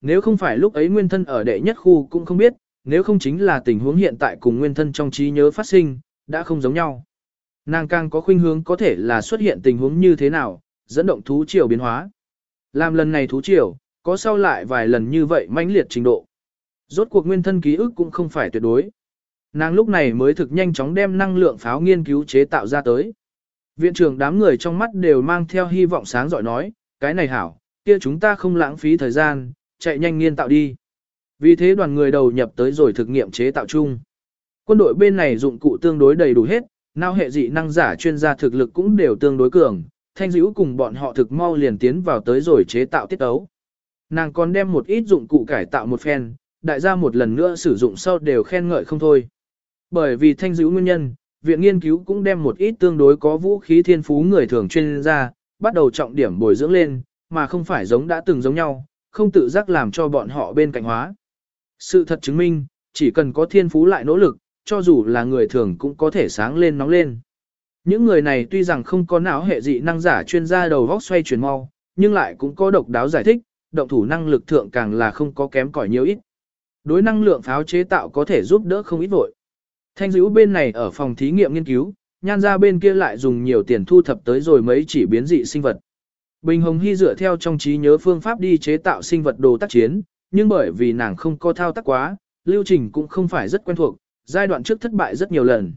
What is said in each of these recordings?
nếu không phải lúc ấy nguyên thân ở đệ nhất khu cũng không biết, nếu không chính là tình huống hiện tại cùng nguyên thân trong trí nhớ phát sinh, đã không giống nhau. Nàng càng có khuynh hướng có thể là xuất hiện tình huống như thế nào, dẫn động thú triều biến hóa. Làm lần này thú triều, có sau lại vài lần như vậy mãnh liệt trình độ. Rốt cuộc nguyên thân ký ức cũng không phải tuyệt đối. Nàng lúc này mới thực nhanh chóng đem năng lượng pháo nghiên cứu chế tạo ra tới. Viện trưởng đám người trong mắt đều mang theo hy vọng sáng giỏi nói, cái này hảo, kia chúng ta không lãng phí thời gian, chạy nhanh nghiên tạo đi. Vì thế đoàn người đầu nhập tới rồi thực nghiệm chế tạo chung. Quân đội bên này dụng cụ tương đối đầy đủ hết, nào hệ dị năng giả chuyên gia thực lực cũng đều tương đối cường, thanh dữ cùng bọn họ thực mau liền tiến vào tới rồi chế tạo tiết ấu. Nàng còn đem một ít dụng cụ cải tạo một phen, đại gia một lần nữa sử dụng sau đều khen ngợi không thôi. Bởi vì thanh dữ nguyên nhân, viện nghiên cứu cũng đem một ít tương đối có vũ khí thiên phú người thường chuyên gia, bắt đầu trọng điểm bồi dưỡng lên, mà không phải giống đã từng giống nhau, không tự giác làm cho bọn họ bên cạnh hóa. Sự thật chứng minh, chỉ cần có thiên phú lại nỗ lực, cho dù là người thường cũng có thể sáng lên nóng lên. Những người này tuy rằng không có não hệ dị năng giả chuyên gia đầu vóc xoay chuyển mau, nhưng lại cũng có độc đáo giải thích, động thủ năng lực thượng càng là không có kém cỏi nhiều ít. Đối năng lượng pháo chế tạo có thể giúp đỡ không ít vội. Thanh dữ bên này ở phòng thí nghiệm nghiên cứu, nhan ra bên kia lại dùng nhiều tiền thu thập tới rồi mấy chỉ biến dị sinh vật. Bình Hồng Hy dựa theo trong trí nhớ phương pháp đi chế tạo sinh vật đồ tác chiến, nhưng bởi vì nàng không có thao tác quá, lưu trình cũng không phải rất quen thuộc, giai đoạn trước thất bại rất nhiều lần.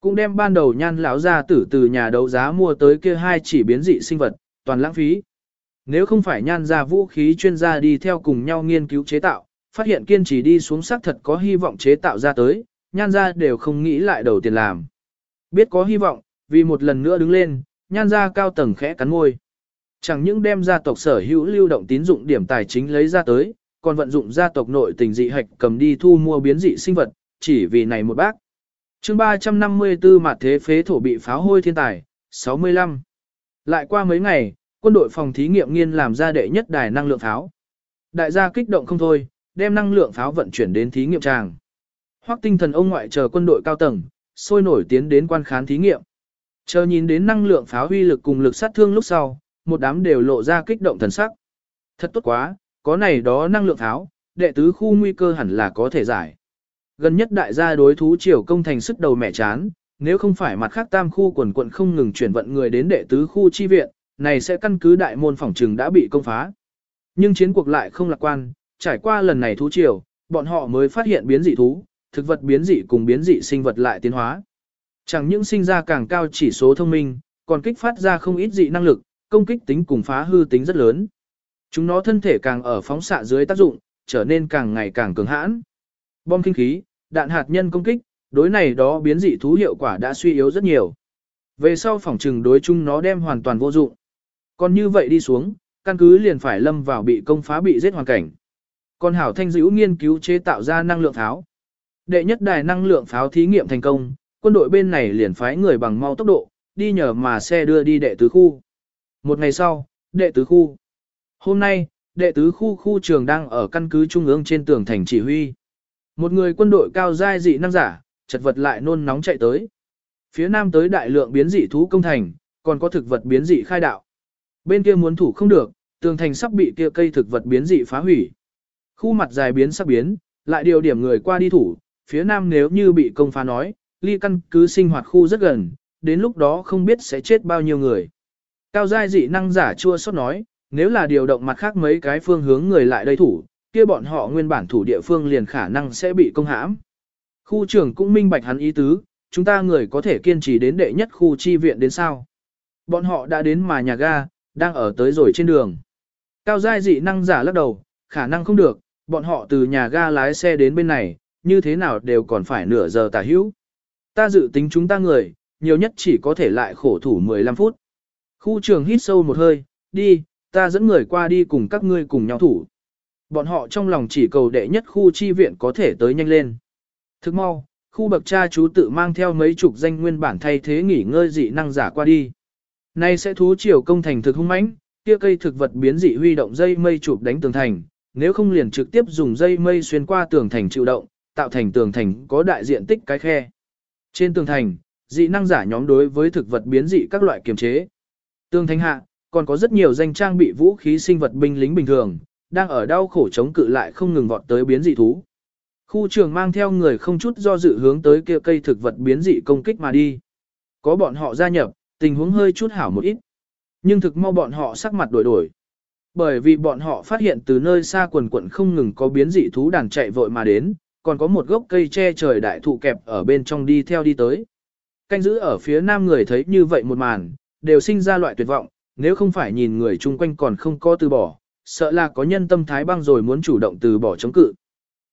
Cũng đem ban đầu nhan lão ra tử từ nhà đấu giá mua tới kia hai chỉ biến dị sinh vật, toàn lãng phí. Nếu không phải nhan ra vũ khí chuyên gia đi theo cùng nhau nghiên cứu chế tạo, phát hiện kiên trì đi xuống xác thật có hy vọng chế tạo ra tới, nhan ra đều không nghĩ lại đầu tiền làm. Biết có hy vọng, vì một lần nữa đứng lên, nhan ra cao tầng khẽ cắn môi. Chẳng những đem gia tộc sở hữu lưu động tín dụng điểm tài chính lấy ra tới, còn vận dụng gia tộc nội tình dị hạch cầm đi thu mua biến dị sinh vật, chỉ vì này một bác. chương 354 mặt thế phế thổ bị pháo hôi thiên tài, 65. Lại qua mấy ngày, quân đội phòng thí nghiệm nghiên làm ra đệ nhất đài năng lượng pháo. Đại gia kích động không thôi, đem năng lượng pháo vận chuyển đến thí nghiệm tràng. Hoắc tinh thần ông ngoại chờ quân đội cao tầng, sôi nổi tiến đến quan khán thí nghiệm. Chờ nhìn đến năng lượng pháo huy lực cùng lực sát thương lúc sau, một đám đều lộ ra kích động thần sắc. Thật tốt quá, có này đó năng lượng tháo đệ tứ khu nguy cơ hẳn là có thể giải. Gần nhất đại gia đối thú triều công thành sức đầu mẹ chán, nếu không phải mặt khác tam khu quần quận không ngừng chuyển vận người đến đệ tứ khu chi viện, này sẽ căn cứ đại môn phòng trừng đã bị công phá. Nhưng chiến cuộc lại không lạc quan, trải qua lần này thú triều, bọn họ mới phát hiện biến dị thú, thực vật biến dị cùng biến dị sinh vật lại tiến hóa. Chẳng những sinh ra càng cao chỉ số thông minh, còn kích phát ra không ít dị năng lực, công kích tính cùng phá hư tính rất lớn. Chúng nó thân thể càng ở phóng xạ dưới tác dụng, trở nên càng ngày càng cường hãn. Bom kinh khí, đạn hạt nhân công kích, đối này đó biến dị thú hiệu quả đã suy yếu rất nhiều. Về sau phòng trừng đối chung nó đem hoàn toàn vô dụng. Còn như vậy đi xuống, căn cứ liền phải lâm vào bị công phá bị giết hoàn cảnh. Còn hảo thanh dữ nghiên cứu chế tạo ra năng lượng pháo. Đệ nhất đài năng lượng pháo thí nghiệm thành công, quân đội bên này liền phái người bằng mau tốc độ, đi nhờ mà xe đưa đi đệ tứ khu. Một ngày sau, đệ tứ khu. Hôm nay, đệ tứ khu khu trường đang ở căn cứ trung ương trên tường thành chỉ huy. Một người quân đội cao giai dị năng giả, chật vật lại nôn nóng chạy tới. Phía nam tới đại lượng biến dị thú công thành, còn có thực vật biến dị khai đạo. Bên kia muốn thủ không được, tường thành sắp bị kia cây thực vật biến dị phá hủy. Khu mặt dài biến sắp biến, lại điều điểm người qua đi thủ, phía nam nếu như bị công phá nói, ly căn cứ sinh hoạt khu rất gần, đến lúc đó không biết sẽ chết bao nhiêu người. Cao giai dị năng giả chua xót nói, nếu là điều động mặt khác mấy cái phương hướng người lại đây thủ, kia bọn họ nguyên bản thủ địa phương liền khả năng sẽ bị công hãm. Khu trưởng cũng minh bạch hắn ý tứ, chúng ta người có thể kiên trì đến đệ nhất khu chi viện đến sao. Bọn họ đã đến mà nhà ga, đang ở tới rồi trên đường. Cao giai dị năng giả lắc đầu, khả năng không được, bọn họ từ nhà ga lái xe đến bên này, như thế nào đều còn phải nửa giờ tả hữu. Ta dự tính chúng ta người, nhiều nhất chỉ có thể lại khổ thủ 15 phút. Khu trường hít sâu một hơi, đi, ta dẫn người qua đi cùng các ngươi cùng nhau thủ. Bọn họ trong lòng chỉ cầu đệ nhất khu chi viện có thể tới nhanh lên. Thức mau, khu bậc cha chú tự mang theo mấy chục danh nguyên bản thay thế nghỉ ngơi dị năng giả qua đi. Nay sẽ thú chiều công thành thực hung mãnh, kia cây thực vật biến dị huy động dây mây chụp đánh tường thành, nếu không liền trực tiếp dùng dây mây xuyên qua tường thành chịu động, tạo thành tường thành có đại diện tích cái khe. Trên tường thành, dị năng giả nhóm đối với thực vật biến dị các loại kiềm chế. Tương Thánh hạ, còn có rất nhiều danh trang bị vũ khí sinh vật binh lính bình thường, đang ở đau khổ chống cự lại không ngừng vọt tới biến dị thú. Khu trường mang theo người không chút do dự hướng tới kia cây thực vật biến dị công kích mà đi. Có bọn họ gia nhập, tình huống hơi chút hảo một ít. Nhưng thực mau bọn họ sắc mặt đổi đổi. Bởi vì bọn họ phát hiện từ nơi xa quần quận không ngừng có biến dị thú đàn chạy vội mà đến, còn có một gốc cây che trời đại thụ kẹp ở bên trong đi theo đi tới. Canh giữ ở phía nam người thấy như vậy một màn, đều sinh ra loại tuyệt vọng, nếu không phải nhìn người chung quanh còn không có từ bỏ, sợ là có nhân tâm thái băng rồi muốn chủ động từ bỏ chống cự.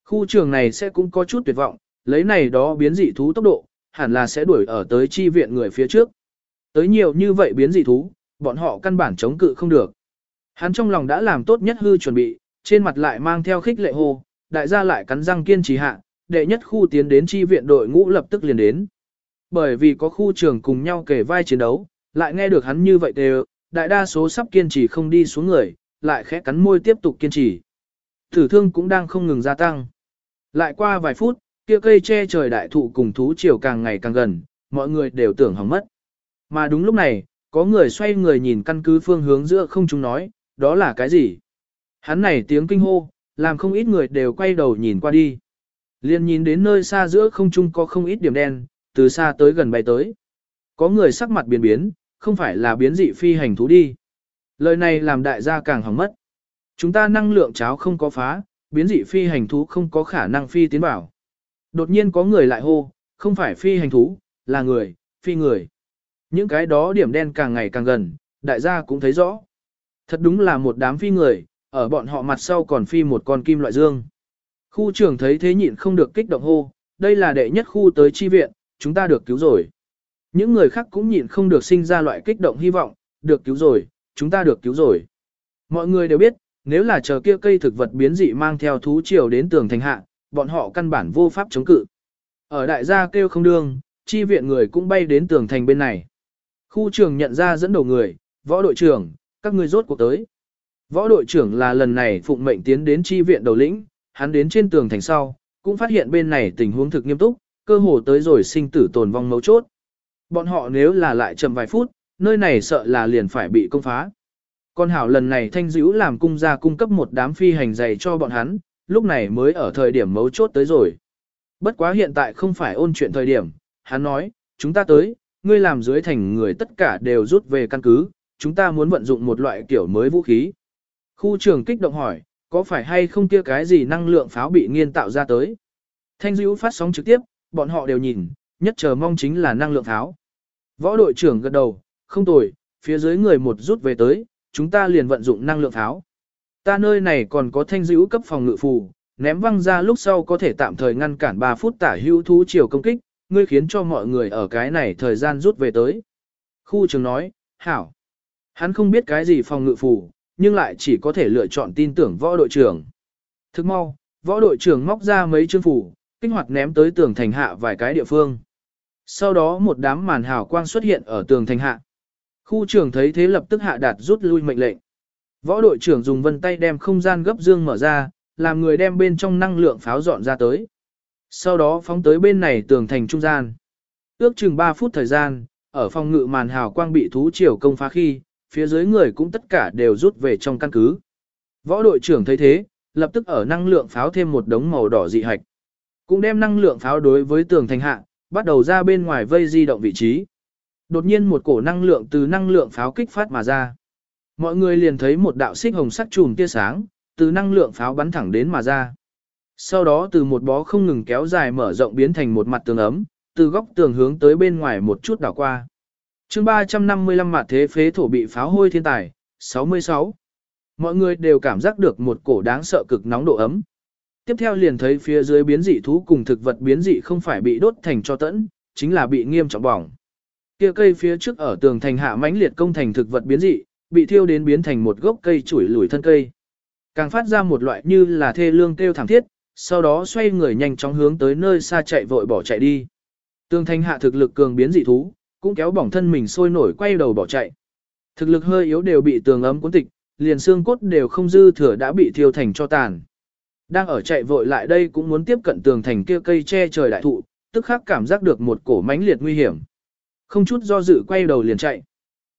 Khu trường này sẽ cũng có chút tuyệt vọng, lấy này đó biến dị thú tốc độ, hẳn là sẽ đuổi ở tới chi viện người phía trước. Tới nhiều như vậy biến dị thú, bọn họ căn bản chống cự không được. Hắn trong lòng đã làm tốt nhất hư chuẩn bị, trên mặt lại mang theo khích lệ hô, đại gia lại cắn răng kiên trì hạ, đệ nhất khu tiến đến chi viện đội ngũ lập tức liền đến. Bởi vì có khu trường cùng nhau kể vai chiến đấu, lại nghe được hắn như vậy đều, đại đa số sắp kiên trì không đi xuống người, lại khẽ cắn môi tiếp tục kiên trì. Thử thương cũng đang không ngừng gia tăng. Lại qua vài phút, kia cây che trời đại thụ cùng thú chiều càng ngày càng gần, mọi người đều tưởng hỏng mất. Mà đúng lúc này, có người xoay người nhìn căn cứ phương hướng giữa không chúng nói, đó là cái gì? Hắn này tiếng kinh hô, làm không ít người đều quay đầu nhìn qua đi. Liên nhìn đến nơi xa giữa không trung có không ít điểm đen, từ xa tới gần bay tới. Có người sắc mặt biến biến, không phải là biến dị phi hành thú đi. Lời này làm đại gia càng hỏng mất. Chúng ta năng lượng cháo không có phá, biến dị phi hành thú không có khả năng phi tiến bảo. Đột nhiên có người lại hô, không phải phi hành thú, là người, phi người. Những cái đó điểm đen càng ngày càng gần, đại gia cũng thấy rõ. Thật đúng là một đám phi người, ở bọn họ mặt sau còn phi một con kim loại dương. Khu trưởng thấy thế nhịn không được kích động hô, đây là đệ nhất khu tới chi viện, chúng ta được cứu rồi. Những người khác cũng nhịn không được sinh ra loại kích động hy vọng, được cứu rồi, chúng ta được cứu rồi. Mọi người đều biết, nếu là chờ kia cây thực vật biến dị mang theo thú triều đến tường thành hạ, bọn họ căn bản vô pháp chống cự. Ở đại gia kêu không đương, chi viện người cũng bay đến tường thành bên này. Khu trưởng nhận ra dẫn đầu người, võ đội trưởng, các ngươi rốt cuộc tới. Võ đội trưởng là lần này phụng mệnh tiến đến chi viện đầu lĩnh, hắn đến trên tường thành sau, cũng phát hiện bên này tình huống thực nghiêm túc, cơ hồ tới rồi sinh tử tồn vong mấu chốt. Bọn họ nếu là lại chậm vài phút, nơi này sợ là liền phải bị công phá. Con hảo lần này thanh dữ làm cung gia cung cấp một đám phi hành dày cho bọn hắn, lúc này mới ở thời điểm mấu chốt tới rồi. Bất quá hiện tại không phải ôn chuyện thời điểm, hắn nói, chúng ta tới, ngươi làm dưới thành người tất cả đều rút về căn cứ, chúng ta muốn vận dụng một loại kiểu mới vũ khí. Khu trưởng kích động hỏi, có phải hay không kia cái gì năng lượng pháo bị nghiên tạo ra tới? Thanh dữ phát sóng trực tiếp, bọn họ đều nhìn, nhất chờ mong chính là năng lượng tháo. Võ đội trưởng gật đầu, không tồi, phía dưới người một rút về tới, chúng ta liền vận dụng năng lượng tháo. Ta nơi này còn có thanh dữ cấp phòng ngự phù, ném văng ra lúc sau có thể tạm thời ngăn cản 3 phút tả hữu thú chiều công kích, ngươi khiến cho mọi người ở cái này thời gian rút về tới. Khu trường nói, hảo. Hắn không biết cái gì phòng ngự phù, nhưng lại chỉ có thể lựa chọn tin tưởng võ đội trưởng. Thức mau, võ đội trưởng móc ra mấy chương phù, kinh hoạt ném tới tường thành hạ vài cái địa phương. Sau đó một đám màn hào quang xuất hiện ở tường thành hạ. Khu trưởng thấy thế lập tức hạ đạt rút lui mệnh lệnh. Võ đội trưởng dùng vân tay đem không gian gấp dương mở ra, làm người đem bên trong năng lượng pháo dọn ra tới. Sau đó phóng tới bên này tường thành trung gian. Ước chừng 3 phút thời gian, ở phòng ngự màn hào quang bị thú triều công phá khi, phía dưới người cũng tất cả đều rút về trong căn cứ. Võ đội trưởng thấy thế, lập tức ở năng lượng pháo thêm một đống màu đỏ dị hạch. Cũng đem năng lượng pháo đối với tường thành hạ, bắt đầu ra bên ngoài vây di động vị trí. Đột nhiên một cổ năng lượng từ năng lượng pháo kích phát mà ra. Mọi người liền thấy một đạo xích hồng sắc chùm tia sáng, từ năng lượng pháo bắn thẳng đến mà ra. Sau đó từ một bó không ngừng kéo dài mở rộng biến thành một mặt tường ấm, từ góc tường hướng tới bên ngoài một chút đảo qua. chương 355 mặt thế phế thổ bị pháo hôi thiên tài, 66. Mọi người đều cảm giác được một cổ đáng sợ cực nóng độ ấm. Tiếp theo liền thấy phía dưới biến dị thú cùng thực vật biến dị không phải bị đốt thành cho tẫn, chính là bị nghiêm trọng bỏng. Kia cây phía trước ở tường thành hạ mãnh liệt công thành thực vật biến dị, bị thiêu đến biến thành một gốc cây chuỗi lủi thân cây. Càng phát ra một loại như là thê lương kêu thảm thiết, sau đó xoay người nhanh chóng hướng tới nơi xa chạy vội bỏ chạy đi. Tường thành hạ thực lực cường biến dị thú, cũng kéo bỏng thân mình sôi nổi quay đầu bỏ chạy. Thực lực hơi yếu đều bị tường ấm cuốn tịch, liền xương cốt đều không dư thừa đã bị thiêu thành cho tàn. Đang ở chạy vội lại đây cũng muốn tiếp cận tường thành kia cây che trời đại thụ, tức khắc cảm giác được một cổ mãnh liệt nguy hiểm. Không chút do dự quay đầu liền chạy.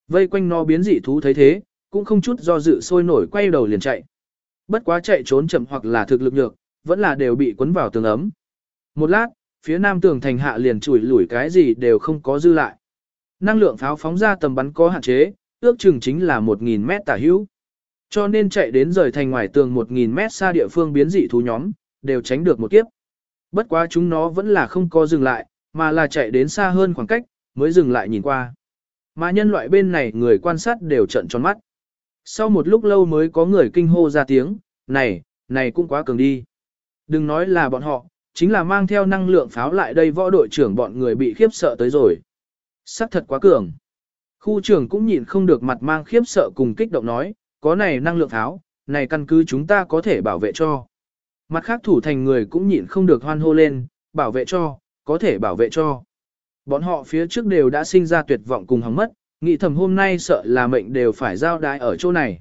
Vây quanh nó biến dị thú thấy thế, cũng không chút do dự sôi nổi quay đầu liền chạy. Bất quá chạy trốn chậm hoặc là thực lực nhược, vẫn là đều bị cuốn vào tường ấm. Một lát, phía nam tường thành hạ liền chùi lủi cái gì đều không có dư lại. Năng lượng pháo phóng ra tầm bắn có hạn chế, ước chừng chính là 1.000 mét tả hữu. Cho nên chạy đến rời thành ngoài tường 1.000 mét xa địa phương biến dị thú nhóm, đều tránh được một kiếp. Bất quá chúng nó vẫn là không có dừng lại, mà là chạy đến xa hơn khoảng cách, mới dừng lại nhìn qua. Mà nhân loại bên này người quan sát đều trận tròn mắt. Sau một lúc lâu mới có người kinh hô ra tiếng, này, này cũng quá cường đi. Đừng nói là bọn họ, chính là mang theo năng lượng pháo lại đây võ đội trưởng bọn người bị khiếp sợ tới rồi. Sắc thật quá cường. Khu trưởng cũng nhịn không được mặt mang khiếp sợ cùng kích động nói, có này năng lượng pháo, này căn cứ chúng ta có thể bảo vệ cho. Mặt khác thủ thành người cũng nhịn không được hoan hô lên, bảo vệ cho, có thể bảo vệ cho. Bọn họ phía trước đều đã sinh ra tuyệt vọng cùng hóng mất, nghĩ thầm hôm nay sợ là mệnh đều phải giao đái ở chỗ này.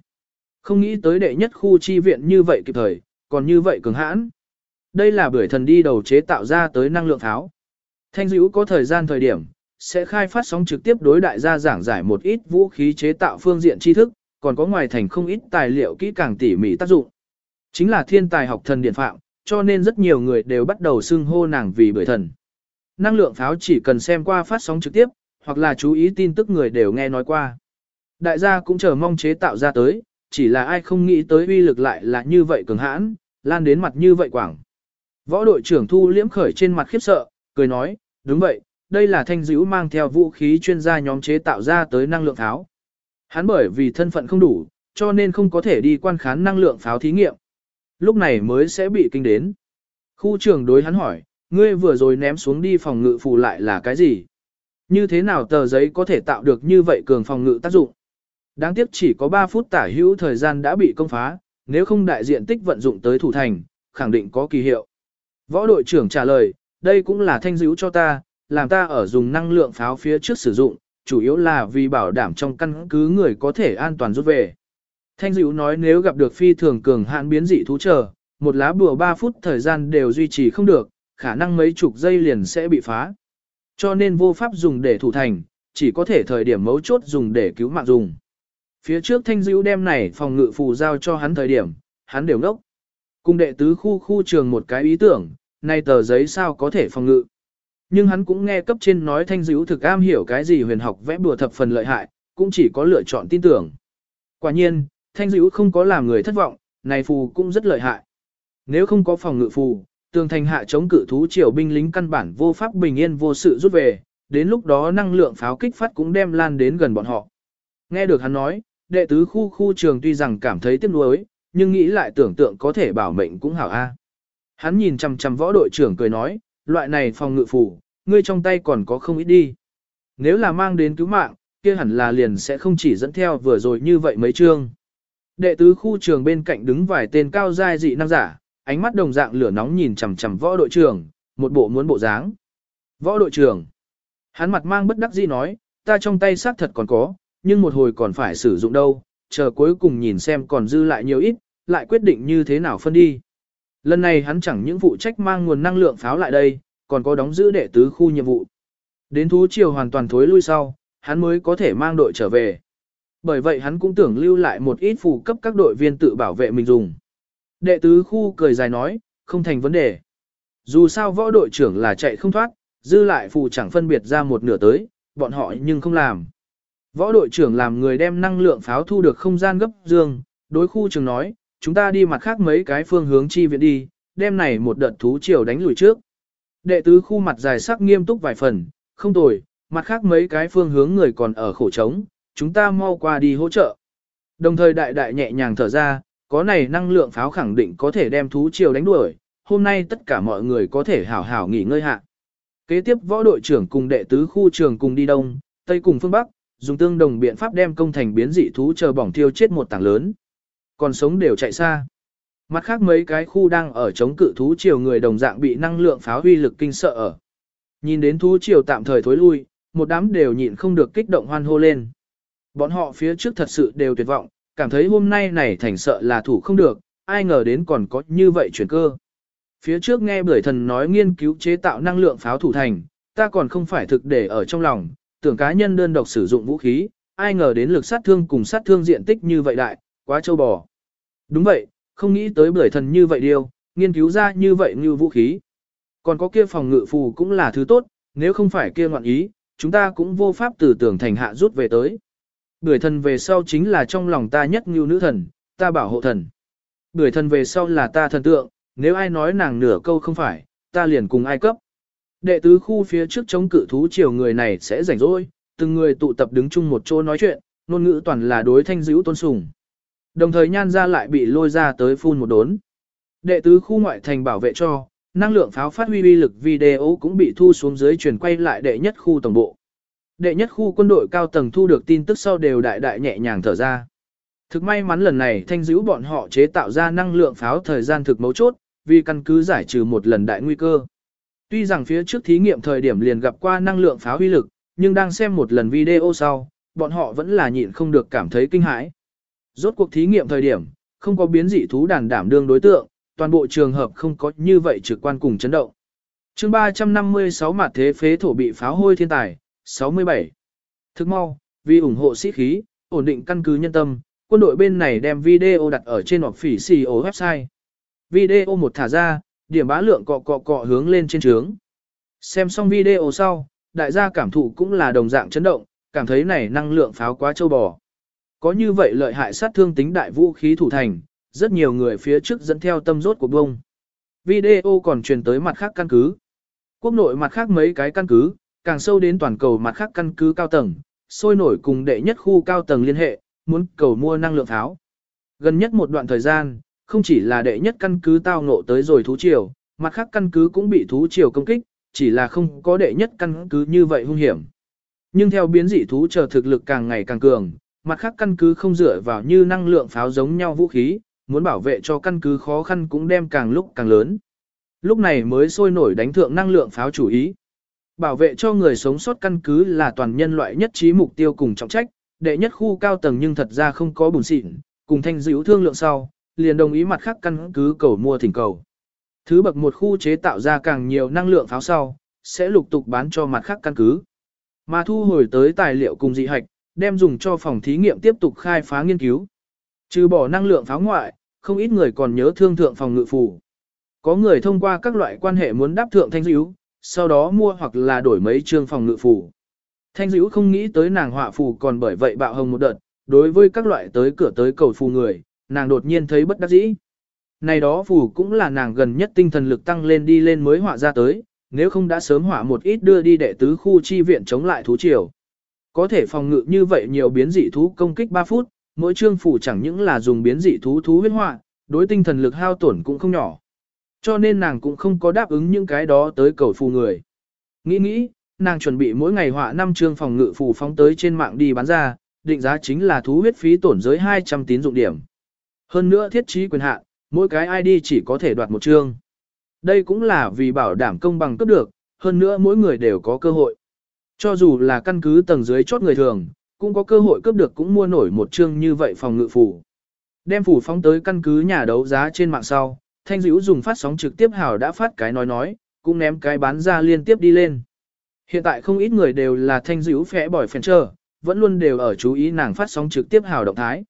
Không nghĩ tới đệ nhất khu chi viện như vậy kịp thời, còn như vậy cường hãn. Đây là bưởi thần đi đầu chế tạo ra tới năng lượng tháo. Thanh dữ có thời gian thời điểm, sẽ khai phát sóng trực tiếp đối đại gia giảng giải một ít vũ khí chế tạo phương diện tri thức, còn có ngoài thành không ít tài liệu kỹ càng tỉ mỉ tác dụng. Chính là thiên tài học thần điện phạm, cho nên rất nhiều người đều bắt đầu xưng hô nàng vì bưởi thần. Năng lượng pháo chỉ cần xem qua phát sóng trực tiếp, hoặc là chú ý tin tức người đều nghe nói qua. Đại gia cũng chờ mong chế tạo ra tới, chỉ là ai không nghĩ tới uy lực lại là như vậy cường hãn, lan đến mặt như vậy quảng. Võ đội trưởng Thu liễm khởi trên mặt khiếp sợ, cười nói, đúng vậy, đây là thanh dữ mang theo vũ khí chuyên gia nhóm chế tạo ra tới năng lượng tháo Hắn bởi vì thân phận không đủ, cho nên không có thể đi quan khán năng lượng pháo thí nghiệm. Lúc này mới sẽ bị kinh đến. Khu trưởng đối hắn hỏi, ngươi vừa rồi ném xuống đi phòng ngự phù lại là cái gì? Như thế nào tờ giấy có thể tạo được như vậy cường phòng ngự tác dụng? Đáng tiếc chỉ có 3 phút tả hữu thời gian đã bị công phá, nếu không đại diện tích vận dụng tới thủ thành, khẳng định có kỳ hiệu. Võ đội trưởng trả lời, đây cũng là thanh dữ cho ta, làm ta ở dùng năng lượng pháo phía trước sử dụng, chủ yếu là vì bảo đảm trong căn cứ người có thể an toàn rút về. Thanh Dữu nói nếu gặp được phi thường cường hạn biến dị thú chờ, một lá bùa 3 phút thời gian đều duy trì không được, khả năng mấy chục giây liền sẽ bị phá. Cho nên vô pháp dùng để thủ thành, chỉ có thể thời điểm mấu chốt dùng để cứu mạng dùng. Phía trước thanh Dữu đem này phòng ngự phù giao cho hắn thời điểm, hắn đều ngốc. Cùng đệ tứ khu khu trường một cái ý tưởng, nay tờ giấy sao có thể phòng ngự. Nhưng hắn cũng nghe cấp trên nói thanh dữ thực am hiểu cái gì huyền học vẽ bùa thập phần lợi hại, cũng chỉ có lựa chọn tin tưởng. Quả nhiên, thanh dữ không có làm người thất vọng, này phù cũng rất lợi hại. Nếu không có phòng ngự phù, tường thành hạ chống cự thú triều binh lính căn bản vô pháp bình yên vô sự rút về, đến lúc đó năng lượng pháo kích phát cũng đem lan đến gần bọn họ. Nghe được hắn nói, đệ tứ khu khu trường tuy rằng cảm thấy tiếc nuối, nhưng nghĩ lại tưởng tượng có thể bảo mệnh cũng hảo a. Hắn nhìn chằm chằm võ đội trưởng cười nói, loại này phòng ngự phủ, ngươi trong tay còn có không ít đi. Nếu là mang đến cứu mạng, kia hẳn là liền sẽ không chỉ dẫn theo vừa rồi như vậy mấy chương. Đệ tứ khu trường bên cạnh đứng vài tên cao giai dị năng giả, ánh mắt đồng dạng lửa nóng nhìn chằm chằm võ đội trưởng, một bộ muốn bộ dáng. Võ đội trưởng. Hắn mặt mang bất đắc dĩ nói, ta trong tay xác thật còn có, nhưng một hồi còn phải sử dụng đâu, chờ cuối cùng nhìn xem còn dư lại nhiều ít, lại quyết định như thế nào phân đi. Lần này hắn chẳng những phụ trách mang nguồn năng lượng pháo lại đây, còn có đóng giữ đệ tứ khu nhiệm vụ. Đến thú chiều hoàn toàn thối lui sau, hắn mới có thể mang đội trở về. Bởi vậy hắn cũng tưởng lưu lại một ít phù cấp các đội viên tự bảo vệ mình dùng. Đệ tứ khu cười dài nói, không thành vấn đề. Dù sao võ đội trưởng là chạy không thoát, dư lại phù chẳng phân biệt ra một nửa tới, bọn họ nhưng không làm. Võ đội trưởng làm người đem năng lượng pháo thu được không gian gấp dương, đối khu trường nói, chúng ta đi mặt khác mấy cái phương hướng chi viện đi, đem này một đợt thú triều đánh lùi trước. Đệ tứ khu mặt dài sắc nghiêm túc vài phần, không tồi, mặt khác mấy cái phương hướng người còn ở khổ trống, chúng ta mau qua đi hỗ trợ. Đồng thời đại đại nhẹ nhàng thở ra, có này năng lượng pháo khẳng định có thể đem thú triều đánh đuổi, hôm nay tất cả mọi người có thể hảo hảo nghỉ ngơi hạ. Kế tiếp võ đội trưởng cùng đệ tứ khu trường cùng đi đông, tây cùng phương bắc, dùng tương đồng biện pháp đem công thành biến dị thú chờ bỏng thiêu chết một tảng lớn. Còn sống đều chạy xa. Mặt khác mấy cái khu đang ở chống cự thú triều người đồng dạng bị năng lượng pháo huy lực kinh sợ ở. Nhìn đến thú triều tạm thời thối lui, một đám đều nhịn không được kích động hoan hô lên. Bọn họ phía trước thật sự đều tuyệt vọng, cảm thấy hôm nay này thành sợ là thủ không được, ai ngờ đến còn có như vậy chuyển cơ. Phía trước nghe bưởi thần nói nghiên cứu chế tạo năng lượng pháo thủ thành, ta còn không phải thực để ở trong lòng, tưởng cá nhân đơn độc sử dụng vũ khí, ai ngờ đến lực sát thương cùng sát thương diện tích như vậy đại, quá châu bò. Đúng vậy, không nghĩ tới bưởi thần như vậy điều, nghiên cứu ra như vậy như vũ khí. Còn có kia phòng ngự phù cũng là thứ tốt, nếu không phải kia ngoạn ý, chúng ta cũng vô pháp từ tưởng thành hạ rút về tới. Bưởi thần về sau chính là trong lòng ta nhất như nữ thần, ta bảo hộ thần. Bưởi thần về sau là ta thần tượng, nếu ai nói nàng nửa câu không phải, ta liền cùng ai cấp. Đệ tứ khu phía trước chống cự thú chiều người này sẽ rảnh rỗi, từng người tụ tập đứng chung một chỗ nói chuyện, ngôn ngữ toàn là đối thanh dữ tôn sùng. Đồng thời nhan ra lại bị lôi ra tới phun một đốn. Đệ tứ khu ngoại thành bảo vệ cho, năng lượng pháo phát huy uy lực video cũng bị thu xuống dưới truyền quay lại đệ nhất khu tổng bộ. Đệ nhất khu quân đội cao tầng thu được tin tức sau đều đại đại nhẹ nhàng thở ra. Thực may mắn lần này thanh giữ bọn họ chế tạo ra năng lượng pháo thời gian thực mấu chốt, vì căn cứ giải trừ một lần đại nguy cơ. Tuy rằng phía trước thí nghiệm thời điểm liền gặp qua năng lượng pháo uy lực, nhưng đang xem một lần video sau, bọn họ vẫn là nhịn không được cảm thấy kinh hãi. Rốt cuộc thí nghiệm thời điểm, không có biến dị thú đàn đảm đương đối tượng, toàn bộ trường hợp không có như vậy trực quan cùng chấn động. chương 356 mặt thế phế thổ bị pháo hôi thiên tài, 67. Thức mau, vì ủng hộ sĩ khí, ổn định căn cứ nhân tâm, quân đội bên này đem video đặt ở trên hoặc phỉ CEO website. Video một thả ra, điểm bá lượng cọ cọ cọ hướng lên trên trướng. Xem xong video sau, đại gia cảm thụ cũng là đồng dạng chấn động, cảm thấy này năng lượng pháo quá châu bò. Có như vậy lợi hại sát thương tính đại vũ khí thủ thành, rất nhiều người phía trước dẫn theo tâm rốt của bông. Video còn truyền tới mặt khác căn cứ. Quốc nội mặt khác mấy cái căn cứ, càng sâu đến toàn cầu mặt khác căn cứ cao tầng, sôi nổi cùng đệ nhất khu cao tầng liên hệ, muốn cầu mua năng lượng tháo Gần nhất một đoạn thời gian, không chỉ là đệ nhất căn cứ tao ngộ tới rồi thú triều, mặt khác căn cứ cũng bị thú triều công kích, chỉ là không có đệ nhất căn cứ như vậy hung hiểm. Nhưng theo biến dị thú chờ thực lực càng ngày càng cường, mặt khác căn cứ không dựa vào như năng lượng pháo giống nhau vũ khí, muốn bảo vệ cho căn cứ khó khăn cũng đem càng lúc càng lớn. Lúc này mới sôi nổi đánh thượng năng lượng pháo chủ ý. Bảo vệ cho người sống sót căn cứ là toàn nhân loại nhất trí mục tiêu cùng trọng trách, đệ nhất khu cao tầng nhưng thật ra không có bùn xịn, cùng thanh dữ thương lượng sau, liền đồng ý mặt khác căn cứ cầu mua thỉnh cầu. Thứ bậc một khu chế tạo ra càng nhiều năng lượng pháo sau, sẽ lục tục bán cho mặt khác căn cứ. Mà thu hồi tới tài liệu cùng dị hạch, đem dùng cho phòng thí nghiệm tiếp tục khai phá nghiên cứu. Trừ bỏ năng lượng pháo ngoại, không ít người còn nhớ thương thượng phòng ngự phù. Có người thông qua các loại quan hệ muốn đáp thượng thanh dữ, sau đó mua hoặc là đổi mấy chương phòng ngự phù. Thanh dữ không nghĩ tới nàng họa phù còn bởi vậy bạo hồng một đợt, đối với các loại tới cửa tới cầu phù người, nàng đột nhiên thấy bất đắc dĩ. Này đó phù cũng là nàng gần nhất tinh thần lực tăng lên đi lên mới họa ra tới, nếu không đã sớm họa một ít đưa đi đệ tứ khu chi viện chống lại thú triều. Có thể phòng ngự như vậy nhiều biến dị thú công kích 3 phút, mỗi chương phủ chẳng những là dùng biến dị thú thú huyết họa, đối tinh thần lực hao tổn cũng không nhỏ. Cho nên nàng cũng không có đáp ứng những cái đó tới cầu phù người. Nghĩ nghĩ, nàng chuẩn bị mỗi ngày họa 5 chương phòng ngự phù phóng tới trên mạng đi bán ra, định giá chính là thú huyết phí tổn giới 200 tín dụng điểm. Hơn nữa thiết trí quyền hạn, mỗi cái ID chỉ có thể đoạt một chương. Đây cũng là vì bảo đảm công bằng cấp được, hơn nữa mỗi người đều có cơ hội. Cho dù là căn cứ tầng dưới chốt người thường, cũng có cơ hội cướp được cũng mua nổi một chương như vậy phòng ngự phủ. Đem phủ phóng tới căn cứ nhà đấu giá trên mạng sau, thanh Dữu dùng phát sóng trực tiếp hào đã phát cái nói nói, cũng ném cái bán ra liên tiếp đi lên. Hiện tại không ít người đều là thanh Dữu phẽ bỏi phèn trơ, vẫn luôn đều ở chú ý nàng phát sóng trực tiếp hào động thái.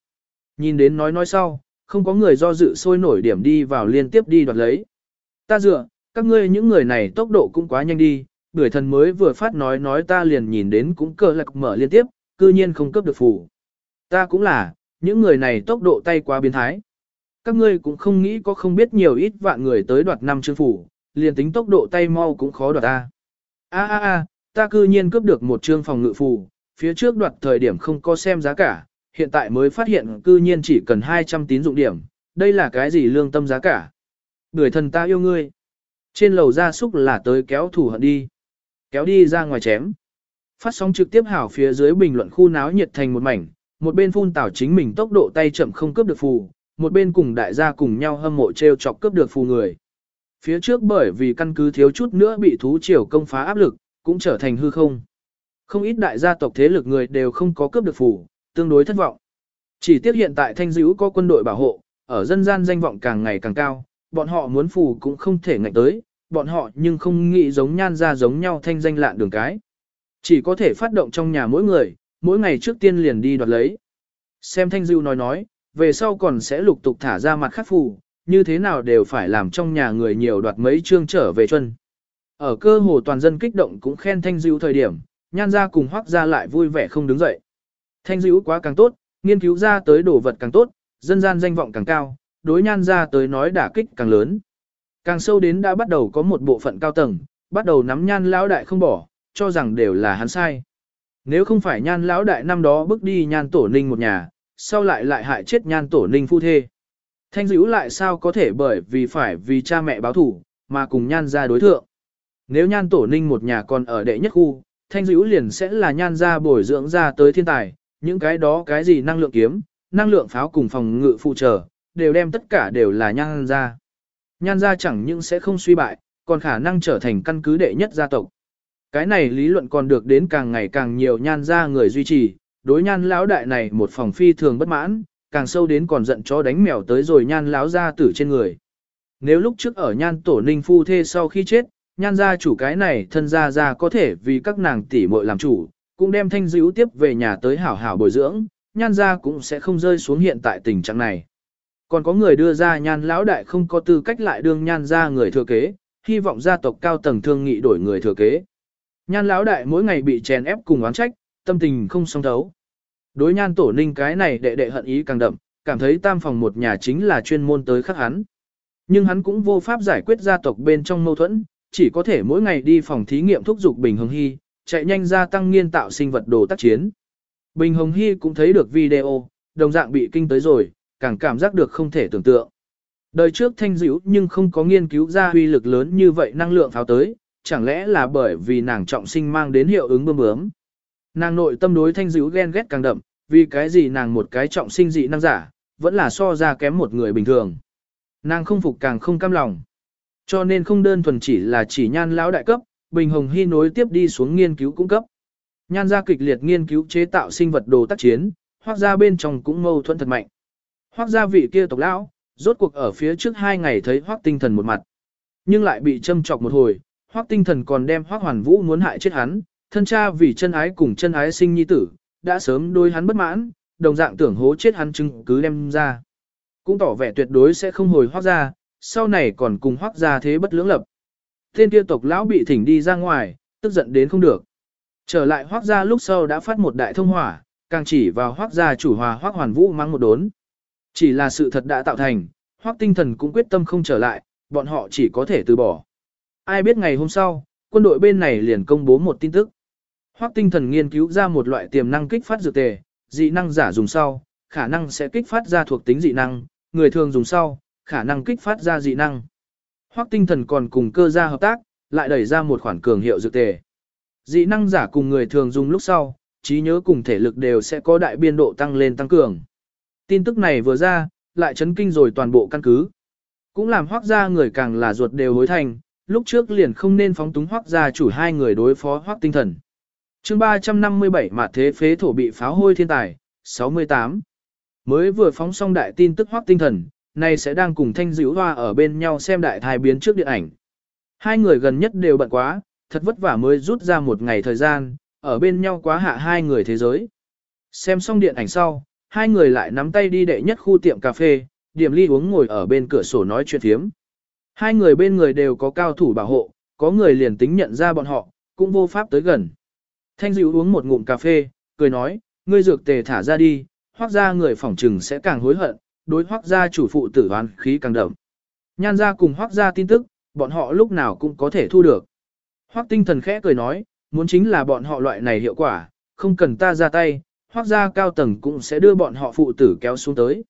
Nhìn đến nói nói sau, không có người do dự sôi nổi điểm đi vào liên tiếp đi đoạt lấy. Ta dựa, các ngươi những người này tốc độ cũng quá nhanh đi, bưởi thần mới vừa phát nói nói ta liền nhìn đến cũng cờ lạc mở liên tiếp, cư nhiên không cấp được phủ. Ta cũng là, những người này tốc độ tay quá biến thái. Các ngươi cũng không nghĩ có không biết nhiều ít vạn người tới đoạt năm chương phủ, liền tính tốc độ tay mau cũng khó đoạt ta. A a a, ta cư nhiên cướp được một chương phòng ngự phù, phía trước đoạt thời điểm không có xem giá cả, hiện tại mới phát hiện cư nhiên chỉ cần 200 tín dụng điểm, đây là cái gì lương tâm giá cả. Người thần ta yêu ngươi. Trên lầu ra súc là tới kéo thủ hận đi. Kéo đi ra ngoài chém. Phát sóng trực tiếp hảo phía dưới bình luận khu náo nhiệt thành một mảnh, một bên phun tảo chính mình tốc độ tay chậm không cướp được phù, một bên cùng đại gia cùng nhau hâm mộ treo chọc cướp được phù người. Phía trước bởi vì căn cứ thiếu chút nữa bị thú triều công phá áp lực, cũng trở thành hư không. Không ít đại gia tộc thế lực người đều không có cướp được phù, tương đối thất vọng. Chỉ tiếc hiện tại thanh dữ có quân đội bảo hộ, ở dân gian danh vọng càng ngày càng cao, bọn họ muốn phù cũng không thể ngạnh tới, bọn họ nhưng không nghĩ giống nhan ra giống nhau thanh danh lạn đường cái. Chỉ có thể phát động trong nhà mỗi người, mỗi ngày trước tiên liền đi đoạt lấy. Xem thanh dư nói nói, về sau còn sẽ lục tục thả ra mặt khắc phù, như thế nào đều phải làm trong nhà người nhiều đoạt mấy chương trở về chân. Ở cơ hồ toàn dân kích động cũng khen thanh dữ thời điểm, nhan ra cùng hoác ra lại vui vẻ không đứng dậy. Thanh dữ quá càng tốt, nghiên cứu ra tới đồ vật càng tốt, dân gian danh vọng càng cao, đối nhan ra tới nói đả kích càng lớn. Càng sâu đến đã bắt đầu có một bộ phận cao tầng, bắt đầu nắm nhan lão đại không bỏ, cho rằng đều là hắn sai. Nếu không phải nhan lão đại năm đó bước đi nhan tổ ninh một nhà, sau lại lại hại chết nhan tổ ninh phu thê. Thanh dữ lại sao có thể bởi vì phải vì cha mẹ báo thủ, mà cùng nhan ra đối thượng. Nếu nhan tổ ninh một nhà còn ở đệ nhất khu, thanh dữ liền sẽ là nhan ra bồi dưỡng ra tới thiên tài, những cái đó cái gì năng lượng kiếm, năng lượng pháo cùng phòng ngự phụ trợ, đều đem tất cả đều là nhan ra. Nhan gia chẳng những sẽ không suy bại, còn khả năng trở thành căn cứ đệ nhất gia tộc. Cái này lý luận còn được đến càng ngày càng nhiều nhan gia người duy trì, đối nhan lão đại này một phòng phi thường bất mãn, càng sâu đến còn giận chó đánh mèo tới rồi nhan lão gia tử trên người. Nếu lúc trước ở nhan tổ ninh phu thê sau khi chết, nhan gia chủ cái này thân gia gia có thể vì các nàng tỷ muội làm chủ, cũng đem thanh dữ tiếp về nhà tới hảo hảo bồi dưỡng, nhan gia cũng sẽ không rơi xuống hiện tại tình trạng này. Còn có người đưa ra nhan lão đại không có tư cách lại đương nhan ra người thừa kế, hy vọng gia tộc cao tầng thương nghị đổi người thừa kế. Nhan lão đại mỗi ngày bị chèn ép cùng oán trách, tâm tình không song thấu. Đối nhan tổ ninh cái này đệ đệ hận ý càng đậm, cảm thấy tam phòng một nhà chính là chuyên môn tới khắc hắn. Nhưng hắn cũng vô pháp giải quyết gia tộc bên trong mâu thuẫn, chỉ có thể mỗi ngày đi phòng thí nghiệm thúc dục Bình Hồng Hy, chạy nhanh gia tăng nghiên tạo sinh vật đồ tác chiến. Bình Hồng Hy cũng thấy được video, đồng dạng bị kinh tới rồi, càng cảm giác được không thể tưởng tượng. Đời trước thanh dữ nhưng không có nghiên cứu ra huy lực lớn như vậy năng lượng pháo tới, chẳng lẽ là bởi vì nàng trọng sinh mang đến hiệu ứng bơm bướm. Nàng nội tâm đối thanh dữ ghen ghét càng đậm, vì cái gì nàng một cái trọng sinh dị năng giả, vẫn là so ra kém một người bình thường. Nàng không phục càng không cam lòng. Cho nên không đơn thuần chỉ là chỉ nhan lão đại cấp, Bình Hồng Hy nối tiếp đi xuống nghiên cứu cung cấp. Nhan gia kịch liệt nghiên cứu chế tạo sinh vật đồ tác chiến, hoặc ra bên trong cũng mâu thuẫn thật mạnh. Hoác gia vị kia tộc lão, rốt cuộc ở phía trước hai ngày thấy hoác tinh thần một mặt. Nhưng lại bị châm chọc một hồi, hoác tinh thần còn đem hoác hoàn vũ muốn hại chết hắn, thân cha vì chân ái cùng chân ái sinh nhi tử, đã sớm đôi hắn bất mãn, đồng dạng tưởng hố chết hắn chứng cứ đem ra. Cũng tỏ vẻ tuyệt đối sẽ không hồi hoác gia, sau này còn cùng hoác gia thế bất lưỡng lập. Tên kia tộc lão bị thỉnh đi ra ngoài, tức giận đến không được. Trở lại hoác gia lúc sau đã phát một đại thông hỏa, càng chỉ vào hoác gia chủ hòa hoác hoàn vũ mang một đốn. Chỉ là sự thật đã tạo thành, hoác tinh thần cũng quyết tâm không trở lại, bọn họ chỉ có thể từ bỏ. Ai biết ngày hôm sau, quân đội bên này liền công bố một tin tức. Hoác tinh thần nghiên cứu ra một loại tiềm năng kích phát dược tề, dị năng giả dùng sau, khả năng sẽ kích phát ra thuộc tính dị năng, người thường dùng sau, khả năng kích phát ra dị năng. hoặc tinh thần còn cùng cơ gia hợp tác, lại đẩy ra một khoản cường hiệu dược tề. Dị năng giả cùng người thường dùng lúc sau, trí nhớ cùng thể lực đều sẽ có đại biên độ tăng lên tăng cường. Tin tức này vừa ra, lại chấn kinh rồi toàn bộ căn cứ. Cũng làm hoác gia người càng là ruột đều hối thành, lúc trước liền không nên phóng túng hoác gia chủ hai người đối phó hoác tinh thần. chương 357 mà thế phế thổ bị pháo hôi thiên tài, 68. Mới vừa phóng xong đại tin tức hoác tinh thần, nay sẽ đang cùng thanh dữ hoa ở bên nhau xem đại thai biến trước điện ảnh. Hai người gần nhất đều bận quá, thật vất vả mới rút ra một ngày thời gian, ở bên nhau quá hạ hai người thế giới. Xem xong điện ảnh sau, hai người lại nắm tay đi đệ nhất khu tiệm cà phê, điểm ly uống ngồi ở bên cửa sổ nói chuyện thiếm. Hai người bên người đều có cao thủ bảo hộ, có người liền tính nhận ra bọn họ, cũng vô pháp tới gần. Thanh dịu uống một ngụm cà phê, cười nói, ngươi dược tề thả ra đi, hoác ra người phỏng trừng sẽ càng hối hận, đối hoác ra chủ phụ tử hoán khí càng đậm. Nhan gia cùng hoác ra tin tức, bọn họ lúc nào cũng có thể thu được. Hoác tinh thần khẽ cười nói, muốn chính là bọn họ loại này hiệu quả, không cần ta ra tay, hoác gia cao tầng cũng sẽ đưa bọn họ phụ tử kéo xuống tới.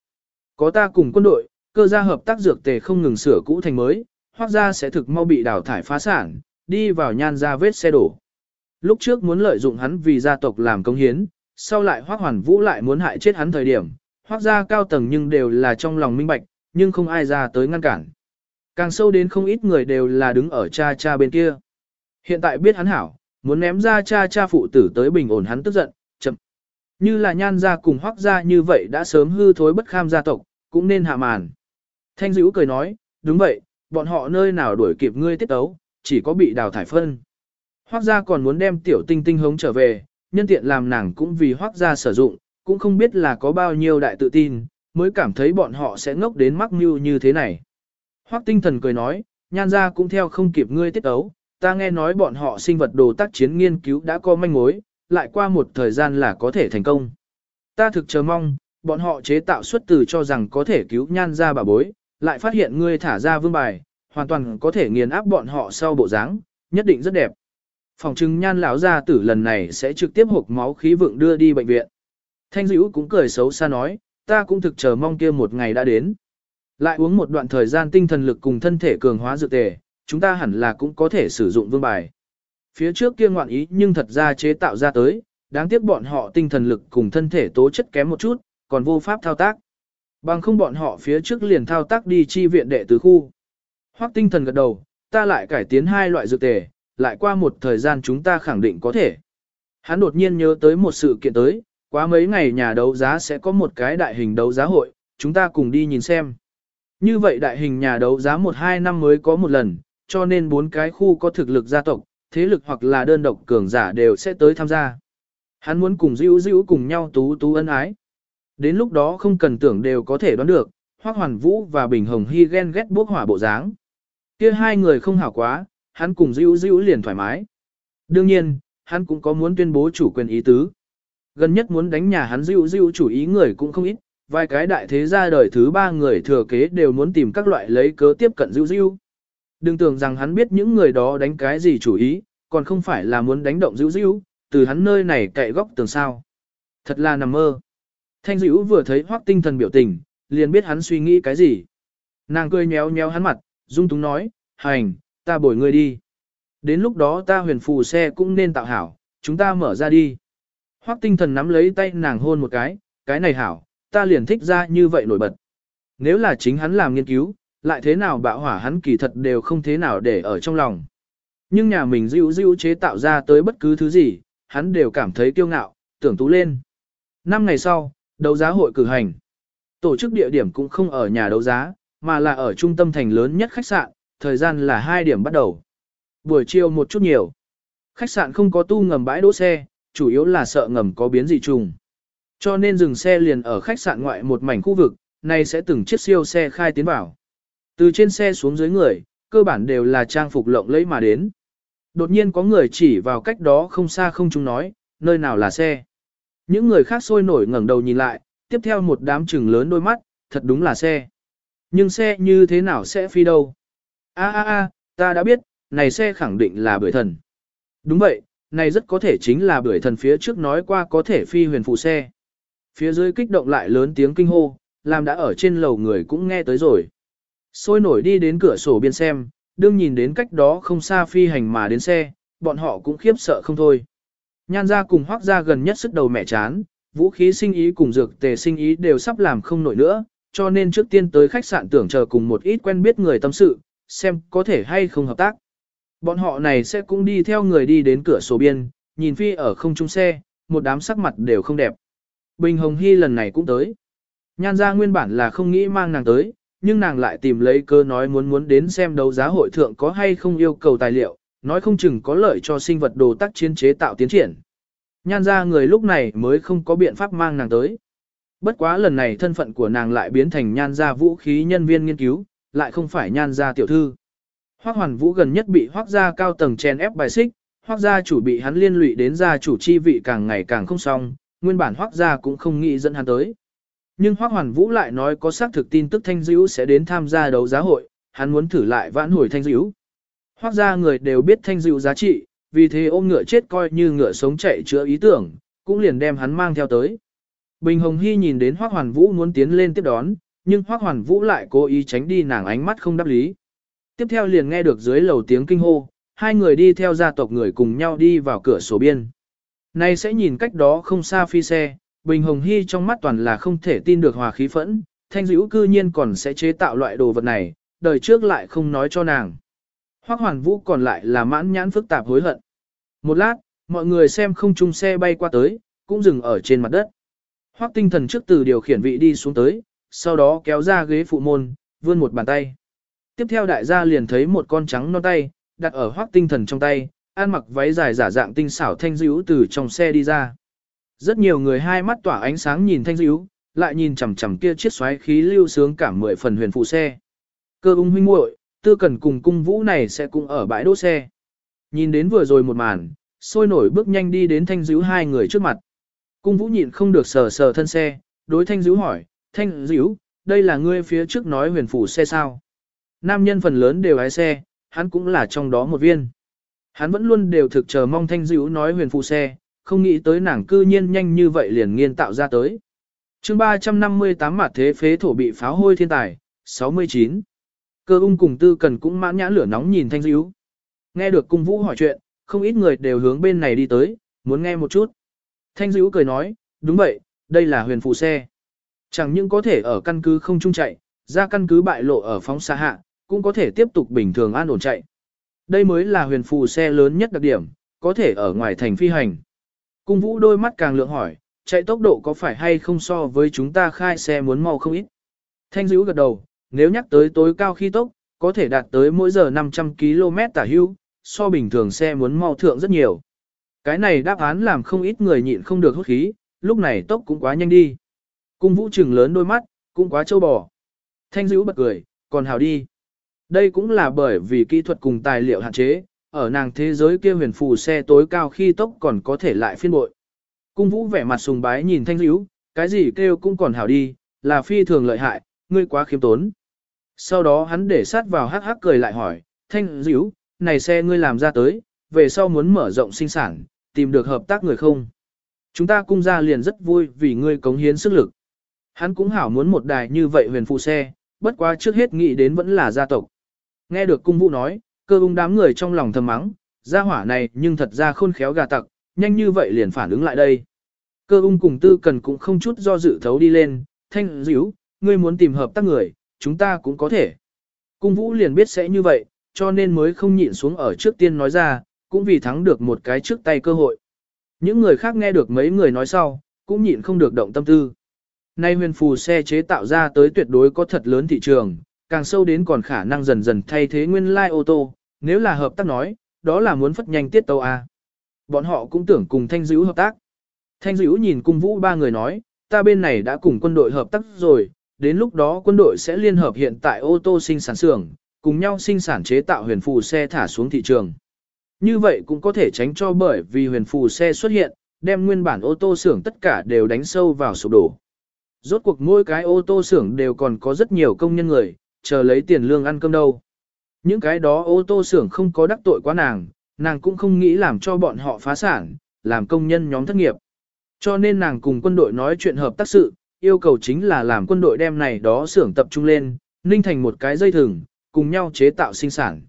Có ta cùng quân đội, cơ gia hợp tác dược tề không ngừng sửa cũ thành mới, hoác gia sẽ thực mau bị đào thải phá sản, đi vào nhan gia vết xe đổ. Lúc trước muốn lợi dụng hắn vì gia tộc làm công hiến, sau lại hoác hoàn vũ lại muốn hại chết hắn thời điểm, hoác gia cao tầng nhưng đều là trong lòng minh bạch, nhưng không ai ra tới ngăn cản. Càng sâu đến không ít người đều là đứng ở cha cha bên kia. Hiện tại biết hắn hảo, muốn ném ra cha cha phụ tử tới bình ổn hắn tức giận. Như là nhan gia cùng hoác gia như vậy đã sớm hư thối bất kham gia tộc, cũng nên hạ màn. Thanh dữ cười nói, đúng vậy, bọn họ nơi nào đuổi kịp ngươi tiết tấu, chỉ có bị đào thải phân. Hoác gia còn muốn đem tiểu tinh tinh hống trở về, nhân tiện làm nàng cũng vì hoác gia sử dụng, cũng không biết là có bao nhiêu đại tự tin, mới cảm thấy bọn họ sẽ ngốc đến mắc mưu như thế này. Hoắc tinh thần cười nói, nhan gia cũng theo không kịp ngươi tiết ấu, ta nghe nói bọn họ sinh vật đồ tác chiến nghiên cứu đã có manh mối, lại qua một thời gian là có thể thành công. Ta thực chờ mong, bọn họ chế tạo xuất từ cho rằng có thể cứu nhan ra bà bối, lại phát hiện ngươi thả ra vương bài, hoàn toàn có thể nghiền áp bọn họ sau bộ dáng, nhất định rất đẹp. Phòng trưng nhan lão gia tử lần này sẽ trực tiếp hộp máu khí vượng đưa đi bệnh viện. Thanh dữ cũng cười xấu xa nói, ta cũng thực chờ mong kia một ngày đã đến. Lại uống một đoạn thời gian tinh thần lực cùng thân thể cường hóa dược tề, chúng ta hẳn là cũng có thể sử dụng vương bài. Phía trước kia ngoạn ý nhưng thật ra chế tạo ra tới, đáng tiếc bọn họ tinh thần lực cùng thân thể tố chất kém một chút, còn vô pháp thao tác. Bằng không bọn họ phía trước liền thao tác đi chi viện đệ tứ khu. Hoắc tinh thần gật đầu, ta lại cải tiến hai loại dược tề, lại qua một thời gian chúng ta khẳng định có thể. Hắn đột nhiên nhớ tới một sự kiện tới, quá mấy ngày nhà đấu giá sẽ có một cái đại hình đấu giá hội, chúng ta cùng đi nhìn xem. Như vậy đại hình nhà đấu giá 1-2 năm mới có một lần, cho nên bốn cái khu có thực lực gia tộc, thế lực hoặc là đơn độc cường giả đều sẽ tới tham gia. Hắn muốn cùng Dữu Dữu cùng nhau tú tú ân ái. Đến lúc đó không cần tưởng đều có thể đoán được, Hoắc Hoàn Vũ và Bình Hồng Hy ghen ghét bốc hỏa bộ dáng. Kia hai người không hảo quá, hắn cùng Dữu Dữu liền thoải mái. Đương nhiên, hắn cũng có muốn tuyên bố chủ quyền ý tứ. Gần nhất muốn đánh nhà hắn Dữu Dữu chủ ý người cũng không ít, vài cái đại thế gia đời thứ ba người thừa kế đều muốn tìm các loại lấy cớ tiếp cận Dữu Dữu. Đừng tưởng rằng hắn biết những người đó đánh cái gì chủ ý, còn không phải là muốn đánh động dữ dữ, từ hắn nơi này cậy góc tường sao. Thật là nằm mơ. Thanh Dữ vừa thấy Hoắc Tinh Thần biểu tình, liền biết hắn suy nghĩ cái gì. Nàng cười nhéo nhéo hắn mặt, dung túng nói, hành, ta bồi ngươi đi. Đến lúc đó ta huyền phù xe cũng nên tạo hảo, chúng ta mở ra đi. Hoắc tinh thần nắm lấy tay nàng hôn một cái, cái này hảo, ta liền thích ra như vậy nổi bật. Nếu là chính hắn làm nghiên cứu, lại thế nào bạo hỏa hắn kỳ thật đều không thế nào để ở trong lòng. Nhưng nhà mình dịu dịu chế tạo ra tới bất cứ thứ gì, hắn đều cảm thấy kiêu ngạo, tưởng tú lên. Năm ngày sau, đấu giá hội cử hành. Tổ chức địa điểm cũng không ở nhà đấu giá, mà là ở trung tâm thành lớn nhất khách sạn, thời gian là 2 điểm bắt đầu. Buổi chiều một chút nhiều. Khách sạn không có tu ngầm bãi đỗ xe, chủ yếu là sợ ngầm có biến dị trùng. Cho nên dừng xe liền ở khách sạn ngoại một mảnh khu vực, này sẽ từng chiếc siêu xe khai tiến vào. Từ trên xe xuống dưới người, cơ bản đều là trang phục lộng lẫy mà đến. Đột nhiên có người chỉ vào cách đó không xa không chúng nói, nơi nào là xe. Những người khác sôi nổi ngẩng đầu nhìn lại, tiếp theo một đám chừng lớn đôi mắt, thật đúng là xe. Nhưng xe như thế nào sẽ phi đâu? A a a, ta đã biết, này xe khẳng định là bưởi thần. Đúng vậy, này rất có thể chính là bưởi thần phía trước nói qua có thể phi huyền phụ xe. Phía dưới kích động lại lớn tiếng kinh hô, làm đã ở trên lầu người cũng nghe tới rồi. Sôi nổi đi đến cửa sổ biên xem, đương nhìn đến cách đó không xa phi hành mà đến xe, bọn họ cũng khiếp sợ không thôi. Nhan ra cùng hoác ra gần nhất sức đầu mẹ chán, vũ khí sinh ý cùng dược tề sinh ý đều sắp làm không nổi nữa, cho nên trước tiên tới khách sạn tưởng chờ cùng một ít quen biết người tâm sự, xem có thể hay không hợp tác. Bọn họ này sẽ cũng đi theo người đi đến cửa sổ biên, nhìn phi ở không trung xe, một đám sắc mặt đều không đẹp. Bình Hồng Hy lần này cũng tới. Nhan ra nguyên bản là không nghĩ mang nàng tới, nhưng nàng lại tìm lấy cơ nói muốn muốn đến xem đấu giá hội thượng có hay không yêu cầu tài liệu, nói không chừng có lợi cho sinh vật đồ tác chiến chế tạo tiến triển. Nhan ra người lúc này mới không có biện pháp mang nàng tới. Bất quá lần này thân phận của nàng lại biến thành nhan ra vũ khí nhân viên nghiên cứu, lại không phải nhan ra tiểu thư. Hoác hoàn vũ gần nhất bị hoác gia cao tầng chen ép bài xích, hoác gia chủ bị hắn liên lụy đến gia chủ chi vị càng ngày càng không xong, nguyên bản hoác gia cũng không nghĩ dẫn hắn tới. Nhưng hoác hoàn vũ lại nói có xác thực tin tức thanh dữ sẽ đến tham gia đấu giá hội, hắn muốn thử lại vãn hồi thanh dữ. Hoác gia người đều biết thanh dữ giá trị, vì thế ôm ngựa chết coi như ngựa sống chạy chữa ý tưởng, cũng liền đem hắn mang theo tới. Bình Hồng Hy nhìn đến Hoác Hoàn Vũ muốn tiến lên tiếp đón, nhưng Hoác Hoàn Vũ lại cố ý tránh đi nàng ánh mắt không đáp lý. Tiếp theo liền nghe được dưới lầu tiếng kinh hô, hai người đi theo gia tộc người cùng nhau đi vào cửa sổ biên. Này sẽ nhìn cách đó không xa phi xe, Bình Hồng Hy trong mắt toàn là không thể tin được hòa khí phẫn, thanh dữ cư nhiên còn sẽ chế tạo loại đồ vật này, đời trước lại không nói cho nàng. Hoác Hoàn Vũ còn lại là mãn nhãn phức tạp hối hận. Một lát, mọi người xem không chung xe bay qua tới, cũng dừng ở trên mặt đất. Hoác tinh thần trước từ điều khiển vị đi xuống tới, sau đó kéo ra ghế phụ môn, vươn một bàn tay. Tiếp theo đại gia liền thấy một con trắng non tay, đặt ở hoác tinh thần trong tay, ăn mặc váy dài giả dạng tinh xảo thanh dữ từ trong xe đi ra. Rất nhiều người hai mắt tỏa ánh sáng nhìn thanh dữ, lại nhìn chằm chằm kia chiếc xoáy khí lưu sướng cảm mười phần huyền phụ xe. Cơ ung huynh muội, tư cần cùng cung vũ này sẽ cũng ở bãi đỗ xe. Nhìn đến vừa rồi một màn, sôi nổi bước nhanh đi đến thanh dữ hai người trước mặt. Cung vũ nhịn không được sờ sờ thân xe, đối thanh dữ hỏi, thanh dữ, đây là ngươi phía trước nói huyền phủ xe sao. Nam nhân phần lớn đều lái xe, hắn cũng là trong đó một viên. Hắn vẫn luôn đều thực chờ mong thanh dữ nói huyền phụ xe, không nghĩ tới nàng cư nhiên nhanh như vậy liền nghiên tạo ra tới. chương 358 mặt thế phế thổ bị pháo hôi thiên tài, 69. Cơ ung cùng tư cần cũng mãn nhã lửa nóng nhìn thanh dữ. Nghe được cung vũ hỏi chuyện, không ít người đều hướng bên này đi tới, muốn nghe một chút. Thanh dữ cười nói, đúng vậy, đây là huyền phụ xe. Chẳng những có thể ở căn cứ không trung chạy, ra căn cứ bại lộ ở phóng xa hạ, cũng có thể tiếp tục bình thường an ổn chạy. Đây mới là huyền phù xe lớn nhất đặc điểm, có thể ở ngoài thành phi hành. Cung vũ đôi mắt càng lượng hỏi, chạy tốc độ có phải hay không so với chúng ta khai xe muốn mau không ít. Thanh dữ gật đầu, nếu nhắc tới tối cao khi tốc, có thể đạt tới mỗi giờ 500 km tả hưu, so bình thường xe muốn mau thượng rất nhiều. Cái này đáp án làm không ít người nhịn không được hút khí, lúc này tốc cũng quá nhanh đi. Cung vũ trừng lớn đôi mắt, cũng quá trâu bò. Thanh dữ bật cười, còn hào đi. Đây cũng là bởi vì kỹ thuật cùng tài liệu hạn chế, ở nàng thế giới kia huyền phù xe tối cao khi tốc còn có thể lại phiên bội. Cung vũ vẻ mặt sùng bái nhìn thanh hữu, cái gì kêu cũng còn hảo đi, là phi thường lợi hại, ngươi quá khiêm tốn. Sau đó hắn để sát vào hắc hắc cười lại hỏi, thanh hữu, này xe ngươi làm ra tới, về sau muốn mở rộng sinh sản, tìm được hợp tác người không? Chúng ta cung ra liền rất vui vì ngươi cống hiến sức lực. Hắn cũng hảo muốn một đài như vậy huyền phù xe, bất quá trước hết nghĩ đến vẫn là gia tộc. Nghe được cung vũ nói, cơ ung đám người trong lòng thầm mắng, gia hỏa này nhưng thật ra khôn khéo gà tặc, nhanh như vậy liền phản ứng lại đây. Cơ ung cùng tư cần cũng không chút do dự thấu đi lên, thanh dữ, ngươi muốn tìm hợp tác người, chúng ta cũng có thể. Cung vũ liền biết sẽ như vậy, cho nên mới không nhịn xuống ở trước tiên nói ra, cũng vì thắng được một cái trước tay cơ hội. Những người khác nghe được mấy người nói sau, cũng nhịn không được động tâm tư. Nay huyền phù xe chế tạo ra tới tuyệt đối có thật lớn thị trường, càng sâu đến còn khả năng dần dần thay thế nguyên lai like ô tô, nếu là hợp tác nói, đó là muốn phất nhanh tiết tâu A. Bọn họ cũng tưởng cùng Thanh Dữ hợp tác. Thanh Dữ nhìn cung vũ ba người nói, ta bên này đã cùng quân đội hợp tác rồi, đến lúc đó quân đội sẽ liên hợp hiện tại ô tô sinh sản xưởng, cùng nhau sinh sản chế tạo huyền phù xe thả xuống thị trường. Như vậy cũng có thể tránh cho bởi vì huyền phù xe xuất hiện, đem nguyên bản ô tô xưởng tất cả đều đánh sâu vào sụp đổ. Rốt cuộc mỗi cái ô tô xưởng đều còn có rất nhiều công nhân người, chờ lấy tiền lương ăn cơm đâu. Những cái đó ô tô xưởng không có đắc tội quá nàng, nàng cũng không nghĩ làm cho bọn họ phá sản, làm công nhân nhóm thất nghiệp. Cho nên nàng cùng quân đội nói chuyện hợp tác sự, yêu cầu chính là làm quân đội đem này đó xưởng tập trung lên, ninh thành một cái dây thừng, cùng nhau chế tạo sinh sản.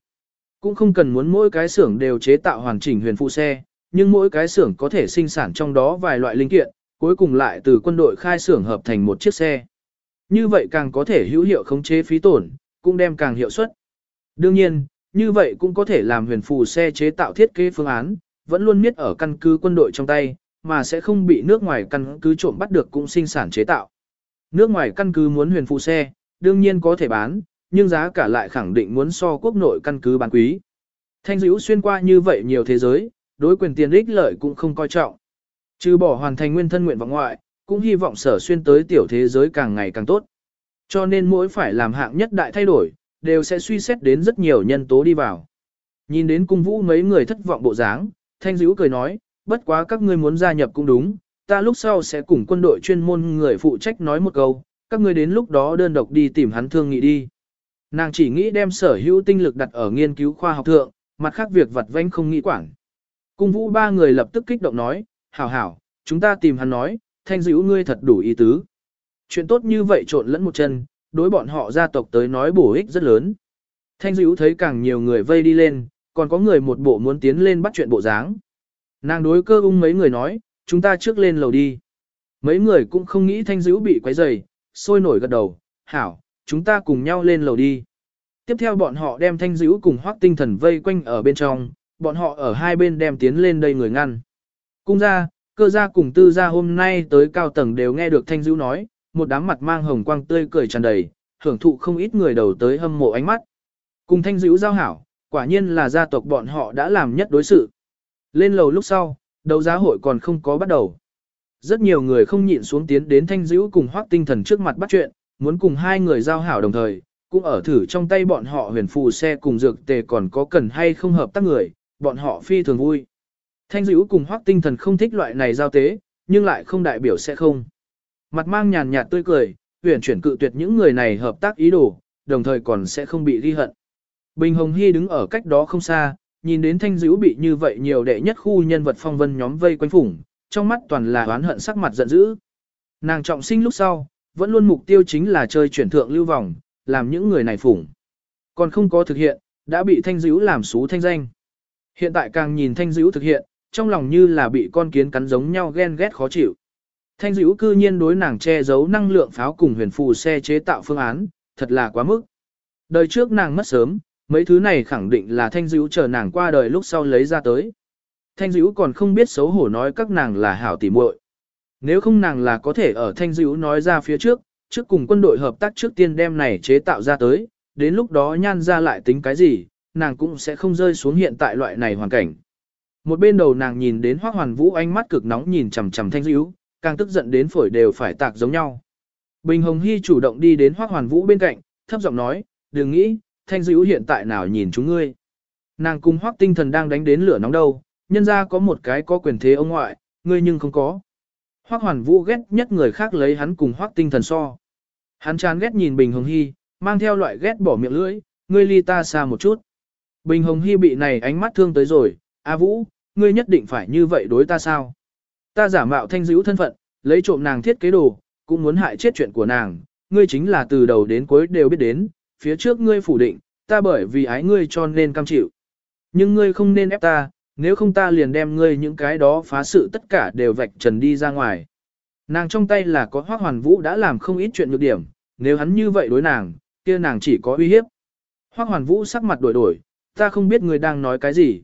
Cũng không cần muốn mỗi cái xưởng đều chế tạo hoàn chỉnh huyền phụ xe, nhưng mỗi cái xưởng có thể sinh sản trong đó vài loại linh kiện, cuối cùng lại từ quân đội khai xưởng hợp thành một chiếc xe. Như vậy càng có thể hữu hiệu khống chế phí tổn, cũng đem càng hiệu suất. Đương nhiên, như vậy cũng có thể làm huyền phù xe chế tạo thiết kế phương án, vẫn luôn miết ở căn cứ quân đội trong tay, mà sẽ không bị nước ngoài căn cứ trộm bắt được cũng sinh sản chế tạo. Nước ngoài căn cứ muốn huyền phù xe, đương nhiên có thể bán, nhưng giá cả lại khẳng định muốn so quốc nội căn cứ bán quý. Thanh dữ xuyên qua như vậy nhiều thế giới, đối quyền tiền ích lợi cũng không coi trọng. Trừ bỏ hoàn thành nguyên thân nguyện vọng ngoại, cũng hy vọng sở xuyên tới tiểu thế giới càng ngày càng tốt. Cho nên mỗi phải làm hạng nhất đại thay đổi, đều sẽ suy xét đến rất nhiều nhân tố đi vào. Nhìn đến cung vũ mấy người thất vọng bộ dáng, thanh dữ cười nói, bất quá các ngươi muốn gia nhập cũng đúng, ta lúc sau sẽ cùng quân đội chuyên môn người phụ trách nói một câu, các ngươi đến lúc đó đơn độc đi tìm hắn thương nghị đi. Nàng chỉ nghĩ đem sở hữu tinh lực đặt ở nghiên cứu khoa học thượng, mặt khác việc vặt vãnh không nghĩ quản. Cung vũ ba người lập tức kích động nói, hảo hảo, chúng ta tìm hắn nói, thanh dữ ngươi thật đủ ý tứ. Chuyện tốt như vậy trộn lẫn một chân, đối bọn họ gia tộc tới nói bổ ích rất lớn. Thanh dữ thấy càng nhiều người vây đi lên, còn có người một bộ muốn tiến lên bắt chuyện bộ dáng. Nàng đối cơ ung mấy người nói, chúng ta trước lên lầu đi. Mấy người cũng không nghĩ thanh dữ bị quấy rầy, sôi nổi gật đầu, hảo, chúng ta cùng nhau lên lầu đi. Tiếp theo bọn họ đem thanh dữ cùng hoác tinh thần vây quanh ở bên trong, bọn họ ở hai bên đem tiến lên đây người ngăn. Cung ra, cơ gia cùng tư gia hôm nay tới cao tầng đều nghe được thanh dữ nói, một đám mặt mang hồng quang tươi cười tràn đầy, hưởng thụ không ít người đầu tới hâm mộ ánh mắt. Cùng thanh dữ giao hảo, quả nhiên là gia tộc bọn họ đã làm nhất đối sự. Lên lầu lúc sau, đấu giá hội còn không có bắt đầu. rất nhiều người không nhịn xuống tiến đến thanh dữ cùng hoác tinh thần trước mặt bắt chuyện, muốn cùng hai người giao hảo đồng thời, cũng ở thử trong tay bọn họ huyền phù xe cùng dược tề còn có cần hay không hợp tác người, bọn họ phi thường vui. Thanh dữ cùng hoác tinh thần không thích loại này giao tế, nhưng lại không đại biểu sẽ không. Mặt mang nhàn nhạt tươi cười, huyền chuyển cự tuyệt những người này hợp tác ý đồ, đồng thời còn sẽ không bị ghi hận. Bình Hồng Hy đứng ở cách đó không xa, nhìn đến thanh dữ bị như vậy nhiều đệ nhất khu nhân vật phong vân nhóm vây quanh phủng, trong mắt toàn là oán hận sắc mặt giận dữ. Nàng trọng sinh lúc sau, vẫn luôn mục tiêu chính là chơi chuyển thượng lưu vòng, làm những người này phủng. Còn không có thực hiện, đã bị thanh dữ làm xú thanh danh. Hiện tại càng nhìn thanh dữ thực hiện, trong lòng như là bị con kiến cắn giống nhau ghen ghét khó chịu. Thanh dữ cư nhiên đối nàng che giấu năng lượng pháo cùng huyền phù xe chế tạo phương án, thật là quá mức. Đời trước nàng mất sớm, mấy thứ này khẳng định là thanh dữ chờ nàng qua đời lúc sau lấy ra tới. Thanh dữ còn không biết xấu hổ nói các nàng là hảo tỉ muội. Nếu không nàng là có thể ở thanh dữ nói ra phía trước, trước cùng quân đội hợp tác trước tiên đem này chế tạo ra tới, đến lúc đó nhan ra lại tính cái gì, nàng cũng sẽ không rơi xuống hiện tại loại này hoàn cảnh. Một bên đầu nàng nhìn đến Hoắc Hoàn Vũ ánh mắt cực nóng nhìn chằm chằm Thanh Dữu, càng tức giận đến phổi đều phải tạc giống nhau. Bình Hồng Hy chủ động đi đến Hoắc Hoàn Vũ bên cạnh, thấp giọng nói, đừng nghĩ, Thanh Dữ hiện tại nào nhìn chúng ngươi. Nàng cùng Hoắc Tinh Thần đang đánh đến lửa nóng đâu, nhân ra có một cái có quyền thế ông ngoại, ngươi nhưng không có. Hoắc Hoàn Vũ ghét nhất người khác lấy hắn cùng Hoắc Tinh Thần so. Hắn chán ghét nhìn Bình Hồng Hy, mang theo loại ghét bỏ miệng lưỡi, ngươi ly ta xa một chút. Bình Hồng Hy bị này ánh mắt thương tới rồi, A Vũ, ngươi nhất định phải như vậy đối ta sao? Ta giả mạo thanh dữ thân phận, lấy trộm nàng thiết kế đồ, cũng muốn hại chết chuyện của nàng, ngươi chính là từ đầu đến cuối đều biết đến, phía trước ngươi phủ định, ta bởi vì ái ngươi cho nên cam chịu. Nhưng ngươi không nên ép ta, nếu không ta liền đem ngươi những cái đó phá sự tất cả đều vạch trần đi ra ngoài. Nàng trong tay là có hoác hoàn vũ đã làm không ít chuyện nhược điểm, nếu hắn như vậy đối nàng, kia nàng chỉ có uy hiếp. Hoác hoàn vũ sắc mặt đổi đổi, ta không biết ngươi đang nói cái gì.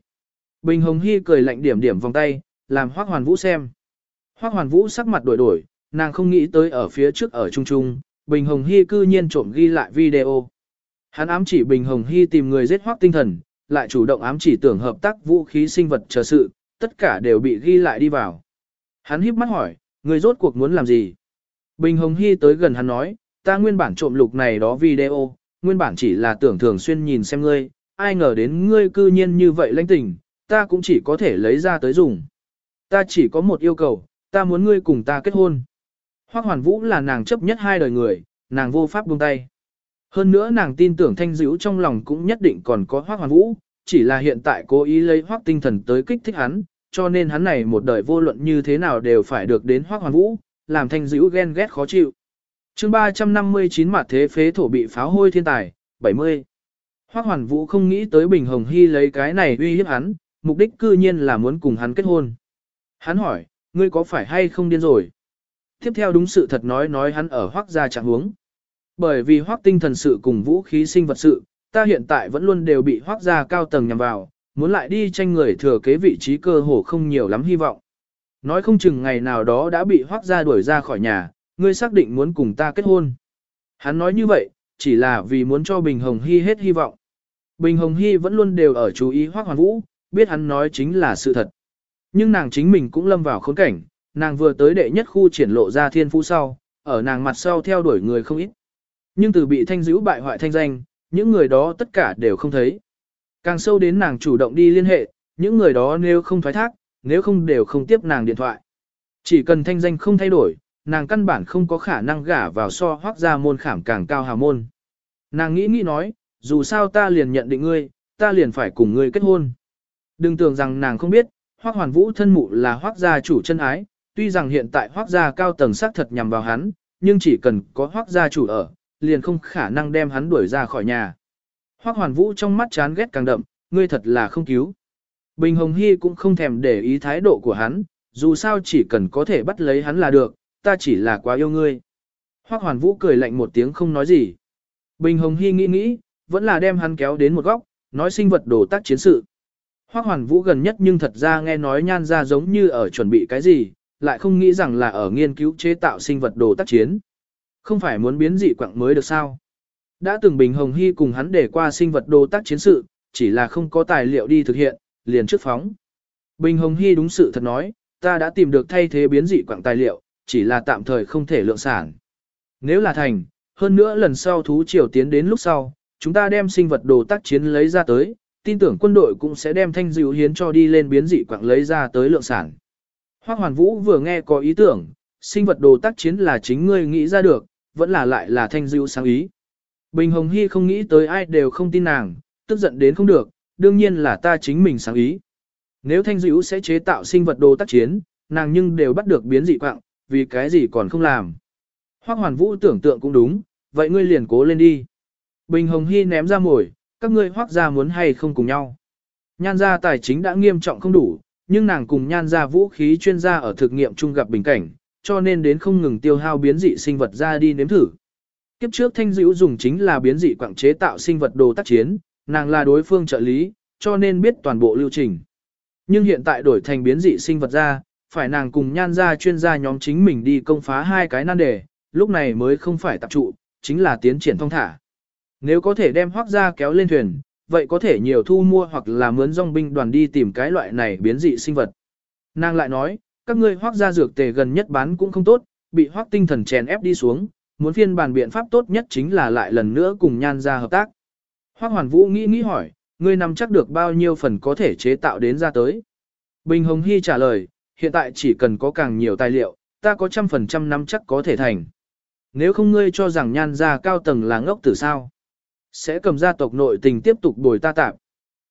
Bình Hồng Hy cười lạnh điểm điểm vòng tay, làm Hoác Hoàn Vũ xem. Hoác Hoàn Vũ sắc mặt đổi đổi, nàng không nghĩ tới ở phía trước ở Trung Trung, Bình Hồng Hy cư nhiên trộm ghi lại video. Hắn ám chỉ Bình Hồng Hy tìm người giết Hoác tinh thần, lại chủ động ám chỉ tưởng hợp tác vũ khí sinh vật chờ sự, tất cả đều bị ghi lại đi vào. Hắn híp mắt hỏi, người rốt cuộc muốn làm gì? Bình Hồng Hy tới gần hắn nói, ta nguyên bản trộm lục này đó video, nguyên bản chỉ là tưởng thường xuyên nhìn xem ngươi, ai ngờ đến ngươi cư nhiên như vậy lãnh tình, ta cũng chỉ có thể lấy ra tới dùng. Ta chỉ có một yêu cầu, ta muốn ngươi cùng ta kết hôn. Hoác Hoàn Vũ là nàng chấp nhất hai đời người, nàng vô pháp buông tay. Hơn nữa nàng tin tưởng thanh dữ trong lòng cũng nhất định còn có Hoác Hoàn Vũ, chỉ là hiện tại cố ý lấy Hoác tinh thần tới kích thích hắn, cho nên hắn này một đời vô luận như thế nào đều phải được đến Hoác Hoàn Vũ, làm thanh dữ ghen ghét khó chịu. chương 359 mặt thế phế thổ bị pháo hôi thiên tài, 70. Hoác Hoàn Vũ không nghĩ tới Bình Hồng Hy lấy cái này uy hiếp hắn, mục đích cư nhiên là muốn cùng hắn kết hôn. Hắn hỏi, ngươi có phải hay không điên rồi? Tiếp theo đúng sự thật nói nói hắn ở hoác gia trạng huống. Bởi vì hoác tinh thần sự cùng vũ khí sinh vật sự, ta hiện tại vẫn luôn đều bị hoác gia cao tầng nhằm vào, muốn lại đi tranh người thừa kế vị trí cơ hồ không nhiều lắm hy vọng. Nói không chừng ngày nào đó đã bị hoác gia đuổi ra khỏi nhà, ngươi xác định muốn cùng ta kết hôn. Hắn nói như vậy, chỉ là vì muốn cho Bình Hồng Hy hết hy vọng. Bình Hồng Hy vẫn luôn đều ở chú ý hoác hoàn vũ, biết hắn nói chính là sự thật. Nhưng nàng chính mình cũng lâm vào khốn cảnh, nàng vừa tới đệ nhất khu triển lộ ra thiên phú sau, ở nàng mặt sau theo đuổi người không ít. Nhưng từ bị thanh dữ bại hoại thanh danh, những người đó tất cả đều không thấy. Càng sâu đến nàng chủ động đi liên hệ, những người đó nếu không thoái thác, nếu không đều không tiếp nàng điện thoại. Chỉ cần thanh danh không thay đổi, nàng căn bản không có khả năng gả vào so hoác ra môn khảm càng cao hào môn. Nàng nghĩ nghĩ nói, dù sao ta liền nhận định ngươi, ta liền phải cùng ngươi kết hôn. Đừng tưởng rằng nàng không biết, Hoắc Hoàn Vũ thân mụ là Hoắc gia chủ chân ái, tuy rằng hiện tại Hoắc gia cao tầng xác thật nhằm vào hắn, nhưng chỉ cần có Hoắc gia chủ ở, liền không khả năng đem hắn đuổi ra khỏi nhà. Hoắc Hoàn Vũ trong mắt chán ghét càng đậm, ngươi thật là không cứu. Bình Hồng Hy cũng không thèm để ý thái độ của hắn, dù sao chỉ cần có thể bắt lấy hắn là được, ta chỉ là quá yêu ngươi. Hoắc Hoàn Vũ cười lạnh một tiếng không nói gì. Bình Hồng Hy nghĩ nghĩ, vẫn là đem hắn kéo đến một góc, nói sinh vật đồ tác chiến sự. Hoắc Hoàn Vũ gần nhất nhưng thật ra nghe nói nhan ra giống như ở chuẩn bị cái gì, lại không nghĩ rằng là ở nghiên cứu chế tạo sinh vật đồ tác chiến. Không phải muốn biến dị quặng mới được sao. Đã từng Bình Hồng Hy cùng hắn để qua sinh vật đồ tác chiến sự, chỉ là không có tài liệu đi thực hiện, liền trước phóng. Bình Hồng Hy đúng sự thật nói, ta đã tìm được thay thế biến dị quặng tài liệu, chỉ là tạm thời không thể lượng sản. Nếu là thành, hơn nữa lần sau thú triều tiến đến lúc sau, chúng ta đem sinh vật đồ tác chiến lấy ra tới, tin tưởng quân đội cũng sẽ đem thanh dịu hiến cho đi lên biến dị quặng lấy ra tới lượng sản. Hoác Hoàn Vũ vừa nghe có ý tưởng, sinh vật đồ tác chiến là chính ngươi nghĩ ra được, vẫn là lại là thanh dịu sáng ý. Bình Hồng Hy không nghĩ tới ai đều không tin nàng, tức giận đến không được, đương nhiên là ta chính mình sáng ý. Nếu thanh dữ sẽ chế tạo sinh vật đồ tác chiến, nàng nhưng đều bắt được biến dị quạng, vì cái gì còn không làm. Hoác Hoàn Vũ tưởng tượng cũng đúng, vậy ngươi liền cố lên đi. Bình Hồng Hy ném ra mồi, các ngươi hoác ra muốn hay không cùng nhau. Nhan gia tài chính đã nghiêm trọng không đủ, nhưng nàng cùng nhan gia vũ khí chuyên gia ở thực nghiệm chung gặp bình cảnh, cho nên đến không ngừng tiêu hao biến dị sinh vật ra đi nếm thử. Kiếp trước thanh dữ dùng chính là biến dị quảng chế tạo sinh vật đồ tác chiến, nàng là đối phương trợ lý, cho nên biết toàn bộ lưu trình. Nhưng hiện tại đổi thành biến dị sinh vật ra, phải nàng cùng nhan gia chuyên gia nhóm chính mình đi công phá hai cái nan đề, lúc này mới không phải tập trụ, chính là tiến triển thông thả. Nếu có thể đem hoác ra kéo lên thuyền, vậy có thể nhiều thu mua hoặc là mướn dòng binh đoàn đi tìm cái loại này biến dị sinh vật. Nàng lại nói, các ngươi hoác ra dược tề gần nhất bán cũng không tốt, bị hoác tinh thần chèn ép đi xuống, muốn phiên bản biện pháp tốt nhất chính là lại lần nữa cùng nhan gia hợp tác. Hoác hoàn vũ nghĩ nghĩ hỏi, ngươi nắm chắc được bao nhiêu phần có thể chế tạo đến ra tới. Bình Hồng Hy trả lời, hiện tại chỉ cần có càng nhiều tài liệu, ta có trăm phần trăm nắm chắc có thể thành. Nếu không ngươi cho rằng nhan gia cao tầng là ngốc tử sao, sẽ cầm gia tộc nội tình tiếp tục bồi ta tạm.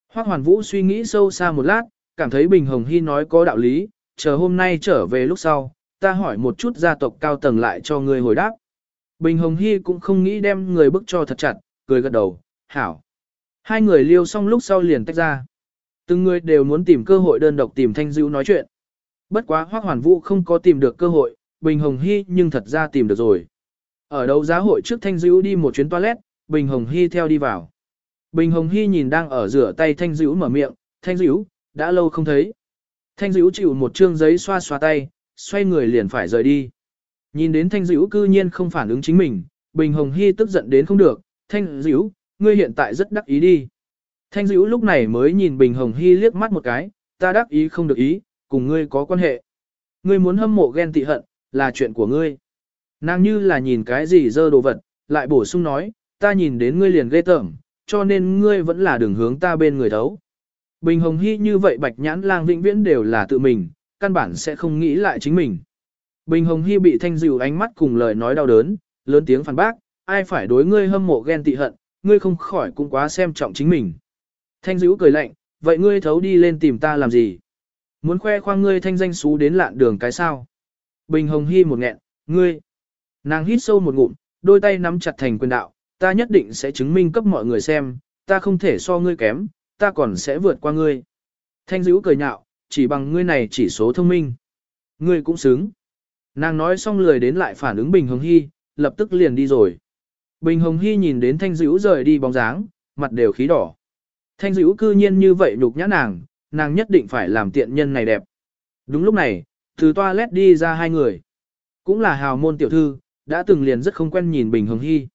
Hoác Hoàn Vũ suy nghĩ sâu xa một lát, cảm thấy Bình Hồng Hy nói có đạo lý, chờ hôm nay trở về lúc sau, ta hỏi một chút gia tộc cao tầng lại cho ngươi hồi đáp. Bình Hồng Hy cũng không nghĩ đem người bức cho thật chặt, cười gật đầu, hảo. Hai người liêu xong lúc sau liền tách ra. Từng người đều muốn tìm cơ hội đơn độc tìm Thanh Dữ nói chuyện. Bất quá Hoác Hoàn Vũ không có tìm được cơ hội, Bình Hồng Hy nhưng thật ra tìm được rồi. Ở đấu giá hội trước Thanh Dữ đi một chuyến toilet, Bình Hồng Hy theo đi vào. Bình Hồng Hy nhìn đang ở rửa tay Thanh Dữ mở miệng, Thanh Dữ, đã lâu không thấy. Thanh Dữ chịu một trương giấy xoa xoa tay, xoay người liền phải rời đi. Nhìn đến Thanh Dữ cư nhiên không phản ứng chính mình, Bình Hồng Hy tức giận đến không được, Thanh Dữ, ngươi hiện tại rất đắc ý đi. Thanh Dữ lúc này mới nhìn Bình Hồng Hy liếc mắt một cái, ta đắc ý không được ý, cùng ngươi có quan hệ. Ngươi muốn hâm mộ ghen tị hận, là chuyện của ngươi. Nàng như là nhìn cái gì dơ đồ vật, lại bổ sung nói, ta nhìn đến ngươi liền ghê tởm, cho nên ngươi vẫn là đường hướng ta bên người thấu. Bình Hồng Hy như vậy bạch nhãn lang vĩnh viễn đều là tự mình, căn bản sẽ không nghĩ lại chính mình. Bình Hồng Hy bị thanh dịu ánh mắt cùng lời nói đau đớn, lớn tiếng phản bác, ai phải đối ngươi hâm mộ ghen tị hận, ngươi không khỏi cũng quá xem trọng chính mình. Thanh dịu cười lạnh, vậy ngươi thấu đi lên tìm ta làm gì? Muốn khoe khoang ngươi thanh danh xú đến lạn đường cái sao? Bình Hồng Hy một nghẹn, ngươi. Nàng hít sâu một ngụm, đôi tay nắm chặt thành quyền đạo, ta nhất định sẽ chứng minh cấp mọi người xem, ta không thể so ngươi kém, ta còn sẽ vượt qua ngươi. Thanh dữ cười nhạo, chỉ bằng ngươi này chỉ số thông minh. Ngươi cũng xứng. Nàng nói xong lười đến lại phản ứng Bình Hồng Hy, lập tức liền đi rồi. Bình Hồng Hy nhìn đến Thanh Dữ rời đi bóng dáng, mặt đều khí đỏ. Thanh Dữ cư nhiên như vậy nhục nhã nàng, nàng nhất định phải làm tiện nhân này đẹp. Đúng lúc này, từ toilet đi ra hai người. Cũng là hào môn tiểu thư, đã từng liền rất không quen nhìn Bình Hồng Hy.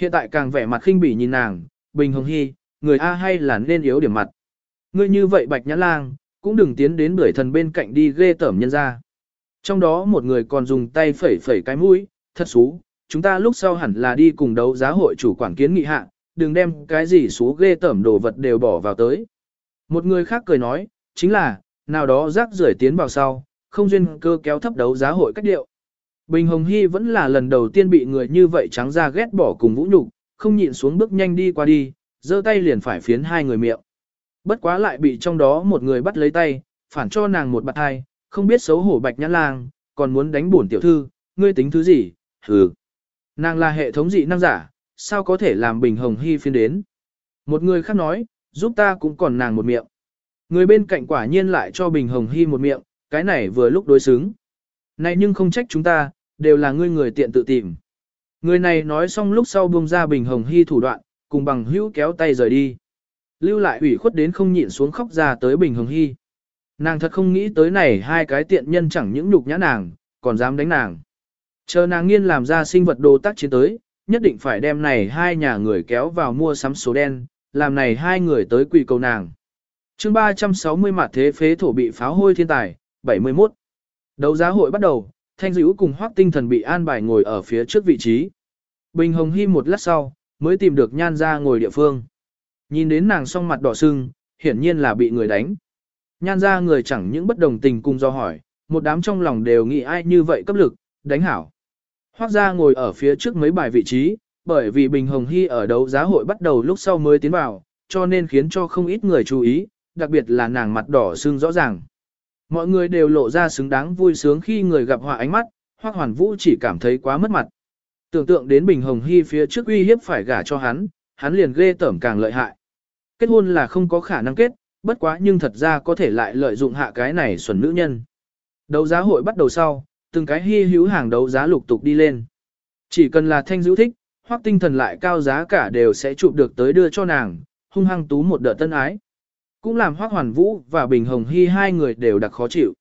Hiện tại càng vẻ mặt khinh bỉ nhìn nàng, Bình Hồng Hy, người A hay là nên yếu điểm mặt. Ngươi như vậy bạch nhã lang, cũng đừng tiến đến bưởi thần bên cạnh đi ghê tởm nhân ra. Trong đó một người còn dùng tay phẩy phẩy cái mũi, thật xú, chúng ta lúc sau hẳn là đi cùng đấu giá hội chủ quản kiến nghị hạ, đừng đem cái gì xú ghê tởm đồ vật đều bỏ vào tới. Một người khác cười nói, chính là, nào đó rác rưởi tiến vào sau, không duyên cơ kéo thấp đấu giá hội cách điệu. Bình Hồng Hy vẫn là lần đầu tiên bị người như vậy trắng ra ghét bỏ cùng vũ nhục, không nhịn xuống bước nhanh đi qua đi, giơ tay liền phải phiến hai người miệng. Bất quá lại bị trong đó một người bắt lấy tay, phản cho nàng một bạt hai, không biết xấu hổ bạch nhãn lang, còn muốn đánh bổn tiểu thư, ngươi tính thứ gì, hừ. Nàng là hệ thống dị năng giả, sao có thể làm Bình Hồng Hy phiên đến. Một người khác nói, giúp ta cũng còn nàng một miệng. Người bên cạnh quả nhiên lại cho Bình Hồng Hy một miệng, cái này vừa lúc đối xứng. Này nhưng không trách chúng ta, đều là ngươi người tiện tự tìm. Người này nói xong lúc sau buông ra Bình Hồng Hy thủ đoạn, cùng bằng hữu kéo tay rời đi. Lưu lại ủy khuất đến không nhịn xuống khóc ra tới Bình Hồng Hy. Nàng thật không nghĩ tới này hai cái tiện nhân chẳng những nhục nhã nàng, còn dám đánh nàng. Chờ nàng nghiên làm ra sinh vật đồ tác chiến tới, nhất định phải đem này hai nhà người kéo vào mua sắm số đen, làm này hai người tới quỳ cầu nàng. chương 360 mặt thế phế thổ bị pháo hôi thiên tài, 71. Đấu giá hội bắt đầu, Thanh Dữ cùng Hoắc Tinh Thần bị an bài ngồi ở phía trước vị trí. Bình Hồng Hy một lát sau, mới tìm được nhan ra ngồi địa phương. Nhìn đến nàng song mặt đỏ sưng, hiển nhiên là bị người đánh. Nhan ra người chẳng những bất đồng tình cùng do hỏi, một đám trong lòng đều nghĩ ai như vậy cấp lực, đánh hảo. Hoác ra ngồi ở phía trước mấy bài vị trí, bởi vì Bình Hồng Hy ở đấu giá hội bắt đầu lúc sau mới tiến vào, cho nên khiến cho không ít người chú ý, đặc biệt là nàng mặt đỏ sưng rõ ràng. Mọi người đều lộ ra xứng đáng vui sướng khi người gặp họa ánh mắt, hoắc Hoàn Vũ chỉ cảm thấy quá mất mặt. Tưởng tượng đến Bình Hồng Hy phía trước uy hiếp phải gả cho hắn, hắn liền ghê tởm càng lợi hại. Kết hôn là không có khả năng kết, bất quá nhưng thật ra có thể lại lợi dụng hạ cái này xuẩn nữ nhân. Đấu giá hội bắt đầu sau, từng cái hy hữu hàng đấu giá lục tục đi lên. Chỉ cần là thanh dữ thích, hoặc tinh thần lại cao giá cả đều sẽ chụp được tới đưa cho nàng, hung hăng tú một đợt tân ái. Cũng làm Hoác Hoàn Vũ và Bình Hồng Hy hai người đều đặc khó chịu.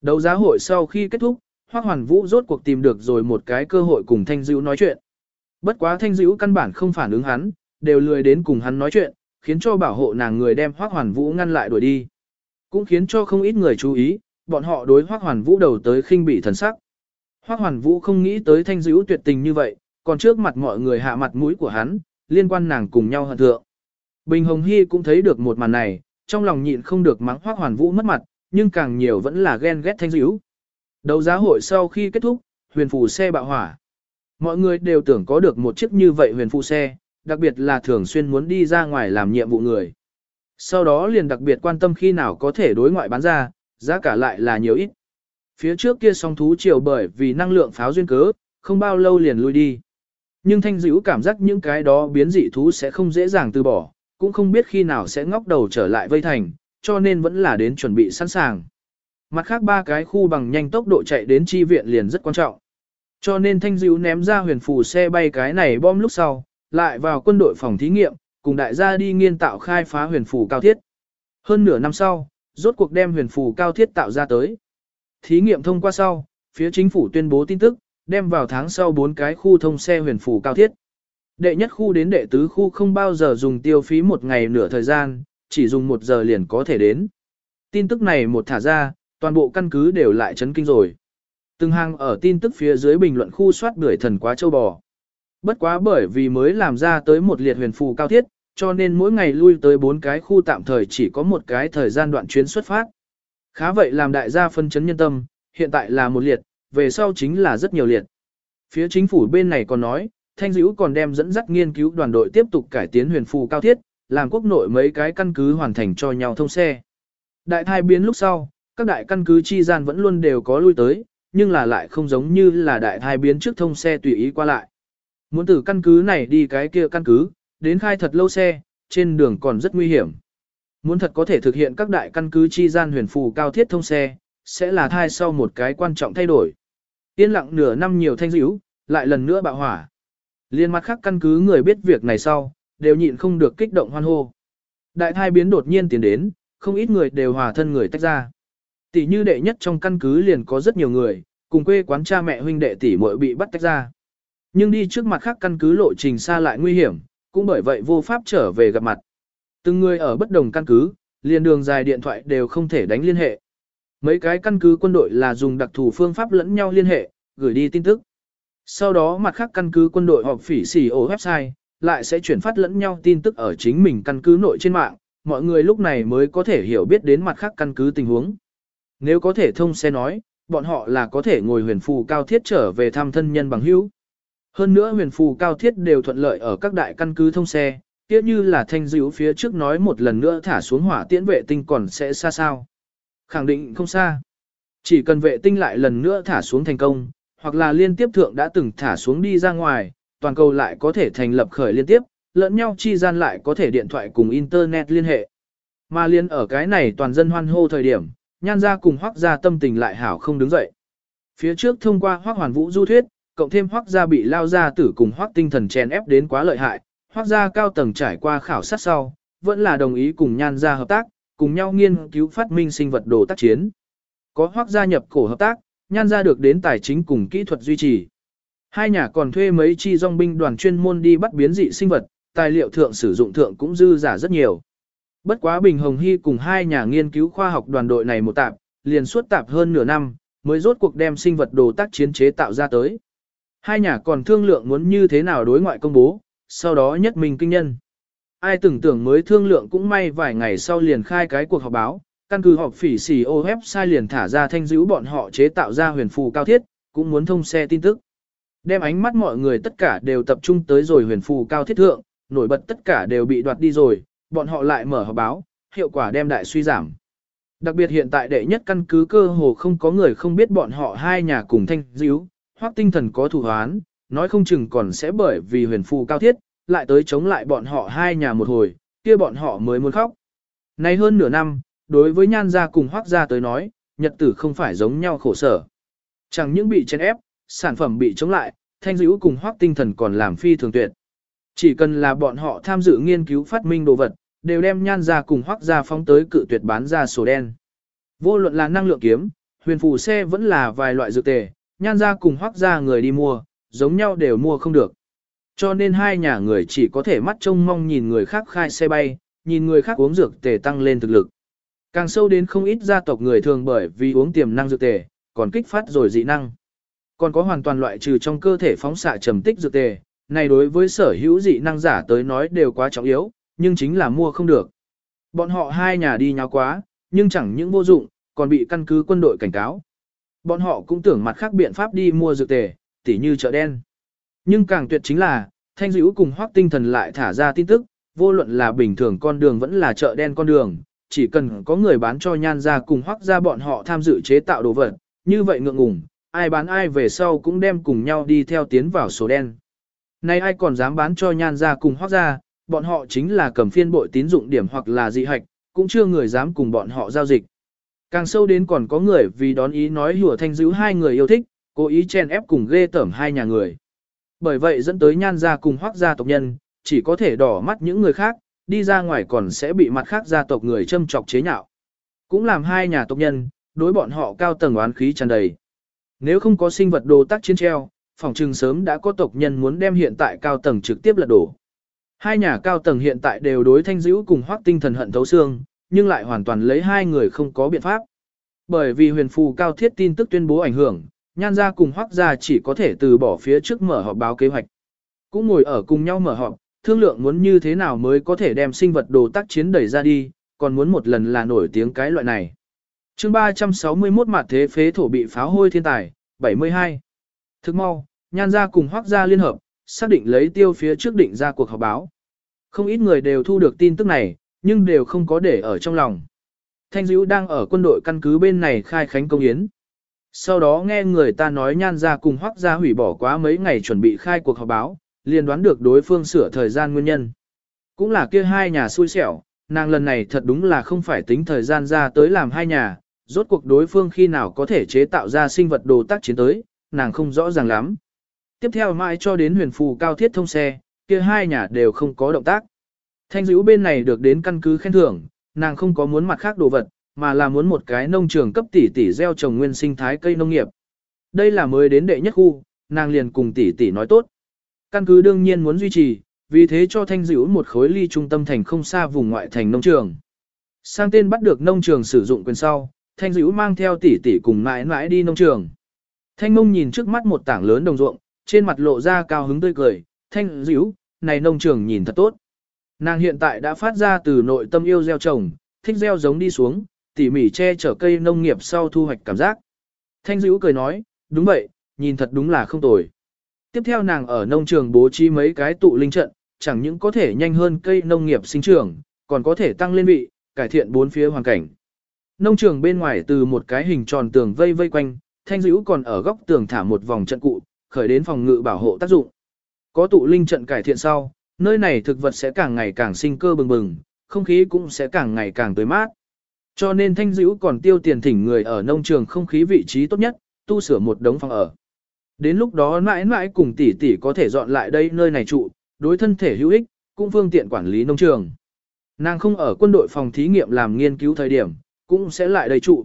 Đấu giá hội sau khi kết thúc, Hoác Hoàn Vũ rốt cuộc tìm được rồi một cái cơ hội cùng Thanh Dữ nói chuyện. Bất quá Thanh Dữ căn bản không phản ứng hắn, đều lười đến cùng hắn nói chuyện, khiến cho bảo hộ nàng người đem Hoác Hoàn Vũ ngăn lại đuổi đi. Cũng khiến cho không ít người chú ý, bọn họ đối Hoác Hoàn Vũ đầu tới khinh bị thần sắc. Hoác Hoàn Vũ không nghĩ tới Thanh Dữ tuyệt tình như vậy, còn trước mặt mọi người hạ mặt mũi của hắn, liên quan nàng cùng nhau hận thượng. Bình Hồng Hy cũng thấy được một màn này, trong lòng nhịn không được mắng Hoác Hoàn Vũ mất mặt, nhưng càng nhiều vẫn là ghen ghét Thanh Dữ. Đấu giá hội sau khi kết thúc, huyền phù xe bạo hỏa. Mọi người đều tưởng có được một chiếc như vậy huyền phù xe, đặc biệt là thường xuyên muốn đi ra ngoài làm nhiệm vụ người. Sau đó liền đặc biệt quan tâm khi nào có thể đối ngoại bán ra, giá cả lại là nhiều ít. Phía trước kia song thú chiều bởi vì năng lượng pháo duyên cớ, không bao lâu liền lui đi. Nhưng thanh dữ cảm giác những cái đó biến dị thú sẽ không dễ dàng từ bỏ, cũng không biết khi nào sẽ ngóc đầu trở lại vây thành, cho nên vẫn là đến chuẩn bị sẵn sàng. Mặt khác ba cái khu bằng nhanh tốc độ chạy đến chi viện liền rất quan trọng. Cho nên thanh dữ ném ra huyền phù xe bay cái này bom lúc sau, lại vào quân đội phòng thí nghiệm, cùng đại gia đi nghiên tạo khai phá huyền phù cao thiết. Hơn nửa năm sau, rốt cuộc đem huyền phù cao thiết tạo ra tới. Thí nghiệm thông qua sau, phía chính phủ tuyên bố tin tức, đem vào tháng sau bốn cái khu thông xe huyền phù cao thiết. Đệ nhất khu đến đệ tứ khu không bao giờ dùng tiêu phí một ngày nửa thời gian, chỉ dùng một giờ liền có thể đến. Tin tức này một thả ra, toàn bộ căn cứ đều lại chấn kinh rồi. Từng hàng ở tin tức phía dưới bình luận khu soát bưởi thần quá châu bò. Bất quá bởi vì mới làm ra tới một liệt huyền phù cao thiết, cho nên mỗi ngày lui tới bốn cái khu tạm thời chỉ có một cái thời gian đoạn chuyến xuất phát. Khá vậy làm đại gia phân chấn nhân tâm, hiện tại là một liệt, về sau chính là rất nhiều liệt. Phía chính phủ bên này còn nói, Thanh Dữ còn đem dẫn dắt nghiên cứu đoàn đội tiếp tục cải tiến huyền phù cao thiết, làm quốc nội mấy cái căn cứ hoàn thành cho nhau thông xe. Đại thai biến lúc sau, các đại căn cứ chi gian vẫn luôn đều có lui tới, nhưng là lại không giống như là đại thai biến trước thông xe tùy ý qua lại. Muốn từ căn cứ này đi cái kia căn cứ, đến khai thật lâu xe, trên đường còn rất nguy hiểm. Muốn thật có thể thực hiện các đại căn cứ chi gian huyền phù cao thiết thông xe, sẽ là thai sau một cái quan trọng thay đổi. Yên lặng nửa năm nhiều thanh dữ, lại lần nữa bạo hỏa. Liên mặt khác căn cứ người biết việc này sau, đều nhịn không được kích động hoan hô. Đại thai biến đột nhiên tiến đến, không ít người đều hòa thân người tách ra. Tỷ như đệ nhất trong căn cứ liền có rất nhiều người, cùng quê quán cha mẹ huynh đệ tỷ muội bị bắt tách ra. Nhưng đi trước mặt khác căn cứ lộ trình xa lại nguy hiểm, cũng bởi vậy vô pháp trở về gặp mặt. Từng người ở bất đồng căn cứ, liền đường dài điện thoại đều không thể đánh liên hệ. Mấy cái căn cứ quân đội là dùng đặc thù phương pháp lẫn nhau liên hệ, gửi đi tin tức. Sau đó mặt khác căn cứ quân đội họp phỉ xỉ ổ website, lại sẽ chuyển phát lẫn nhau tin tức ở chính mình căn cứ nội trên mạng, mọi người lúc này mới có thể hiểu biết đến mặt khác căn cứ tình huống. Nếu có thể thông xe nói, bọn họ là có thể ngồi huyền phù cao thiết trở về thăm thân nhân bằng hữu. Hơn nữa huyền phù cao thiết đều thuận lợi ở các đại căn cứ thông xe, tiếc như là thanh dữ phía trước nói một lần nữa thả xuống hỏa tiễn vệ tinh còn sẽ xa sao. Khẳng định không xa. Chỉ cần vệ tinh lại lần nữa thả xuống thành công, hoặc là liên tiếp thượng đã từng thả xuống đi ra ngoài, toàn cầu lại có thể thành lập khởi liên tiếp, lẫn nhau chi gian lại có thể điện thoại cùng internet liên hệ. Mà liên ở cái này toàn dân hoan hô thời điểm, nhan ra cùng hoác ra tâm tình lại hảo không đứng dậy. Phía trước thông qua hoác hoàn vũ du thuyết, cộng thêm hoác gia bị lao ra tử cùng hoác tinh thần chèn ép đến quá lợi hại, hoác gia cao tầng trải qua khảo sát sau, vẫn là đồng ý cùng nhan gia hợp tác, cùng nhau nghiên cứu phát minh sinh vật đồ tác chiến. Có hoác gia nhập cổ hợp tác, nhan ra được đến tài chính cùng kỹ thuật duy trì. Hai nhà còn thuê mấy chi dòng binh đoàn chuyên môn đi bắt biến dị sinh vật, tài liệu thượng sử dụng thượng cũng dư giả rất nhiều. Bất quá Bình Hồng Hy cùng hai nhà nghiên cứu khoa học đoàn đội này một tạp, liền suốt tạp hơn nửa năm, mới rốt cuộc đem sinh vật đồ tác chiến chế tạo ra tới. Hai nhà còn thương lượng muốn như thế nào đối ngoại công bố, sau đó nhất mình kinh nhân. Ai tưởng tưởng mới thương lượng cũng may vài ngày sau liền khai cái cuộc họp báo, căn cứ họp phỉ xì ô sai liền thả ra thanh dữ bọn họ chế tạo ra huyền phù cao thiết, cũng muốn thông xe tin tức. Đem ánh mắt mọi người tất cả đều tập trung tới rồi huyền phù cao thiết thượng, nổi bật tất cả đều bị đoạt đi rồi, bọn họ lại mở họp báo, hiệu quả đem đại suy giảm. Đặc biệt hiện tại đệ nhất căn cứ cơ hồ không có người không biết bọn họ hai nhà cùng thanh dữ, hoặc tinh thần có thủ hoán, nói không chừng còn sẽ bởi vì huyền phù cao thiết, lại tới chống lại bọn họ hai nhà một hồi, kia bọn họ mới muốn khóc. Nay hơn nửa năm, đối với nhan gia cùng hoác gia tới nói, nhật tử không phải giống nhau khổ sở. Chẳng những bị chèn ép, sản phẩm bị chống lại, thanh dữ cùng hoác tinh thần còn làm phi thường tuyệt. Chỉ cần là bọn họ tham dự nghiên cứu phát minh đồ vật, đều đem nhan ra cùng hoác ra phóng tới cự tuyệt bán ra sổ đen. Vô luận là năng lượng kiếm, huyền phù xe vẫn là vài loại dược tề, nhan ra cùng hoác ra người đi mua, giống nhau đều mua không được. Cho nên hai nhà người chỉ có thể mắt trông mong nhìn người khác khai xe bay, nhìn người khác uống dược tề tăng lên thực lực. Càng sâu đến không ít gia tộc người thường bởi vì uống tiềm năng dược tề, còn kích phát rồi dị năng. Còn có hoàn toàn loại trừ trong cơ thể phóng xạ trầm tích dược tề, này đối với sở hữu dị năng giả tới nói đều quá trọng yếu, nhưng chính là mua không được. Bọn họ hai nhà đi nhau quá, nhưng chẳng những vô dụng, còn bị căn cứ quân đội cảnh cáo. Bọn họ cũng tưởng mặt khác biện pháp đi mua dược tề, tỉ như chợ đen. Nhưng càng tuyệt chính là, thanh dữ cùng hoác tinh thần lại thả ra tin tức, vô luận là bình thường con đường vẫn là chợ đen con đường, chỉ cần có người bán cho nhan ra cùng hoác ra bọn họ tham dự chế tạo đồ vật, như vậy ngượng ngùng, ai bán ai về sau cũng đem cùng nhau đi theo tiến vào số đen. Nay ai còn dám bán cho nhan ra cùng hoác ra, bọn họ chính là cầm phiên bội tín dụng điểm hoặc là dị hạch, cũng chưa người dám cùng bọn họ giao dịch. Càng sâu đến còn có người vì đón ý nói hùa thanh giữ hai người yêu thích, cố ý chen ép cùng ghê tởm hai nhà người. Bởi vậy dẫn tới nhan gia cùng hoác gia tộc nhân, chỉ có thể đỏ mắt những người khác, đi ra ngoài còn sẽ bị mặt khác gia tộc người châm chọc chế nhạo. Cũng làm hai nhà tộc nhân, đối bọn họ cao tầng oán khí tràn đầy. Nếu không có sinh vật đồ tác chiến treo, phòng trừng sớm đã có tộc nhân muốn đem hiện tại cao tầng trực tiếp lật đổ. Hai nhà cao tầng hiện tại đều đối thanh dữ cùng hoác tinh thần hận thấu xương, nhưng lại hoàn toàn lấy hai người không có biện pháp. Bởi vì huyền phù cao thiết tin tức tuyên bố ảnh hưởng, nhan gia cùng hoác gia chỉ có thể từ bỏ phía trước mở họp báo kế hoạch. Cũng ngồi ở cùng nhau mở họp, thương lượng muốn như thế nào mới có thể đem sinh vật đồ tác chiến đẩy ra đi, còn muốn một lần là nổi tiếng cái loại này. chương 361 mặt thế phế thổ bị pháo hôi thiên tài, 72. Thức mau, nhan gia cùng hoác gia liên hợp, xác định lấy tiêu phía trước định ra cuộc họp báo. Không ít người đều thu được tin tức này, nhưng đều không có để ở trong lòng. Thanh Dữ đang ở quân đội căn cứ bên này khai khánh công yến. Sau đó nghe người ta nói nhan ra cùng hoác ra hủy bỏ quá mấy ngày chuẩn bị khai cuộc họp báo, liền đoán được đối phương sửa thời gian nguyên nhân. Cũng là kia hai nhà xui xẻo, nàng lần này thật đúng là không phải tính thời gian ra tới làm hai nhà, rốt cuộc đối phương khi nào có thể chế tạo ra sinh vật đồ tác chiến tới, nàng không rõ ràng lắm. Tiếp theo mãi cho đến huyền phù cao thiết thông xe, kia hai nhà đều không có động tác. Thanh dữ bên này được đến căn cứ khen thưởng, nàng không có muốn mặt khác đồ vật, mà là muốn một cái nông trường cấp tỷ tỷ gieo trồng nguyên sinh thái cây nông nghiệp. Đây là mới đến đệ nhất khu, nàng liền cùng tỷ tỷ nói tốt. Căn cứ đương nhiên muốn duy trì, vì thế cho thanh dữ một khối ly trung tâm thành không xa vùng ngoại thành nông trường. Sang tên bắt được nông trường sử dụng quyền sau, thanh dữ mang theo tỷ tỷ cùng mãi mãi đi nông trường. Thanh mông nhìn trước mắt một tảng lớn đồng ruộng, trên mặt lộ ra cao hứng tươi cười, thanh dữ, này nông trường nhìn thật tốt. Nàng hiện tại đã phát ra từ nội tâm yêu gieo trồng, thích gieo giống đi xuống, tỉ mỉ che chở cây nông nghiệp sau thu hoạch cảm giác. Thanh dữ cười nói, đúng vậy, nhìn thật đúng là không tồi. Tiếp theo nàng ở nông trường bố trí mấy cái tụ linh trận, chẳng những có thể nhanh hơn cây nông nghiệp sinh trưởng, còn có thể tăng lên vị, cải thiện bốn phía hoàn cảnh. Nông trường bên ngoài từ một cái hình tròn tường vây vây quanh, thanh dữ còn ở góc tường thả một vòng trận cụ, khởi đến phòng ngự bảo hộ tác dụng. Có tụ linh trận cải thiện sau, nơi này thực vật sẽ càng ngày càng sinh cơ bừng bừng, không khí cũng sẽ càng ngày càng tươi mát. Cho nên thanh dữ còn tiêu tiền thỉnh người ở nông trường không khí vị trí tốt nhất, tu sửa một đống phòng ở. Đến lúc đó mãi mãi cùng tỷ tỷ có thể dọn lại đây nơi này trụ, đối thân thể hữu ích, cũng phương tiện quản lý nông trường. Nàng không ở quân đội phòng thí nghiệm làm nghiên cứu thời điểm, cũng sẽ lại đây trụ.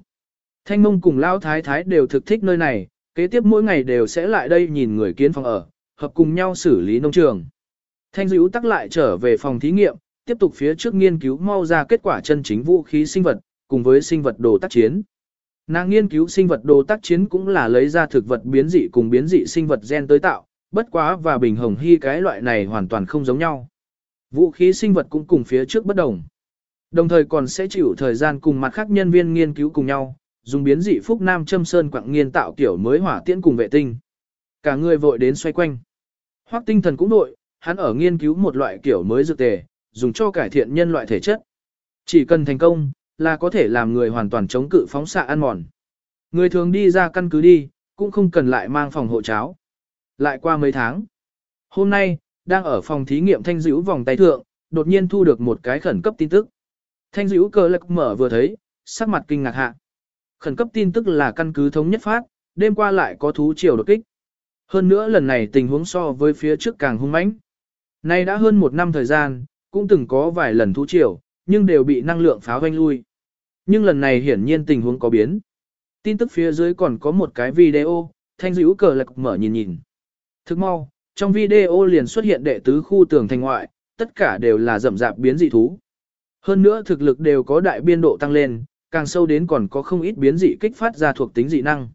Thanh mông cùng Lao Thái Thái đều thực thích nơi này, kế tiếp mỗi ngày đều sẽ lại đây nhìn người kiến phòng ở, hợp cùng nhau xử lý nông trường. Thanh dữ tắc lại trở về phòng thí nghiệm, tiếp tục phía trước nghiên cứu mau ra kết quả chân chính vũ khí sinh vật, cùng với sinh vật đồ tác chiến. Nàng nghiên cứu sinh vật đồ tác chiến cũng là lấy ra thực vật biến dị cùng biến dị sinh vật gen tới tạo, bất quá và bình hồng hy cái loại này hoàn toàn không giống nhau. Vũ khí sinh vật cũng cùng phía trước bất đồng. Đồng thời còn sẽ chịu thời gian cùng mặt khác nhân viên nghiên cứu cùng nhau, dùng biến dị phúc nam châm sơn quặng nghiên tạo kiểu mới hỏa tiễn cùng vệ tinh. Cả người vội đến xoay quanh. Hoắc tinh thần cũng nội, hắn ở nghiên cứu một loại kiểu mới dược tề, dùng cho cải thiện nhân loại thể chất. Chỉ cần thành công, là có thể làm người hoàn toàn chống cự phóng xạ ăn mòn. Người thường đi ra căn cứ đi, cũng không cần lại mang phòng hộ cháo. Lại qua mấy tháng. Hôm nay, đang ở phòng thí nghiệm thanh dữ vòng tay thượng, đột nhiên thu được một cái khẩn cấp tin tức. Thanh dữ cờ lạc mở vừa thấy, sắc mặt kinh ngạc hạ. Khẩn cấp tin tức là căn cứ thống nhất phát, đêm qua lại có thú triều đột kích. Hơn nữa lần này tình huống so với phía trước càng hung mãnh. Nay đã hơn một năm thời gian, cũng từng có vài lần thú triều, nhưng đều bị năng lượng pháo vanh lui. Nhưng lần này hiển nhiên tình huống có biến. Tin tức phía dưới còn có một cái video, thanh dữ cờ lạc mở nhìn nhìn. Thức mau, trong video liền xuất hiện đệ tứ khu tường thành ngoại, tất cả đều là rậm rạp biến dị thú. Hơn nữa thực lực đều có đại biên độ tăng lên, càng sâu đến còn có không ít biến dị kích phát ra thuộc tính dị năng.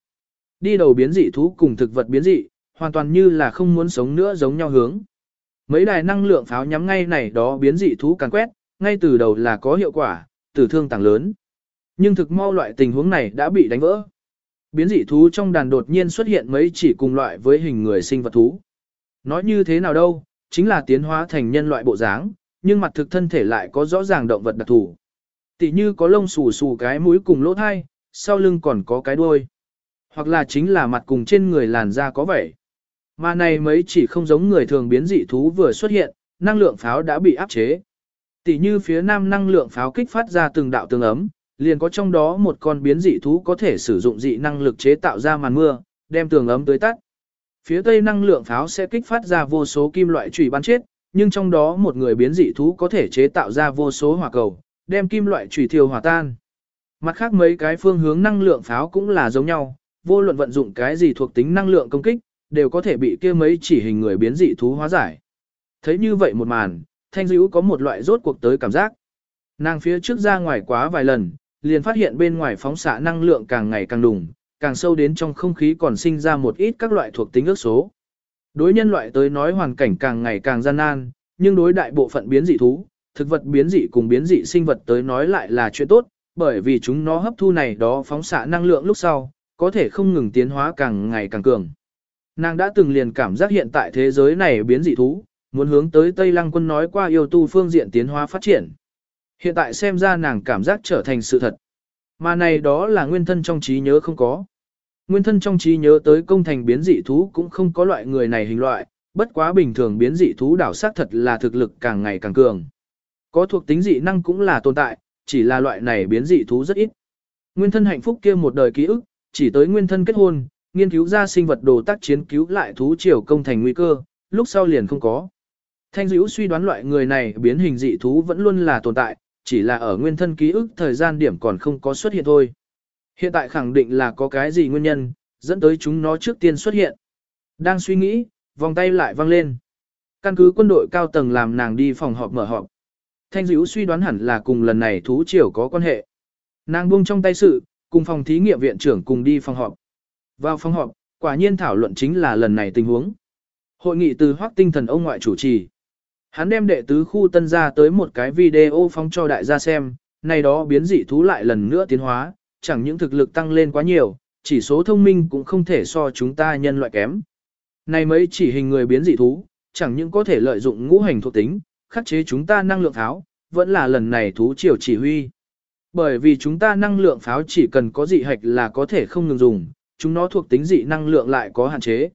Đi đầu biến dị thú cùng thực vật biến dị, hoàn toàn như là không muốn sống nữa giống nhau hướng. Mấy đài năng lượng pháo nhắm ngay này đó biến dị thú càng quét, ngay từ đầu là có hiệu quả, tử thương tăng lớn. Nhưng thực mau loại tình huống này đã bị đánh vỡ. Biến dị thú trong đàn đột nhiên xuất hiện mấy chỉ cùng loại với hình người sinh vật thú. Nói như thế nào đâu, chính là tiến hóa thành nhân loại bộ dáng, nhưng mặt thực thân thể lại có rõ ràng động vật đặc thù. Tỷ như có lông xù xù cái mũi cùng lỗ thai, sau lưng còn có cái đuôi. Hoặc là chính là mặt cùng trên người làn da có vẻ. Mà này mấy chỉ không giống người thường biến dị thú vừa xuất hiện, năng lượng pháo đã bị áp chế. Tỷ như phía nam năng lượng pháo kích phát ra từng đạo tương ấm, liền có trong đó một con biến dị thú có thể sử dụng dị năng lực chế tạo ra màn mưa, đem tường ấm tới tắt. Phía tây năng lượng pháo sẽ kích phát ra vô số kim loại chủy bắn chết, nhưng trong đó một người biến dị thú có thể chế tạo ra vô số hỏa cầu, đem kim loại chủy thiêu hòa tan. Mặt khác mấy cái phương hướng năng lượng pháo cũng là giống nhau, vô luận vận dụng cái gì thuộc tính năng lượng công kích, đều có thể bị kia mấy chỉ hình người biến dị thú hóa giải. Thấy như vậy một màn, thanh dữ có một loại rốt cuộc tới cảm giác. Nàng phía trước ra ngoài quá vài lần, liền phát hiện bên ngoài phóng xạ năng lượng càng ngày càng đùng, càng sâu đến trong không khí còn sinh ra một ít các loại thuộc tính ước số. Đối nhân loại tới nói hoàn cảnh càng ngày càng gian nan, nhưng đối đại bộ phận biến dị thú, thực vật biến dị cùng biến dị sinh vật tới nói lại là chuyện tốt, bởi vì chúng nó hấp thu này đó phóng xạ năng lượng lúc sau, có thể không ngừng tiến hóa càng ngày càng cường. Nàng đã từng liền cảm giác hiện tại thế giới này biến dị thú, muốn hướng tới Tây Lăng quân nói qua yêu tu phương diện tiến hóa phát triển. Hiện tại xem ra nàng cảm giác trở thành sự thật. Mà này đó là nguyên thân trong trí nhớ không có. Nguyên thân trong trí nhớ tới công thành biến dị thú cũng không có loại người này hình loại, bất quá bình thường biến dị thú đảo sát thật là thực lực càng ngày càng cường. Có thuộc tính dị năng cũng là tồn tại, chỉ là loại này biến dị thú rất ít. Nguyên thân hạnh phúc kia một đời ký ức, chỉ tới nguyên thân kết hôn, nghiên cứu ra sinh vật đồ tác chiến cứu lại thú triều công thành nguy cơ, lúc sau liền không có. Thanh dữ suy đoán loại người này biến hình dị thú vẫn luôn là tồn tại, chỉ là ở nguyên thân ký ức thời gian điểm còn không có xuất hiện thôi. Hiện tại khẳng định là có cái gì nguyên nhân, dẫn tới chúng nó trước tiên xuất hiện. Đang suy nghĩ, vòng tay lại văng lên. Căn cứ quân đội cao tầng làm nàng đi phòng họp mở họp. Thanh dữ suy đoán hẳn là cùng lần này thú triều có quan hệ. Nàng buông trong tay sự, cùng phòng thí nghiệm viện trưởng cùng đi phòng họp. Vào phòng họp, quả nhiên thảo luận chính là lần này tình huống. Hội nghị từ hoác tinh thần ông ngoại chủ trì. Hắn đem đệ tứ khu tân ra tới một cái video phóng cho đại gia xem, này đó biến dị thú lại lần nữa tiến hóa, chẳng những thực lực tăng lên quá nhiều, chỉ số thông minh cũng không thể so chúng ta nhân loại kém. Này mấy chỉ hình người biến dị thú, chẳng những có thể lợi dụng ngũ hành thuộc tính, khắc chế chúng ta năng lượng pháo, vẫn là lần này thú triều chỉ huy. Bởi vì chúng ta năng lượng pháo chỉ cần có dị hạch là có thể không ngừng dùng, chúng nó thuộc tính dị năng lượng lại có hạn chế.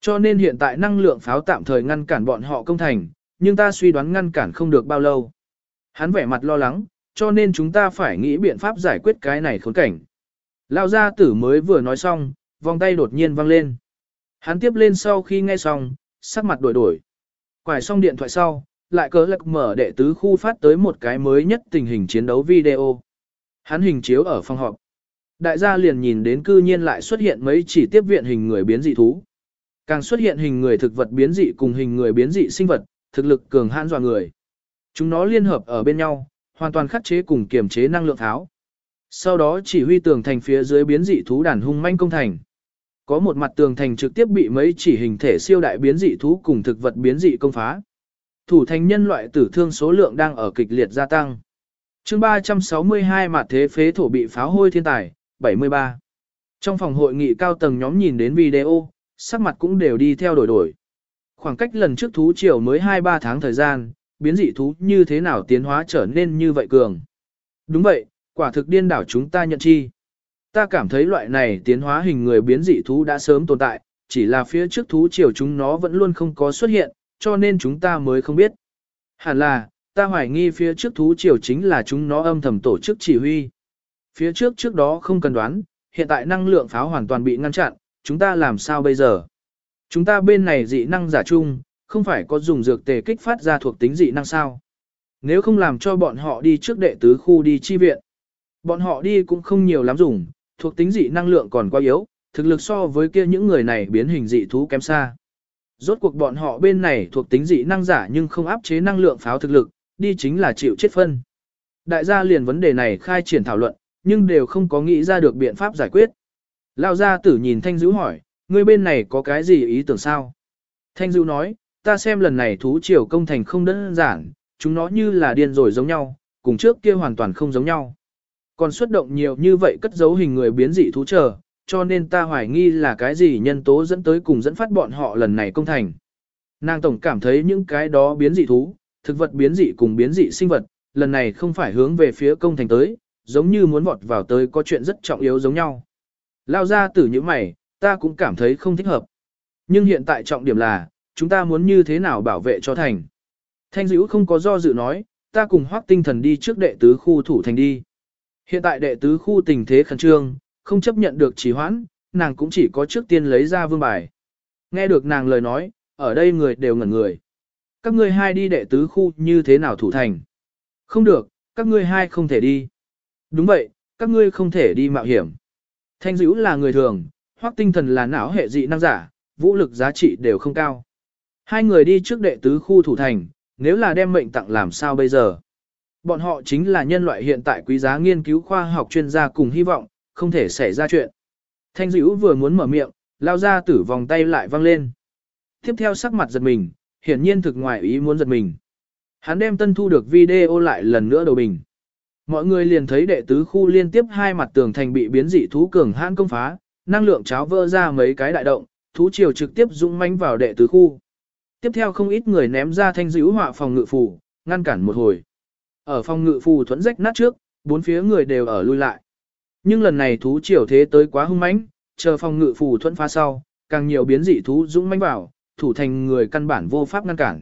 Cho nên hiện tại năng lượng pháo tạm thời ngăn cản bọn họ công thành, nhưng ta suy đoán ngăn cản không được bao lâu. Hắn vẻ mặt lo lắng, cho nên chúng ta phải nghĩ biện pháp giải quyết cái này khốn cảnh. Lao gia tử mới vừa nói xong, vòng tay đột nhiên văng lên. Hắn tiếp lên sau khi nghe xong, sắc mặt đổi đổi. Quải xong điện thoại sau, lại cớ lạc mở đệ tứ khu phát tới một cái mới nhất tình hình chiến đấu video. Hắn hình chiếu ở phòng họp. Đại gia liền nhìn đến cư nhiên lại xuất hiện mấy chỉ tiếp viện hình người biến dị thú. Càng xuất hiện hình người thực vật biến dị cùng hình người biến dị sinh vật, thực lực cường hãn dọa người. Chúng nó liên hợp ở bên nhau, hoàn toàn khắc chế cùng kiềm chế năng lượng tháo. Sau đó chỉ huy tường thành phía dưới biến dị thú đàn hung manh công thành. Có một mặt tường thành trực tiếp bị mấy chỉ hình thể siêu đại biến dị thú cùng thực vật biến dị công phá. Thủ thành nhân loại tử thương số lượng đang ở kịch liệt gia tăng. chương 362 mặt thế phế thổ bị pháo hôi thiên tài, 73. Trong phòng hội nghị cao tầng nhóm nhìn đến video, sắc mặt cũng đều đi theo đổi đổi. Khoảng cách lần trước thú triều mới 2-3 tháng thời gian, biến dị thú như thế nào tiến hóa trở nên như vậy cường. Đúng vậy, quả thực điên đảo chúng ta nhận chi. Ta cảm thấy loại này tiến hóa hình người biến dị thú đã sớm tồn tại, chỉ là phía trước thú triều chúng nó vẫn luôn không có xuất hiện, cho nên chúng ta mới không biết. Hẳn là, ta hoài nghi phía trước thú triều chính là chúng nó âm thầm tổ chức chỉ huy. Phía trước trước đó không cần đoán, hiện tại năng lượng pháo hoàn toàn bị ngăn chặn, chúng ta làm sao bây giờ? Chúng ta bên này dị năng giả chung, không phải có dùng dược tề kích phát ra thuộc tính dị năng sao? Nếu không làm cho bọn họ đi trước đệ tứ khu đi chi viện. Bọn họ đi cũng không nhiều lắm dùng, thuộc tính dị năng lượng còn quá yếu, thực lực so với kia những người này biến hình dị thú kém xa. Rốt cuộc bọn họ bên này thuộc tính dị năng giả nhưng không áp chế năng lượng pháo thực lực, đi chính là chịu chết phân. Đại gia liền vấn đề này khai triển thảo luận, nhưng đều không có nghĩ ra được biện pháp giải quyết. Lao gia tử nhìn Thanh Dữ hỏi, ngươi bên này có cái gì ý tưởng sao? Thanh Dữ nói, ta xem lần này thú triều công thành không đơn giản, chúng nó như là điên rồi giống nhau, cùng trước kia hoàn toàn không giống nhau. Còn xuất động nhiều như vậy cất giấu hình người biến dị thú chờ, cho nên ta hoài nghi là cái gì nhân tố dẫn tới cùng dẫn phát bọn họ lần này công thành. Nàng tổng cảm thấy những cái đó biến dị thú, thực vật biến dị cùng biến dị sinh vật, lần này không phải hướng về phía công thành tới, giống như muốn vọt vào tới có chuyện rất trọng yếu giống nhau. Lao ra từ những mày, ta cũng cảm thấy không thích hợp. Nhưng hiện tại trọng điểm là, chúng ta muốn như thế nào bảo vệ cho thành. Thanh dữ không có do dự nói, ta cùng hoác tinh thần đi trước đệ tứ khu thủ thành đi. Hiện tại đệ tứ khu tình thế khẩn trương, không chấp nhận được trì hoãn, nàng cũng chỉ có trước tiên lấy ra vương bài. Nghe được nàng lời nói, ở đây người đều ngẩn người. Các ngươi hai đi đệ tứ khu như thế nào thủ thành? Không được, các ngươi hai không thể đi. Đúng vậy, các ngươi không thể đi mạo hiểm. Thanh dữ là người thường, hoặc tinh thần là não hệ dị năng giả, vũ lực giá trị đều không cao. Hai người đi trước đệ tứ khu thủ thành, nếu là đem mệnh tặng làm sao bây giờ? Bọn họ chính là nhân loại hiện tại quý giá nghiên cứu khoa học chuyên gia cùng hy vọng, không thể xảy ra chuyện. Thanh dữ vừa muốn mở miệng, lao ra tử vòng tay lại văng lên. Tiếp theo sắc mặt giật mình, hiển nhiên thực ngoại ý muốn giật mình. Hắn đem tân thu được video lại lần nữa đầu bình. Mọi người liền thấy đệ tứ khu liên tiếp hai mặt tường thành bị biến dị thú cường hãn công phá, năng lượng cháo vỡ ra mấy cái đại động, thú triều trực tiếp dũng mãnh vào đệ tứ khu. Tiếp theo không ít người ném ra thanh dữ họa phòng ngự phù, ngăn cản một hồi. Ở phòng ngự phù thuẫn rách nát trước, bốn phía người đều ở lui lại. Nhưng lần này thú triều thế tới quá hung mãnh, chờ phòng ngự phù thuẫn phá sau, càng nhiều biến dị thú dũng mãnh vào, thủ thành người căn bản vô pháp ngăn cản.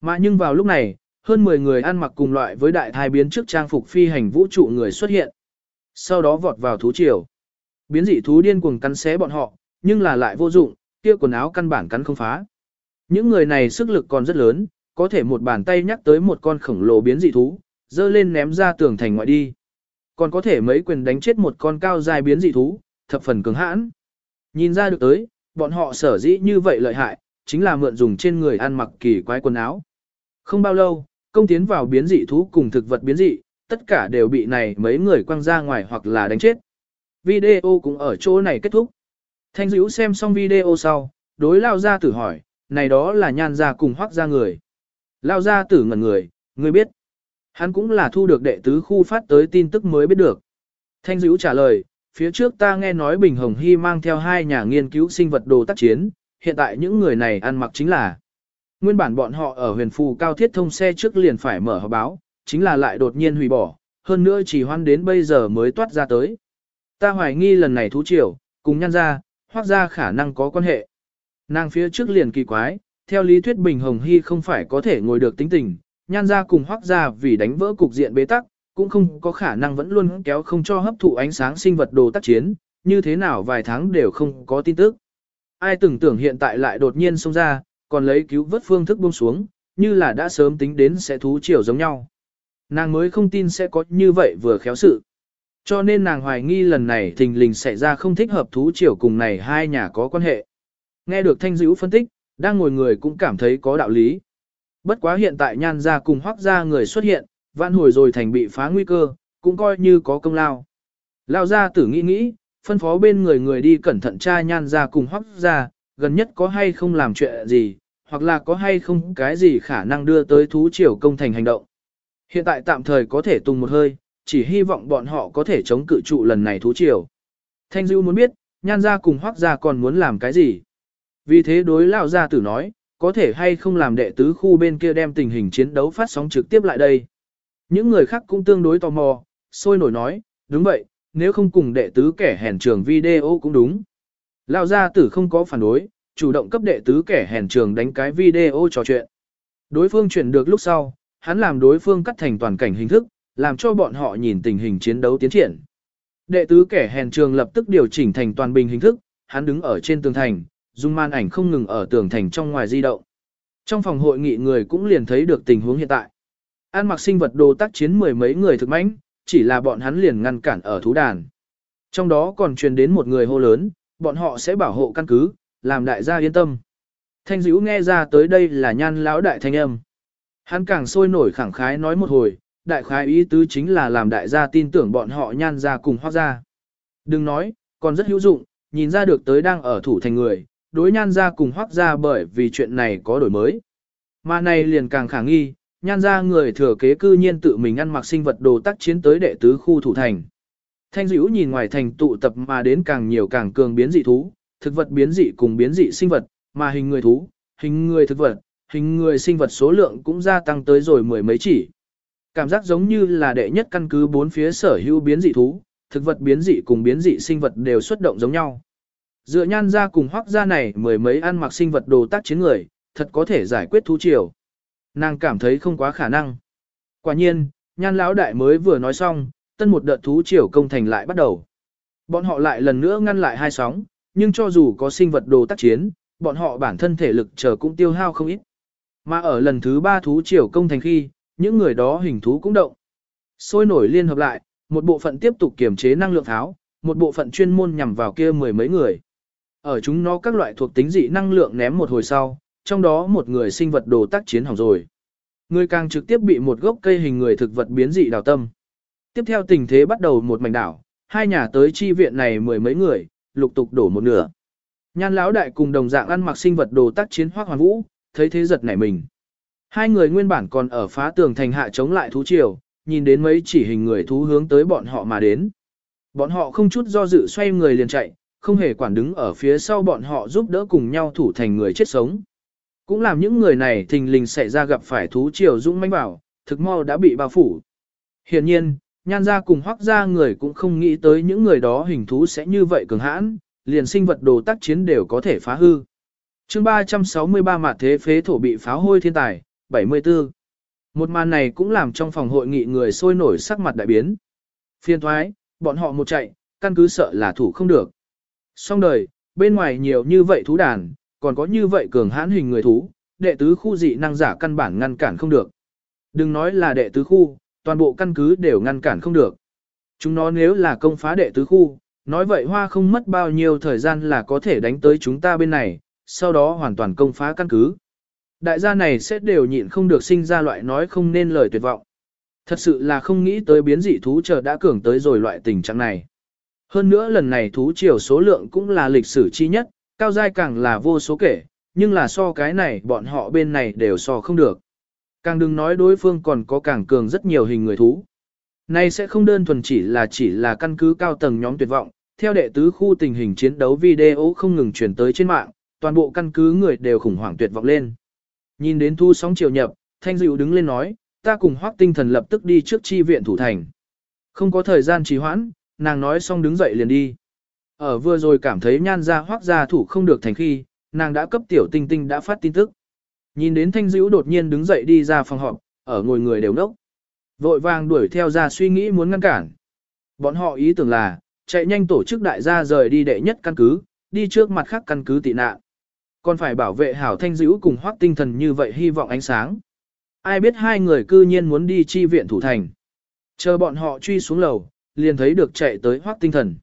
Mà nhưng vào lúc này, hơn 10 người ăn mặc cùng loại với đại thai biến trước trang phục phi hành vũ trụ người xuất hiện. Sau đó vọt vào thú triều. Biến dị thú điên cuồng cắn xé bọn họ, nhưng là lại vô dụng, kia quần áo căn bản cắn không phá. Những người này sức lực còn rất lớn, có thể một bàn tay nhắc tới một con khổng lồ biến dị thú, dơ lên ném ra tường thành ngoại đi. Còn có thể mấy quyền đánh chết một con cao dài biến dị thú, thập phần cứng hãn. Nhìn ra được tới, bọn họ sở dĩ như vậy lợi hại, chính là mượn dùng trên người ăn mặc kỳ quái quần áo. Không bao lâu, công tiến vào biến dị thú cùng thực vật biến dị, tất cả đều bị này mấy người quăng ra ngoài hoặc là đánh chết. Video cũng ở chỗ này kết thúc. Thanh dữ xem xong video sau, đối lao Gia tử hỏi, này đó là nhan gia cùng hoác ra người. Lao Gia tử ngẩn người, người biết. Hắn cũng là thu được đệ tứ khu phát tới tin tức mới biết được. Thanh dữ trả lời, phía trước ta nghe nói Bình Hồng Hy mang theo hai nhà nghiên cứu sinh vật đồ tác chiến, hiện tại những người này ăn mặc chính là. Nguyên bản bọn họ ở huyền phù cao thiết thông xe trước liền phải mở họp báo, chính là lại đột nhiên hủy bỏ, hơn nữa chỉ hoan đến bây giờ mới toát ra tới. Ta hoài nghi lần này thú triều, cùng nhan ra, hoác ra khả năng có quan hệ. Nàng phía trước liền kỳ quái, theo lý thuyết Bình Hồng Hy không phải có thể ngồi được tính tình, nhan ra cùng hoác ra vì đánh vỡ cục diện bế tắc, cũng không có khả năng vẫn luôn kéo không cho hấp thụ ánh sáng sinh vật đồ tác chiến, như thế nào vài tháng đều không có tin tức. Ai tưởng tưởng hiện tại lại đột nhiên xông ra, còn lấy cứu vớt phương thức buông xuống, như là đã sớm tính đến sẽ thú chiều giống nhau. Nàng mới không tin sẽ có như vậy vừa khéo sự. Cho nên nàng hoài nghi lần này thình lình xảy ra không thích hợp thú triều cùng này hai nhà có quan hệ. Nghe được thanh dữ phân tích, đang ngồi người cũng cảm thấy có đạo lý. Bất quá hiện tại nhan ra cùng hoác ra người xuất hiện, vạn hồi rồi thành bị phá nguy cơ, cũng coi như có công lao. Lao ra tử nghĩ nghĩ, phân phó bên người người đi cẩn thận tra nhan ra cùng hoắc ra, gần nhất có hay không làm chuyện gì, hoặc là có hay không cái gì khả năng đưa tới thú triều công thành hành động. Hiện tại tạm thời có thể tung một hơi, chỉ hy vọng bọn họ có thể chống cự trụ lần này thú triều. Thanh Dưu muốn biết, nhan gia cùng hoắc gia còn muốn làm cái gì. Vì thế đối lão gia tử nói, có thể hay không làm đệ tứ khu bên kia đem tình hình chiến đấu phát sóng trực tiếp lại đây. Những người khác cũng tương đối tò mò, sôi nổi nói, đúng vậy, nếu không cùng đệ tứ kẻ hèn trường video cũng đúng. Lão gia tử không có phản đối, chủ động cấp đệ tứ kẻ hèn trường đánh cái video trò chuyện. Đối phương chuyển được lúc sau, hắn làm đối phương cắt thành toàn cảnh hình thức, làm cho bọn họ nhìn tình hình chiến đấu tiến triển. Đệ tứ kẻ hèn trường lập tức điều chỉnh thành toàn bình hình thức, hắn đứng ở trên tường thành, dùng màn ảnh không ngừng ở tường thành trong ngoài di động. Trong phòng hội nghị người cũng liền thấy được tình huống hiện tại. An mặc sinh vật đồ tác chiến mười mấy người thực mãnh, chỉ là bọn hắn liền ngăn cản ở thú đàn. Trong đó còn truyền đến một người hô lớn, bọn họ sẽ bảo hộ căn cứ, làm đại gia yên tâm. Thanh dữ nghe ra tới đây là nhan lão đại thanh âm. Hắn càng sôi nổi khẳng khái nói một hồi, đại khái ý tứ chính là làm đại gia tin tưởng bọn họ nhan ra cùng hoác ra. Đừng nói, còn rất hữu dụng, nhìn ra được tới đang ở thủ thành người, đối nhan ra cùng hoác ra bởi vì chuyện này có đổi mới. Mà này liền càng khả nghi, nhan ra người thừa kế cư nhiên tự mình ăn mặc sinh vật đồ tác chiến tới đệ tứ khu thủ thành. Thanh dữ nhìn ngoài thành tụ tập mà đến càng nhiều càng cường biến dị thú, thực vật biến dị cùng biến dị sinh vật, mà hình người thú, hình người thực vật, hình người sinh vật số lượng cũng gia tăng tới rồi mười mấy chỉ. Cảm giác giống như là đệ nhất căn cứ bốn phía sở hữu biến dị thú, thực vật biến dị cùng biến dị sinh vật đều xuất động giống nhau. Dựa nhan ra cùng hoác ra này mười mấy ăn mặc sinh vật đồ tác chiến người, thật có thể giải quyết thú triều. Nàng cảm thấy không quá khả năng. Quả nhiên, nhan lão đại mới vừa nói xong, tân một đợt thú triều công thành lại bắt đầu. Bọn họ lại lần nữa ngăn lại hai sóng, nhưng cho dù có sinh vật đồ tác chiến, bọn họ bản thân thể lực chờ cũng tiêu hao không ít. Mà ở lần thứ ba thú triều công thành khi, những người đó hình thú cũng động. Sôi nổi liên hợp lại, một bộ phận tiếp tục kiểm chế năng lượng tháo, một bộ phận chuyên môn nhằm vào kia mười mấy người. Ở chúng nó các loại thuộc tính dị năng lượng ném một hồi sau, trong đó một người sinh vật đồ tác chiến hỏng rồi. Người càng trực tiếp bị một gốc cây hình người thực vật biến dị đào tâm. Tiếp theo tình thế bắt đầu một mảnh đảo, hai nhà tới chi viện này mười mấy người, lục tục đổ một nửa. Nhan lão đại cùng đồng dạng ăn mặc sinh vật đồ tác chiến hoác hoàn vũ, thấy thế giật nảy mình. Hai người nguyên bản còn ở phá tường thành hạ chống lại thú triều, nhìn đến mấy chỉ hình người thú hướng tới bọn họ mà đến. Bọn họ không chút do dự xoay người liền chạy, không hề quản đứng ở phía sau bọn họ giúp đỡ cùng nhau thủ thành người chết sống. Cũng làm những người này thình lình xảy ra gặp phải thú triều dũng mãnh bảo, thực mau đã bị bao phủ. Hiện nhiên, nhan ra cùng hoác ra người cũng không nghĩ tới những người đó hình thú sẽ như vậy cường hãn, liền sinh vật đồ tác chiến đều có thể phá hư. chương 363 mặt thế phế thổ bị pháo hôi thiên tài, 74. Một màn này cũng làm trong phòng hội nghị người sôi nổi sắc mặt đại biến. Phiên thoái, bọn họ một chạy, căn cứ sợ là thủ không được. Xong đời, bên ngoài nhiều như vậy thú đàn, còn có như vậy cường hãn hình người thú, đệ tứ khu dị năng giả căn bản ngăn cản không được. Đừng nói là đệ tứ khu, toàn bộ căn cứ đều ngăn cản không được. Chúng nó nếu là công phá đệ tứ khu, nói vậy hoa không mất bao nhiêu thời gian là có thể đánh tới chúng ta bên này, sau đó hoàn toàn công phá căn cứ. Đại gia này sẽ đều nhịn không được sinh ra loại nói không nên lời tuyệt vọng. Thật sự là không nghĩ tới biến dị thú chờ đã cường tới rồi loại tình trạng này. Hơn nữa lần này thú triều số lượng cũng là lịch sử chi nhất, cao giai càng là vô số kể, nhưng là so cái này bọn họ bên này đều so không được. Càng đừng nói đối phương còn có càng cường rất nhiều hình người thú. Này sẽ không đơn thuần chỉ là chỉ là căn cứ cao tầng nhóm tuyệt vọng, theo đệ tứ khu tình hình chiến đấu video không ngừng truyền tới trên mạng, toàn bộ căn cứ người đều khủng hoảng tuyệt vọng lên. Nhìn đến thu sóng chiều nhập, Thanh Dịu đứng lên nói, ta cùng hoác tinh thần lập tức đi trước chi viện thủ thành. Không có thời gian trì hoãn, nàng nói xong đứng dậy liền đi. Ở vừa rồi cảm thấy nhan ra hoác gia thủ không được thành khi, nàng đã cấp tiểu tinh tinh đã phát tin tức. Nhìn đến thanh Dữu đột nhiên đứng dậy đi ra phòng họp, ở ngồi người đều nốc. Vội vàng đuổi theo ra suy nghĩ muốn ngăn cản. Bọn họ ý tưởng là, chạy nhanh tổ chức đại gia rời đi đệ nhất căn cứ, đi trước mặt khác căn cứ tị nạn. Còn phải bảo vệ hảo thanh dữ cùng hoác tinh thần như vậy hy vọng ánh sáng. Ai biết hai người cư nhiên muốn đi chi viện thủ thành. Chờ bọn họ truy xuống lầu, liền thấy được chạy tới hoác tinh thần.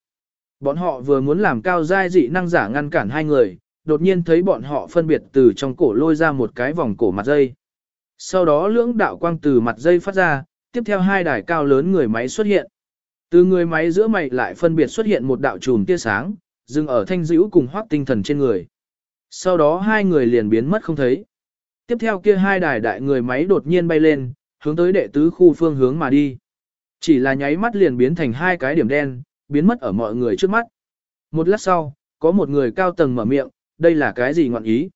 Bọn họ vừa muốn làm cao giai dị năng giả ngăn cản hai người, đột nhiên thấy bọn họ phân biệt từ trong cổ lôi ra một cái vòng cổ mặt dây. Sau đó lưỡng đạo quang từ mặt dây phát ra, tiếp theo hai đài cao lớn người máy xuất hiện. Từ người máy giữa mày lại phân biệt xuất hiện một đạo chùm tia sáng, dừng ở thanh dữ cùng hoác tinh thần trên người. Sau đó hai người liền biến mất không thấy. Tiếp theo kia hai đài đại người máy đột nhiên bay lên, hướng tới đệ tứ khu phương hướng mà đi. Chỉ là nháy mắt liền biến thành hai cái điểm đen, biến mất ở mọi người trước mắt. Một lát sau, có một người cao tầng mở miệng, đây là cái gì ngọn ý?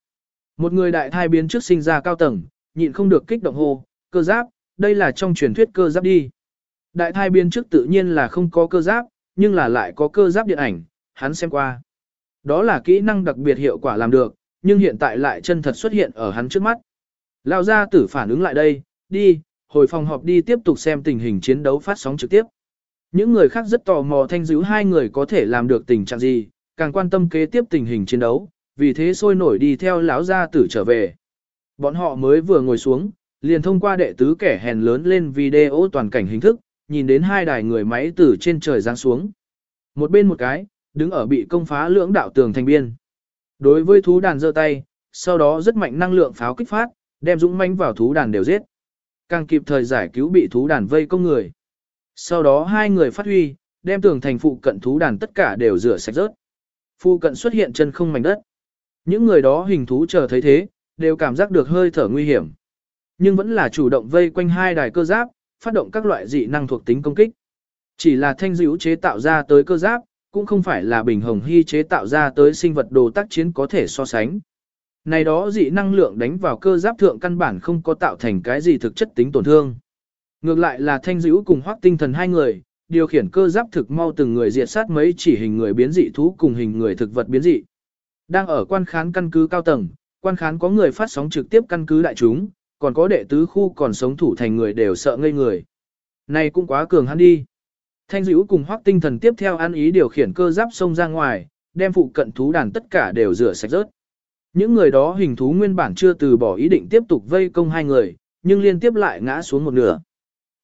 Một người đại thai biến trước sinh ra cao tầng, nhịn không được kích động hô, cơ giáp, đây là trong truyền thuyết cơ giáp đi. Đại thai biến trước tự nhiên là không có cơ giáp, nhưng là lại có cơ giáp điện ảnh, hắn xem qua. Đó là kỹ năng đặc biệt hiệu quả làm được, nhưng hiện tại lại chân thật xuất hiện ở hắn trước mắt. Lao ra tử phản ứng lại đây, đi, hồi phòng họp đi tiếp tục xem tình hình chiến đấu phát sóng trực tiếp. Những người khác rất tò mò thanh dữ hai người có thể làm được tình trạng gì, càng quan tâm kế tiếp tình hình chiến đấu, vì thế sôi nổi đi theo lão gia tử trở về. Bọn họ mới vừa ngồi xuống, liền thông qua đệ tứ kẻ hèn lớn lên video toàn cảnh hình thức, nhìn đến hai đài người máy từ trên trời giáng xuống. Một bên một cái, đứng ở bị công phá lưỡng đạo tường thành biên. Đối với thú đàn giơ tay, sau đó rất mạnh năng lượng pháo kích phát, đem dũng mãnh vào thú đàn đều giết. Càng kịp thời giải cứu bị thú đàn vây công người. Sau đó hai người phát huy, đem tường thành phụ cận thú đàn tất cả đều rửa sạch rớt. Phụ cận xuất hiện chân không mảnh đất. Những người đó hình thú chờ thấy thế, đều cảm giác được hơi thở nguy hiểm. Nhưng vẫn là chủ động vây quanh hai đài cơ giáp, phát động các loại dị năng thuộc tính công kích. Chỉ là thanh dữ chế tạo ra tới cơ giáp, cũng không phải là bình hồng hy chế tạo ra tới sinh vật đồ tác chiến có thể so sánh. Này đó dị năng lượng đánh vào cơ giáp thượng căn bản không có tạo thành cái gì thực chất tính tổn thương. Ngược lại là thanh dữ cùng hoác tinh thần hai người, điều khiển cơ giáp thực mau từng người diệt sát mấy chỉ hình người biến dị thú cùng hình người thực vật biến dị. Đang ở quan khán căn cứ cao tầng, quan khán có người phát sóng trực tiếp căn cứ đại chúng, còn có đệ tứ khu còn sống thủ thành người đều sợ ngây người. Này cũng quá cường hắn đi. Thanh dữ cùng hoác tinh thần tiếp theo ăn ý điều khiển cơ giáp xông ra ngoài, đem phụ cận thú đàn tất cả đều rửa sạch rớt. Những người đó hình thú nguyên bản chưa từ bỏ ý định tiếp tục vây công hai người, nhưng liên tiếp lại ngã xuống một nửa.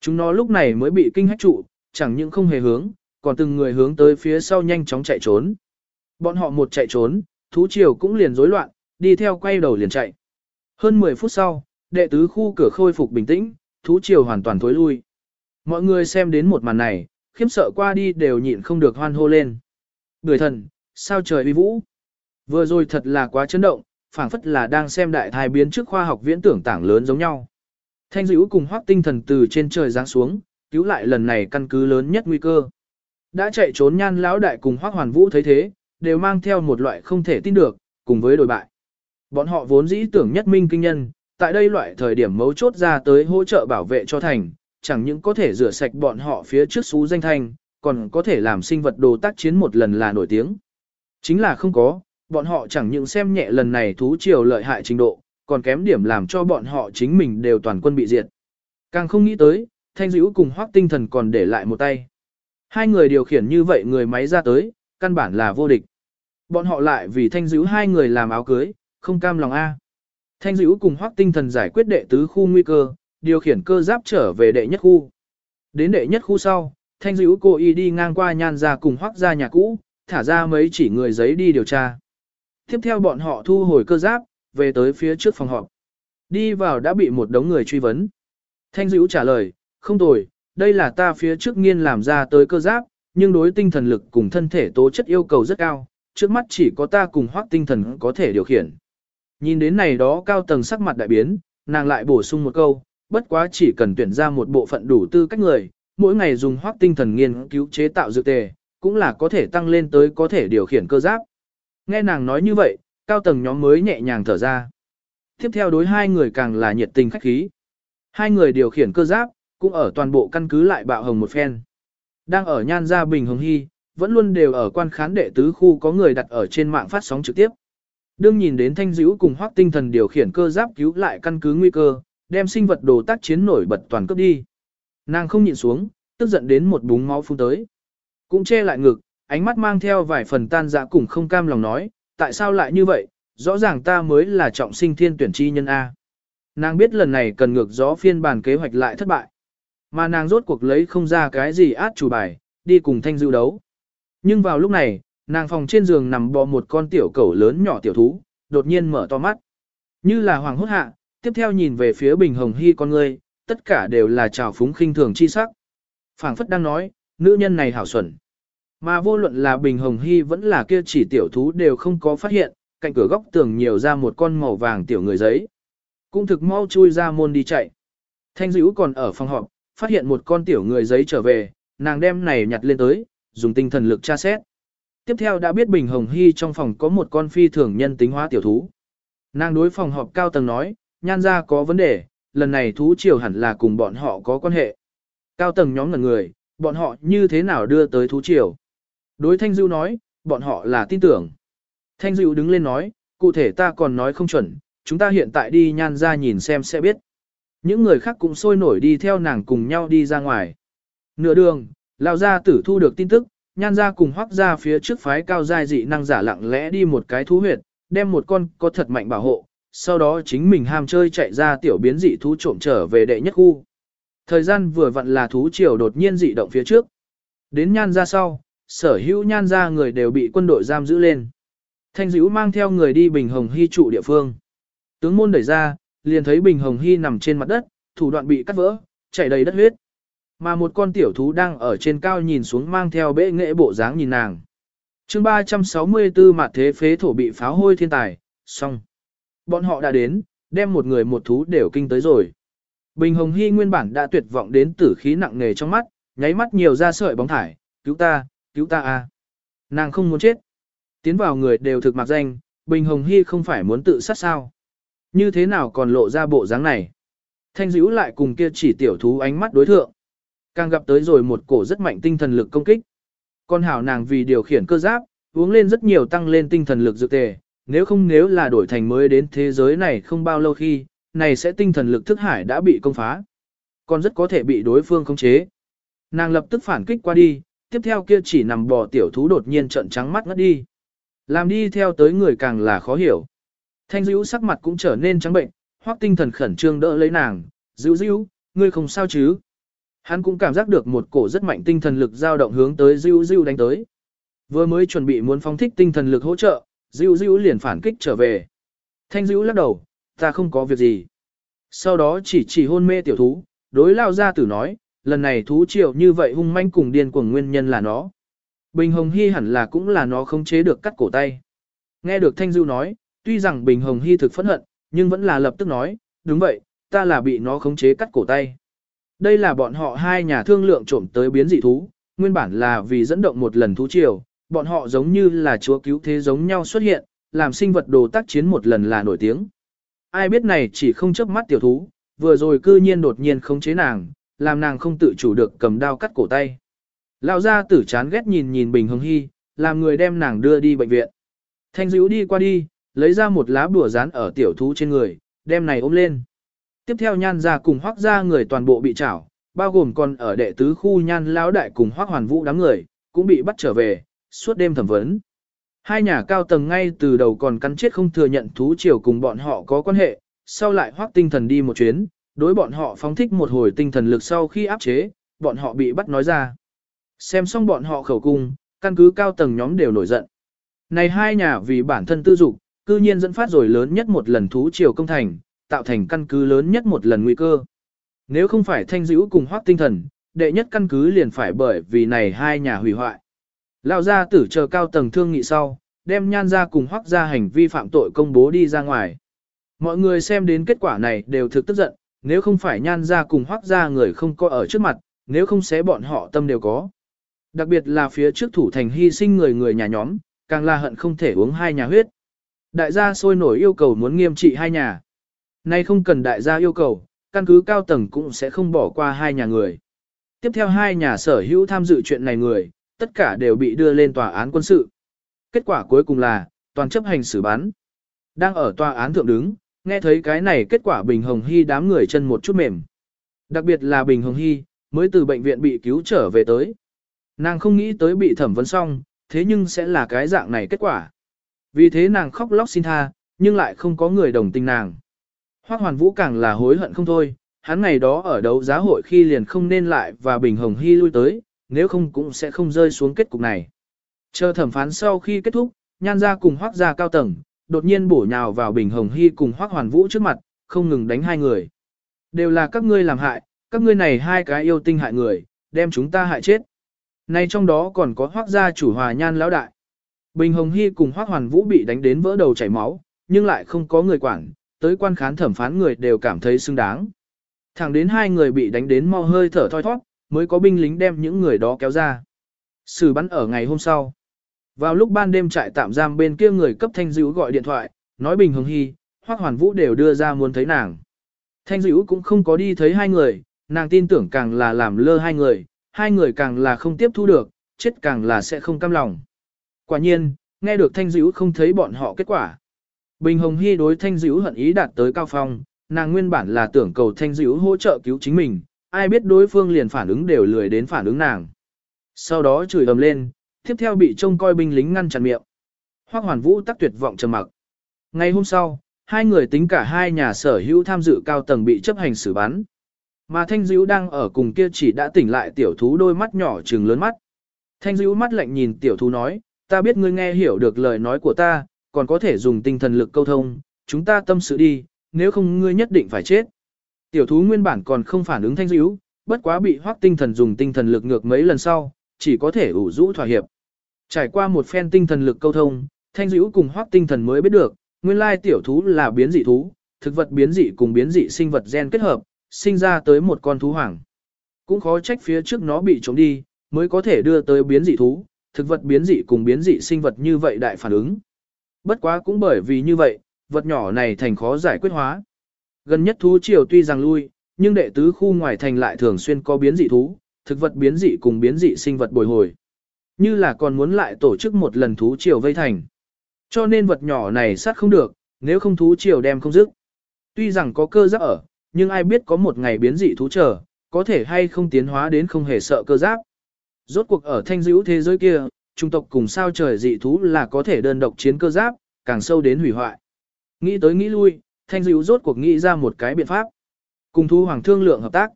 Chúng nó lúc này mới bị kinh hách trụ, chẳng những không hề hướng, còn từng người hướng tới phía sau nhanh chóng chạy trốn. Bọn họ một chạy trốn, thú triều cũng liền rối loạn, đi theo quay đầu liền chạy. Hơn 10 phút sau, đệ tứ khu cửa khôi phục bình tĩnh, thú triều hoàn toàn thối lui. Mọi người xem đến một màn này, khiếm sợ qua đi đều nhịn không được hoan hô lên. Người thần, sao trời uy vũ. Vừa rồi thật là quá chấn động, phảng phất là đang xem đại thai biến trước khoa học viễn tưởng tảng lớn giống nhau. Thanh dữ cùng hoác tinh thần từ trên trời giáng xuống, cứu lại lần này căn cứ lớn nhất nguy cơ. Đã chạy trốn nhan lão đại cùng hoác hoàn vũ thấy thế, đều mang theo một loại không thể tin được, cùng với đổi bại. Bọn họ vốn dĩ tưởng nhất minh kinh nhân, tại đây loại thời điểm mấu chốt ra tới hỗ trợ bảo vệ cho thành, chẳng những có thể rửa sạch bọn họ phía trước xú danh thanh, còn có thể làm sinh vật đồ tác chiến một lần là nổi tiếng. Chính là không có, bọn họ chẳng những xem nhẹ lần này thú triều lợi hại trình độ, còn kém điểm làm cho bọn họ chính mình đều toàn quân bị diệt. Càng không nghĩ tới, thanh dữ cùng hoác tinh thần còn để lại một tay. Hai người điều khiển như vậy người máy ra tới, căn bản là vô địch. Bọn họ lại vì thanh dữ hai người làm áo cưới, không cam lòng A. Thanh dữ cùng hoác tinh thần giải quyết đệ tứ khu nguy cơ, điều khiển cơ giáp trở về đệ nhất khu. Đến đệ nhất khu sau, thanh dữ cô y đi ngang qua nhan ra cùng hoác ra nhà cũ, thả ra mấy chỉ người giấy đi điều tra. Tiếp theo bọn họ thu hồi cơ giáp, về tới phía trước phòng họp. Đi vào đã bị một đống người truy vấn. Thanh dữ trả lời, không tồi, đây là ta phía trước nghiên làm ra tới cơ giáp, nhưng đối tinh thần lực cùng thân thể tố chất yêu cầu rất cao, trước mắt chỉ có ta cùng hoác tinh thần có thể điều khiển. Nhìn đến này đó cao tầng sắc mặt đại biến, nàng lại bổ sung một câu, bất quá chỉ cần tuyển ra một bộ phận đủ tư cách người, mỗi ngày dùng hoác tinh thần nghiên cứu chế tạo dược tề, cũng là có thể tăng lên tới có thể điều khiển cơ giáp. Nghe nàng nói như vậy, cao tầng nhóm mới nhẹ nhàng thở ra. Tiếp theo đối hai người càng là nhiệt tình khách khí. Hai người điều khiển cơ giáp, cũng ở toàn bộ căn cứ lại bạo hồng một phen. Đang ở nhan gia bình hồng hy, vẫn luôn đều ở quan khán đệ tứ khu có người đặt ở trên mạng phát sóng trực tiếp. Đương nhìn đến thanh dữ cùng hoác tinh thần điều khiển cơ giáp cứu lại căn cứ nguy cơ, đem sinh vật đồ tác chiến nổi bật toàn cấp đi. Nàng không nhịn xuống, tức giận đến một búng máu phun tới. Cũng che lại ngực, ánh mắt mang theo vài phần tan dã cùng không cam lòng nói, tại sao lại như vậy, rõ ràng ta mới là trọng sinh thiên tuyển chi nhân A. Nàng biết lần này cần ngược gió phiên bản kế hoạch lại thất bại. Mà nàng rốt cuộc lấy không ra cái gì át chủ bài, đi cùng thanh dư đấu. Nhưng vào lúc này, nàng phòng trên giường nằm bò một con tiểu cẩu lớn nhỏ tiểu thú, đột nhiên mở to mắt. Như là hoàng hốt hạ, tiếp theo nhìn về phía bình hồng hy con ngươi, tất cả đều là trào phúng khinh thường chi sắc. phảng phất đang nói, nữ nhân này hảo xuẩn. Mà vô luận là Bình Hồng Hy vẫn là kia chỉ tiểu thú đều không có phát hiện, cạnh cửa góc tường nhiều ra một con màu vàng tiểu người giấy. Cũng thực mau chui ra môn đi chạy. Thanh dữ còn ở phòng họp, phát hiện một con tiểu người giấy trở về, nàng đem này nhặt lên tới, dùng tinh thần lực tra xét. Tiếp theo đã biết Bình Hồng Hy trong phòng có một con phi thường nhân tính hóa tiểu thú. Nàng đối phòng họp cao tầng nói, nhan ra có vấn đề, lần này thú triều hẳn là cùng bọn họ có quan hệ. Cao tầng nhóm ngần người, bọn họ như thế nào đưa tới thú triều. Đối Thanh Dưu nói, bọn họ là tin tưởng. Thanh Dưu đứng lên nói, cụ thể ta còn nói không chuẩn, chúng ta hiện tại đi nhan ra nhìn xem sẽ biết. Những người khác cũng sôi nổi đi theo nàng cùng nhau đi ra ngoài. Nửa đường, lão gia tử thu được tin tức, nhan ra cùng hoác ra phía trước phái cao giai dị năng giả lặng lẽ đi một cái thú huyệt, đem một con có thật mạnh bảo hộ, sau đó chính mình ham chơi chạy ra tiểu biến dị thú trộm trở về đệ nhất khu. Thời gian vừa vặn là thú triều đột nhiên dị động phía trước. Đến nhan ra sau, sở hữu nhan ra người đều bị quân đội giam giữ lên. Thanh dữ mang theo người đi Bình Hồng Hy trụ địa phương. Tướng môn đẩy ra, liền thấy Bình Hồng Hy nằm trên mặt đất, thủ đoạn bị cắt vỡ, chảy đầy đất huyết. Mà một con tiểu thú đang ở trên cao nhìn xuống mang theo bệ nghệ bộ dáng nhìn nàng. chương 364 mặt thế phế thổ bị pháo hôi thiên tài, xong. Bọn họ đã đến, đem một người một thú đều kinh tới rồi. Bình Hồng Hy nguyên bản đã tuyệt vọng đến tử khí nặng nề trong mắt, nháy mắt nhiều ra sợi bóng thải, cứu ta, cứu ta a. Nàng không muốn chết. Tiến vào người đều thực mặc danh, Bình Hồng Hy không phải muốn tự sát sao. Như thế nào còn lộ ra bộ dáng này? Thanh dữ lại cùng kia chỉ tiểu thú ánh mắt đối thượng. Càng gặp tới rồi một cổ rất mạnh tinh thần lực công kích. Con hảo nàng vì điều khiển cơ giáp, uống lên rất nhiều tăng lên tinh thần lực dược tề, nếu không nếu là đổi thành mới đến thế giới này không bao lâu khi, này sẽ tinh thần lực thức hải đã bị công phá. Còn rất có thể bị đối phương khống chế. Nàng lập tức phản kích qua đi, tiếp theo kia chỉ nằm bò tiểu thú đột nhiên trận trắng mắt ngất đi. Làm đi theo tới người càng là khó hiểu. Thanh dữ sắc mặt cũng trở nên trắng bệnh, hoặc tinh thần khẩn trương đỡ lấy nàng, dữ dữ, ngươi không sao chứ. Hắn cũng cảm giác được một cổ rất mạnh tinh thần lực dao động hướng tới dữ dữ đánh tới. Vừa mới chuẩn bị muốn phóng thích tinh thần lực hỗ trợ, Diu Diu liền phản kích trở về. Thanh Diu lắc đầu, ta không có việc gì. Sau đó chỉ chỉ hôn mê tiểu thú, đối lao ra tử nói, lần này thú triệu như vậy hung manh cùng điên cuồng nguyên nhân là nó. Bình Hồng Hy hẳn là cũng là nó không chế được cắt cổ tay. Nghe được Thanh Diu nói, tuy rằng Bình Hồng Hy thực phẫn hận, nhưng vẫn là lập tức nói, đúng vậy, ta là bị nó khống chế cắt cổ tay. Đây là bọn họ hai nhà thương lượng trộm tới biến dị thú, nguyên bản là vì dẫn động một lần thú triều, bọn họ giống như là chúa cứu thế giống nhau xuất hiện, làm sinh vật đồ tác chiến một lần là nổi tiếng. Ai biết này chỉ không chớp mắt tiểu thú, vừa rồi cư nhiên đột nhiên khống chế nàng, làm nàng không tự chủ được cầm đao cắt cổ tay. Lão gia tử chán ghét nhìn nhìn Bình Hồng Hy, làm người đem nàng đưa đi bệnh viện. Thanh dữ đi qua đi, lấy ra một lá bùa dán ở tiểu thú trên người, đem này ôm lên. Tiếp theo nhan ra cùng hoác ra người toàn bộ bị trảo, bao gồm còn ở đệ tứ khu nhan lão đại cùng hoác hoàn vũ đám người, cũng bị bắt trở về, suốt đêm thẩm vấn. Hai nhà cao tầng ngay từ đầu còn cắn chết không thừa nhận thú triều cùng bọn họ có quan hệ, sau lại hoác tinh thần đi một chuyến, đối bọn họ phóng thích một hồi tinh thần lực sau khi áp chế, bọn họ bị bắt nói ra. Xem xong bọn họ khẩu cung, căn cứ cao tầng nhóm đều nổi giận. Này hai nhà vì bản thân tư dục, cư nhiên dẫn phát rồi lớn nhất một lần thú triều công thành, tạo thành căn cứ lớn nhất một lần nguy cơ. Nếu không phải thanh dữ cùng hoác tinh thần, đệ nhất căn cứ liền phải bởi vì này hai nhà hủy hoại. Lão gia tử chờ cao tầng thương nghị sau, đem nhan ra cùng hoác ra hành vi phạm tội công bố đi ra ngoài. Mọi người xem đến kết quả này đều thực tức giận, nếu không phải nhan ra cùng hoác ra người không có ở trước mặt, nếu không xé bọn họ tâm đều có. Đặc biệt là phía trước thủ thành hy sinh người người nhà nhóm, càng là hận không thể uống hai nhà huyết. Đại gia sôi nổi yêu cầu muốn nghiêm trị hai nhà. Nay không cần đại gia yêu cầu, căn cứ cao tầng cũng sẽ không bỏ qua hai nhà người. Tiếp theo hai nhà sở hữu tham dự chuyện này người, tất cả đều bị đưa lên tòa án quân sự. Kết quả cuối cùng là, toàn chấp hành xử bán. Đang ở tòa án thượng đứng, nghe thấy cái này kết quả Bình Hồng Hy đám người chân một chút mềm. Đặc biệt là Bình Hồng Hy, mới từ bệnh viện bị cứu trở về tới. Nàng không nghĩ tới bị thẩm vấn xong, thế nhưng sẽ là cái dạng này kết quả. Vì thế nàng khóc lóc xin tha, nhưng lại không có người đồng tình nàng. Hoác hoàn vũ càng là hối hận không thôi, hắn ngày đó ở đấu giá hội khi liền không nên lại và Bình Hồng Hy lui tới, nếu không cũng sẽ không rơi xuống kết cục này. Chờ thẩm phán sau khi kết thúc, nhan ra cùng hoác ra cao tầng, đột nhiên bổ nhào vào Bình Hồng Hy cùng hoác hoàn vũ trước mặt, không ngừng đánh hai người. Đều là các ngươi làm hại, các ngươi này hai cái yêu tinh hại người, đem chúng ta hại chết. Này trong đó còn có hoác gia chủ hòa nhan lão đại. Bình Hồng Hy cùng hoác hoàn vũ bị đánh đến vỡ đầu chảy máu, nhưng lại không có người quản, tới quan khán thẩm phán người đều cảm thấy xứng đáng. Thẳng đến hai người bị đánh đến mau hơi thở thoi thoát, mới có binh lính đem những người đó kéo ra. Sử bắn ở ngày hôm sau. Vào lúc ban đêm trại tạm giam bên kia người cấp Thanh Dữ gọi điện thoại, nói Bình Hồng Hy, Hoắc Hoàn Vũ đều đưa ra muốn thấy nàng. Thanh Dữ cũng không có đi thấy hai người, nàng tin tưởng càng là làm lơ hai người, hai người càng là không tiếp thu được, chết càng là sẽ không cam lòng. Quả nhiên, nghe được Thanh Dữ không thấy bọn họ kết quả. Bình Hồng Hy đối Thanh Dữ hận ý đạt tới cao phong, nàng nguyên bản là tưởng cầu Thanh Dữ hỗ trợ cứu chính mình, ai biết đối phương liền phản ứng đều lười đến phản ứng nàng. Sau đó chửi ầm lên, tiếp theo bị trông coi binh lính ngăn chặn miệng. Hoắc Hoàn Vũ tắc tuyệt vọng trầm mặc. Ngày hôm sau, hai người tính cả hai nhà sở hữu tham dự cao tầng bị chấp hành xử bắn. Mà Thanh Dữu đang ở cùng kia chỉ đã tỉnh lại tiểu thú đôi mắt nhỏ trừng lớn mắt. Thanh Dữu mắt lạnh nhìn tiểu thú nói, ta biết ngươi nghe hiểu được lời nói của ta, còn có thể dùng tinh thần lực câu thông, chúng ta tâm sự đi, nếu không ngươi nhất định phải chết. Tiểu thú nguyên bản còn không phản ứng Thanh dữ, bất quá bị hoác tinh thần dùng tinh thần lực ngược mấy lần sau, chỉ có thể ủ rũ thỏa hiệp. Trải qua một phen tinh thần lực câu thông, Thanh dữ cùng hoác tinh thần mới biết được, nguyên lai tiểu thú là biến dị thú, thực vật biến dị cùng biến dị sinh vật gen kết hợp, sinh ra tới một con thú hoàng. Cũng khó trách phía trước nó bị trống đi, mới có thể đưa tới biến dị thú, thực vật biến dị cùng biến dị sinh vật như vậy đại phản ứng. Bất quá cũng bởi vì như vậy, vật nhỏ này thành khó giải quyết hóa. Gần nhất thú triều tuy rằng lui, nhưng đệ tứ khu ngoài thành lại thường xuyên có biến dị thú, thực vật biến dị cùng biến dị sinh vật bồi hồi. Như là còn muốn lại tổ chức một lần thú triều vây thành. Cho nên vật nhỏ này sát không được, nếu không thú triều đem không dứt. Tuy rằng có cơ giáp ở, nhưng ai biết có một ngày biến dị thú trở, có thể hay không tiến hóa đến không hề sợ cơ giáp. Rốt cuộc ở thanh dữ thế giới kia, trung tộc cùng sao trời dị thú là có thể đơn độc chiến cơ giáp, càng sâu đến hủy hoại. Nghĩ tới nghĩ lui, thanh dữ rốt cuộc nghĩ ra một cái biện pháp. Cùng thú hoàng thương lượng hợp tác.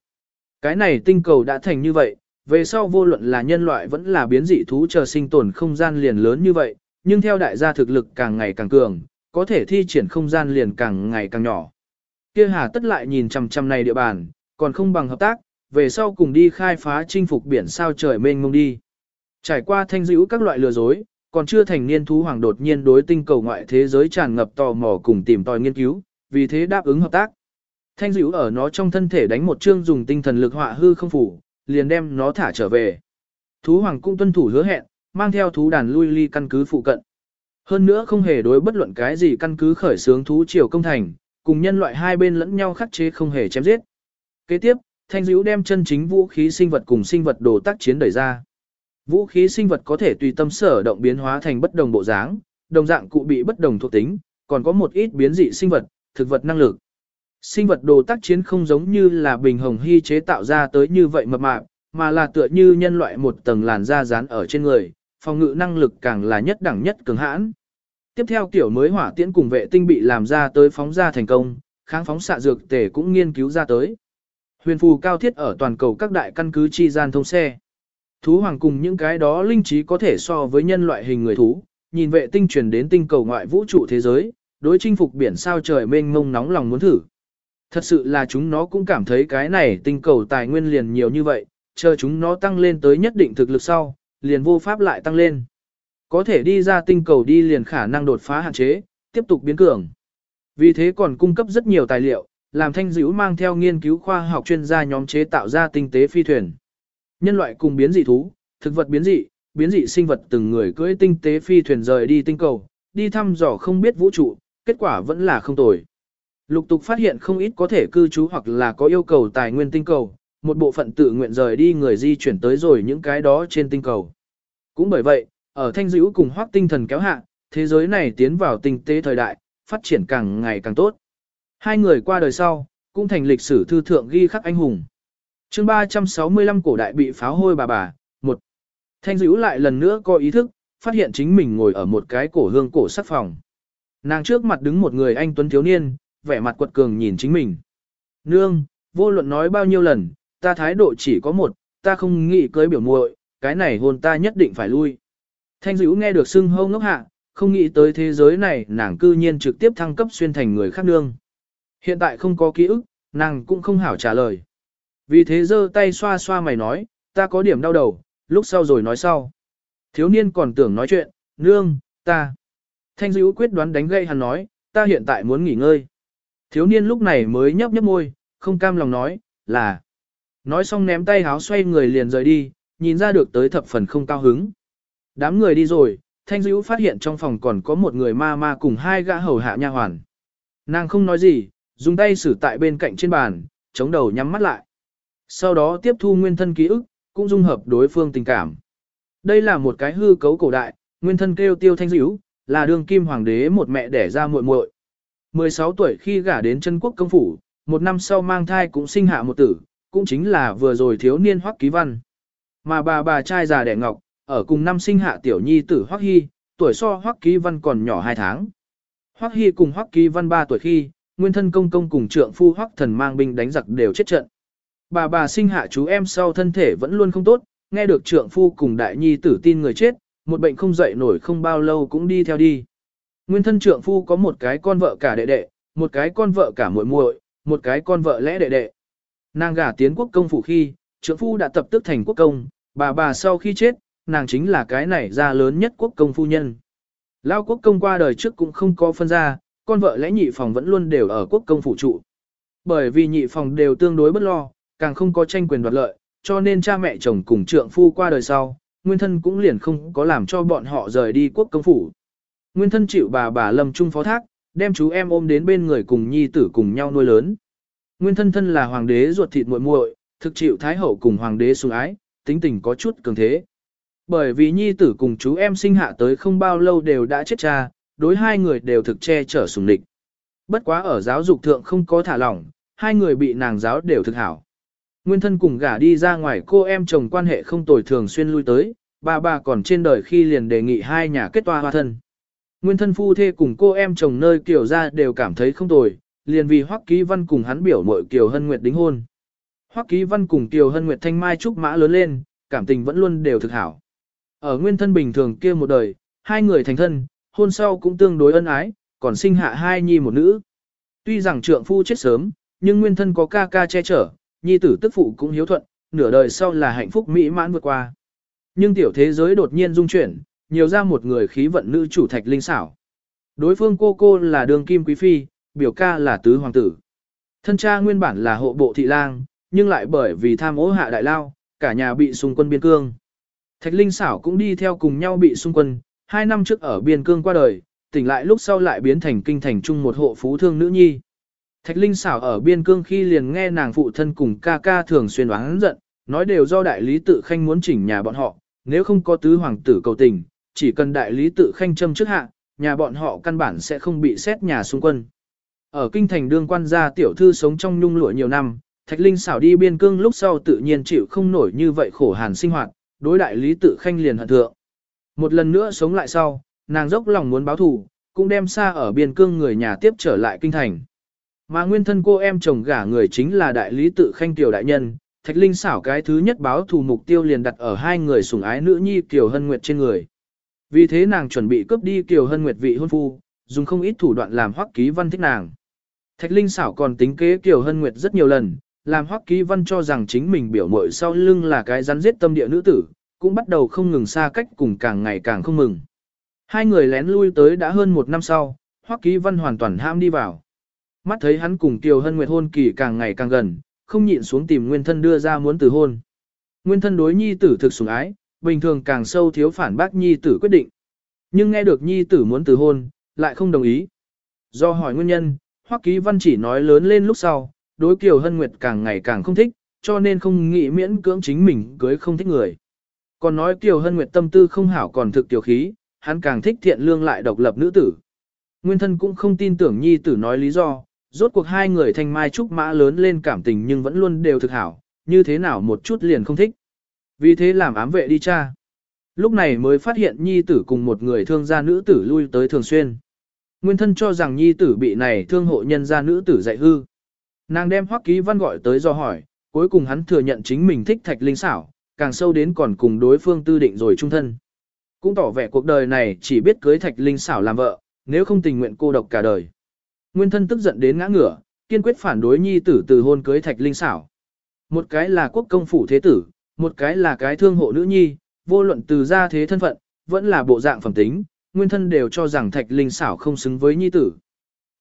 Cái này tinh cầu đã thành như vậy, về sau vô luận là nhân loại vẫn là biến dị thú chờ sinh tồn không gian liền lớn như vậy, nhưng theo đại gia thực lực càng ngày càng cường, có thể thi triển không gian liền càng ngày càng nhỏ. Kia hà tất lại nhìn chằm chằm này địa bàn, còn không bằng hợp tác, về sau cùng đi khai phá chinh phục biển sao trời mênh mông đi. Trải qua thanh dữ các loại lừa dối, còn chưa thành niên thú hoàng đột nhiên đối tinh cầu ngoại thế giới tràn ngập tò mò cùng tìm tòi nghiên cứu, vì thế đáp ứng hợp tác. Thanh dữ ở nó trong thân thể đánh một chương dùng tinh thần lực họa hư không phủ, liền đem nó thả trở về. Thú hoàng cũng tuân thủ hứa hẹn, mang theo thú đàn lui ly căn cứ phụ cận. Hơn nữa không hề đối bất luận cái gì căn cứ khởi xướng thú triều công thành, cùng nhân loại hai bên lẫn nhau khắc chế không hề chém giết. Kế tiếp, Thanh Dữu đem chân chính vũ khí sinh vật cùng sinh vật đồ tác chiến đẩy ra. Vũ khí sinh vật có thể tùy tâm sở động biến hóa thành bất đồng bộ dáng, đồng dạng cụ bị bất đồng thuộc tính, còn có một ít biến dị sinh vật, thực vật năng lực. Sinh vật đồ tác chiến không giống như là bình hồng hy chế tạo ra tới như vậy mập mạp, mà là tựa như nhân loại một tầng làn da dán ở trên người, phòng ngự năng lực càng là nhất đẳng nhất cường hãn. Tiếp theo kiểu mới hỏa tiễn cùng vệ tinh bị làm ra tới phóng ra thành công, kháng phóng xạ dược tể cũng nghiên cứu ra tới. Huyền phù cao thiết ở toàn cầu các đại căn cứ chi gian thông xe. Thú hoàng cùng những cái đó linh trí có thể so với nhân loại hình người thú, nhìn vệ tinh truyền đến tinh cầu ngoại vũ trụ thế giới, đối chinh phục biển sao trời mênh mông nóng lòng muốn thử. Thật sự là chúng nó cũng cảm thấy cái này tinh cầu tài nguyên liền nhiều như vậy, chờ chúng nó tăng lên tới nhất định thực lực sau, liền vô pháp lại tăng lên. Có thể đi ra tinh cầu đi liền khả năng đột phá hạn chế, tiếp tục biến cường. Vì thế còn cung cấp rất nhiều tài liệu, làm thanh dữ mang theo nghiên cứu khoa học chuyên gia nhóm chế tạo ra tinh tế phi thuyền. Nhân loại cùng biến dị thú, thực vật biến dị, biến dị sinh vật từng người cưỡi tinh tế phi thuyền rời đi tinh cầu, đi thăm dò không biết vũ trụ, kết quả vẫn là không tồi. Lục tục phát hiện không ít có thể cư trú hoặc là có yêu cầu tài nguyên tinh cầu, một bộ phận tự nguyện rời đi người di chuyển tới rồi những cái đó trên tinh cầu. Cũng bởi vậy, ở thanh dữ cùng hoác tinh thần kéo hạ, thế giới này tiến vào tinh tế thời đại, phát triển càng ngày càng tốt. Hai người qua đời sau, cũng thành lịch sử thư thượng ghi khắc anh hùng. chương 365 cổ đại bị pháo hôi bà bà, một Thanh dữ lại lần nữa có ý thức, phát hiện chính mình ngồi ở một cái cổ hương cổ sắc phòng. Nàng trước mặt đứng một người anh tuấn thiếu niên, vẻ mặt quật cường nhìn chính mình. Nương, vô luận nói bao nhiêu lần, ta thái độ chỉ có một, ta không nghĩ cưới biểu muội, cái này hôn ta nhất định phải lui. Thanh dữ nghe được xưng hâu ngốc hạ, không nghĩ tới thế giới này nàng cư nhiên trực tiếp thăng cấp xuyên thành người khác nương. Hiện tại không có ký ức, nàng cũng không hảo trả lời. Vì thế giơ tay xoa xoa mày nói, ta có điểm đau đầu, lúc sau rồi nói sau. Thiếu niên còn tưởng nói chuyện, nương, ta. Thanh dữ quyết đoán đánh gây hắn nói, ta hiện tại muốn nghỉ ngơi. Thiếu niên lúc này mới nhấp nhấp môi, không cam lòng nói, là. Nói xong ném tay háo xoay người liền rời đi, nhìn ra được tới thập phần không cao hứng. Đám người đi rồi, Thanh dữ phát hiện trong phòng còn có một người ma ma cùng hai gã hầu hạ nha hoàn. Nàng không nói gì, dùng tay xử tại bên cạnh trên bàn, chống đầu nhắm mắt lại. Sau đó tiếp thu nguyên thân ký ức, cũng dung hợp đối phương tình cảm. Đây là một cái hư cấu cổ đại, nguyên thân kêu tiêu thanh dữ, là đường kim hoàng đế một mẹ đẻ ra muội muội. 16 tuổi khi gả đến chân quốc công phủ, một năm sau mang thai cũng sinh hạ một tử, cũng chính là vừa rồi thiếu niên hoắc ký văn. Mà bà bà trai già đẻ ngọc, ở cùng năm sinh hạ tiểu nhi tử hoắc hy, tuổi so hoắc ký văn còn nhỏ 2 tháng. Hoắc hy cùng hoắc ký văn 3 tuổi khi, nguyên thân công công cùng trượng phu hoắc thần mang binh đánh giặc đều chết trận. Bà bà sinh hạ chú em sau thân thể vẫn luôn không tốt, nghe được trượng phu cùng đại nhi tử tin người chết, một bệnh không dậy nổi không bao lâu cũng đi theo đi. Nguyên thân trượng phu có một cái con vợ cả đệ đệ, một cái con vợ cả muội muội, một cái con vợ lẽ đệ đệ. Nàng gả tiến quốc công phủ khi, trượng phu đã tập tức thành quốc công, bà bà sau khi chết, nàng chính là cái này ra lớn nhất quốc công phu nhân. Lao quốc công qua đời trước cũng không có phân ra, con vợ lẽ nhị phòng vẫn luôn đều ở quốc công phủ trụ. Bởi vì nhị phòng đều tương đối bất lo, càng không có tranh quyền đoạt lợi, cho nên cha mẹ chồng cùng trượng phu qua đời sau, nguyên thân cũng liền không có làm cho bọn họ rời đi quốc công phủ. Nguyên thân chịu bà bà lâm trung phó thác, đem chú em ôm đến bên người cùng nhi tử cùng nhau nuôi lớn. Nguyên thân thân là hoàng đế ruột thịt muội muội, thực chịu thái hậu cùng hoàng đế sủng ái, tính tình có chút cường thế. Bởi vì nhi tử cùng chú em sinh hạ tới không bao lâu đều đã chết cha, đối hai người đều thực che chở sủng địch. Bất quá ở giáo dục thượng không có thả lỏng, hai người bị nàng giáo đều thực hảo. Nguyên thân cùng gả đi ra ngoài cô em chồng quan hệ không tồi thường xuyên lui tới, bà bà còn trên đời khi liền đề nghị hai nhà kết toa hoa thân. Nguyên thân phu thê cùng cô em chồng nơi kiểu ra đều cảm thấy không tồi, liền vì Hoắc Ký Văn cùng hắn biểu muội Kiều Hân Nguyệt đính hôn. Hoắc Ký Văn cùng Kiều Hân Nguyệt thanh mai trúc mã lớn lên, cảm tình vẫn luôn đều thực hảo. Ở nguyên thân bình thường kia một đời, hai người thành thân, hôn sau cũng tương đối ân ái, còn sinh hạ hai nhi một nữ. Tuy rằng trượng phu chết sớm, nhưng nguyên thân có ca ca che chở, nhi tử tức phụ cũng hiếu thuận, nửa đời sau là hạnh phúc mỹ mãn vượt qua. Nhưng tiểu thế giới đột nhiên dung chuyển, nhiều ra một người khí vận nữ chủ thạch linh xảo. Đối phương cô cô là đường kim quý phi, biểu ca là tứ hoàng tử. Thân cha nguyên bản là hộ bộ thị lang, nhưng lại bởi vì tham ô hạ đại lao, cả nhà bị xung quân biên cương. Thạch linh xảo cũng đi theo cùng nhau bị xung quân, hai năm trước ở biên cương qua đời, tỉnh lại lúc sau lại biến thành kinh thành chung một hộ phú thương nữ nhi. Thạch Linh xảo ở biên cương khi liền nghe nàng phụ thân cùng ca ca thường xuyên oán giận, nói đều do đại lý tự khanh muốn chỉnh nhà bọn họ, nếu không có tứ hoàng tử cầu tình, chỉ cần đại lý tự khanh châm trước hạ, nhà bọn họ căn bản sẽ không bị xét nhà xung quân. Ở kinh thành đương quan gia tiểu thư sống trong nhung lụa nhiều năm, Thạch Linh xảo đi biên cương lúc sau tự nhiên chịu không nổi như vậy khổ hàn sinh hoạt, đối đại lý tự khanh liền hận thượng. Một lần nữa sống lại sau, nàng dốc lòng muốn báo thù, cũng đem xa ở biên cương người nhà tiếp trở lại kinh thành. Mà nguyên thân cô em chồng gả người chính là đại lý tự khanh tiểu đại nhân, Thạch Linh xảo cái thứ nhất báo thù mục tiêu liền đặt ở hai người sủng ái nữ nhi Kiều Hân Nguyệt trên người. Vì thế nàng chuẩn bị cướp đi Kiều Hân Nguyệt vị hôn phu, dùng không ít thủ đoạn làm Hoắc Ký Văn thích nàng. Thạch Linh xảo còn tính kế Kiều Hân Nguyệt rất nhiều lần, làm Hoắc Ký Văn cho rằng chính mình biểu muội sau lưng là cái rắn giết tâm địa nữ tử, cũng bắt đầu không ngừng xa cách cùng càng ngày càng không mừng. Hai người lén lui tới đã hơn một năm sau, Hoắc Ký Văn hoàn toàn ham đi vào. Mắt thấy hắn cùng Kiều Hân Nguyệt hôn kỳ càng ngày càng gần, không nhịn xuống tìm nguyên thân đưa ra muốn từ hôn. Nguyên thân đối nhi tử thực sủng ái, bình thường càng sâu thiếu phản bác nhi tử quyết định. Nhưng nghe được nhi tử muốn từ hôn, lại không đồng ý. Do hỏi nguyên nhân, Hoắc Ký Văn chỉ nói lớn lên lúc sau, đối Kiều Hân Nguyệt càng ngày càng không thích, cho nên không nghĩ miễn cưỡng chính mình cưới không thích người. Còn nói Kiều Hân Nguyệt tâm tư không hảo còn thực tiểu khí, hắn càng thích thiện lương lại độc lập nữ tử. Nguyên thân cũng không tin tưởng nhi tử nói lý do, rốt cuộc hai người thanh mai trúc mã lớn lên cảm tình nhưng vẫn luôn đều thực hảo, như thế nào một chút liền không thích. Vì thế làm ám vệ đi cha. Lúc này mới phát hiện nhi tử cùng một người thương gia nữ tử lui tới thường xuyên. Nguyên thân cho rằng nhi tử bị này thương hộ nhân gia nữ tử dạy hư. Nàng đem hoắc ký văn gọi tới do hỏi, cuối cùng hắn thừa nhận chính mình thích thạch linh xảo, càng sâu đến còn cùng đối phương tư định rồi trung thân. Cũng tỏ vẻ cuộc đời này chỉ biết cưới thạch linh xảo làm vợ, nếu không tình nguyện cô độc cả đời. Nguyên thân tức giận đến ngã ngửa, kiên quyết phản đối nhi tử từ hôn cưới thạch linh xảo. Một cái là quốc công phủ thế tử, Một cái là cái thương hộ nữ nhi, vô luận từ gia thế thân phận, vẫn là bộ dạng phẩm tính, nguyên thân đều cho rằng thạch linh xảo không xứng với nhi tử.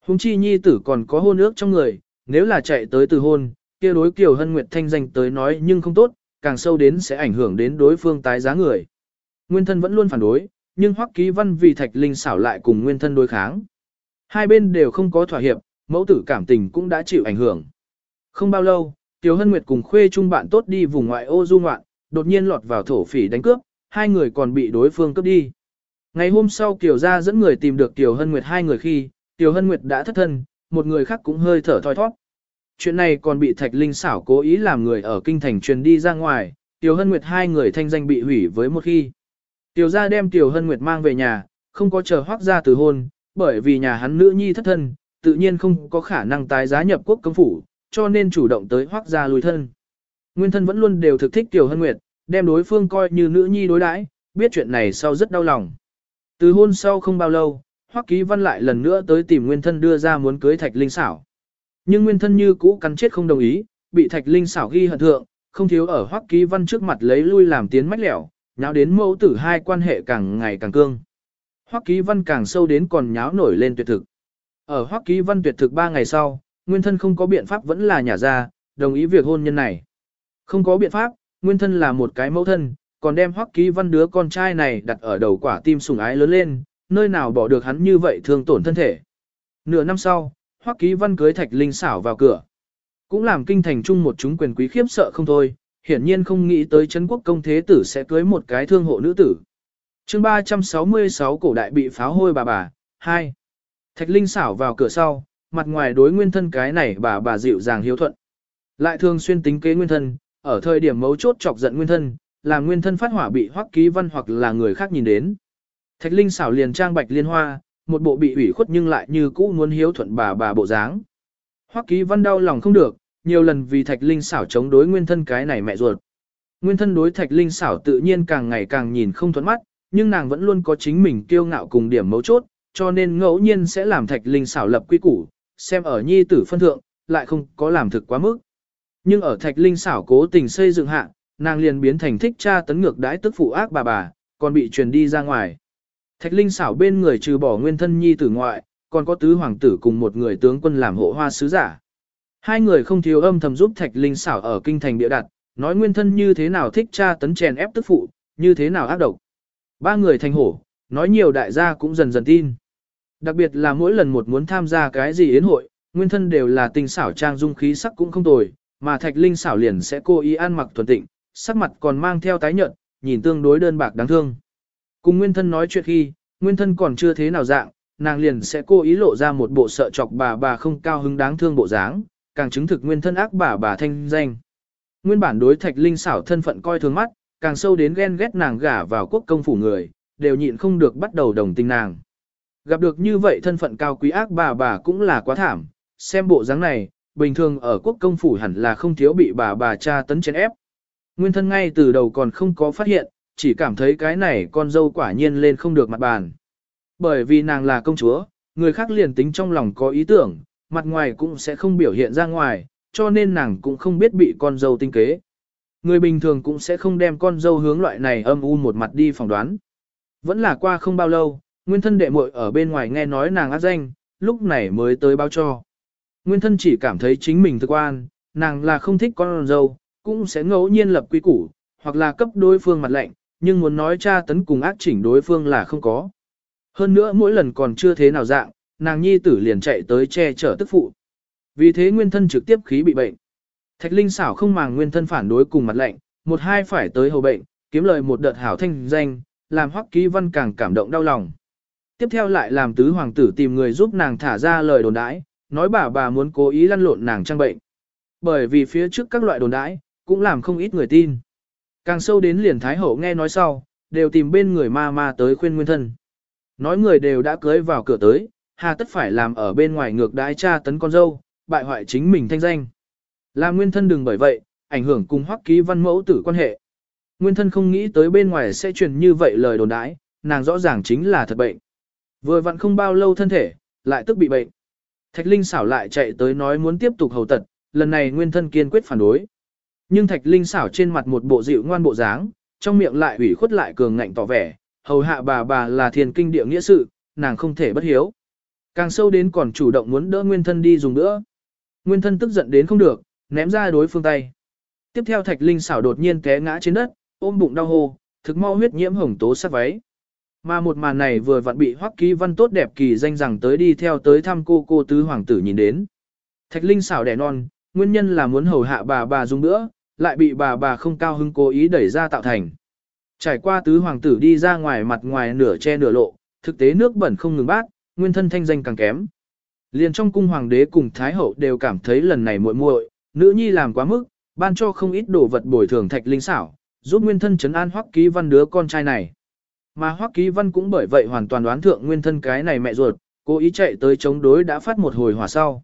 Hùng chi nhi tử còn có hôn ước trong người, nếu là chạy tới từ hôn, kia đối Kiều Hân Nguyệt thanh danh tới nói nhưng không tốt, càng sâu đến sẽ ảnh hưởng đến đối phương tái giá người. Nguyên thân vẫn luôn phản đối, nhưng Hoắc Ký Văn vì Thạch Linh xảo lại cùng nguyên thân đối kháng. Hai bên đều không có thỏa hiệp, mẫu tử cảm tình cũng đã chịu ảnh hưởng. Không bao lâu, Tiểu Hân Nguyệt cùng khuê chung bạn tốt đi vùng ngoại ô du ngoạn, đột nhiên lọt vào thổ phỉ đánh cướp, hai người còn bị đối phương cướp đi. Ngày hôm sau Kiều gia dẫn người tìm được Tiểu Hân Nguyệt hai người khi, Tiểu Hân Nguyệt đã thất thân, một người khác cũng hơi thở thoi thoát. Chuyện này còn bị Thạch Linh xảo cố ý làm người ở kinh thành truyền đi ra ngoài, Tiểu Hân Nguyệt hai người thanh danh bị hủy với một khi. Tiểu gia đem Tiểu Hân Nguyệt mang về nhà, không có chờ hoác ra từ hôn, bởi vì nhà hắn nữ nhi thất thân, tự nhiên không có khả năng tái giá nhập quốc công phủ, cho nên chủ động tới hoác ra lùi thân. Nguyên thân vẫn luôn đều thực thích Tiểu Hân Nguyệt, đem đối phương coi như nữ nhi đối đãi, biết chuyện này sau rất đau lòng. Từ hôn sau không bao lâu, Hoắc Ký Văn lại lần nữa tới tìm Nguyên thân đưa ra muốn cưới Thạch Linh xảo. Nhưng Nguyên thân như cũ cắn chết không đồng ý, bị Thạch Linh xảo ghi hận thượng, không thiếu ở Hoắc Ký Văn trước mặt lấy lui làm tiến mách lẻo, nháo đến mẫu tử hai quan hệ càng ngày càng cương. Hoắc Ký Văn càng sâu đến còn nháo nổi lên tuyệt thực. Ở Hoắc Ký Văn tuyệt thực ba ngày sau, Nguyên thân không có biện pháp vẫn là nhà ra, đồng ý việc hôn nhân này. Không có biện pháp, Nguyên thân là một cái mẫu thân, còn đem Hoắc Ký Văn đứa con trai này đặt ở đầu quả tim sùng ái lớn lên, nơi nào bỏ được hắn như vậy thương tổn thân thể. Nửa năm sau, Hoắc Ký Văn cưới Thạch Linh xảo vào cửa. Cũng làm kinh thành chung một chúng quyền quý khiếp sợ không thôi, hiển nhiên không nghĩ tới Trấn quốc công thế tử sẽ cưới một cái thương hộ nữ tử chương 366 cổ đại bị pháo hôi bà bà, 2. Thạch Linh xảo vào cửa sau, mặt ngoài đối nguyên thân cái này bà bà dịu dàng hiếu thuận. Lại thường xuyên tính kế nguyên thân, ở thời điểm mấu chốt chọc giận nguyên thân, là nguyên thân phát hỏa bị hoắc ký văn hoặc là người khác nhìn đến. Thạch Linh xảo liền trang bạch liên hoa, một bộ bị ủy khuất nhưng lại như cũ muốn hiếu thuận bà bà bộ dáng. Hoắc ký văn đau lòng không được, nhiều lần vì Thạch Linh xảo chống đối nguyên thân cái này mẹ ruột. Nguyên thân đối Thạch Linh xảo tự nhiên càng ngày càng nhìn không thuận mắt, nhưng nàng vẫn luôn có chính mình kiêu ngạo cùng điểm mấu chốt, cho nên ngẫu nhiên sẽ làm Thạch Linh xảo lập quy củ, xem ở nhi tử phân thượng, lại không có làm thực quá mức. Nhưng ở Thạch Linh xảo cố tình xây dựng hạ, nàng liền biến thành thích cha tấn ngược đãi tức phụ ác bà bà, còn bị truyền đi ra ngoài. Thạch Linh xảo bên người trừ bỏ nguyên thân nhi tử ngoại, còn có tứ hoàng tử cùng một người tướng quân làm hộ hoa sứ giả. Hai người không thiếu âm thầm giúp Thạch Linh xảo ở kinh thành địa đặt, nói nguyên thân như thế nào thích cha tấn chèn ép tức phụ, như thế nào ác độc. Ba người thành hổ, nói nhiều đại gia cũng dần dần tin. Đặc biệt là mỗi lần một muốn tham gia cái gì yến hội, nguyên thân đều là tình xảo trang dung khí sắc cũng không tồi, mà Thạch Linh xảo liền sẽ cố ý ăn mặc thuần tịnh, sắc mặt còn mang theo tái nhợt, nhìn tương đối đơn bạc đáng thương. Cùng nguyên thân nói chuyện khi, nguyên thân còn chưa thế nào dạng, nàng liền sẽ cố ý lộ ra một bộ sợ chọc bà bà không cao hứng đáng thương bộ dáng, càng chứng thực nguyên thân ác bà bà thanh danh. Nguyên bản đối thạch linh xảo thân phận coi thường mắt, càng sâu đến ghen ghét nàng gả vào quốc công phủ người, đều nhịn không được bắt đầu đồng tình nàng. Gặp được như vậy thân phận cao quý ác bà bà cũng là quá thảm, xem bộ dáng này, bình thường ở quốc công phủ hẳn là không thiếu bị bà bà cha tấn chén ép. Nguyên thân ngay từ đầu còn không có phát hiện, chỉ cảm thấy cái này con dâu quả nhiên lên không được mặt bàn. Bởi vì nàng là công chúa, người khác liền tính trong lòng có ý tưởng, mặt ngoài cũng sẽ không biểu hiện ra ngoài, cho nên nàng cũng không biết bị con dâu tinh kế. Người bình thường cũng sẽ không đem con dâu hướng loại này âm u một mặt đi phỏng đoán. Vẫn là qua không bao lâu, nguyên thân đệ muội ở bên ngoài nghe nói nàng ác danh, lúc này mới tới báo cho. Nguyên thân chỉ cảm thấy chính mình thực quan, nàng là không thích con dâu, cũng sẽ ngẫu nhiên lập quy củ, hoặc là cấp đối phương mặt lệnh, nhưng muốn nói cha tấn cùng ác chỉnh đối phương là không có. Hơn nữa mỗi lần còn chưa thế nào dạng, nàng nhi tử liền chạy tới che chở tức phụ. Vì thế nguyên thân trực tiếp khí bị bệnh. Thạch Linh xảo không màng nguyên thân phản đối cùng mặt lệnh, một hai phải tới hầu bệnh, kiếm lời một đợt hảo thanh danh, làm Hoắc Ký Văn càng cảm động đau lòng. Tiếp theo lại làm tứ hoàng tử tìm người giúp nàng thả ra lời đồn đãi, nói bà bà muốn cố ý lăn lộn nàng trang bệnh. Bởi vì phía trước các loại đồn đãi, cũng làm không ít người tin. Càng sâu đến liền Thái Hậu nghe nói sau, đều tìm bên người ma ma tới khuyên nguyên thân. Nói người đều đã cưới vào cửa tới, hà tất phải làm ở bên ngoài ngược đái cha tấn con dâu, bại hoại chính mình thanh danh là nguyên thân đừng bởi vậy, ảnh hưởng cùng hoắc ký văn mẫu tử quan hệ. Nguyên thân không nghĩ tới bên ngoài sẽ truyền như vậy lời đồn đãi, nàng rõ ràng chính là thật bệnh. Vừa vặn không bao lâu thân thể, lại tức bị bệnh. Thạch Linh xảo lại chạy tới nói muốn tiếp tục hầu tật, lần này nguyên thân kiên quyết phản đối. Nhưng Thạch Linh xảo trên mặt một bộ dịu ngoan bộ dáng, trong miệng lại ủy khuất lại cường ngạnh tỏ vẻ, hầu hạ bà bà là thiền kinh địa nghĩa sự, nàng không thể bất hiếu. Càng sâu đến còn chủ động muốn đỡ nguyên thân đi dùng nữa. Nguyên thân tức giận đến không được, ném ra đối phương tay. Tiếp theo Thạch Linh xảo đột nhiên té ngã trên đất, ôm bụng đau hô, thực mau huyết nhiễm hồng tố sát váy. Mà một màn này vừa vặn bị Hoắc Ký Văn tốt đẹp kỳ danh rằng tới đi theo tới thăm cô cô tứ hoàng tử nhìn đến. Thạch Linh xảo đẻ non, nguyên nhân là muốn hầu hạ bà bà dùng nữa, lại bị bà bà không cao hứng cố ý đẩy ra tạo thành. Trải qua tứ hoàng tử đi ra ngoài mặt ngoài nửa che nửa lộ, thực tế nước bẩn không ngừng bát, nguyên thân thanh danh càng kém. Liền trong cung hoàng đế cùng thái hậu đều cảm thấy lần này muội muội, nữ nhi làm quá mức, ban cho không ít đồ vật bồi thường thạch linh xảo, giúp nguyên thân trấn an hoắc ký văn đứa con trai này. Mà hoắc ký văn cũng bởi vậy hoàn toàn đoán thượng nguyên thân cái này mẹ ruột, cố ý chạy tới chống đối đã phát một hồi hỏa sau.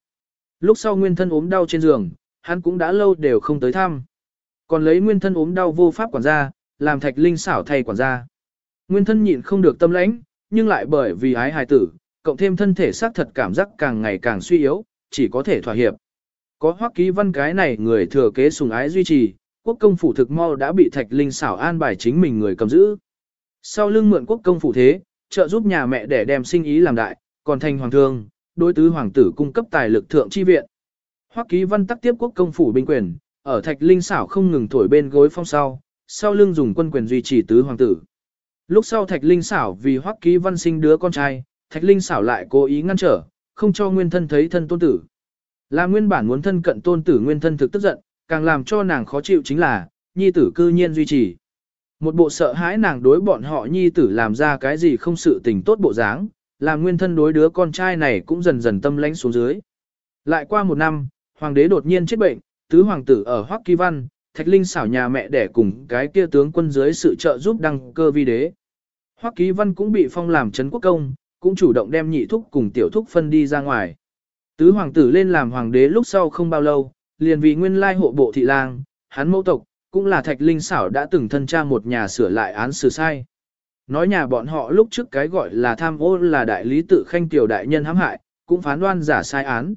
Lúc sau nguyên thân ốm đau trên giường, hắn cũng đã lâu đều không tới thăm. Còn lấy nguyên thân ốm đau vô pháp quản gia, làm thạch linh xảo thay quản gia. Nguyên thân nhịn không được tâm lãnh, nhưng lại bởi vì ái hài tử, cộng thêm thân thể xác thật cảm giác càng ngày càng suy yếu, chỉ có thể thỏa hiệp. Có hoắc ký văn cái này người thừa kế sùng ái duy trì, quốc công phủ thực mau đã bị thạch linh xảo an bài chính mình người cầm giữ. Sau lưng mượn quốc công phủ thế, trợ giúp nhà mẹ để đem sinh ý làm đại, còn thành hoàng thương, đối tứ hoàng tử cung cấp tài lực thượng chi viện. Hoắc ký văn tắc tiếp quốc công phủ binh quyền, ở thạch linh xảo không ngừng thổi bên gối phong sau, sau lưng dùng quân quyền duy trì tứ hoàng tử. Lúc sau thạch linh xảo vì Hoắc ký văn sinh đứa con trai, thạch linh xảo lại cố ý ngăn trở, không cho nguyên thân thấy thân tôn tử. Là nguyên bản muốn thân cận tôn tử nguyên thân thực tức giận, càng làm cho nàng khó chịu chính là, nhi tử cư nhiên duy trì. Một bộ sợ hãi nàng đối bọn họ nhi tử làm ra cái gì không sự tình tốt bộ dáng, làm nguyên thân đối đứa con trai này cũng dần dần tâm lãnh xuống dưới. Lại qua một năm, hoàng đế đột nhiên chết bệnh, tứ hoàng tử ở Hoắc Kỳ Văn, Thạch Linh xảo nhà mẹ đẻ cùng cái kia tướng quân dưới sự trợ giúp đăng cơ vi đế. Hoắc Ký Văn cũng bị phong làm trấn quốc công, cũng chủ động đem nhị thúc cùng tiểu thúc phân đi ra ngoài. Tứ hoàng tử lên làm hoàng đế lúc sau không bao lâu, liền vì nguyên lai hộ bộ thị lang, hắn mẫu tộc, cũng là Thạch Linh xảo đã từng thân tra một nhà sửa lại án xử sai. Nói nhà bọn họ lúc trước cái gọi là tham ô là đại lý tự khanh tiểu đại nhân hãm hại, cũng phán đoan giả sai án.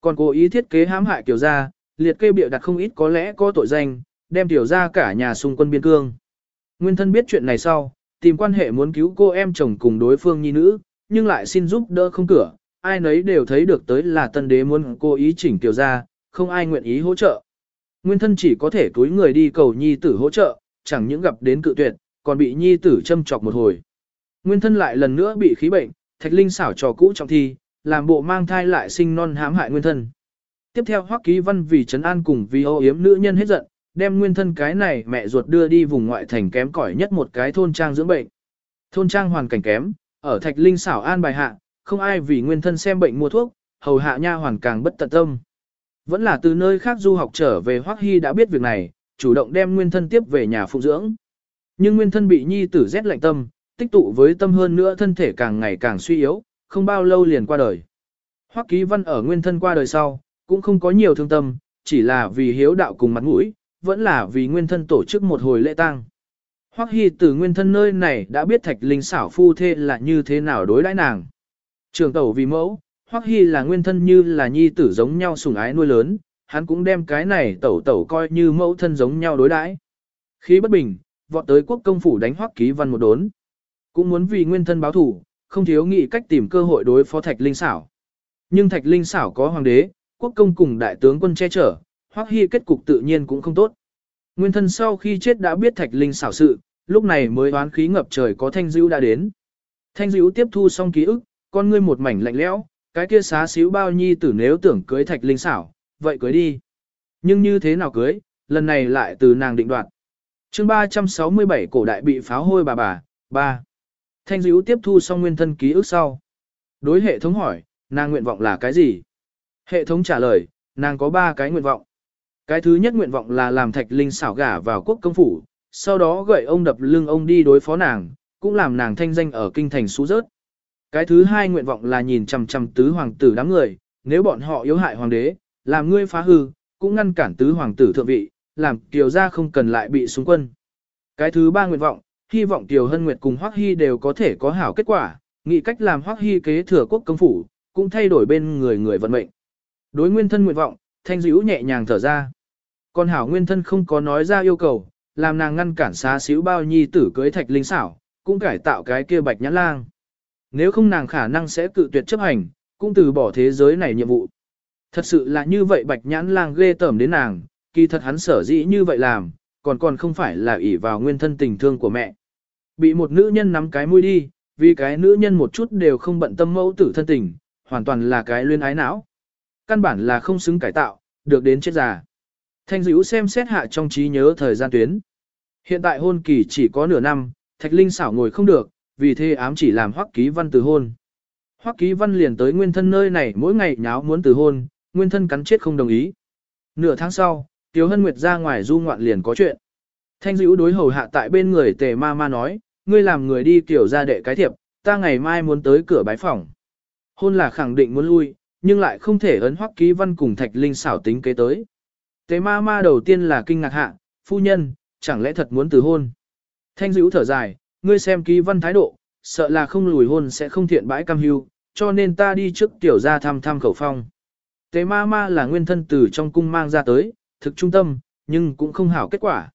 Còn cố ý thiết kế hãm hại kiểu gia, liệt kê biểu đặt không ít có lẽ có tội danh, đem tiểu gia cả nhà xung quân biên cương. Nguyên thân biết chuyện này sau, tìm quan hệ muốn cứu cô em chồng cùng đối phương nhi nữ, nhưng lại xin giúp đỡ không cửa, ai nấy đều thấy được tới là tân đế muốn cô ý chỉnh tiểu ra, không ai nguyện ý hỗ trợ. Nguyên thân chỉ có thể túi người đi cầu nhi tử hỗ trợ, chẳng những gặp đến cự tuyệt, còn bị nhi tử châm chọc một hồi. Nguyên thân lại lần nữa bị khí bệnh, thạch linh xảo trò cũ trọng thi, làm bộ mang thai lại sinh non hãm hại nguyên thân. Tiếp theo Hoắc Ký Văn vì trấn an cùng vì ô yếm nữ nhân hết giận, đem nguyên thân cái này mẹ ruột đưa đi vùng ngoại thành kém cỏi nhất một cái thôn trang dưỡng bệnh. Thôn trang hoàn cảnh kém, ở Thạch Linh xảo an bài hạ, không ai vì nguyên thân xem bệnh mua thuốc, hầu hạ nha hoàn càng bất tận tâm. Vẫn là từ nơi khác du học trở về Hoắc Hy đã biết việc này, chủ động đem nguyên thân tiếp về nhà phụ dưỡng. Nhưng nguyên thân bị nhi tử rét lạnh tâm, tích tụ với tâm hơn nữa thân thể càng ngày càng suy yếu, không bao lâu liền qua đời. Hoắc Ký Văn ở nguyên thân qua đời sau, cũng không có nhiều thương tâm, chỉ là vì hiếu đạo cùng mặt mũi, vẫn là vì nguyên thân tổ chức một hồi lễ tang. Hoắc Hy từ nguyên thân nơi này đã biết thạch linh xảo phu thê là như thế nào đối đãi nàng. Trường tẩu vì mẫu, Hoắc Hy là nguyên thân như là nhi tử giống nhau sủng ái nuôi lớn, hắn cũng đem cái này tẩu tẩu coi như mẫu thân giống nhau đối đãi. Khi bất bình, vọt tới quốc công phủ đánh Hoắc Ký Văn một đốn. Cũng muốn vì nguyên thân báo thủ, không thiếu nghị cách tìm cơ hội đối phó thạch linh xảo. Nhưng thạch linh xảo có hoàng đế, quốc công cùng đại tướng quân che chở, Hoắc Hy kết cục tự nhiên cũng không tốt. Nguyên thân sau khi chết đã biết Thạch Linh xảo sự, lúc này mới oán khí ngập trời có Thanh Dữu đã đến. Thanh Dữu tiếp thu xong ký ức, con ngươi một mảnh lạnh lẽo, cái kia xá xíu bao nhi tử nếu tưởng cưới Thạch Linh xảo, vậy cưới đi. Nhưng như thế nào cưới, lần này lại từ nàng định đoạt. Chương 367 cổ đại bị pháo hôi bà bà, 3. Thanh dữ tiếp thu xong nguyên thân ký ức sau. Đối hệ thống hỏi, nàng nguyện vọng là cái gì? Hệ thống trả lời, nàng có 3 cái nguyện vọng. Cái thứ nhất nguyện vọng là làm thạch linh xảo gả vào quốc công phủ, sau đó gậy ông đập lưng ông đi đối phó nàng, cũng làm nàng thanh danh ở kinh thành xú rớt. Cái thứ hai nguyện vọng là nhìn chằm chằm tứ hoàng tử đám người, nếu bọn họ yếu hại hoàng đế, làm ngươi phá hư, cũng ngăn cản tứ hoàng tử thượng vị, làm kiều gia không cần lại bị xung quân. Cái thứ ba nguyện vọng, hy vọng Kiều Hân Nguyệt cùng Hoắc Hy đều có thể có hảo kết quả, nghĩ cách làm Hoắc Hy kế thừa quốc công phủ, cũng thay đổi bên người người vận mệnh. Đối nguyên thân nguyện vọng, Thanh Dữu nhẹ nhàng thở ra. Con hảo nguyên thân không có nói ra yêu cầu, làm nàng ngăn cản xá xíu bao nhi tử cưới thạch linh xảo, cũng cải tạo cái kia bạch nhãn lang. Nếu không nàng khả năng sẽ cự tuyệt chấp hành, cũng từ bỏ thế giới này nhiệm vụ. Thật sự là như vậy bạch nhãn lang ghê tởm đến nàng, kỳ thật hắn sở dĩ như vậy làm, còn còn không phải là ỷ vào nguyên thân tình thương của mẹ. Bị một nữ nhân nắm cái mũi đi, vì cái nữ nhân một chút đều không bận tâm mẫu tử thân tình, hoàn toàn là cái luyên ái não. Căn bản là không xứng cải tạo, được đến chết già. Thanh dữ xem xét hạ trong trí nhớ thời gian tuyến. Hiện tại hôn kỳ chỉ có nửa năm, Thạch Linh xảo ngồi không được, vì thế ám chỉ làm Hoắc Ký Văn từ hôn. Hoắc Ký Văn liền tới nguyên thân nơi này mỗi ngày nháo muốn từ hôn, nguyên thân cắn chết không đồng ý. Nửa tháng sau, tiểu Hân Nguyệt ra ngoài du ngoạn liền có chuyện. Thanh Dữu đối hầu hạ tại bên người tề ma ma nói, ngươi làm người đi tiểu ra đệ cái thiệp, ta ngày mai muốn tới cửa bái phòng. Hôn là khẳng định muốn lui, nhưng lại không thể ấn hoắc ký văn cùng thạch linh xảo tính kế tới. Tề ma ma đầu tiên là kinh ngạc hạ, phu nhân, chẳng lẽ thật muốn từ hôn. Thanh Dữu thở dài, ngươi xem ký văn thái độ, sợ là không lùi hôn sẽ không thiện bãi cam hưu, cho nên ta đi trước tiểu ra thăm thăm khẩu phong. Tề ma ma là nguyên thân từ trong cung mang ra tới, thực trung tâm, nhưng cũng không hảo kết quả.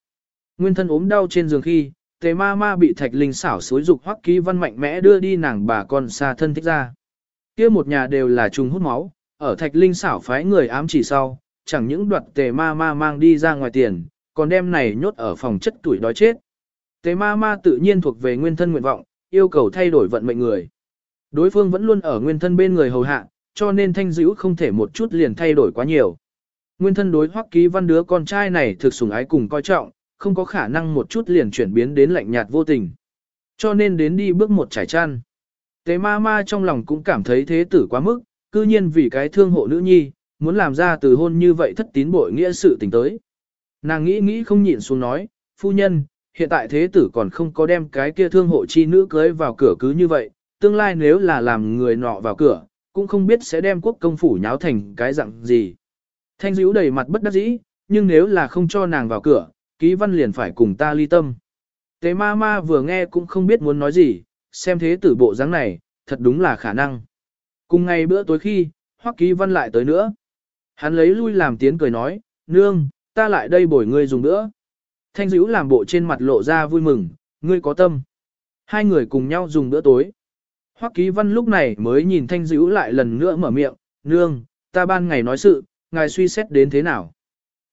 Nguyên thân ốm đau trên giường khi, tề ma ma bị thạch linh xảo xối dục hoắc ký văn mạnh mẽ đưa đi nàng bà con xa thân thích ra. kia một nhà đều là trùng hút máu, ở thạch linh xảo phái người ám chỉ sau, chẳng những đoạt tề ma ma mang đi ra ngoài tiền, còn đem này nhốt ở phòng chất tuổi đói chết. Tề ma ma tự nhiên thuộc về nguyên thân nguyện vọng, yêu cầu thay đổi vận mệnh người. Đối phương vẫn luôn ở nguyên thân bên người hầu hạ, cho nên thanh dữ không thể một chút liền thay đổi quá nhiều. Nguyên thân đối hoắc ký văn đứa con trai này thực sủng ái cùng coi trọng, không có khả năng một chút liền chuyển biến đến lạnh nhạt vô tình. Cho nên đến đi bước một trải chăn. Tế ma ma trong lòng cũng cảm thấy thế tử quá mức, cư nhiên vì cái thương hộ nữ nhi, muốn làm ra từ hôn như vậy thất tín bội nghĩa sự tình tới. Nàng nghĩ nghĩ không nhịn xuống nói, phu nhân, hiện tại thế tử còn không có đem cái kia thương hộ chi nữ cưới vào cửa cứ như vậy, tương lai nếu là làm người nọ vào cửa, cũng không biết sẽ đem quốc công phủ nháo thành cái dạng gì. Thanh dữ đầy mặt bất đắc dĩ, nhưng nếu là không cho nàng vào cửa, ký văn liền phải cùng ta ly tâm. Tế ma ma vừa nghe cũng không biết muốn nói gì, xem thế tử bộ dáng này, thật đúng là khả năng. Cùng ngày bữa tối khi, hoắc ký văn lại tới nữa. Hắn lấy lui làm tiếng cười nói, nương, ta lại đây bồi ngươi dùng nữa Thanh dữ làm bộ trên mặt lộ ra vui mừng, ngươi có tâm. Hai người cùng nhau dùng bữa tối. Hoắc ký văn lúc này mới nhìn thanh dữ lại lần nữa mở miệng, nương, ta ban ngày nói sự, ngài suy xét đến thế nào.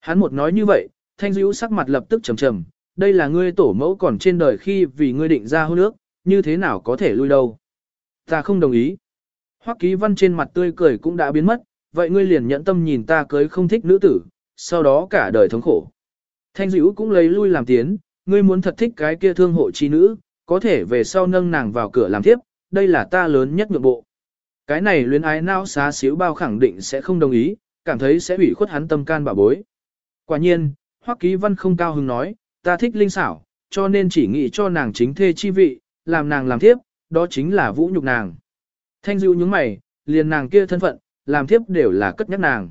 Hắn một nói như vậy, thanh dữ sắc mặt lập tức trầm trầm, đây là ngươi tổ mẫu còn trên đời khi vì ngươi định ra hôn nước, như thế nào có thể lui đâu. Ta không đồng ý. Hoắc ký văn trên mặt tươi cười cũng đã biến mất, vậy ngươi liền nhẫn tâm nhìn ta cưới không thích nữ tử, sau đó cả đời thống khổ. Thanh dữ cũng lấy lui làm tiến, ngươi muốn thật thích cái kia thương hộ chi nữ, có thể về sau nâng nàng vào cửa làm tiếp, đây là ta lớn nhất nhượng bộ. Cái này luyến ái não xá xíu bao khẳng định sẽ không đồng ý, cảm thấy sẽ bị khuất hắn tâm can bà bối. Quả nhiên, Hoắc Ký Văn không cao hứng nói, ta thích linh xảo, cho nên chỉ nghĩ cho nàng chính thê chi vị, làm nàng làm thiếp, đó chính là vũ nhục nàng. Thanh Dữ nhướng mày, liền nàng kia thân phận, làm thiếp đều là cất nhắc nàng.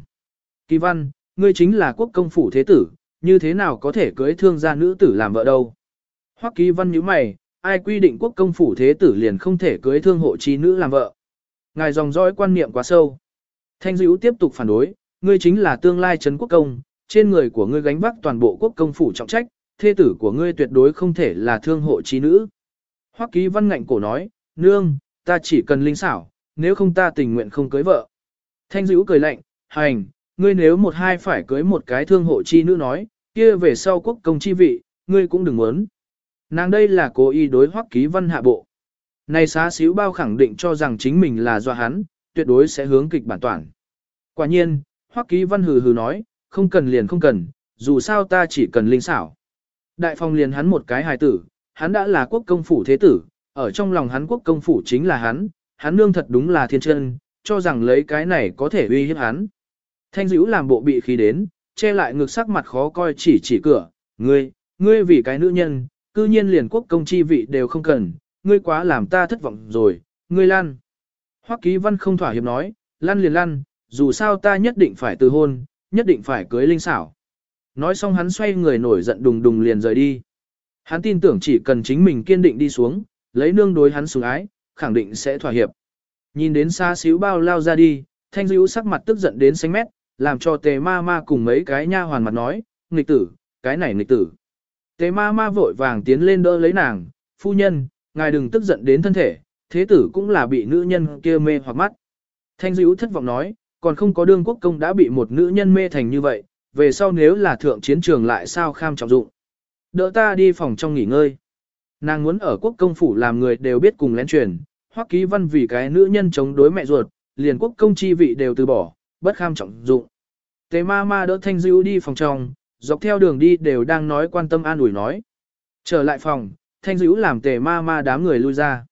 Kỳ Văn, ngươi chính là quốc công phủ thế tử, như thế nào có thể cưới thương gia nữ tử làm vợ đâu? Hoắc Ký Văn nhíu mày, ai quy định quốc công phủ thế tử liền không thể cưới thương hộ chi nữ làm vợ? Ngài dòng dõi quan niệm quá sâu. Thanh dữ tiếp tục phản đối, ngươi chính là tương lai trấn quốc công, trên người của ngươi gánh vác toàn bộ quốc công phủ trọng trách, thế tử của ngươi tuyệt đối không thể là thương hộ trí nữ. Hoắc ký văn ngạnh cổ nói, nương, ta chỉ cần linh xảo, nếu không ta tình nguyện không cưới vợ. Thanh dữ cười lạnh, hành, ngươi nếu một hai phải cưới một cái thương hộ chi nữ nói, kia về sau quốc công chi vị, ngươi cũng đừng muốn. Nàng đây là cố ý đối hoắc ký văn hạ bộ. Này xá xíu bao khẳng định cho rằng chính mình là do hắn, tuyệt đối sẽ hướng kịch bản toàn. Quả nhiên, hoắc ký văn hừ hừ nói, không cần liền không cần, dù sao ta chỉ cần linh xảo. Đại phong liền hắn một cái hài tử, hắn đã là quốc công phủ thế tử, ở trong lòng hắn quốc công phủ chính là hắn, hắn nương thật đúng là thiên chân, cho rằng lấy cái này có thể uy hiếp hắn. Thanh dữ làm bộ bị khí đến, che lại ngực sắc mặt khó coi chỉ chỉ cửa, ngươi, ngươi vì cái nữ nhân, cư nhiên liền quốc công chi vị đều không cần, ngươi quá làm ta thất vọng rồi, ngươi Lan, Hoắc ký văn không thỏa hiệp nói, lăn liền lăn, dù sao ta nhất định phải từ hôn, nhất định phải cưới linh xảo. Nói xong hắn xoay người nổi giận đùng đùng liền rời đi. Hắn tin tưởng chỉ cần chính mình kiên định đi xuống, lấy nương đối hắn sủng ái, khẳng định sẽ thỏa hiệp. Nhìn đến xa xíu bao lao ra đi, thanh dữ sắc mặt tức giận đến xanh mét, làm cho tề ma ma cùng mấy cái nha hoàn mặt nói, nghịch tử, cái này nghịch tử. Tề ma ma vội vàng tiến lên đỡ lấy nàng, phu nhân, ngài đừng tức giận đến thân thể, thế tử cũng là bị nữ nhân kia mê hoặc mắt. Thanh dữ thất vọng nói, còn không có đương quốc công đã bị một nữ nhân mê thành như vậy, về sau nếu là thượng chiến trường lại sao kham trọng dụng. Đỡ ta đi phòng trong nghỉ ngơi. Nàng muốn ở quốc công phủ làm người đều biết cùng lén truyền, hoắc ký văn vì cái nữ nhân chống đối mẹ ruột, liền quốc công chi vị đều từ bỏ, bất kham trọng dụng. Tế ma ma đỡ thanh dữ đi phòng trong, dọc theo đường đi đều đang nói quan tâm an ủi nói. Trở lại phòng, thanh dữ làm tề ma ma đám người lui ra.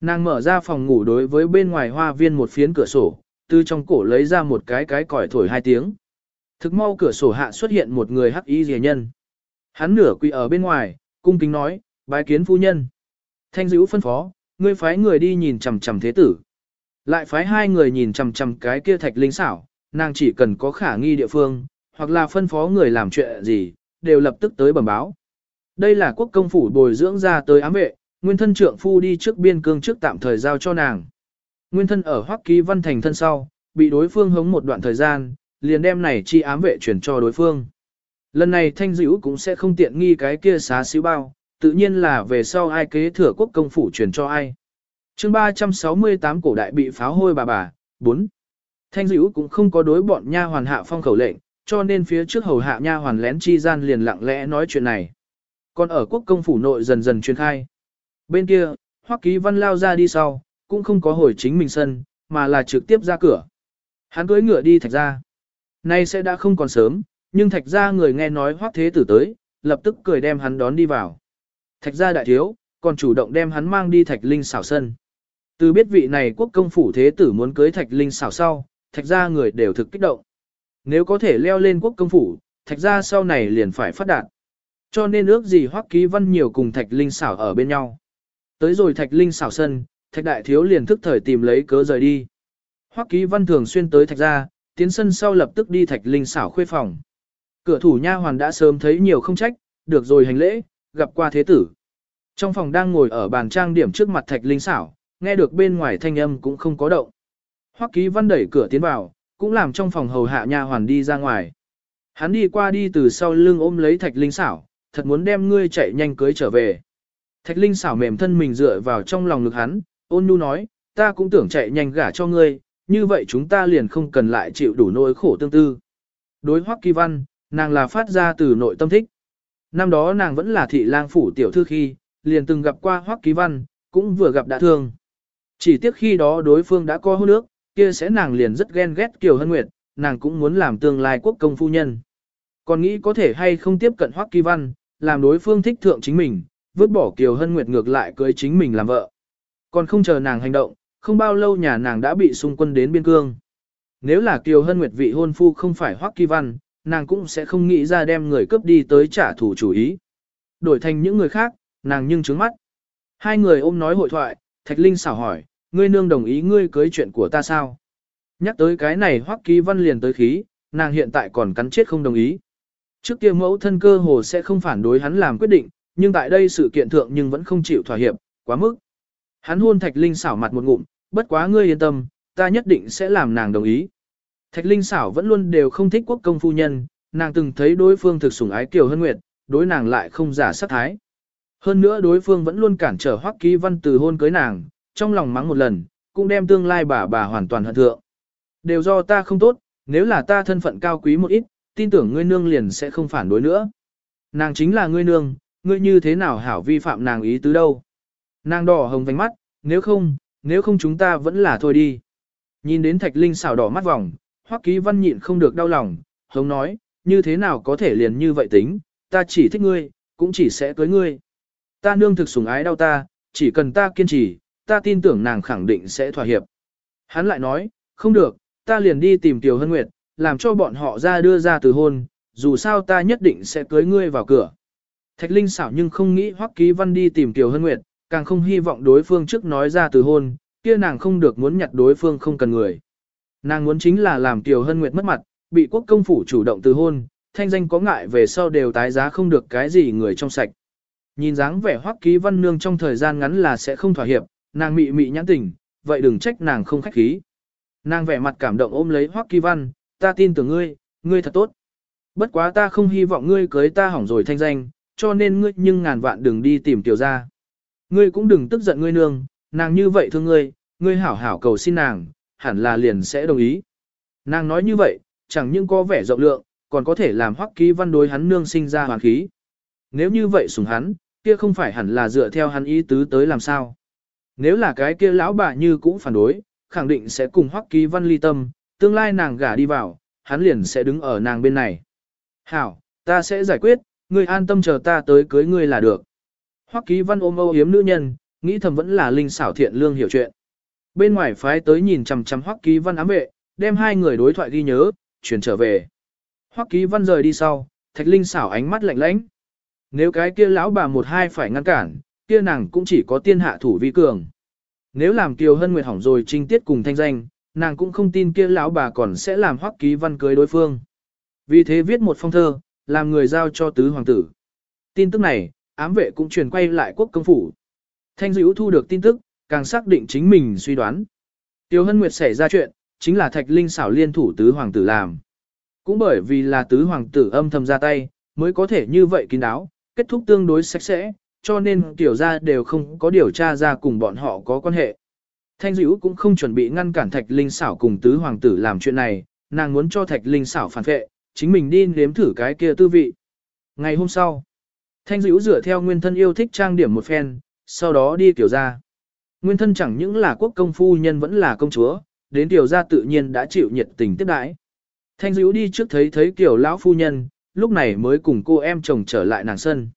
Nàng mở ra phòng ngủ đối với bên ngoài hoa viên một phiến cửa sổ, từ trong cổ lấy ra một cái cái còi thổi hai tiếng. Thực mau cửa sổ hạ xuất hiện một người hắc y rìa nhân. Hắn nửa quỳ ở bên ngoài, cung kính nói, bái kiến phu nhân. Thanh dữ phân phó, ngươi phái người đi nhìn chằm chằm thế tử. Lại phái hai người nhìn chằm chằm cái kia thạch linh xảo, nàng chỉ cần có khả nghi địa phương, hoặc là phân phó người làm chuyện gì, đều lập tức tới bẩm báo. Đây là quốc công phủ bồi dưỡng ra tới ám vệ, nguyên thân trượng phu đi trước biên cương trước tạm thời giao cho nàng. Nguyên thân ở Hoắc Ký Văn thành thân sau, bị đối phương hống một đoạn thời gian, liền đem này chi ám vệ chuyển cho đối phương. Lần này thanh dữ cũng sẽ không tiện nghi cái kia xá xíu bao, tự nhiên là về sau ai kế thừa quốc công phủ chuyển cho ai chương 368 cổ đại bị pháo hôi bà bà, 4. Thanh dữ cũng không có đối bọn nha hoàn hạ phong khẩu lệnh, cho nên phía trước hầu hạ nha hoàn lén chi gian liền lặng lẽ nói chuyện này. Còn ở quốc công phủ nội dần dần truyền khai. Bên kia, Hoắc Ký Văn lao ra đi sau, cũng không có hồi chính mình sân, mà là trực tiếp ra cửa. Hắn cưỡi ngựa đi thạch ra. Nay sẽ đã không còn sớm, nhưng thạch ra người nghe nói Hoắc Thế Tử tới, lập tức cười đem hắn đón đi vào. Thạch ra đại thiếu, còn chủ động đem hắn mang đi thạch linh xảo sân. Từ biết vị này quốc công phủ thế tử muốn cưới thạch linh xảo sau, thạch ra người đều thực kích động. Nếu có thể leo lên quốc công phủ, thạch ra sau này liền phải phát đạt. Cho nên ước gì hoắc ký văn nhiều cùng thạch linh xảo ở bên nhau. Tới rồi thạch linh xảo sân, thạch đại thiếu liền thức thời tìm lấy cớ rời đi. Hoắc ký văn thường xuyên tới thạch ra, tiến sân sau lập tức đi thạch linh xảo khuê phòng. Cửa thủ nha hoàn đã sớm thấy nhiều không trách, được rồi hành lễ, gặp qua thế tử. Trong phòng đang ngồi ở bàn trang điểm trước mặt thạch linh xảo, nghe được bên ngoài thanh âm cũng không có động. Hoắc ký văn đẩy cửa tiến vào, cũng làm trong phòng hầu hạ nha hoàn đi ra ngoài. Hắn đi qua đi từ sau lưng ôm lấy thạch linh xảo, thật muốn đem ngươi chạy nhanh cưới trở về. Thạch linh xảo mềm thân mình dựa vào trong lòng ngực hắn, ôn nhu nói, ta cũng tưởng chạy nhanh gả cho ngươi, như vậy chúng ta liền không cần lại chịu đủ nỗi khổ tương tư. Đối hoắc kỳ văn, nàng là phát ra từ nội tâm thích. Năm đó nàng vẫn là thị lang phủ tiểu thư khi, liền từng gặp qua hoắc kỳ văn, cũng vừa gặp đã thương. Chỉ tiếc khi đó đối phương đã có hôn nước, kia sẽ nàng liền rất ghen ghét Kiều Hân Nguyệt, nàng cũng muốn làm tương lai quốc công phu nhân. Còn nghĩ có thể hay không tiếp cận Hoắc Kỳ Văn, làm đối phương thích thượng chính mình, vứt bỏ Kiều Hân Nguyệt ngược lại cưới chính mình làm vợ. Còn không chờ nàng hành động, không bao lâu nhà nàng đã bị xung quân đến biên cương. Nếu là Kiều Hân Nguyệt vị hôn phu không phải Hoắc Kỳ Văn, nàng cũng sẽ không nghĩ ra đem người cướp đi tới trả thù chủ ý. Đổi thành những người khác, nàng nhưng trướng mắt. Hai người ôm nói hội thoại, Thạch Linh xảo hỏi, ngươi nương đồng ý ngươi cưới chuyện của ta sao? Nhắc tới cái này Hoắc Kỳ Văn liền tới khí, nàng hiện tại còn cắn chết không đồng ý. Trước kia mẫu thân cơ hồ sẽ không phản đối hắn làm quyết định, nhưng tại đây sự kiện thượng nhưng vẫn không chịu thỏa hiệp, quá mức. Hắn hôn Thạch Linh xảo mặt một ngụm, bất quá ngươi yên tâm, ta nhất định sẽ làm nàng đồng ý. Thạch Linh xảo vẫn luôn đều không thích quốc công phu nhân, nàng từng thấy đối phương thực sủng ái Kiều Hân Nguyệt, đối nàng lại không giả sát thái. Hơn nữa đối phương vẫn luôn cản trở Hoắc Ký Văn từ hôn cưới nàng, trong lòng mắng một lần, cũng đem tương lai bà bà hoàn toàn hận thượng. Đều do ta không tốt, nếu là ta thân phận cao quý một ít, tin tưởng ngươi nương liền sẽ không phản đối nữa. Nàng chính là ngươi nương, ngươi như thế nào hảo vi phạm nàng ý tứ đâu. Nàng đỏ hồng vành mắt, nếu không, nếu không chúng ta vẫn là thôi đi. Nhìn đến thạch linh xảo đỏ mắt vòng, hoắc ký văn nhịn không được đau lòng, hống nói, như thế nào có thể liền như vậy tính, ta chỉ thích ngươi, cũng chỉ sẽ cưới ngươi. Ta nương thực sủng ái đau ta, chỉ cần ta kiên trì, ta tin tưởng nàng khẳng định sẽ thỏa hiệp. Hắn lại nói, không được, ta liền đi tìm Tiểu Hân Nguyệt, làm cho bọn họ ra đưa ra từ hôn, dù sao ta nhất định sẽ cưới ngươi vào cửa. Thạch Linh xảo nhưng không nghĩ Hoắc Ký Văn đi tìm Tiểu Hân Nguyệt, càng không hy vọng đối phương trước nói ra từ hôn, kia nàng không được muốn nhặt đối phương không cần người. Nàng muốn chính là làm Tiểu Hân Nguyệt mất mặt, bị quốc công phủ chủ động từ hôn, thanh danh có ngại về sau đều tái giá không được cái gì người trong sạch. Nhìn dáng vẻ Hoắc Ký Văn nương trong thời gian ngắn là sẽ không thỏa hiệp, nàng mị mị nhãn tình, vậy đừng trách nàng không khách khí. Nàng vẻ mặt cảm động ôm lấy Hoắc ký Văn, ta tin tưởng ngươi, ngươi thật tốt. Bất quá ta không hy vọng ngươi cưới ta hỏng rồi thanh danh, cho nên ngươi nhưng ngàn vạn đừng đi tìm tiểu ra. Ngươi cũng đừng tức giận ngươi nương, nàng như vậy thương ngươi, ngươi hảo hảo cầu xin nàng, hẳn là liền sẽ đồng ý. Nàng nói như vậy, chẳng những có vẻ rộng lượng, còn có thể làm hoắc ký văn đối hắn nương sinh ra hoàn khí. Nếu như vậy sủng hắn, kia không phải hẳn là dựa theo hắn ý tứ tới làm sao. Nếu là cái kia lão bà như cũng phản đối, khẳng định sẽ cùng hoắc ký văn ly tâm, tương lai nàng gả đi vào, hắn liền sẽ đứng ở nàng bên này. Hảo, ta sẽ giải quyết, ngươi an tâm chờ ta tới cưới ngươi là được. Hoắc ký văn ôm âu yếm nữ nhân, nghĩ thầm vẫn là linh xảo thiện lương hiểu chuyện. Bên ngoài phái tới nhìn chằm chằm Hoắc ký văn ám vệ, đem hai người đối thoại ghi nhớ, chuyển trở về. Hoắc ký văn rời đi sau, thạch linh xảo ánh mắt lạnh lãnh. Nếu cái kia lão bà một hai phải ngăn cản, kia nàng cũng chỉ có tiên hạ thủ vi cường. Nếu làm Kiều Hân Nguyệt hỏng rồi trinh tiết cùng thanh danh, nàng cũng không tin kia lão bà còn sẽ làm hoắc ký văn cưới đối phương. Vì thế viết một phong thơ, làm người giao cho tứ hoàng tử. Tin tức này, ám vệ cũng truyền quay lại quốc công phủ. Thanh dữ thu được tin tức, càng xác định chính mình suy đoán. Tiêu Hân Nguyệt xảy ra chuyện, chính là Thạch Linh xảo liên thủ tứ hoàng tử làm. Cũng bởi vì là tứ hoàng tử âm thầm ra tay, mới có thể như vậy kín đáo, kết thúc tương đối sạch sẽ, cho nên tiểu gia đều không có điều tra ra cùng bọn họ có quan hệ. Thanh dữ cũng không chuẩn bị ngăn cản Thạch Linh xảo cùng tứ hoàng tử làm chuyện này, nàng muốn cho Thạch Linh xảo phản vệ, chính mình đi nếm thử cái kia tư vị. Ngày hôm sau, Thanh dữ dựa theo nguyên thân yêu thích trang điểm một phen, sau đó đi tiểu gia. Nguyên thân chẳng những là quốc công phu nhân vẫn là công chúa, đến tiểu gia tự nhiên đã chịu nhiệt tình tiếp đãi. Thanh dữ đi trước thấy thấy kiểu lão phu nhân, lúc này mới cùng cô em chồng trở lại nàng sân.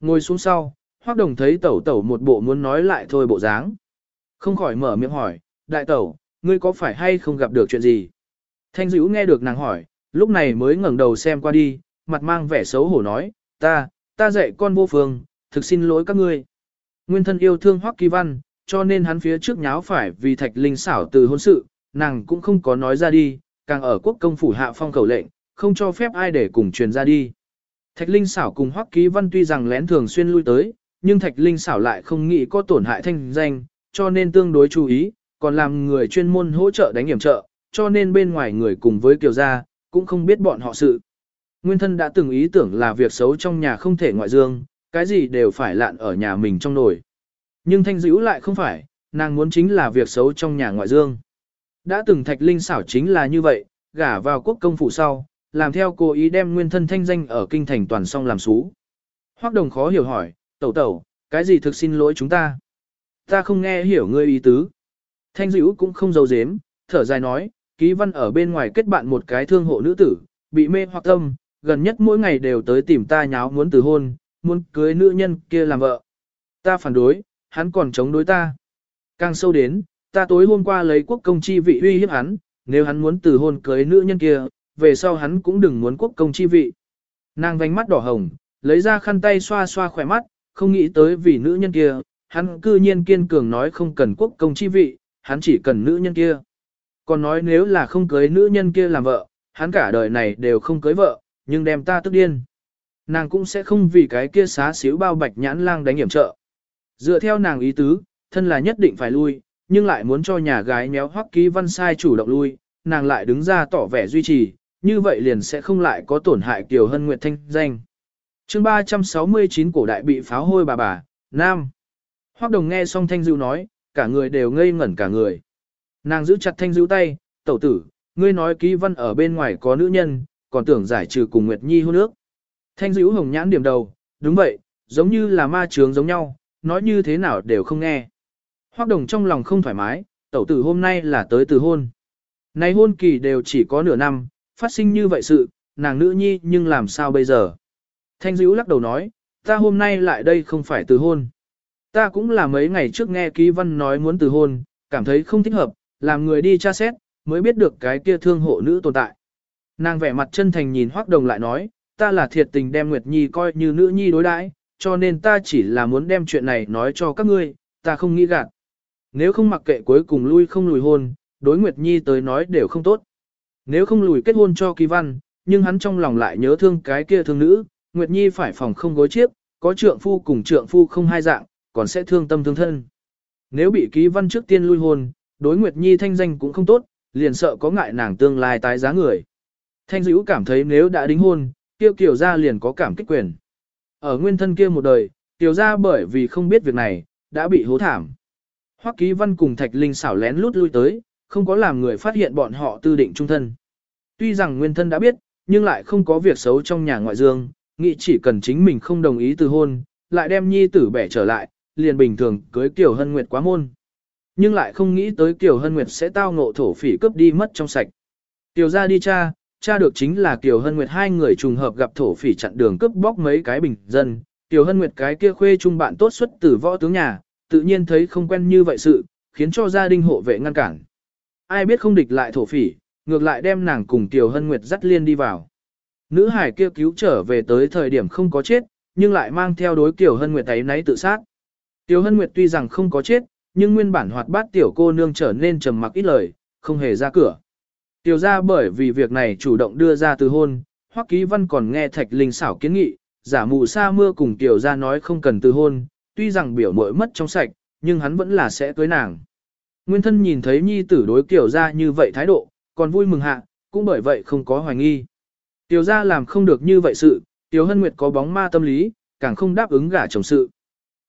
Ngồi xuống sau, hoác đồng thấy tẩu tẩu một bộ muốn nói lại thôi bộ dáng. Không khỏi mở miệng hỏi, đại tẩu, ngươi có phải hay không gặp được chuyện gì? Thanh dữ nghe được nàng hỏi, lúc này mới ngẩng đầu xem qua đi, mặt mang vẻ xấu hổ nói, ta, ta dạy con vô phương, thực xin lỗi các ngươi. Nguyên thân yêu thương hoác kỳ văn, cho nên hắn phía trước nháo phải vì thạch linh xảo từ hôn sự, nàng cũng không có nói ra đi, càng ở quốc công phủ hạ phong khẩu lệnh, không cho phép ai để cùng truyền ra đi. Thạch Linh xảo cùng Hoắc Ký Văn tuy rằng lén thường xuyên lui tới, nhưng Thạch Linh xảo lại không nghĩ có tổn hại thanh danh, cho nên tương đối chú ý, còn làm người chuyên môn hỗ trợ đánh hiểm trợ, cho nên bên ngoài người cùng với Kiều gia cũng không biết bọn họ sự. Nguyên thân đã từng ý tưởng là việc xấu trong nhà không thể ngoại dương, cái gì đều phải lạn ở nhà mình trong nồi. Nhưng thanh dữ lại không phải, nàng muốn chính là việc xấu trong nhà ngoại dương. Đã từng thạch linh xảo chính là như vậy, gả vào quốc công phủ sau, làm theo cố ý đem nguyên thân thanh danh ở kinh thành toàn song làm xú. Hoắc đồng khó hiểu hỏi, tẩu tẩu, cái gì thực xin lỗi chúng ta? Ta không nghe hiểu ngươi ý tứ. Thanh dữ cũng không giấu giếm, thở dài nói, ký văn ở bên ngoài kết bạn một cái thương hộ nữ tử, bị mê hoặc tâm, gần nhất mỗi ngày đều tới tìm ta nháo muốn từ hôn, muốn cưới nữ nhân kia làm vợ. Ta phản đối, hắn còn chống đối ta. Càng sâu đến, ta tối hôm qua lấy quốc công chi vị uy hiếp hắn, nếu hắn muốn từ hôn cưới nữ nhân kia, về sau hắn cũng đừng muốn quốc công chi vị. Nàng vành mắt đỏ hồng, lấy ra khăn tay xoa xoa khỏe mắt, không nghĩ tới vì nữ nhân kia, hắn cư nhiên kiên cường nói không cần quốc công chi vị, hắn chỉ cần nữ nhân kia. Còn nói nếu là không cưới nữ nhân kia làm vợ, hắn cả đời này đều không cưới vợ, nhưng đem ta tức điên. Nàng cũng sẽ không vì cái kia xá xíu bao bạch nhãn lang đánh hiểm trợ. Dựa theo nàng ý tứ, thân là nhất định phải lui, nhưng lại muốn cho nhà gái méo hoắc ký văn sai chủ động lui, nàng lại đứng ra tỏ vẻ duy trì, như vậy liền sẽ không lại có tổn hại Kiều Hân Nguyệt thanh danh. chương 369 cổ đại bị pháo hôi bà bà, Nam. Hoắc đồng nghe xong thanh dữ nói, cả người đều ngây ngẩn cả người. Nàng giữ chặt thanh dữ tay, tẩu tử, ngươi nói ký văn ở bên ngoài có nữ nhân, còn tưởng giải trừ cùng Nguyệt Nhi hôn nước. Thanh dữ hồng nhãn điểm đầu, đúng vậy, giống như là ma trướng giống nhau, nói như thế nào đều không nghe. Hoác đồng trong lòng không thoải mái, tẩu tử hôm nay là tới từ hôn. Này hôn kỳ đều chỉ có nửa năm, phát sinh như vậy sự, nàng nữ nhi nhưng làm sao bây giờ? Thanh dữ lắc đầu nói, ta hôm nay lại đây không phải từ hôn. Ta cũng là mấy ngày trước nghe ký văn nói muốn từ hôn, cảm thấy không thích hợp, làm người đi tra xét, mới biết được cái kia thương hộ nữ tồn tại. Nàng vẻ mặt chân thành nhìn Hoác Đồng lại nói, ta là thiệt tình đem Nguyệt Nhi coi như nữ nhi đối đãi, cho nên ta chỉ là muốn đem chuyện này nói cho các ngươi, ta không nghĩ gạt. Nếu không mặc kệ cuối cùng lui không lùi hôn, đối Nguyệt Nhi tới nói đều không tốt. Nếu không lùi kết hôn cho Kỳ Văn, nhưng hắn trong lòng lại nhớ thương cái kia thương nữ, Nguyệt Nhi phải phòng không gối chiếc, có trượng phu cùng trượng phu không hai dạng, còn sẽ thương tâm thương thân. Nếu bị Ký Văn trước tiên lui hôn, đối Nguyệt Nhi thanh danh cũng không tốt, liền sợ có ngại nàng tương lai tái giá người. Thanh dữ cảm thấy nếu đã đính hôn, tiêu kiều gia liền có cảm kích quyền. Ở nguyên thân kia một đời, Tiêu gia bởi vì không biết việc này, đã bị hố thảm. Hoắc ký văn cùng thạch linh xảo lén lút lui tới, không có làm người phát hiện bọn họ tư định trung thân. Tuy rằng nguyên thân đã biết, nhưng lại không có việc xấu trong nhà ngoại dương, nghĩ chỉ cần chính mình không đồng ý từ hôn, lại đem nhi tử bẻ trở lại, liền bình thường cưới Kiều Hân Nguyệt quá môn. Nhưng lại không nghĩ tới Kiều Hân Nguyệt sẽ tao ngộ thổ phỉ cướp đi mất trong sạch. Kiều ra đi cha, cha được chính là Kiều Hân Nguyệt hai người trùng hợp gặp thổ phỉ chặn đường cướp bóc mấy cái bình dân. Kiều Hân Nguyệt cái kia khuê trung bạn tốt xuất từ võ tướng nhà, tự nhiên thấy không quen như vậy sự, khiến cho gia đình hộ vệ ngăn cản. Ai biết không địch lại thổ phỉ, ngược lại đem nàng cùng Tiểu Hân Nguyệt dắt liên đi vào. Nữ hải kia cứu trở về tới thời điểm không có chết, nhưng lại mang theo đối Tiểu Hân Nguyệt ấy nấy tự sát. Tiểu Hân Nguyệt tuy rằng không có chết, nhưng nguyên bản hoạt bát tiểu cô nương trở nên trầm mặc ít lời, không hề ra cửa. Tiểu ra bởi vì việc này chủ động đưa ra từ hôn, Hoắc Ký Văn còn nghe Thạch Linh xảo kiến nghị, giả mù sa mưa cùng tiểu ra nói không cần từ hôn, tuy rằng biểu muội mất trong sạch, nhưng hắn vẫn là sẽ cưới nàng. Nguyên thân nhìn thấy nhi tử đối kiểu ra như vậy thái độ, còn vui mừng hạ, cũng bởi vậy không có hoài nghi. Tiểu ra làm không được như vậy sự, Tiểu Hân Nguyệt có bóng ma tâm lý, càng không đáp ứng gả chồng sự.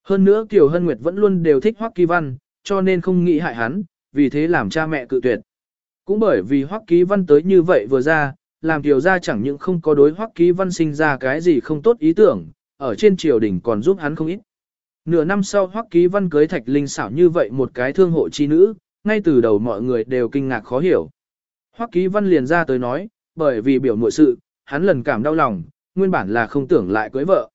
Hơn nữa Tiểu Hân Nguyệt vẫn luôn đều thích Hoắc Kỳ Văn, cho nên không nghĩ hại hắn, vì thế làm cha mẹ cự tuyệt. Cũng bởi vì Hoắc Kỳ Văn tới như vậy vừa ra, làm Tiểu ra chẳng những không có đối Hoắc Kỳ Văn sinh ra cái gì không tốt ý tưởng, ở trên triều đình còn giúp hắn không ít. Nửa năm sau Hoắc Ký Văn cưới Thạch Linh xảo như vậy một cái thương hộ chi nữ, ngay từ đầu mọi người đều kinh ngạc khó hiểu. Hoắc Ký Văn liền ra tới nói, bởi vì biểu muội sự, hắn lần cảm đau lòng, nguyên bản là không tưởng lại cưới vợ.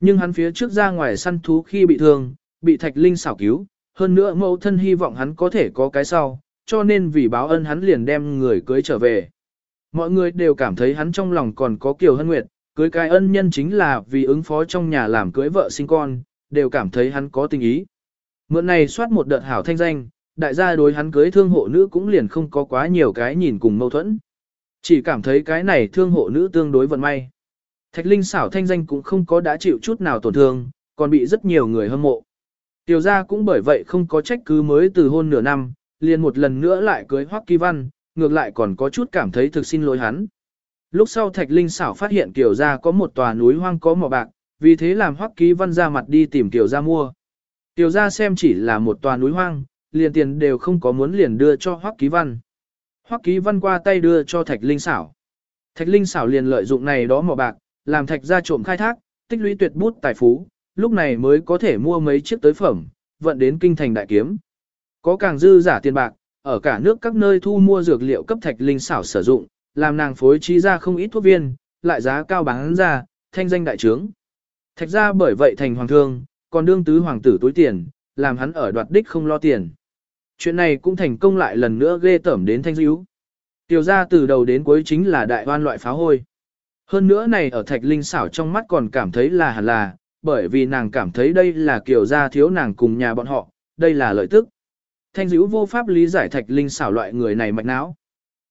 Nhưng hắn phía trước ra ngoài săn thú khi bị thương, bị Thạch Linh xảo cứu, hơn nữa mẫu thân hy vọng hắn có thể có cái sau, cho nên vì báo ân hắn liền đem người cưới trở về. Mọi người đều cảm thấy hắn trong lòng còn có Kiều Hân Nguyệt, cưới cái ân nhân chính là vì ứng phó trong nhà làm cưới vợ sinh con, đều cảm thấy hắn có tình ý. Mượn này soát một đợt hảo thanh danh, đại gia đối hắn cưới thương hộ nữ cũng liền không có quá nhiều cái nhìn cùng mâu thuẫn. Chỉ cảm thấy cái này thương hộ nữ tương đối vận may. Thạch Linh xảo thanh danh cũng không có đã chịu chút nào tổn thương, còn bị rất nhiều người hâm mộ. Tiểu gia cũng bởi vậy không có trách cứ mới từ hôn nửa năm, liền một lần nữa lại cưới Hoắc Kỳ Văn, ngược lại còn có chút cảm thấy thực xin lỗi hắn. Lúc sau Thạch Linh xảo phát hiện Tiểu gia có một tòa núi hoang có mỏ bạc, vì thế làm Hoắc Ký Văn ra mặt đi tìm Tiểu gia mua. Tiểu gia xem chỉ là một tòa núi hoang, liền tiền đều không có muốn liền đưa cho Hoắc Ký Văn. Hoắc Ký Văn qua tay đưa cho Thạch Linh xảo. Thạch Linh xảo liền lợi dụng này đó mỏ bạc, làm Thạch gia trộm khai thác, tích lũy tuyệt bút tài phú, lúc này mới có thể mua mấy chiếc tới phẩm, vận đến kinh thành đại kiếm. Có càng dư giả tiền bạc, ở cả nước các nơi thu mua dược liệu cấp Thạch Linh xảo sử dụng, làm nàng phối trí ra không ít thuốc viên, lại giá cao bán ra, thanh danh đại trướng. Thạch ra bởi vậy thành hoàng thương, còn đương tứ hoàng tử túi tiền, làm hắn ở đoạt đích không lo tiền. Chuyện này cũng thành công lại lần nữa ghê tẩm đến thanh dữ. Tiểu ra từ đầu đến cuối chính là đại hoan loại pháo hôi. Hơn nữa này ở thạch linh xảo trong mắt còn cảm thấy là hẳn là, bởi vì nàng cảm thấy đây là kiểu gia thiếu nàng cùng nhà bọn họ, đây là lợi tức. Thanh dữ vô pháp lý giải thạch linh xảo loại người này mạch não.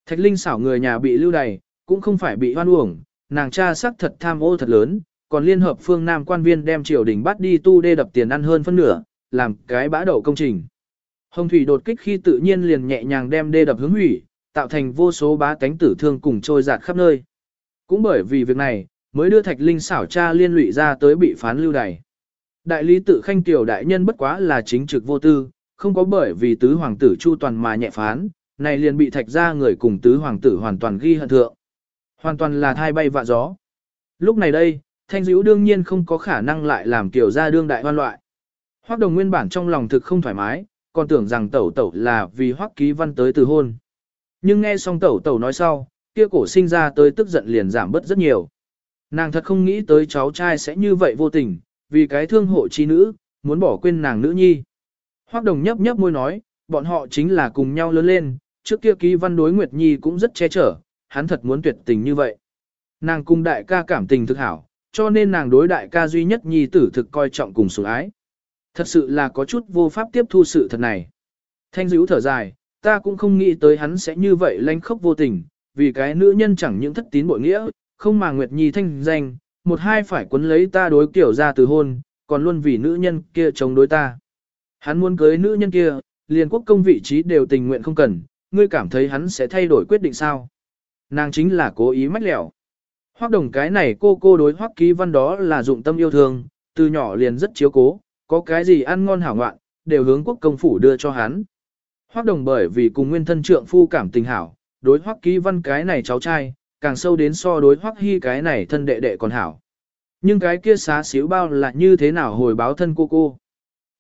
Thạch linh xảo người nhà bị lưu đày, cũng không phải bị hoan uổng, nàng cha sắc thật tham ô thật lớn, còn liên hợp phương Nam quan viên đem triều đình bắt đi tu đê đập tiền ăn hơn phân nửa, làm cái bã đậu công trình. Hồng thủy đột kích khi tự nhiên liền nhẹ nhàng đem đê đập hướng hủy, tạo thành vô số bá cánh tử thương cùng trôi giạt khắp nơi. Cũng bởi vì việc này, mới đưa Thạch Linh xảo cha liên lụy ra tới bị phán lưu đày. Đại lý tự khanh tiểu đại nhân bất quá là chính trực vô tư, không có bởi vì tứ hoàng tử chu toàn mà nhẹ phán, này liền bị thạch ra người cùng tứ hoàng tử hoàn toàn ghi hận thượng. Hoàn toàn là thai bay vạ gió. Lúc này đây, thanh dữ đương nhiên không có khả năng lại làm kiểu ra đương đại hoan loại. Hoắc đồng nguyên bản trong lòng thực không thoải mái, còn tưởng rằng tẩu tẩu là vì Hoắc ký văn tới từ hôn. Nhưng nghe xong tẩu tẩu nói sau, kia cổ sinh ra tới tức giận liền giảm bớt rất nhiều. Nàng thật không nghĩ tới cháu trai sẽ như vậy vô tình, vì cái thương hộ chi nữ, muốn bỏ quên nàng nữ nhi. Hoắc đồng nhấp nhấp môi nói, bọn họ chính là cùng nhau lớn lên, trước kia ký văn đối Nguyệt Nhi cũng rất che chở, hắn thật muốn tuyệt tình như vậy. Nàng cung đại ca cảm tình thực hảo, cho nên nàng đối đại ca duy nhất nhi tử thực coi trọng cùng sủng ái. Thật sự là có chút vô pháp tiếp thu sự thật này. Thanh dữ thở dài, ta cũng không nghĩ tới hắn sẽ như vậy lanh khốc vô tình, vì cái nữ nhân chẳng những thất tín bội nghĩa, không mà Nguyệt Nhi thanh danh, một hai phải quấn lấy ta đối kiểu ra từ hôn, còn luôn vì nữ nhân kia chống đối ta. Hắn muốn cưới nữ nhân kia, liền quốc công vị trí đều tình nguyện không cần, ngươi cảm thấy hắn sẽ thay đổi quyết định sao? Nàng chính là cố ý mách lẻo. Hoắc đồng cái này cô cô đối Hoắc ký văn đó là dụng tâm yêu thương, từ nhỏ liền rất chiếu cố, có cái gì ăn ngon hảo ngoạn, đều hướng quốc công phủ đưa cho hắn. Hoắc đồng bởi vì cùng nguyên thân trượng phu cảm tình hảo, đối Hoắc ký văn cái này cháu trai, càng sâu đến so đối Hoắc hy cái này thân đệ đệ còn hảo. Nhưng cái kia xá xíu bao là như thế nào hồi báo thân cô cô.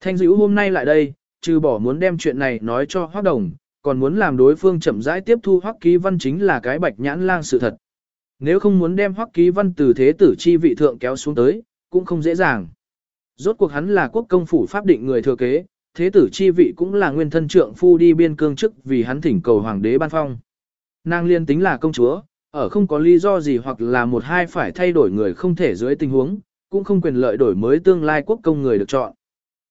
Thanh dữ hôm nay lại đây, trừ bỏ muốn đem chuyện này nói cho Hoắc đồng, còn muốn làm đối phương chậm rãi tiếp thu Hoắc ký văn chính là cái bạch nhãn lang sự thật. Nếu không muốn đem Hoắc ký văn từ thế tử chi vị thượng kéo xuống tới, cũng không dễ dàng. Rốt cuộc hắn là quốc công phủ pháp định người thừa kế, thế tử chi vị cũng là nguyên thân trượng phu đi biên cương chức vì hắn thỉnh cầu hoàng đế ban phong. Nàng liên tính là công chúa, ở không có lý do gì hoặc là một hai phải thay đổi người không thể dưới tình huống, cũng không quyền lợi đổi mới tương lai quốc công người được chọn.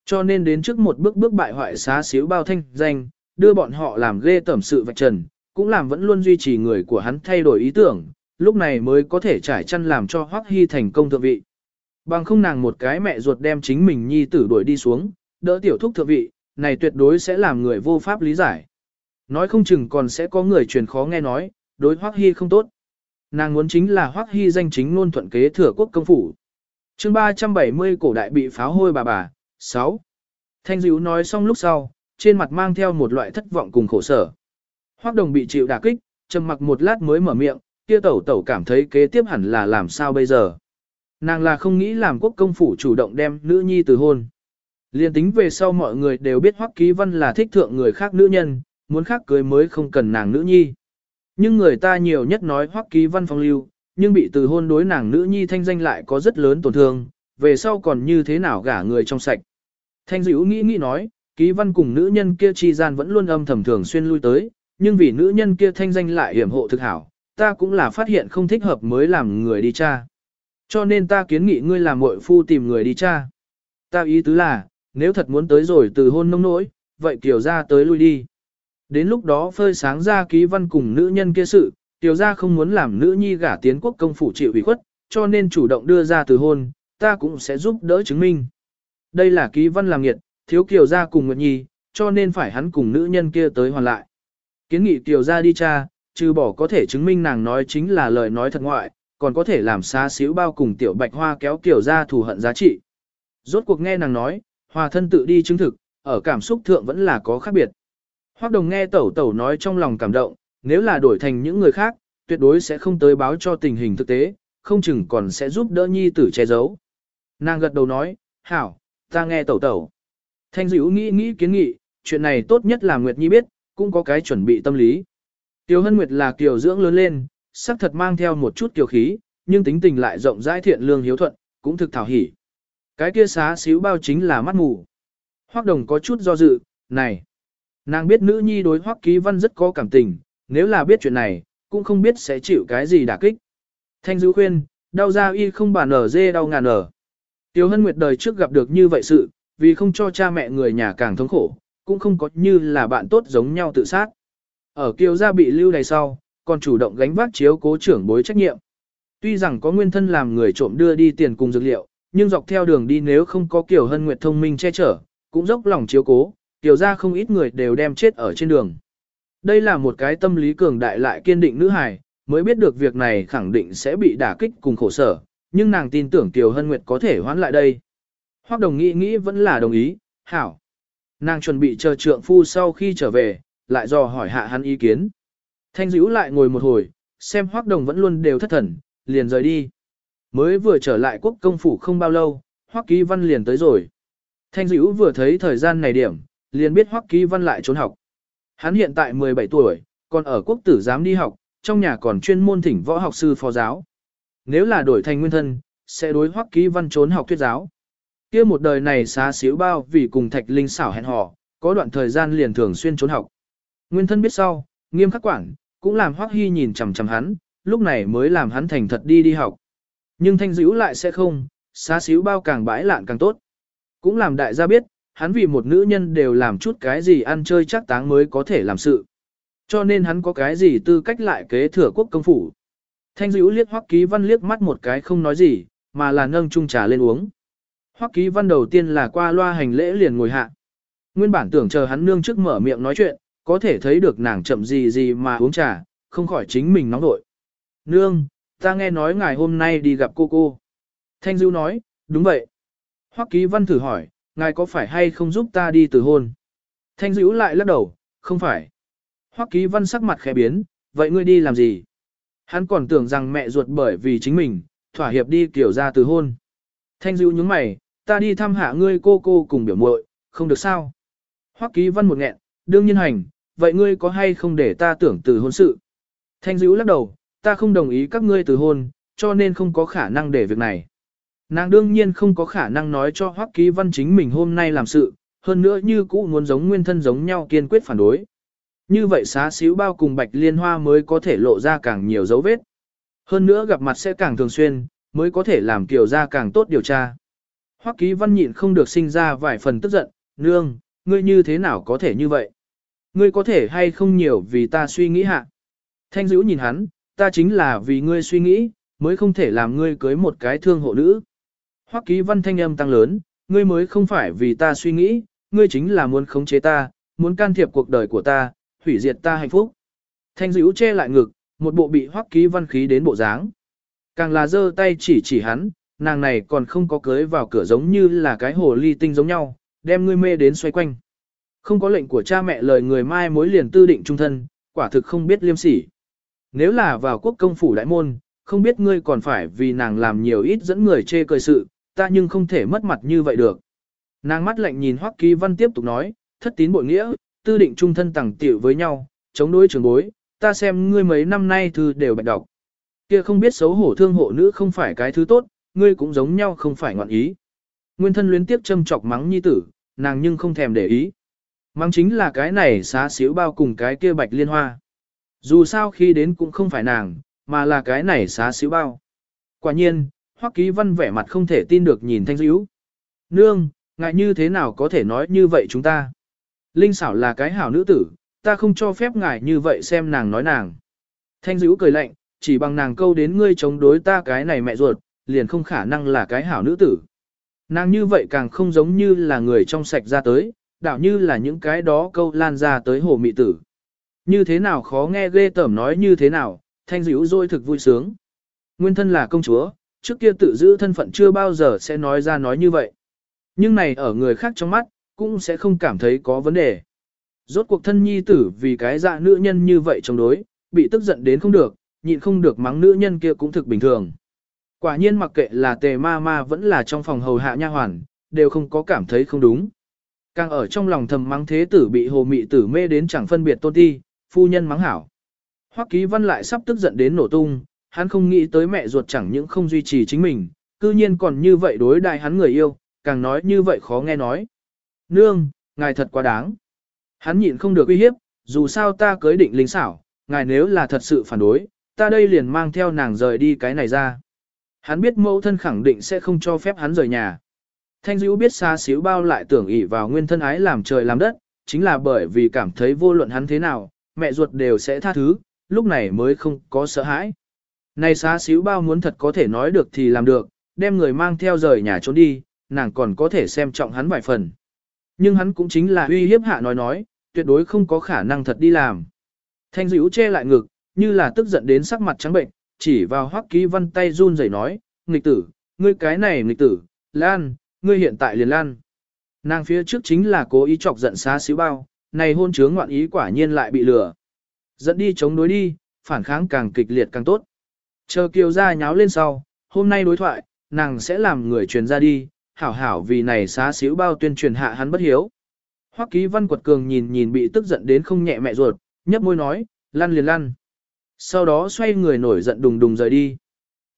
Cho nên đến trước một bước bước bại hoại xá xíu bao thanh danh, đưa bọn họ làm ghê tẩm sự vạch trần, cũng làm vẫn luôn duy trì người của hắn thay đổi ý tưởng, lúc này mới có thể trải chăn làm cho Hoắc Hy thành công thượng vị. Bằng không nàng một cái mẹ ruột đem chính mình nhi tử đuổi đi xuống, đỡ tiểu thúc thượng vị, này tuyệt đối sẽ làm người vô pháp lý giải. Nói không chừng còn sẽ có người truyền khó nghe nói, đối Hoắc Hy không tốt. Nàng muốn chính là Hoắc Hy danh chính ngôn thuận kế thừa quốc công phủ. chương 370 cổ đại bị pháo hôi bà bà, 6. Thanh Dữ nói xong lúc sau, trên mặt mang theo một loại thất vọng cùng khổ sở. Hoắc đồng bị chịu đả kích, trầm mặc một lát mới mở miệng, kia tẩu tẩu cảm thấy kế tiếp hẳn là làm sao bây giờ. Nàng là không nghĩ làm quốc công phủ chủ động đem nữ nhi từ hôn. Liên tính về sau mọi người đều biết Hoắc Ký Văn là thích thượng người khác nữ nhân, muốn khác cưới mới không cần nàng nữ nhi. Nhưng người ta nhiều nhất nói Hoắc Ký Văn phong lưu, nhưng bị từ hôn đối nàng nữ nhi thanh danh lại có rất lớn tổn thương, về sau còn như thế nào gả người trong sạch. Thanh dữ nghĩ nghĩ nói, Ký Văn cùng nữ nhân kia chi gian vẫn luôn âm thầm thường xuyên lui tới, nhưng vì nữ nhân kia thanh danh lại hiểm hộ thực hảo, ta cũng là phát hiện không thích hợp mới làm người đi cha. Cho nên ta kiến nghị ngươi làm muội phu tìm người đi cha. Ta ý tứ là, nếu thật muốn tới rồi từ hôn nông nỗi, vậy Kiều ra tới lui đi. Đến lúc đó phơi sáng ra ký văn cùng nữ nhân kia sự, Kiều ra không muốn làm nữ nhi gả tiến quốc công phủ chịu ủy khuất, cho nên chủ động đưa ra từ hôn, ta cũng sẽ giúp đỡ chứng minh. Đây là ký văn làm nghiệt, thiếu Kiều ra cùng Nguyệt Nhi, cho nên phải hắn cùng nữ nhân kia tới hoàn lại. Kiến nghị Kiều ra đi cha, trừ bỏ có thể chứng minh nàng nói chính là lời nói thật ngoại, còn có thể làm xa xíu bao cùng tiểu bạch hoa kéo kiểu ra thù hận giá trị. Rốt cuộc nghe nàng nói, hòa thân tự đi chứng thực, ở cảm xúc thượng vẫn là có khác biệt. Hoác đồng nghe tẩu tẩu nói trong lòng cảm động, nếu là đổi thành những người khác, tuyệt đối sẽ không tới báo cho tình hình thực tế, không chừng còn sẽ giúp đỡ nhi tử che giấu. Nàng gật đầu nói, hảo, ta nghe tẩu tẩu. Thanh dữ nghĩ nghĩ kiến nghị, chuyện này tốt nhất là Nguyệt Nhi biết, cũng có cái chuẩn bị tâm lý. Tiêu Hân Nguyệt là kiều dưỡng lớn lên, sắc thật mang theo một chút kiều khí, nhưng tính tình lại rộng rãi thiện lương hiếu thuận, cũng thực thảo hỉ. Cái kia xá xíu bao chính là mắt mù. Hoắc đồng có chút do dự, này. Nàng biết nữ nhi đối Hoắc ký văn rất có cảm tình, nếu là biết chuyện này, cũng không biết sẽ chịu cái gì đả kích. Thanh dữ khuyên, đau da y không bàn ở dê đau ngàn ở. Tiêu hân nguyệt đời trước gặp được như vậy sự, vì không cho cha mẹ người nhà càng thống khổ, cũng không có như là bạn tốt giống nhau tự sát. Ở kiều gia bị lưu này sau, còn chủ động gánh vác chiếu cố trưởng bối trách nhiệm. Tuy rằng có nguyên thân làm người trộm đưa đi tiền cùng dược liệu, nhưng dọc theo đường đi nếu không có Kiều Hân Nguyệt thông minh che chở, cũng dốc lòng chiếu cố, Kiều ra không ít người đều đem chết ở trên đường. Đây là một cái tâm lý cường đại lại kiên định nữ hài, mới biết được việc này khẳng định sẽ bị đả kích cùng khổ sở, nhưng nàng tin tưởng Kiều Hân Nguyệt có thể hoãn lại đây. Hoắc đồng nghĩ nghĩ vẫn là đồng ý, hảo. Nàng chuẩn bị chờ trượng phu sau khi trở về, lại dò hỏi hạ hắn ý kiến. Thanh dữ lại ngồi một hồi, xem Hoắc đồng vẫn luôn đều thất thần, liền rời đi. Mới vừa trở lại quốc công phủ không bao lâu, Hoắc Ký Văn liền tới rồi. Thanh Dữ vừa thấy thời gian này điểm, liền biết Hoắc Ký Văn lại trốn học. Hắn hiện tại 17 tuổi, còn ở quốc tử giám đi học, trong nhà còn chuyên môn thỉnh võ học sư phó giáo. Nếu là đổi thành nguyên thân, sẽ đối Hoắc Ký Văn trốn học thuyết giáo. Kia một đời này xá xíu bao vì cùng Thạch Linh xảo hẹn hò, có đoạn thời gian liền thường xuyên trốn học. Nguyên thân biết sau, nghiêm khắc quản, cũng làm Hoắc Hy nhìn chằm chằm hắn, lúc này mới làm hắn thành thật đi đi học. Nhưng thanh dữ lại sẽ không, xá xíu bao càng bãi lạn càng tốt. Cũng làm đại gia biết, hắn vì một nữ nhân đều làm chút cái gì ăn chơi chắc táng mới có thể làm sự. Cho nên hắn có cái gì tư cách lại kế thừa quốc công phủ. Thanh dữ liếc hoắc ký văn liếc mắt một cái không nói gì, mà là nâng chung trà lên uống. Hoắc ký văn đầu tiên là qua loa hành lễ liền ngồi hạ. Nguyên bản tưởng chờ hắn nương trước mở miệng nói chuyện, có thể thấy được nàng chậm gì gì mà uống trà, không khỏi chính mình nóng nội. Nương, ta nghe nói ngài hôm nay đi gặp cô cô. Thanh Dữ nói, đúng vậy. Hoắc Ký Văn thử hỏi, ngài có phải hay không giúp ta đi từ hôn? Thanh Dữ lại lắc đầu, không phải. Hoắc Ký Văn sắc mặt khẽ biến, vậy ngươi đi làm gì? Hắn còn tưởng rằng mẹ ruột bởi vì chính mình, thỏa hiệp đi kiểu ra từ hôn. Thanh Dữ nhướng mày, ta đi thăm hạ ngươi cô cô cùng biểu muội, không được sao? Hoắc Ký Văn một nghẹn, đương nhiên hành, vậy ngươi có hay không để ta tưởng từ hôn sự? Thanh Dữ lắc đầu, ta không đồng ý các ngươi từ hôn, cho nên không có khả năng để việc này. Nàng đương nhiên không có khả năng nói cho Hoắc Ký Văn chính mình hôm nay làm sự, hơn nữa như cũ muốn giống nguyên thân giống nhau kiên quyết phản đối. Như vậy xá xíu bao cùng bạch liên hoa mới có thể lộ ra càng nhiều dấu vết. Hơn nữa gặp mặt sẽ càng thường xuyên, mới có thể làm kiểu ra càng tốt điều tra. Hoắc Ký Văn nhịn không được sinh ra vài phần tức giận, nương, ngươi như thế nào có thể như vậy? Ngươi có thể hay không nhiều vì ta suy nghĩ hạ. Thanh dữ nhìn hắn, ta chính là vì ngươi suy nghĩ, mới không thể làm ngươi cưới một cái thương hộ nữ. Hoắc ký văn thanh âm tăng lớn, ngươi mới không phải vì ta suy nghĩ, ngươi chính là muốn khống chế ta, muốn can thiệp cuộc đời của ta, hủy diệt ta hạnh phúc. Thanh dữ che lại ngực, một bộ bị hoắc ký văn khí đến bộ dáng. Càng là giơ tay chỉ chỉ hắn, nàng này còn không có cưới vào cửa giống như là cái hồ ly tinh giống nhau, đem ngươi mê đến xoay quanh. Không có lệnh của cha mẹ lời người mai mối liền tư định trung thân, quả thực không biết liêm sỉ. Nếu là vào quốc công phủ đại môn, không biết ngươi còn phải vì nàng làm nhiều ít dẫn người chê cười sự, ta nhưng không thể mất mặt như vậy được. Nàng mắt lạnh nhìn Hoắc Ký Văn tiếp tục nói, thất tín bội nghĩa, tư định trung thân tẳng tiểu với nhau, chống đối trường bối, ta xem ngươi mấy năm nay thư đều bạch đọc. Kia không biết xấu hổ thương hộ nữ không phải cái thứ tốt, ngươi cũng giống nhau không phải ngoạn ý. Nguyên thân luyến tiếp châm chọc mắng nhi tử, nàng nhưng không thèm để ý mang chính là cái này xá xíu bao cùng cái kia bạch liên hoa. Dù sao khi đến cũng không phải nàng, mà là cái này xá xíu bao. Quả nhiên, Hoắc Ký Văn vẻ mặt không thể tin được nhìn Thanh diễu, Nương, ngại như thế nào có thể nói như vậy chúng ta? Linh xảo là cái hảo nữ tử, ta không cho phép ngài như vậy xem nàng nói nàng. Thanh diễu cười lạnh, chỉ bằng nàng câu đến ngươi chống đối ta cái này mẹ ruột, liền không khả năng là cái hảo nữ tử. Nàng như vậy càng không giống như là người trong sạch ra tới, đảo như là những cái đó câu lan ra tới hồ mị tử. Như thế nào khó nghe ghê tởm nói như thế nào, thanh dữ dôi thực vui sướng. Nguyên thân là công chúa, trước kia tự giữ thân phận chưa bao giờ sẽ nói ra nói như vậy. Nhưng này ở người khác trong mắt, cũng sẽ không cảm thấy có vấn đề. Rốt cuộc thân nhi tử vì cái dạ nữ nhân như vậy chống đối, bị tức giận đến không được, nhịn không được mắng nữ nhân kia cũng thực bình thường. Quả nhiên mặc kệ là tề ma ma vẫn là trong phòng hầu hạ nha hoàn, đều không có cảm thấy không đúng. Càng ở trong lòng thầm mắng thế tử bị hồ mị tử mê đến chẳng phân biệt tôn ti, phu nhân mắng hảo. Hoắc Ký Văn lại sắp tức giận đến nổ tung, hắn không nghĩ tới mẹ ruột chẳng những không duy trì chính mình, cư nhiên còn như vậy đối đại hắn người yêu, càng nói như vậy khó nghe nói. Nương, ngài thật quá đáng. Hắn nhịn không được uy hiếp, dù sao ta cưới định linh xảo, ngài nếu là thật sự phản đối, ta đây liền mang theo nàng rời đi cái này ra. Hắn biết mẫu thân khẳng định sẽ không cho phép hắn rời nhà. Thanh dữ biết xa xíu bao lại tưởng ỷ vào nguyên thân ái làm trời làm đất, chính là bởi vì cảm thấy vô luận hắn thế nào, mẹ ruột đều sẽ tha thứ, lúc này mới không có sợ hãi. Này xa xíu bao muốn thật có thể nói được thì làm được, đem người mang theo rời nhà trốn đi, nàng còn có thể xem trọng hắn vài phần. Nhưng hắn cũng chính là uy hiếp hạ nói nói, tuyệt đối không có khả năng thật đi làm. Thanh dữ che lại ngực, như là tức giận đến sắc mặt trắng bệnh, chỉ vào hoắc ký văn tay run rẩy nói, nghịch tử, ngươi cái này nghịch tử, lan, ngươi hiện tại liền lan. Nàng phía trước chính là cố ý chọc giận xá xíu bao, này hôn chướng ngoạn ý quả nhiên lại bị lừa. Dẫn đi chống đối đi, phản kháng càng kịch liệt càng tốt. Chờ kiều ra nháo lên sau, hôm nay đối thoại, nàng sẽ làm người truyền ra đi, hảo hảo vì này xá xíu bao tuyên truyền hạ hắn bất hiếu. Hoắc ký văn quật cường nhìn nhìn bị tức giận đến không nhẹ mẹ ruột, nhấp môi nói, lăn liền lăn. Sau đó xoay người nổi giận đùng đùng rời đi.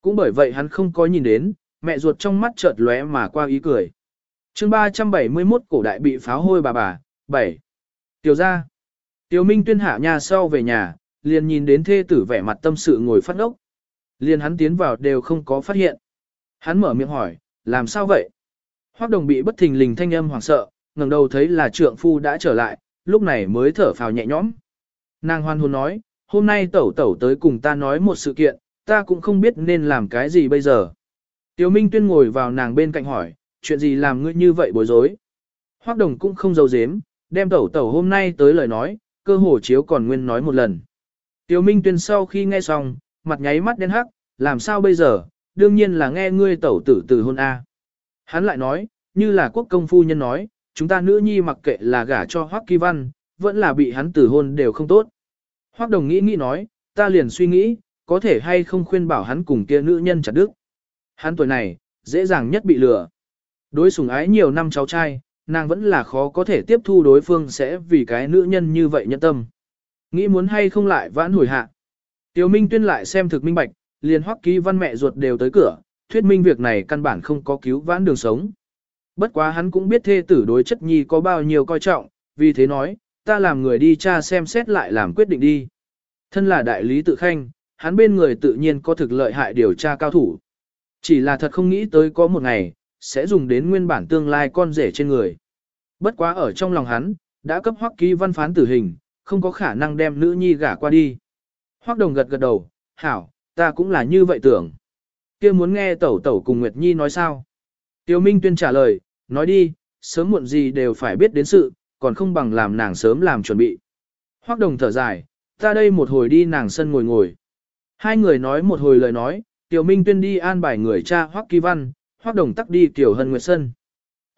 Cũng bởi vậy hắn không có nhìn đến, mẹ ruột trong mắt chợt lóe mà qua ý cười. chương 371 cổ đại bị pháo hôi bà bà, 7. Tiểu ra. Tiểu Minh tuyên hạ nhà sau về nhà, liền nhìn đến thê tử vẻ mặt tâm sự ngồi phát ốc. Liền hắn tiến vào đều không có phát hiện. Hắn mở miệng hỏi, làm sao vậy? Hoác đồng bị bất thình lình thanh âm hoảng sợ, ngẩng đầu thấy là trượng phu đã trở lại, lúc này mới thở phào nhẹ nhõm. Nàng hoan hồn nói, hôm nay tẩu tẩu tới cùng ta nói một sự kiện, ta cũng không biết nên làm cái gì bây giờ. Tiểu Minh Tuyên ngồi vào nàng bên cạnh hỏi, chuyện gì làm ngươi như vậy bối rối? Hoắc đồng cũng không giấu giếm, đem tẩu tẩu hôm nay tới lời nói, cơ hồ chiếu còn nguyên nói một lần. Tiêu Minh Tuyên sau khi nghe xong, mặt nháy mắt đen hắc, làm sao bây giờ, đương nhiên là nghe ngươi tẩu tử từ hôn A. Hắn lại nói, như là quốc công phu nhân nói, chúng ta nữ nhi mặc kệ là gả cho Hoắc Kỳ Văn, vẫn là bị hắn tử hôn đều không tốt. Hoắc Đồng nghĩ nghĩ nói, ta liền suy nghĩ, có thể hay không khuyên bảo hắn cùng kia nữ nhân chặt đức. Hắn tuổi này, dễ dàng nhất bị lừa. Đối sủng ái nhiều năm cháu trai, nàng vẫn là khó có thể tiếp thu đối phương sẽ vì cái nữ nhân như vậy nhẫn tâm. Nghĩ muốn hay không lại vãn hồi hạ. Tiểu Minh tuyên lại xem thực minh bạch, liền hoắc ký văn mẹ ruột đều tới cửa, thuyết minh việc này căn bản không có cứu vãn đường sống. Bất quá hắn cũng biết thê tử đối chất nhi có bao nhiêu coi trọng, vì thế nói, ta làm người đi tra xem xét lại làm quyết định đi. Thân là đại lý tự khanh, hắn bên người tự nhiên có thực lợi hại điều tra cao thủ. Chỉ là thật không nghĩ tới có một ngày, sẽ dùng đến nguyên bản tương lai con rể trên người. Bất quá ở trong lòng hắn, đã cấp hoắc ký văn phán tử hình, không có khả năng đem nữ nhi gả qua đi. Hoắc đồng gật gật đầu, hảo, ta cũng là như vậy tưởng. kia muốn nghe tẩu tẩu cùng Nguyệt Nhi nói sao? Tiêu Minh Tuyên trả lời, nói đi, sớm muộn gì đều phải biết đến sự, còn không bằng làm nàng sớm làm chuẩn bị. Hoắc đồng thở dài, ta đây một hồi đi nàng sân ngồi ngồi. Hai người nói một hồi lời nói, Tiểu Minh Tuyên đi an bài người cha Hoắc Kỳ Văn, Hoắc Đồng tắc đi Tiểu Hân Nguyệt sân.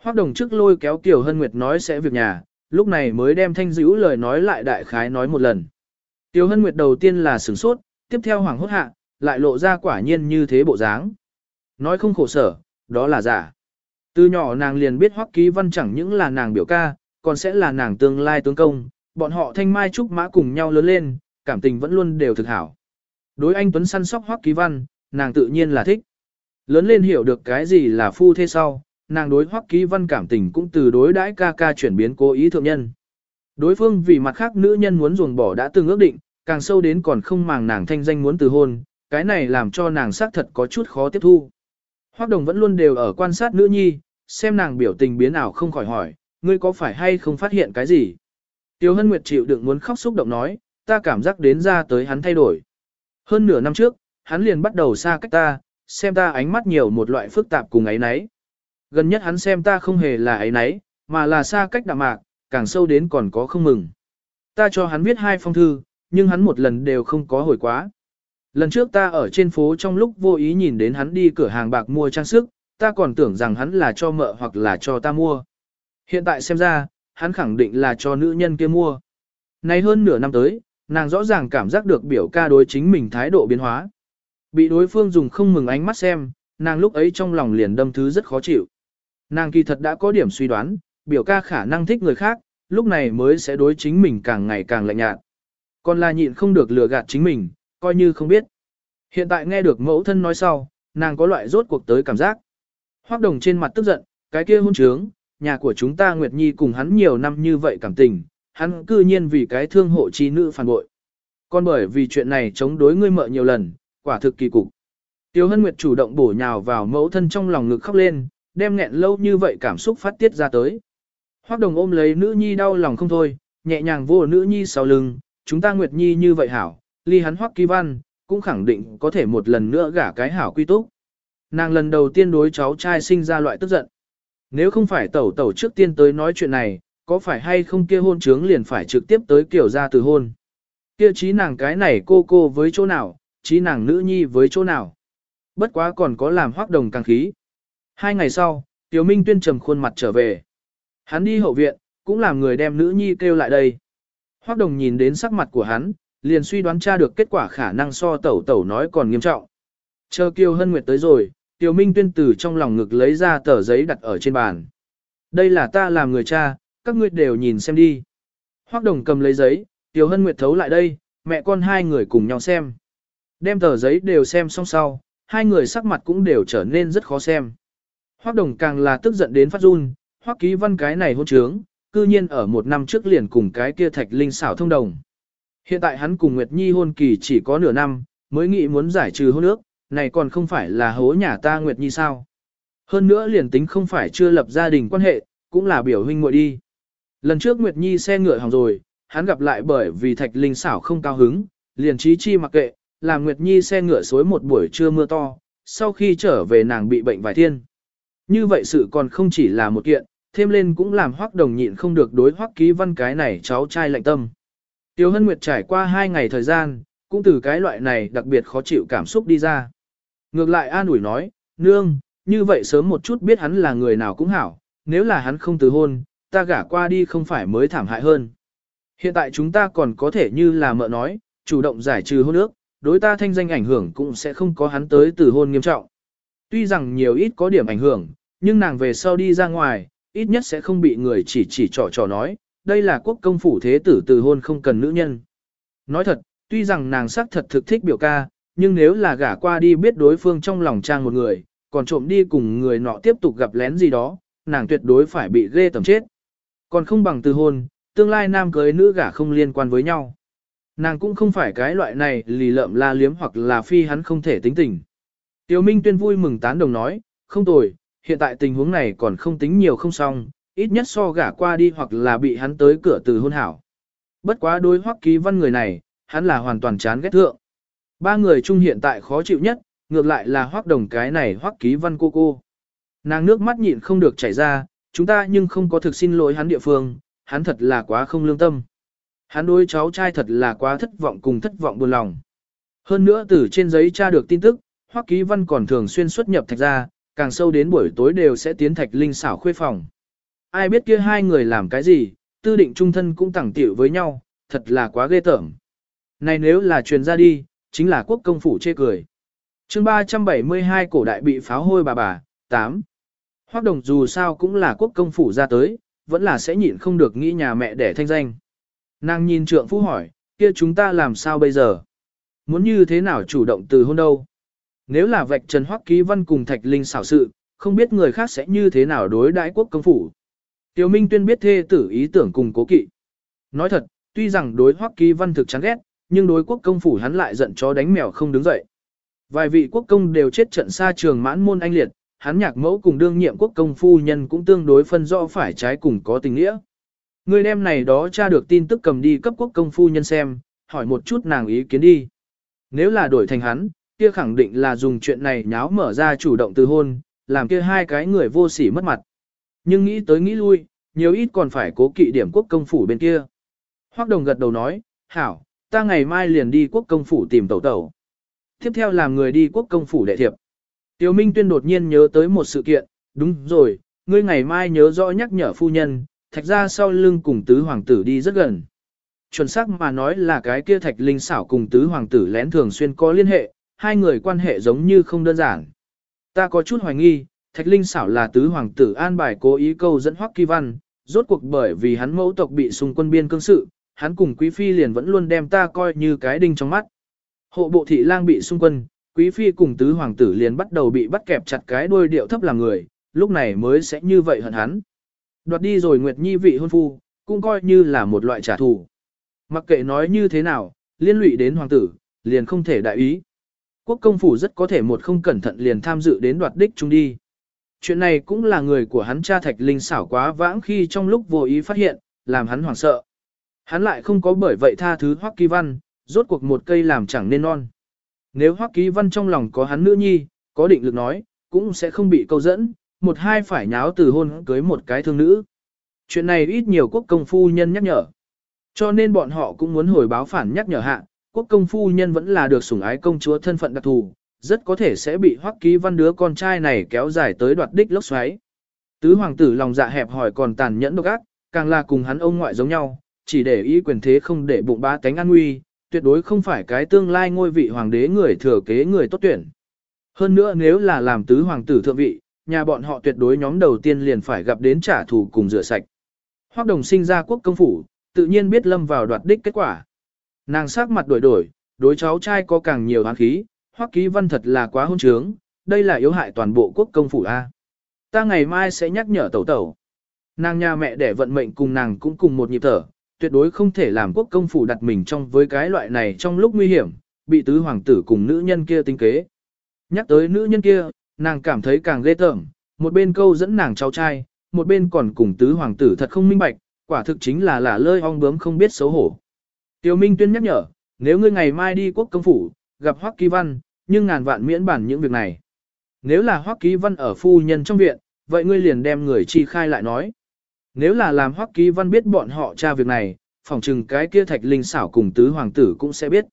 Hoắc Đồng trước lôi kéo Tiểu Hân Nguyệt nói sẽ việc nhà, lúc này mới đem thanh dữ lời nói lại đại khái nói một lần. Tiểu Hân Nguyệt đầu tiên là sửng sốt, tiếp theo hoảng hốt hạ, lại lộ ra quả nhiên như thế bộ dáng. Nói không khổ sở, đó là giả. Từ nhỏ nàng liền biết Hoắc Ký Văn chẳng những là nàng biểu ca, còn sẽ là nàng tương lai tướng công, bọn họ thanh mai trúc mã cùng nhau lớn lên, cảm tình vẫn luôn đều thực hảo. Đối anh Tuấn săn sóc Hoắc Ký Văn, nàng tự nhiên là thích. Lớn lên hiểu được cái gì là phu thế sau, nàng đối Hoắc Ký Văn cảm tình cũng từ đối đãi ca ca chuyển biến cố ý thượng nhân. Đối phương vì mặt khác nữ nhân muốn ruồng bỏ đã từng ước định, càng sâu đến còn không màng nàng thanh danh muốn từ hôn, cái này làm cho nàng xác thật có chút khó tiếp thu. Hoắc Đồng vẫn luôn đều ở quan sát nữ nhi, xem nàng biểu tình biến ảo không khỏi hỏi, ngươi có phải hay không phát hiện cái gì? Tiêu Hân Nguyệt chịu đựng muốn khóc xúc động nói, ta cảm giác đến ra tới hắn thay đổi. Hơn nửa năm trước, hắn liền bắt đầu xa cách ta, xem ta ánh mắt nhiều một loại phức tạp cùng ấy nấy. Gần nhất hắn xem ta không hề là ấy nấy, mà là xa cách đạm mạc, càng sâu đến còn có không mừng. Ta cho hắn viết hai phong thư, nhưng hắn một lần đều không có hồi quá. Lần trước ta ở trên phố trong lúc vô ý nhìn đến hắn đi cửa hàng bạc mua trang sức, ta còn tưởng rằng hắn là cho mợ hoặc là cho ta mua. Hiện tại xem ra, hắn khẳng định là cho nữ nhân kia mua. Nay hơn nửa năm tới, nàng rõ ràng cảm giác được biểu ca đối chính mình thái độ biến hóa. Bị đối phương dùng không mừng ánh mắt xem, nàng lúc ấy trong lòng liền đâm thứ rất khó chịu. Nàng kỳ thật đã có điểm suy đoán, biểu ca khả năng thích người khác, lúc này mới sẽ đối chính mình càng ngày càng lạnh nhạt. Còn là nhịn không được lừa gạt chính mình, coi như không biết. Hiện tại nghe được mẫu thân nói sau, nàng có loại rốt cuộc tới cảm giác. Hoác đồng trên mặt tức giận, cái kia hôn trướng, nhà của chúng ta Nguyệt Nhi cùng hắn nhiều năm như vậy cảm tình, hắn cư nhiên vì cái thương hộ chi nữ phản bội. Còn bởi vì chuyện này chống đối ngươi mợ nhiều lần, quả thực kỳ cục. Tiêu Hân Nguyệt chủ động bổ nhào vào mẫu thân trong lòng ngực khóc lên, đem nghẹn lâu như vậy cảm xúc phát tiết ra tới. Hoắc đồng ôm lấy nữ nhi đau lòng không thôi, nhẹ nhàng vô nữ nhi sau lưng, chúng ta Nguyệt Nhi như vậy hảo, ly hắn Hoắc kỳ văn, cũng khẳng định có thể một lần nữa gả cái hảo quy túc. Nàng lần đầu tiên đối cháu trai sinh ra loại tức giận. Nếu không phải tẩu tẩu trước tiên tới nói chuyện này, có phải hay không kia hôn trướng liền phải trực tiếp tới kiểu ra từ hôn. Kia trí nàng cái này cô cô với chỗ nào, trí nàng nữ nhi với chỗ nào. Bất quá còn có làm hoác đồng càng khí. Hai ngày sau, Tiểu Minh tuyên trầm khuôn mặt trở về. Hắn đi hậu viện, cũng làm người đem nữ nhi kêu lại đây. Hoác đồng nhìn đến sắc mặt của hắn, liền suy đoán tra được kết quả khả năng so tẩu tẩu nói còn nghiêm trọng. Chờ Kiều Hân Nguyệt tới rồi, Tiểu Minh tuyên từ trong lòng ngực lấy ra tờ giấy đặt ở trên bàn. Đây là ta làm người cha, các ngươi đều nhìn xem đi. Hoác đồng cầm lấy giấy, Tiểu Hân Nguyệt thấu lại đây, mẹ con hai người cùng nhau xem. Đem tờ giấy đều xem xong sau, hai người sắc mặt cũng đều trở nên rất khó xem. Hoác đồng càng là tức giận đến phát run, hoác ký văn cái này hôn trướng, cư nhiên ở một năm trước liền cùng cái kia thạch linh xảo thông đồng. Hiện tại hắn cùng Nguyệt Nhi hôn kỳ chỉ có nửa năm, mới nghĩ muốn giải trừ hôn ước, này còn không phải là hố nhà ta Nguyệt Nhi sao. Hơn nữa liền tính không phải chưa lập gia đình quan hệ, cũng là biểu huynh muội đi. Lần trước Nguyệt Nhi xe ngựa hỏng rồi, hắn gặp lại bởi vì thạch linh xảo không cao hứng, liền trí chi mặc kệ, làm Nguyệt Nhi xe ngựa xối một buổi trưa mưa to, sau khi trở về nàng bị bệnh vài thiên. Như vậy sự còn không chỉ là một kiện, thêm lên cũng làm hoắc đồng nhịn không được đối hoắc ký văn cái này cháu trai lạnh tâm. Tiêu Hân Nguyệt trải qua hai ngày thời gian, cũng từ cái loại này đặc biệt khó chịu cảm xúc đi ra. Ngược lại an ủi nói, nương, như vậy sớm một chút biết hắn là người nào cũng hảo, nếu là hắn không từ hôn, ta gả qua đi không phải mới thảm hại hơn. Hiện tại chúng ta còn có thể như là mợ nói, chủ động giải trừ hôn ước, đối ta thanh danh ảnh hưởng cũng sẽ không có hắn tới từ hôn nghiêm trọng. Tuy rằng nhiều ít có điểm ảnh hưởng, nhưng nàng về sau đi ra ngoài, ít nhất sẽ không bị người chỉ chỉ trò trò nói, đây là quốc công phủ thế tử từ hôn không cần nữ nhân. Nói thật, tuy rằng nàng sắc thật thực thích biểu ca, nhưng nếu là gả qua đi biết đối phương trong lòng trang một người, còn trộm đi cùng người nọ tiếp tục gặp lén gì đó, nàng tuyệt đối phải bị ghê tầm chết. Còn không bằng từ hôn, tương lai nam cưới nữ gả không liên quan với nhau. Nàng cũng không phải cái loại này lì lợm la liếm hoặc là phi hắn không thể tính tình. Tiêu Minh Tuyên vui mừng tán đồng nói, không tồi, hiện tại tình huống này còn không tính nhiều không xong, ít nhất so gả qua đi hoặc là bị hắn tới cửa từ hôn hảo. Bất quá đối hoắc ký văn người này, hắn là hoàn toàn chán ghét thượng. Ba người chung hiện tại khó chịu nhất, ngược lại là hoắc đồng cái này hoắc ký văn cô cô. Nàng nước mắt nhịn không được chảy ra, chúng ta nhưng không có thực xin lỗi hắn địa phương, hắn thật là quá không lương tâm. Hắn đối cháu trai thật là quá thất vọng cùng thất vọng buồn lòng. Hơn nữa từ trên giấy tra được tin tức, Hoắc Ký Văn còn thường xuyên xuất nhập thạch ra, càng sâu đến buổi tối đều sẽ tiến thạch linh xảo khuê phòng. Ai biết kia hai người làm cái gì, tư định trung thân cũng tẳng tiểu với nhau, thật là quá ghê tởm. Này nếu là truyền ra đi, chính là quốc công phủ chê cười. chương 372 cổ đại bị pháo hôi bà bà, 8. Hoắc đồng dù sao cũng là quốc công phủ ra tới, vẫn là sẽ nhịn không được nghĩ nhà mẹ để thanh danh. Nàng nhìn trượng phu hỏi, kia chúng ta làm sao bây giờ? Muốn như thế nào chủ động từ hôn đâu? Nếu là vạch trần hoắc ký văn cùng thạch linh xảo sự, không biết người khác sẽ như thế nào đối đãi quốc công phủ. Tiểu Minh tuyên biết thê tử ý tưởng cùng cố kỵ. Nói thật, tuy rằng đối hoắc ký văn thực chán ghét, nhưng đối quốc công phủ hắn lại giận chó đánh mèo không đứng dậy. Vài vị quốc công đều chết trận xa trường mãn môn anh liệt, hắn nhạc mẫu cùng đương nhiệm quốc công phu nhân cũng tương đối phân rõ phải trái cùng có tình nghĩa. Người đem này đó tra được tin tức cầm đi cấp quốc công phu nhân xem, hỏi một chút nàng ý kiến đi. Nếu là đổi thành hắn, kia khẳng định là dùng chuyện này nháo mở ra chủ động từ hôn, làm kia hai cái người vô sỉ mất mặt. Nhưng nghĩ tới nghĩ lui, nhiều ít còn phải cố kỵ điểm quốc công phủ bên kia. Hoác đồng gật đầu nói, hảo, ta ngày mai liền đi quốc công phủ tìm tẩu tẩu. Tiếp theo làm người đi quốc công phủ đệ thiệp. Tiêu Minh Tuyên đột nhiên nhớ tới một sự kiện, đúng rồi, ngươi ngày mai nhớ rõ nhắc nhở phu nhân, thạch ra sau lưng cùng tứ hoàng tử đi rất gần. Chuẩn xác mà nói là cái kia thạch linh xảo cùng tứ hoàng tử lén thường xuyên có liên hệ, hai người quan hệ giống như không đơn giản. Ta có chút hoài nghi, thạch linh xảo là tứ hoàng tử an bài cố ý câu dẫn hoắc kỳ văn, rốt cuộc bởi vì hắn mẫu tộc bị xung quân biên cương sự, hắn cùng quý phi liền vẫn luôn đem ta coi như cái đinh trong mắt. Hộ bộ thị lang bị xung quân, quý phi cùng tứ hoàng tử liền bắt đầu bị bắt kẹp chặt cái đuôi điệu thấp làm người, lúc này mới sẽ như vậy hận hắn. Đoạt đi rồi Nguyệt Nhi vị hôn phu, cũng coi như là một loại trả thù. Mặc kệ nói như thế nào, liên lụy đến hoàng tử, liền không thể đại ý. Quốc công phủ rất có thể một không cẩn thận liền tham dự đến đoạt đích chung đi. Chuyện này cũng là người của hắn cha Thạch Linh xảo quá vãng khi trong lúc vô ý phát hiện, làm hắn hoảng sợ. Hắn lại không có bởi vậy tha thứ Hoắc Kỳ Văn, rốt cuộc một cây làm chẳng nên non. Nếu Hoắc Kỳ Văn trong lòng có hắn nữ nhi, có định lực nói, cũng sẽ không bị câu dẫn, một hai phải nháo từ hôn cưới một cái thương nữ. Chuyện này ít nhiều quốc công phu nhân nhắc nhở. Cho nên bọn họ cũng muốn hồi báo phản nhắc nhở hạ, quốc công phu nhân vẫn là được sủng ái công chúa thân phận đặc thù, rất có thể sẽ bị hoắc ký văn đứa con trai này kéo dài tới đoạt đích lốc xoáy. Tứ hoàng tử lòng dạ hẹp hỏi còn tàn nhẫn độc ác, càng là cùng hắn ông ngoại giống nhau, chỉ để ý quyền thế không để bụng bá tánh an nguy, tuyệt đối không phải cái tương lai ngôi vị hoàng đế người thừa kế người tốt tuyển. Hơn nữa nếu là làm tứ hoàng tử thượng vị, nhà bọn họ tuyệt đối nhóm đầu tiên liền phải gặp đến trả thù cùng rửa sạch. Hoắc đồng sinh ra quốc công phủ, tự nhiên biết lâm vào đoạt đích kết quả. Nàng sắc mặt đổi đổi, đối cháu trai có càng nhiều hán khí, Hoắc ký văn thật là quá hôn trướng, đây là yếu hại toàn bộ quốc công phủ A. Ta ngày mai sẽ nhắc nhở tẩu tẩu. Nàng nhà mẹ để vận mệnh cùng nàng cũng cùng một nhịp thở, tuyệt đối không thể làm quốc công phủ đặt mình trong với cái loại này trong lúc nguy hiểm, bị tứ hoàng tử cùng nữ nhân kia tính kế. Nhắc tới nữ nhân kia, nàng cảm thấy càng ghê tởm, một bên câu dẫn nàng cháu trai, một bên còn cùng tứ hoàng tử thật không minh bạch, quả thực chính là lả lơi ong bướm không biết xấu hổ. Tiêu Minh Tuyên nhắc nhở, nếu ngươi ngày mai đi quốc công phủ, gặp Hoắc Kỳ Văn, nhưng ngàn vạn miễn bản những việc này. Nếu là Hoắc Kỳ Văn ở phu nhân trong viện, vậy ngươi liền đem người chi khai lại nói. Nếu là làm Hoắc Kỳ Văn biết bọn họ tra việc này, phòng trừng cái kia thạch linh xảo cùng tứ hoàng tử cũng sẽ biết.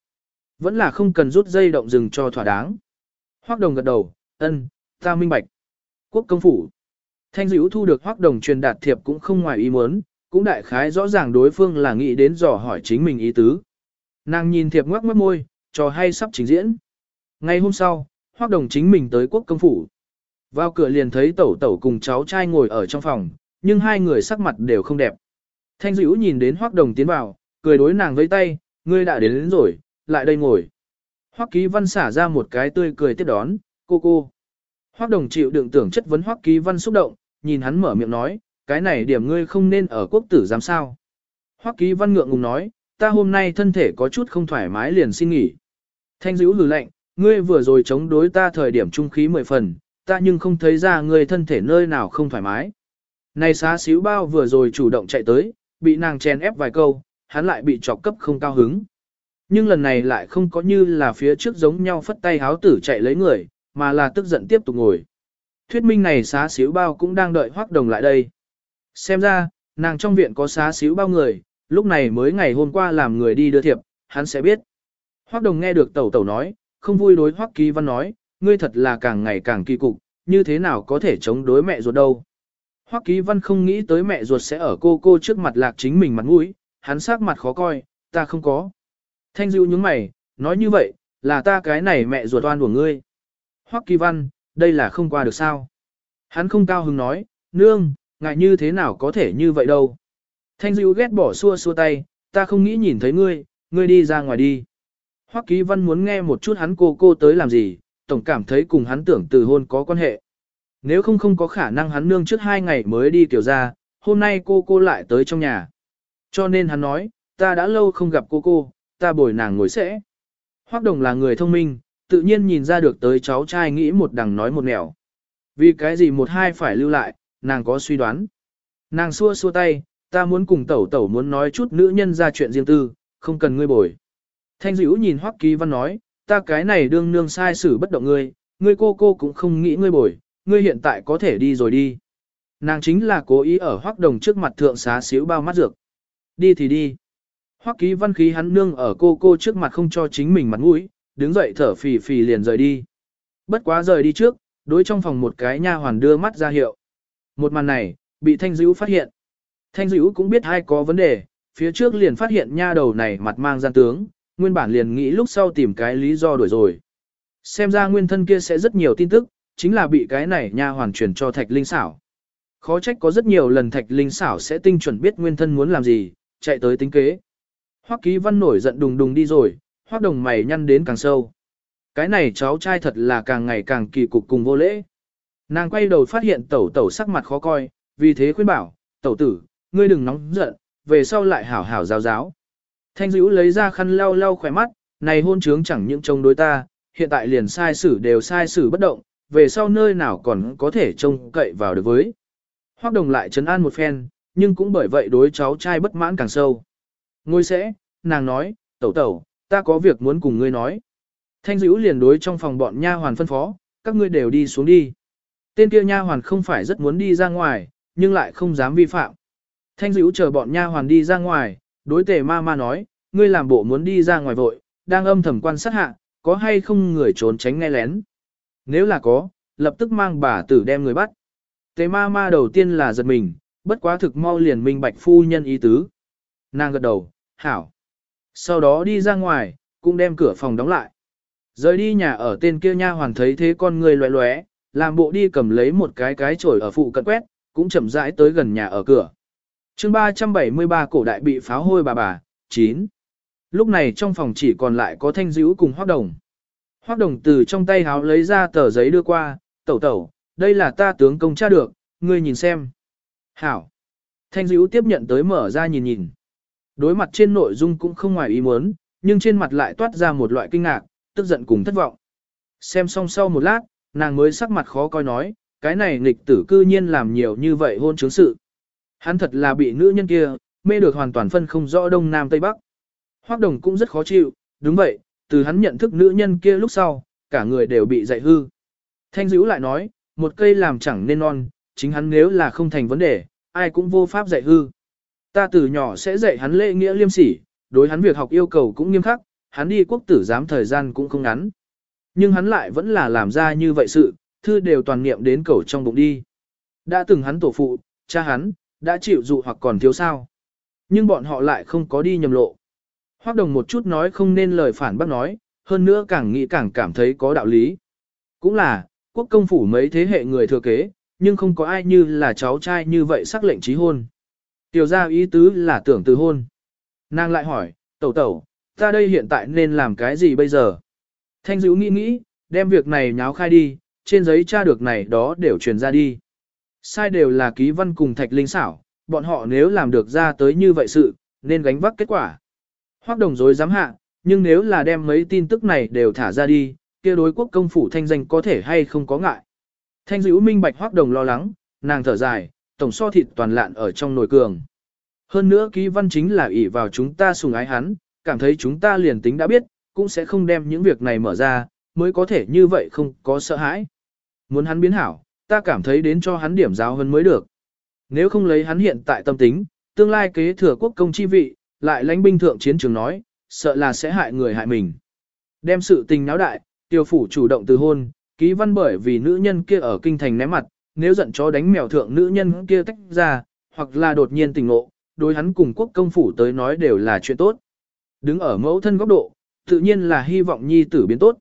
Vẫn là không cần rút dây động rừng cho thỏa đáng. Hoắc đồng gật đầu, ân, ta minh bạch. Quốc công phủ. Thanh dữ thu được hoác đồng truyền đạt thiệp cũng không ngoài ý muốn, cũng đại khái rõ ràng đối phương là nghĩ đến dò hỏi chính mình ý tứ. Nàng nhìn thiệp ngoắc mất môi, trò hay sắp trình diễn. Ngay hôm sau, hoác đồng chính mình tới quốc công phủ. Vào cửa liền thấy tẩu tẩu cùng cháu trai ngồi ở trong phòng, nhưng hai người sắc mặt đều không đẹp. Thanh dữ nhìn đến hoác đồng tiến vào, cười đối nàng với tay, ngươi đã đến, đến rồi, lại đây ngồi. Hoắc Ký Văn xả ra một cái tươi cười tiếp đón, cô cô. Hoắc Đồng chịu đựng tưởng chất vấn Hoắc Ký Văn xúc động, nhìn hắn mở miệng nói, cái này điểm ngươi không nên ở quốc tử giám sao. Hoắc Ký Văn ngượng ngùng nói, ta hôm nay thân thể có chút không thoải mái liền xin nghỉ. Thanh Dữu hừ lạnh, ngươi vừa rồi chống đối ta thời điểm trung khí mười phần, ta nhưng không thấy ra ngươi thân thể nơi nào không thoải mái. Này xá xíu bao vừa rồi chủ động chạy tới, bị nàng chèn ép vài câu, hắn lại bị chọc cấp không cao hứng. Nhưng lần này lại không có như là phía trước giống nhau phất tay háo tử chạy lấy người, mà là tức giận tiếp tục ngồi. Thuyết minh này xá xíu bao cũng đang đợi hoác đồng lại đây. Xem ra, nàng trong viện có xá xíu bao người, lúc này mới ngày hôm qua làm người đi đưa thiệp, hắn sẽ biết. Hoác đồng nghe được tẩu tẩu nói, không vui đối hoác ký văn nói, ngươi thật là càng ngày càng kỳ cục, như thế nào có thể chống đối mẹ ruột đâu. Hoắc Ký Văn không nghĩ tới mẹ ruột sẽ ở cô cô trước mặt lạc chính mình mặt mũi, hắn sắc mặt khó coi, ta không có. Thanh Dữu nhướng mày, nói như vậy, là ta cái này mẹ ruột oan của ngươi. Hoắc Kỳ Văn, đây là không qua được sao. Hắn không cao hứng nói, nương, ngại như thế nào có thể như vậy đâu. Thanh Diệu ghét bỏ xua xua tay, ta không nghĩ nhìn thấy ngươi, ngươi đi ra ngoài đi. Hoắc Ký Văn muốn nghe một chút hắn cô cô tới làm gì, tổng cảm thấy cùng hắn tưởng từ hôn có quan hệ. Nếu không không có khả năng hắn nương trước hai ngày mới đi kiểu ra, hôm nay cô cô lại tới trong nhà. Cho nên hắn nói, ta đã lâu không gặp cô cô, ta bồi nàng ngồi sẽ. Hoắc đồng là người thông minh, tự nhiên nhìn ra được tới cháu trai nghĩ một đằng nói một nẻo. Vì cái gì một hai phải lưu lại, nàng có suy đoán. Nàng xua xua tay, ta muốn cùng tẩu tẩu muốn nói chút nữ nhân ra chuyện riêng tư, không cần ngươi bồi. Thanh dữ nhìn Hoắc Ký Văn nói, ta cái này đương nương sai xử bất động ngươi, ngươi cô cô cũng không nghĩ ngươi bồi, ngươi hiện tại có thể đi rồi đi. Nàng chính là cố ý ở Hoắc Đồng trước mặt thượng xá xíu bao mắt dược. Đi thì đi. Hoắc ký văn khí hắn nương ở cô cô trước mặt không cho chính mình mặt mũi, đứng dậy thở phì phì liền rời đi. Bất quá rời đi trước, đối trong phòng một cái nha hoàn đưa mắt ra hiệu. Một màn này, bị Thanh Dữ phát hiện. Thanh Dữ cũng biết hai có vấn đề, phía trước liền phát hiện nha đầu này mặt mang gian tướng, nguyên bản liền nghĩ lúc sau tìm cái lý do đuổi rồi. Xem ra nguyên thân kia sẽ rất nhiều tin tức, chính là bị cái này nha hoàn truyền cho Thạch Linh xảo. Khó trách có rất nhiều lần Thạch Linh xảo sẽ tinh chuẩn biết nguyên thân muốn làm gì, chạy tới tính kế. Hoắc Ký Văn nổi giận đùng đùng đi rồi, hoác Đồng mày nhăn đến càng sâu. Cái này cháu trai thật là càng ngày càng kỳ cục cùng vô lễ. Nàng quay đầu phát hiện tẩu tẩu sắc mặt khó coi, vì thế khuyên bảo, tẩu tử, ngươi đừng nóng giận, về sau lại hảo hảo giáo giáo. Thanh dữ lấy ra khăn lau lau khỏe mắt, này hôn trướng chẳng những trông đối ta, hiện tại liền sai xử đều sai xử bất động, về sau nơi nào còn có thể trông cậy vào được với. Hoác đồng lại trấn an một phen, nhưng cũng bởi vậy đối cháu trai bất mãn càng sâu. Ngôi sẽ, nàng nói, tẩu tẩu, ta có việc muốn cùng ngươi nói. Thanh dữ liền đối trong phòng bọn nha hoàn phân phó, các ngươi đều đi xuống đi. Tên kia nha hoàn không phải rất muốn đi ra ngoài, nhưng lại không dám vi phạm. Thanh dữ chờ bọn nha hoàn đi ra ngoài, đối tề ma ma nói, ngươi làm bộ muốn đi ra ngoài vội, đang âm thầm quan sát hạ, có hay không người trốn tránh nghe lén. Nếu là có, lập tức mang bà tử đem người bắt. Tề ma ma đầu tiên là giật mình, bất quá thực mau liền minh bạch phu nhân ý tứ. Nàng gật đầu, hảo. Sau đó đi ra ngoài, cũng đem cửa phòng đóng lại. Rời đi nhà ở tên kia nha hoàn thấy thế con người loé loé, làm bộ đi cầm lấy một cái cái chổi ở phụ cận quét, cũng chậm rãi tới gần nhà ở cửa. chương 373 cổ đại bị pháo hôi bà bà, 9. Lúc này trong phòng chỉ còn lại có thanh dữ cùng hoác đồng. Hoác đồng từ trong tay háo lấy ra tờ giấy đưa qua, tẩu tẩu, đây là ta tướng công tra được, ngươi nhìn xem. Hảo. Thanh dữ tiếp nhận tới mở ra nhìn nhìn. Đối mặt trên nội dung cũng không ngoài ý muốn, nhưng trên mặt lại toát ra một loại kinh ngạc, tức giận cùng thất vọng. Xem xong sau một lát, nàng mới sắc mặt khó coi nói, cái này nghịch tử cư nhiên làm nhiều như vậy hôn chứng sự. Hắn thật là bị nữ nhân kia, mê được hoàn toàn phân không rõ đông nam tây bắc. Hoác đồng cũng rất khó chịu, đúng vậy, từ hắn nhận thức nữ nhân kia lúc sau, cả người đều bị dạy hư. Thanh dữ lại nói, một cây làm chẳng nên non, chính hắn nếu là không thành vấn đề, ai cũng vô pháp dạy hư. Ta từ nhỏ sẽ dạy hắn lễ nghĩa liêm sỉ, đối hắn việc học yêu cầu cũng nghiêm khắc, hắn đi quốc tử giám thời gian cũng không ngắn. Nhưng hắn lại vẫn là làm ra như vậy sự, thư đều toàn niệm đến cầu trong bụng đi. Đã từng hắn tổ phụ, cha hắn, đã chịu dụ hoặc còn thiếu sao. Nhưng bọn họ lại không có đi nhầm lộ. Hoác đồng một chút nói không nên lời phản bác nói, hơn nữa càng nghĩ càng cảm thấy có đạo lý. Cũng là, quốc công phủ mấy thế hệ người thừa kế, nhưng không có ai như là cháu trai như vậy sắc lệnh trí hôn. Tiểu ra ý tứ là tưởng từ hôn. Nàng lại hỏi, tẩu tẩu, ta đây hiện tại nên làm cái gì bây giờ? Thanh dữ nghĩ nghĩ, đem việc này nháo khai đi, trên giấy tra được này đó đều truyền ra đi. Sai đều là ký văn cùng thạch linh xảo, bọn họ nếu làm được ra tới như vậy sự, nên gánh vác kết quả. Hoác đồng dối dám hạ, nhưng nếu là đem mấy tin tức này đều thả ra đi, kia đối quốc công phủ thanh danh có thể hay không có ngại. Thanh dữ minh bạch hoác đồng lo lắng, nàng thở dài, tổng so thịt toàn lạn ở trong nồi cường. Hơn nữa ký văn chính là ỷ vào chúng ta sùng ái hắn, cảm thấy chúng ta liền tính đã biết, cũng sẽ không đem những việc này mở ra, mới có thể như vậy không có sợ hãi. Muốn hắn biến hảo, ta cảm thấy đến cho hắn điểm giáo hơn mới được. Nếu không lấy hắn hiện tại tâm tính, tương lai kế thừa quốc công chi vị, lại lãnh binh thượng chiến trường nói, sợ là sẽ hại người hại mình. Đem sự tình náo đại, tiêu phủ chủ động từ hôn, ký văn bởi vì nữ nhân kia ở kinh thành ném mặt, nếu giận chó đánh mèo thượng nữ nhân kia tách ra, hoặc là đột nhiên tình ngộ, đối hắn cùng quốc công phủ tới nói đều là chuyện tốt. Đứng ở mẫu thân góc độ, tự nhiên là hy vọng nhi tử biến tốt.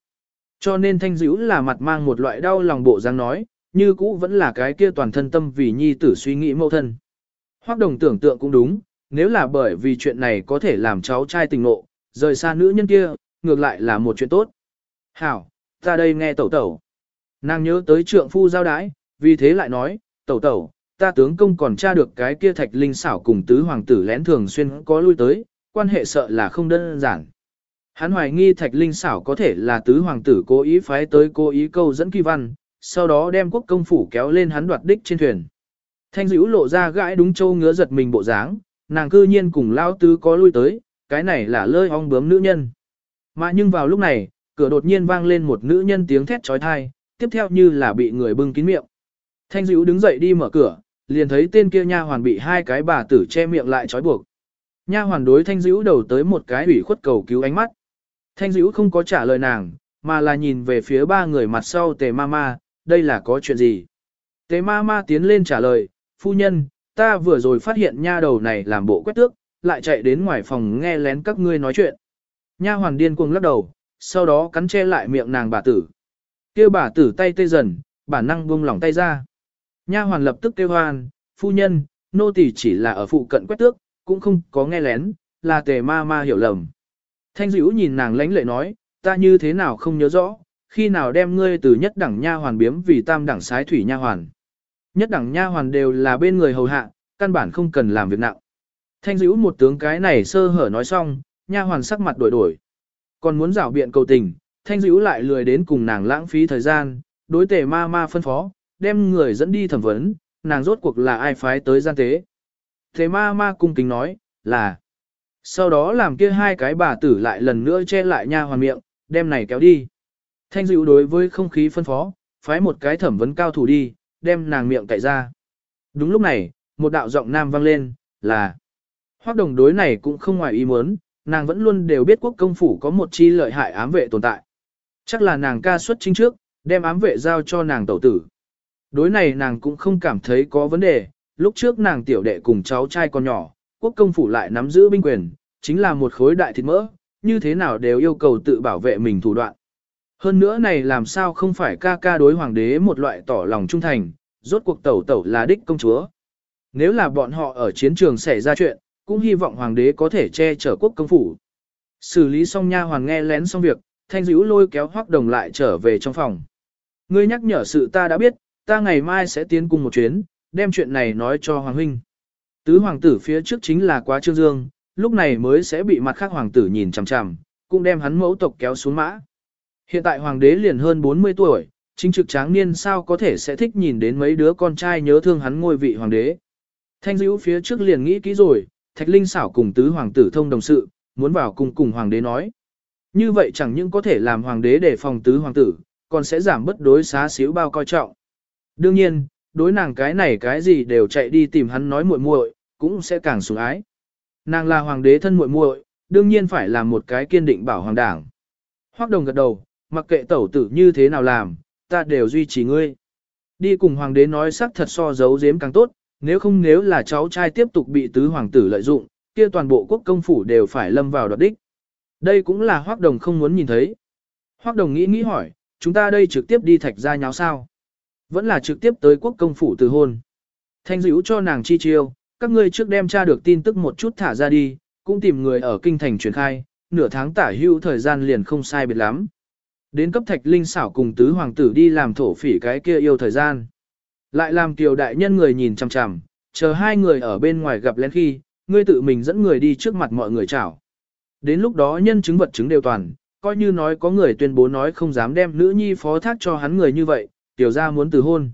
Cho nên thanh dữ là mặt mang một loại đau lòng bộ dáng nói, như cũ vẫn là cái kia toàn thân tâm vì nhi tử suy nghĩ mẫu thân. Hoác đồng tưởng tượng cũng đúng, nếu là bởi vì chuyện này có thể làm cháu trai tình nộ, rời xa nữ nhân kia, ngược lại là một chuyện tốt. Hảo, ta đây nghe tẩu tẩu. Nàng nhớ tới trượng phu giao đái, vì thế lại nói, tẩu tẩu, ta tướng công còn tra được cái kia thạch linh xảo cùng tứ hoàng tử lén thường xuyên có lui tới, quan hệ sợ là không đơn giản. Hắn hoài nghi thạch linh xảo có thể là tứ hoàng tử cố ý phái tới cố ý câu dẫn kỳ văn, sau đó đem quốc công phủ kéo lên hắn đoạt đích trên thuyền. Thanh dữ lộ ra gãi đúng châu ngứa giật mình bộ dáng, nàng cư nhiên cùng lao tứ có lui tới, cái này là lơi ong bướm nữ nhân. Mà nhưng vào lúc này, cửa đột nhiên vang lên một nữ nhân tiếng thét trói thai, tiếp theo như là bị người bưng kín miệng. Thanh dữ đứng dậy đi mở cửa, liền thấy tên kia nha hoàn bị hai cái bà tử che miệng lại trói buộc. Nha hoàn đối thanh dữ đầu tới một cái ủy khuất cầu cứu ánh mắt. Thanh dữ không có trả lời nàng, mà là nhìn về phía ba người mặt sau tề ma ma, đây là có chuyện gì? Tề ma ma tiến lên trả lời, phu nhân, ta vừa rồi phát hiện nha đầu này làm bộ quét tước, lại chạy đến ngoài phòng nghe lén các ngươi nói chuyện. Nha hoàn điên cuồng lắc đầu, sau đó cắn che lại miệng nàng bà tử. Kia bà tử tay tê dần, bản năng buông lỏng tay ra. Nha hoàn lập tức kêu hoan, phu nhân, nô tỳ chỉ là ở phụ cận quét tước, cũng không có nghe lén, là tề ma ma hiểu lầm. Thanh dữ nhìn nàng lánh lệ nói, ta như thế nào không nhớ rõ, khi nào đem ngươi từ nhất đẳng nha hoàn biếm vì tam đẳng sái thủy nha hoàn. Nhất đẳng nha hoàn đều là bên người hầu hạ, căn bản không cần làm việc nặng. Thanh dữ một tướng cái này sơ hở nói xong, nha hoàn sắc mặt đổi đổi. Còn muốn rảo biện cầu tình, thanh dữ lại lười đến cùng nàng lãng phí thời gian, đối tề ma ma phân phó, đem người dẫn đi thẩm vấn, nàng rốt cuộc là ai phái tới gian tế. Thế ma ma cung kính nói, là. Sau đó làm kia hai cái bà tử lại lần nữa che lại nha hoàn miệng, đem này kéo đi. Thanh dịu đối với không khí phân phó, phái một cái thẩm vấn cao thủ đi, đem nàng miệng cậy ra. Đúng lúc này, một đạo giọng nam vang lên, là. Hoác đồng đối này cũng không ngoài ý muốn, nàng vẫn luôn đều biết quốc công phủ có một chi lợi hại ám vệ tồn tại. Chắc là nàng ca xuất chính trước, đem ám vệ giao cho nàng tẩu tử. Đối này nàng cũng không cảm thấy có vấn đề, lúc trước nàng tiểu đệ cùng cháu trai con nhỏ, quốc công phủ lại nắm giữ binh quyền, chính là một khối đại thịt mỡ, như thế nào đều yêu cầu tự bảo vệ mình thủ đoạn. Hơn nữa này làm sao không phải ca ca đối hoàng đế một loại tỏ lòng trung thành, rốt cuộc tẩu tẩu là đích công chúa. Nếu là bọn họ ở chiến trường xảy ra chuyện, cũng hy vọng hoàng đế có thể che chở quốc công phủ. Xử lý xong nha hoàng nghe lén xong việc, thanh dữ lôi kéo hoác đồng lại trở về trong phòng. Ngươi nhắc nhở sự ta đã biết, ta ngày mai sẽ tiến cùng một chuyến, đem chuyện này nói cho hoàng huynh. Tứ hoàng tử phía trước chính là quá trương dương, lúc này mới sẽ bị mặt khác hoàng tử nhìn chằm chằm, cũng đem hắn mẫu tộc kéo xuống mã. Hiện tại hoàng đế liền hơn 40 tuổi, chính trực tráng niên sao có thể sẽ thích nhìn đến mấy đứa con trai nhớ thương hắn ngôi vị hoàng đế. Thanh dữ phía trước liền nghĩ kỹ rồi, thạch linh xảo cùng tứ hoàng tử thông đồng sự, muốn vào cùng cùng hoàng đế nói. Như vậy chẳng những có thể làm hoàng đế để phòng tứ hoàng tử, còn sẽ giảm bất đối xá xíu bao coi trọng. Đương nhiên, đối nàng cái này cái gì đều chạy đi tìm hắn nói muội muội, cũng sẽ càng sủng ái. Nàng là hoàng đế thân muội muội, đương nhiên phải làm một cái kiên định bảo hoàng đảng. Hoắc đồng gật đầu, mặc kệ tẩu tử như thế nào làm, ta đều duy trì ngươi. Đi cùng hoàng đế nói xác thật so giấu giếm càng tốt, nếu không nếu là cháu trai tiếp tục bị tứ hoàng tử lợi dụng, kia toàn bộ quốc công phủ đều phải lâm vào đoạt đích. Đây cũng là Hoắc Đồng không muốn nhìn thấy. Hoắc Đồng nghĩ nghĩ hỏi, chúng ta đây trực tiếp đi thạch ra nháo sao? Vẫn là trực tiếp tới quốc công phủ từ hôn. Thanh dữ cho nàng chi chiêu, các ngươi trước đem tra được tin tức một chút thả ra đi, cũng tìm người ở kinh thành truyền khai, nửa tháng tả hưu thời gian liền không sai biệt lắm. Đến cấp thạch linh xảo cùng tứ hoàng tử đi làm thổ phỉ cái kia yêu thời gian. Lại làm kiều đại nhân người nhìn chằm chằm, chờ hai người ở bên ngoài gặp lén khi, ngươi tự mình dẫn người đi trước mặt mọi người chào. Đến lúc đó nhân chứng vật chứng đều toàn, coi như nói có người tuyên bố nói không dám đem nữ nhi phó thác cho hắn người như vậy, tiểu gia muốn từ hôn.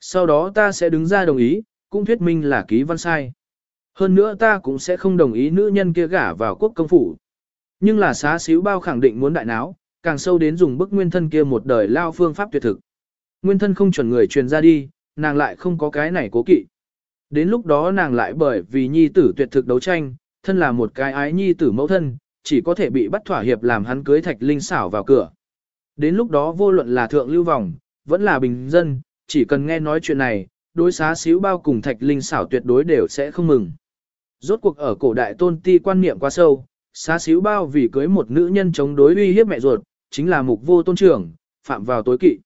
Sau đó ta sẽ đứng ra đồng ý, cũng thuyết minh là ký văn sai. Hơn nữa ta cũng sẽ không đồng ý nữ nhân kia gả vào quốc công phủ. Nhưng là xá xíu bao khẳng định muốn đại náo, càng sâu đến dùng bức nguyên thân kia một đời lao phương pháp tuyệt thực. Nguyên thân không chuẩn người truyền ra đi, nàng lại không có cái này cố kỵ. Đến lúc đó nàng lại bởi vì nhi tử tuyệt thực đấu tranh, thân là một cái ái nhi tử mẫu thân, chỉ có thể bị bắt thỏa hiệp làm hắn cưới thạch linh xảo vào cửa. Đến lúc đó vô luận là thượng lưu vòng, vẫn là bình dân, chỉ cần nghe nói chuyện này, đối xá xíu bao cùng thạch linh xảo tuyệt đối đều sẽ không mừng. Rốt cuộc ở cổ đại tôn ti quan niệm quá sâu, xá xíu bao vì cưới một nữ nhân chống đối uy hiếp mẹ ruột, chính là mục vô tôn trưởng, phạm vào tối kỵ.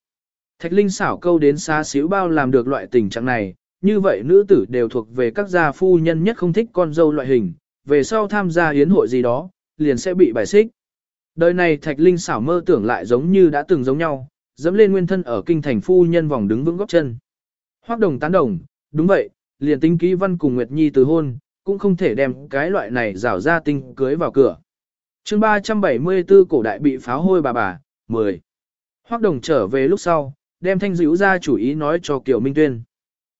Thạch linh xảo câu đến xá xíu bao làm được loại tình trạng này, như vậy nữ tử đều thuộc về các gia phu nhân nhất không thích con dâu loại hình, về sau tham gia hiến hội gì đó, liền sẽ bị bài xích. Đời này Thạch Linh xảo mơ tưởng lại giống như đã từng giống nhau, dẫm lên nguyên thân ở kinh thành phu nhân vòng đứng vững góc chân. Hoác đồng tán đồng, đúng vậy, liền tính ký văn cùng Nguyệt Nhi từ hôn, cũng không thể đem cái loại này rảo ra tinh cưới vào cửa. chương 374 cổ đại bị pháo hôi bà bà, 10. Hoác đồng trở về lúc sau, đem thanh dữ ra chủ ý nói cho Kiều Minh Tuyên.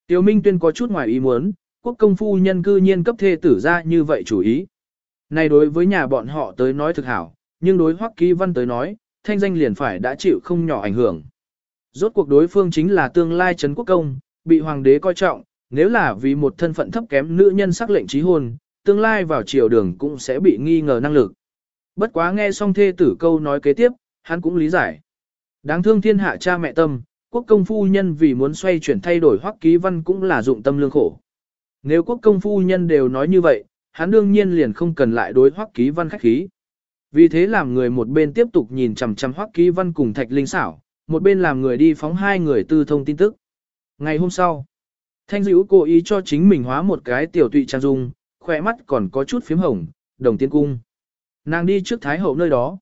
Kiều Minh Tuyên có chút ngoài ý muốn, quốc công phu nhân cư nhiên cấp thê tử ra như vậy chủ ý. Này đối với nhà bọn họ tới nói thực hảo, nhưng đối hoắc ký văn tới nói, thanh danh liền phải đã chịu không nhỏ ảnh hưởng. Rốt cuộc đối phương chính là tương lai Trấn Quốc Công, bị hoàng đế coi trọng, nếu là vì một thân phận thấp kém nữ nhân sắc lệnh trí hôn, tương lai vào triều đường cũng sẽ bị nghi ngờ năng lực. Bất quá nghe xong thê tử câu nói kế tiếp, hắn cũng lý giải. Đáng thương thiên hạ cha mẹ tâm, quốc công phu nhân vì muốn xoay chuyển thay đổi hoắc ký văn cũng là dụng tâm lương khổ. Nếu quốc công phu nhân đều nói như vậy, hắn đương nhiên liền không cần lại đối hoắc ký văn khách khí. Vì thế làm người một bên tiếp tục nhìn chằm chằm hoắc ký văn cùng thạch linh xảo, một bên làm người đi phóng hai người tư thông tin tức. Ngày hôm sau, Thanh dữ cố ý cho chính mình hóa một cái tiểu tụy trang dung, khỏe mắt còn có chút phím hồng, đồng tiến cung. Nàng đi trước Thái Hậu nơi đó.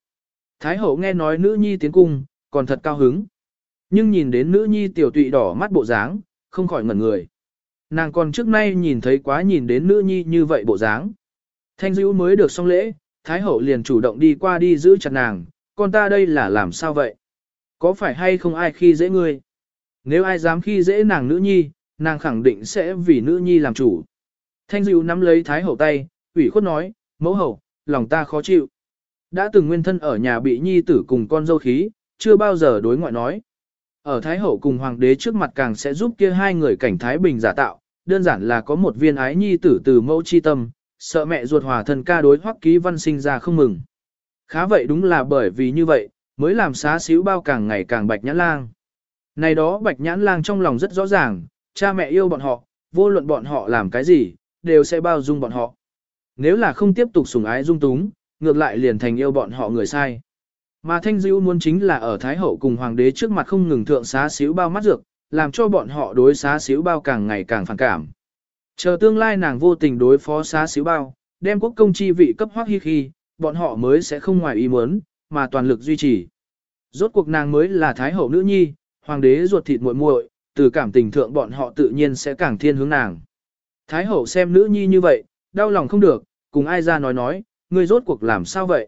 Thái Hậu nghe nói nữ nhi tiến cung, còn thật cao hứng. Nhưng nhìn đến nữ nhi tiểu tụy đỏ mắt bộ dáng, không khỏi ngẩn người. Nàng còn trước nay nhìn thấy quá nhìn đến nữ nhi như vậy bộ dáng. Thanh dữ mới được xong lễ, Thái Hậu liền chủ động đi qua đi giữ chặt nàng, con ta đây là làm sao vậy? Có phải hay không ai khi dễ ngươi? Nếu ai dám khi dễ nàng nữ nhi, nàng khẳng định sẽ vì nữ nhi làm chủ. Thanh dịu nắm lấy Thái Hậu tay, ủy khuất nói, mẫu hậu, lòng ta khó chịu. Đã từng nguyên thân ở nhà bị nhi tử cùng con dâu khí, chưa bao giờ đối ngoại nói. Ở Thái Hậu cùng Hoàng đế trước mặt càng sẽ giúp kia hai người cảnh Thái Bình giả tạo, đơn giản là có một viên ái nhi tử từ mẫu chi tâm, sợ mẹ ruột hòa thân ca đối hoắc ký văn sinh ra không mừng. Khá vậy đúng là bởi vì như vậy, mới làm xá xíu bao càng ngày càng bạch nhãn lang. Này đó bạch nhãn lang trong lòng rất rõ ràng, cha mẹ yêu bọn họ, vô luận bọn họ làm cái gì, đều sẽ bao dung bọn họ. Nếu là không tiếp tục sủng ái dung túng, ngược lại liền thành yêu bọn họ người sai. Mà Thanh Dữ muốn chính là ở Thái Hậu cùng Hoàng đế trước mặt không ngừng thượng xá xíu bao mắt dược, làm cho bọn họ đối xá xíu bao càng ngày càng phản cảm. Chờ tương lai nàng vô tình đối phó xá xíu bao, đem quốc công chi vị cấp hoác hi khi, bọn họ mới sẽ không ngoài ý muốn, mà toàn lực duy trì. Rốt cuộc nàng mới là Thái Hậu nữ nhi, Hoàng đế ruột thịt muội muội, từ cảm tình thượng bọn họ tự nhiên sẽ càng thiên hướng nàng. Thái hậu xem nữ nhi như vậy, đau lòng không được, cùng ai ra nói nói, ngươi rốt cuộc làm sao vậy?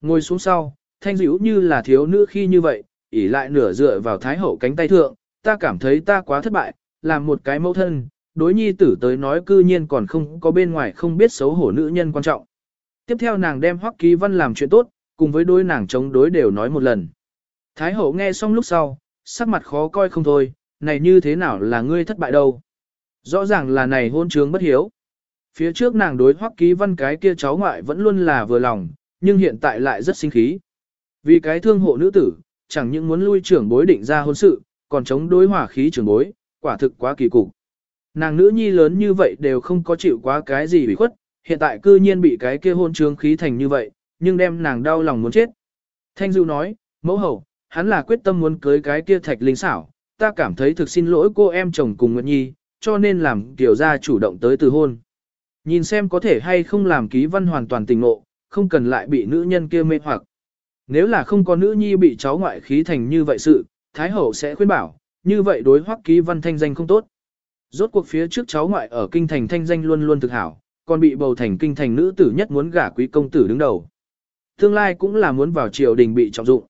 Ngồi xuống sau, thanh dữ như là thiếu nữ khi như vậy, ỉ lại nửa dựa vào thái hậu cánh tay thượng, ta cảm thấy ta quá thất bại, làm một cái mẫu thân, đối nhi tử tới nói cư nhiên còn không có bên ngoài không biết xấu hổ nữ nhân quan trọng. Tiếp theo nàng đem hoắc ký văn làm chuyện tốt, cùng với đôi nàng chống đối đều nói một lần. Thái hậu nghe xong lúc sau, sắc mặt khó coi không thôi, này như thế nào là ngươi thất bại đâu. Rõ ràng là này hôn trướng bất hiếu. Phía trước nàng đối hoắc ký văn cái kia cháu ngoại vẫn luôn là vừa lòng, nhưng hiện tại lại rất sinh khí. Vì cái thương hộ nữ tử, chẳng những muốn lui trưởng bối định ra hôn sự, còn chống đối hỏa khí trưởng bối, quả thực quá kỳ cục. Nàng nữ nhi lớn như vậy đều không có chịu quá cái gì bị khuất, hiện tại cư nhiên bị cái kia hôn trương khí thành như vậy, nhưng đem nàng đau lòng muốn chết. Thanh Du nói, mẫu hậu, hắn là quyết tâm muốn cưới cái kia thạch linh xảo, ta cảm thấy thực xin lỗi cô em chồng cùng Nguyệt Nhi, cho nên làm kiểu gia chủ động tới từ hôn. Nhìn xem có thể hay không làm ký văn hoàn toàn tình ngộ, không cần lại bị nữ nhân kia mê hoặc. Nếu là không có nữ nhi bị cháu ngoại khí thành như vậy sự, Thái Hậu sẽ khuyên bảo, như vậy đối hoắc ký văn thanh danh không tốt. Rốt cuộc phía trước cháu ngoại ở kinh thành thanh danh luôn luôn thực hảo, còn bị bầu thành kinh thành nữ tử nhất muốn gả quý công tử đứng đầu. Tương lai cũng là muốn vào triều đình bị trọng dụng.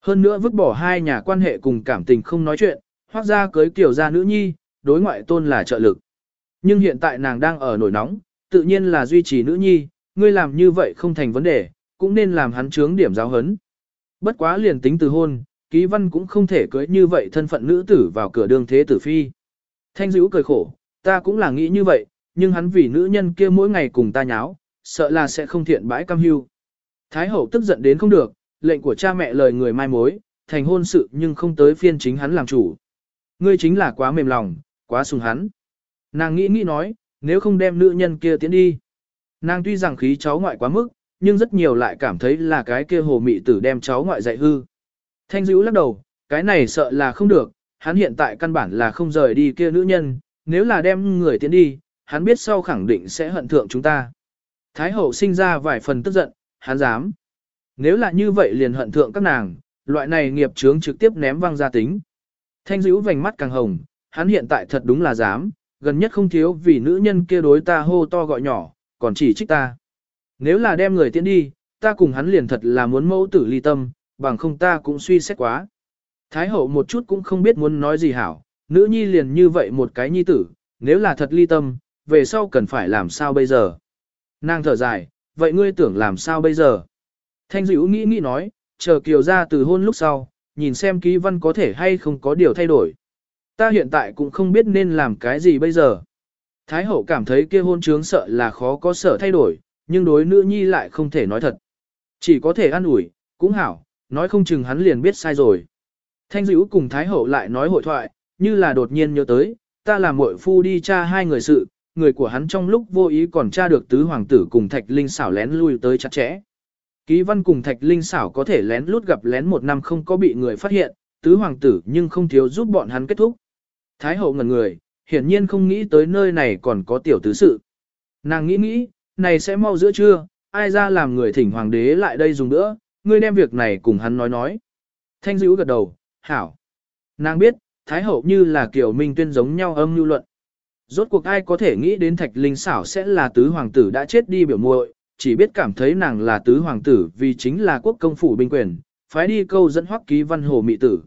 Hơn nữa vứt bỏ hai nhà quan hệ cùng cảm tình không nói chuyện, hoác ra cưới kiểu gia nữ nhi, đối ngoại tôn là trợ lực. Nhưng hiện tại nàng đang ở nổi nóng, tự nhiên là duy trì nữ nhi, ngươi làm như vậy không thành vấn đề, cũng nên làm hắn chướng điểm giáo hấn. Bất quá liền tính từ hôn, ký văn cũng không thể cưới như vậy thân phận nữ tử vào cửa đường thế tử phi. Thanh dữ cười khổ, ta cũng là nghĩ như vậy, nhưng hắn vì nữ nhân kia mỗi ngày cùng ta nháo, sợ là sẽ không thiện bãi cam hưu. Thái hậu tức giận đến không được, lệnh của cha mẹ lời người mai mối, thành hôn sự nhưng không tới phiên chính hắn làm chủ. Ngươi chính là quá mềm lòng, quá sùng hắn. Nàng nghĩ nghĩ nói, nếu không đem nữ nhân kia tiến đi. Nàng tuy rằng khí cháu ngoại quá mức, nhưng rất nhiều lại cảm thấy là cái kia hồ mị tử đem cháu ngoại dạy hư. Thanh dữ lắc đầu, cái này sợ là không được, hắn hiện tại căn bản là không rời đi kia nữ nhân, nếu là đem người tiến đi, hắn biết sau khẳng định sẽ hận thượng chúng ta. Thái hậu sinh ra vài phần tức giận, hắn dám. Nếu là như vậy liền hận thượng các nàng, loại này nghiệp chướng trực tiếp ném văng ra tính. Thanh dữ vành mắt càng hồng, hắn hiện tại thật đúng là dám, gần nhất không thiếu vì nữ nhân kia đối ta hô to gọi nhỏ, còn chỉ trích ta. Nếu là đem người tiến đi, ta cùng hắn liền thật là muốn mẫu tử ly tâm, bằng không ta cũng suy xét quá. Thái hậu một chút cũng không biết muốn nói gì hảo, nữ nhi liền như vậy một cái nhi tử, nếu là thật ly tâm, về sau cần phải làm sao bây giờ. Nàng thở dài, vậy ngươi tưởng làm sao bây giờ? Thanh dữ nghĩ nghĩ nói, chờ kiều ra từ hôn lúc sau, nhìn xem ký văn có thể hay không có điều thay đổi. Ta hiện tại cũng không biết nên làm cái gì bây giờ. Thái hậu cảm thấy kia hôn trướng sợ là khó có sở thay đổi, nhưng đối nữ nhi lại không thể nói thật. Chỉ có thể ăn ủi, cũng hảo, nói không chừng hắn liền biết sai rồi. Thanh dữ cùng Thái hậu lại nói hội thoại, như là đột nhiên nhớ tới, ta làm muội phu đi tra hai người sự, người của hắn trong lúc vô ý còn tra được tứ hoàng tử cùng Thạch Linh xảo lén lui tới chặt chẽ. Ký văn cùng Thạch Linh xảo có thể lén lút gặp lén một năm không có bị người phát hiện, tứ hoàng tử nhưng không thiếu giúp bọn hắn kết thúc. Thái hậu ngẩn người, hiển nhiên không nghĩ tới nơi này còn có tiểu tứ sự. Nàng nghĩ nghĩ, này sẽ mau giữa trưa, ai ra làm người thỉnh hoàng đế lại đây dùng nữa, ngươi đem việc này cùng hắn nói nói. Thanh dữ gật đầu, hảo. Nàng biết, Thái hậu như là kiểu minh tuyên giống nhau âm lưu luận. Rốt cuộc ai có thể nghĩ đến thạch linh xảo sẽ là tứ hoàng tử đã chết đi biểu muội, chỉ biết cảm thấy nàng là tứ hoàng tử vì chính là quốc công phủ binh quyền, phái đi câu dẫn hoắc ký văn hồ mị tử.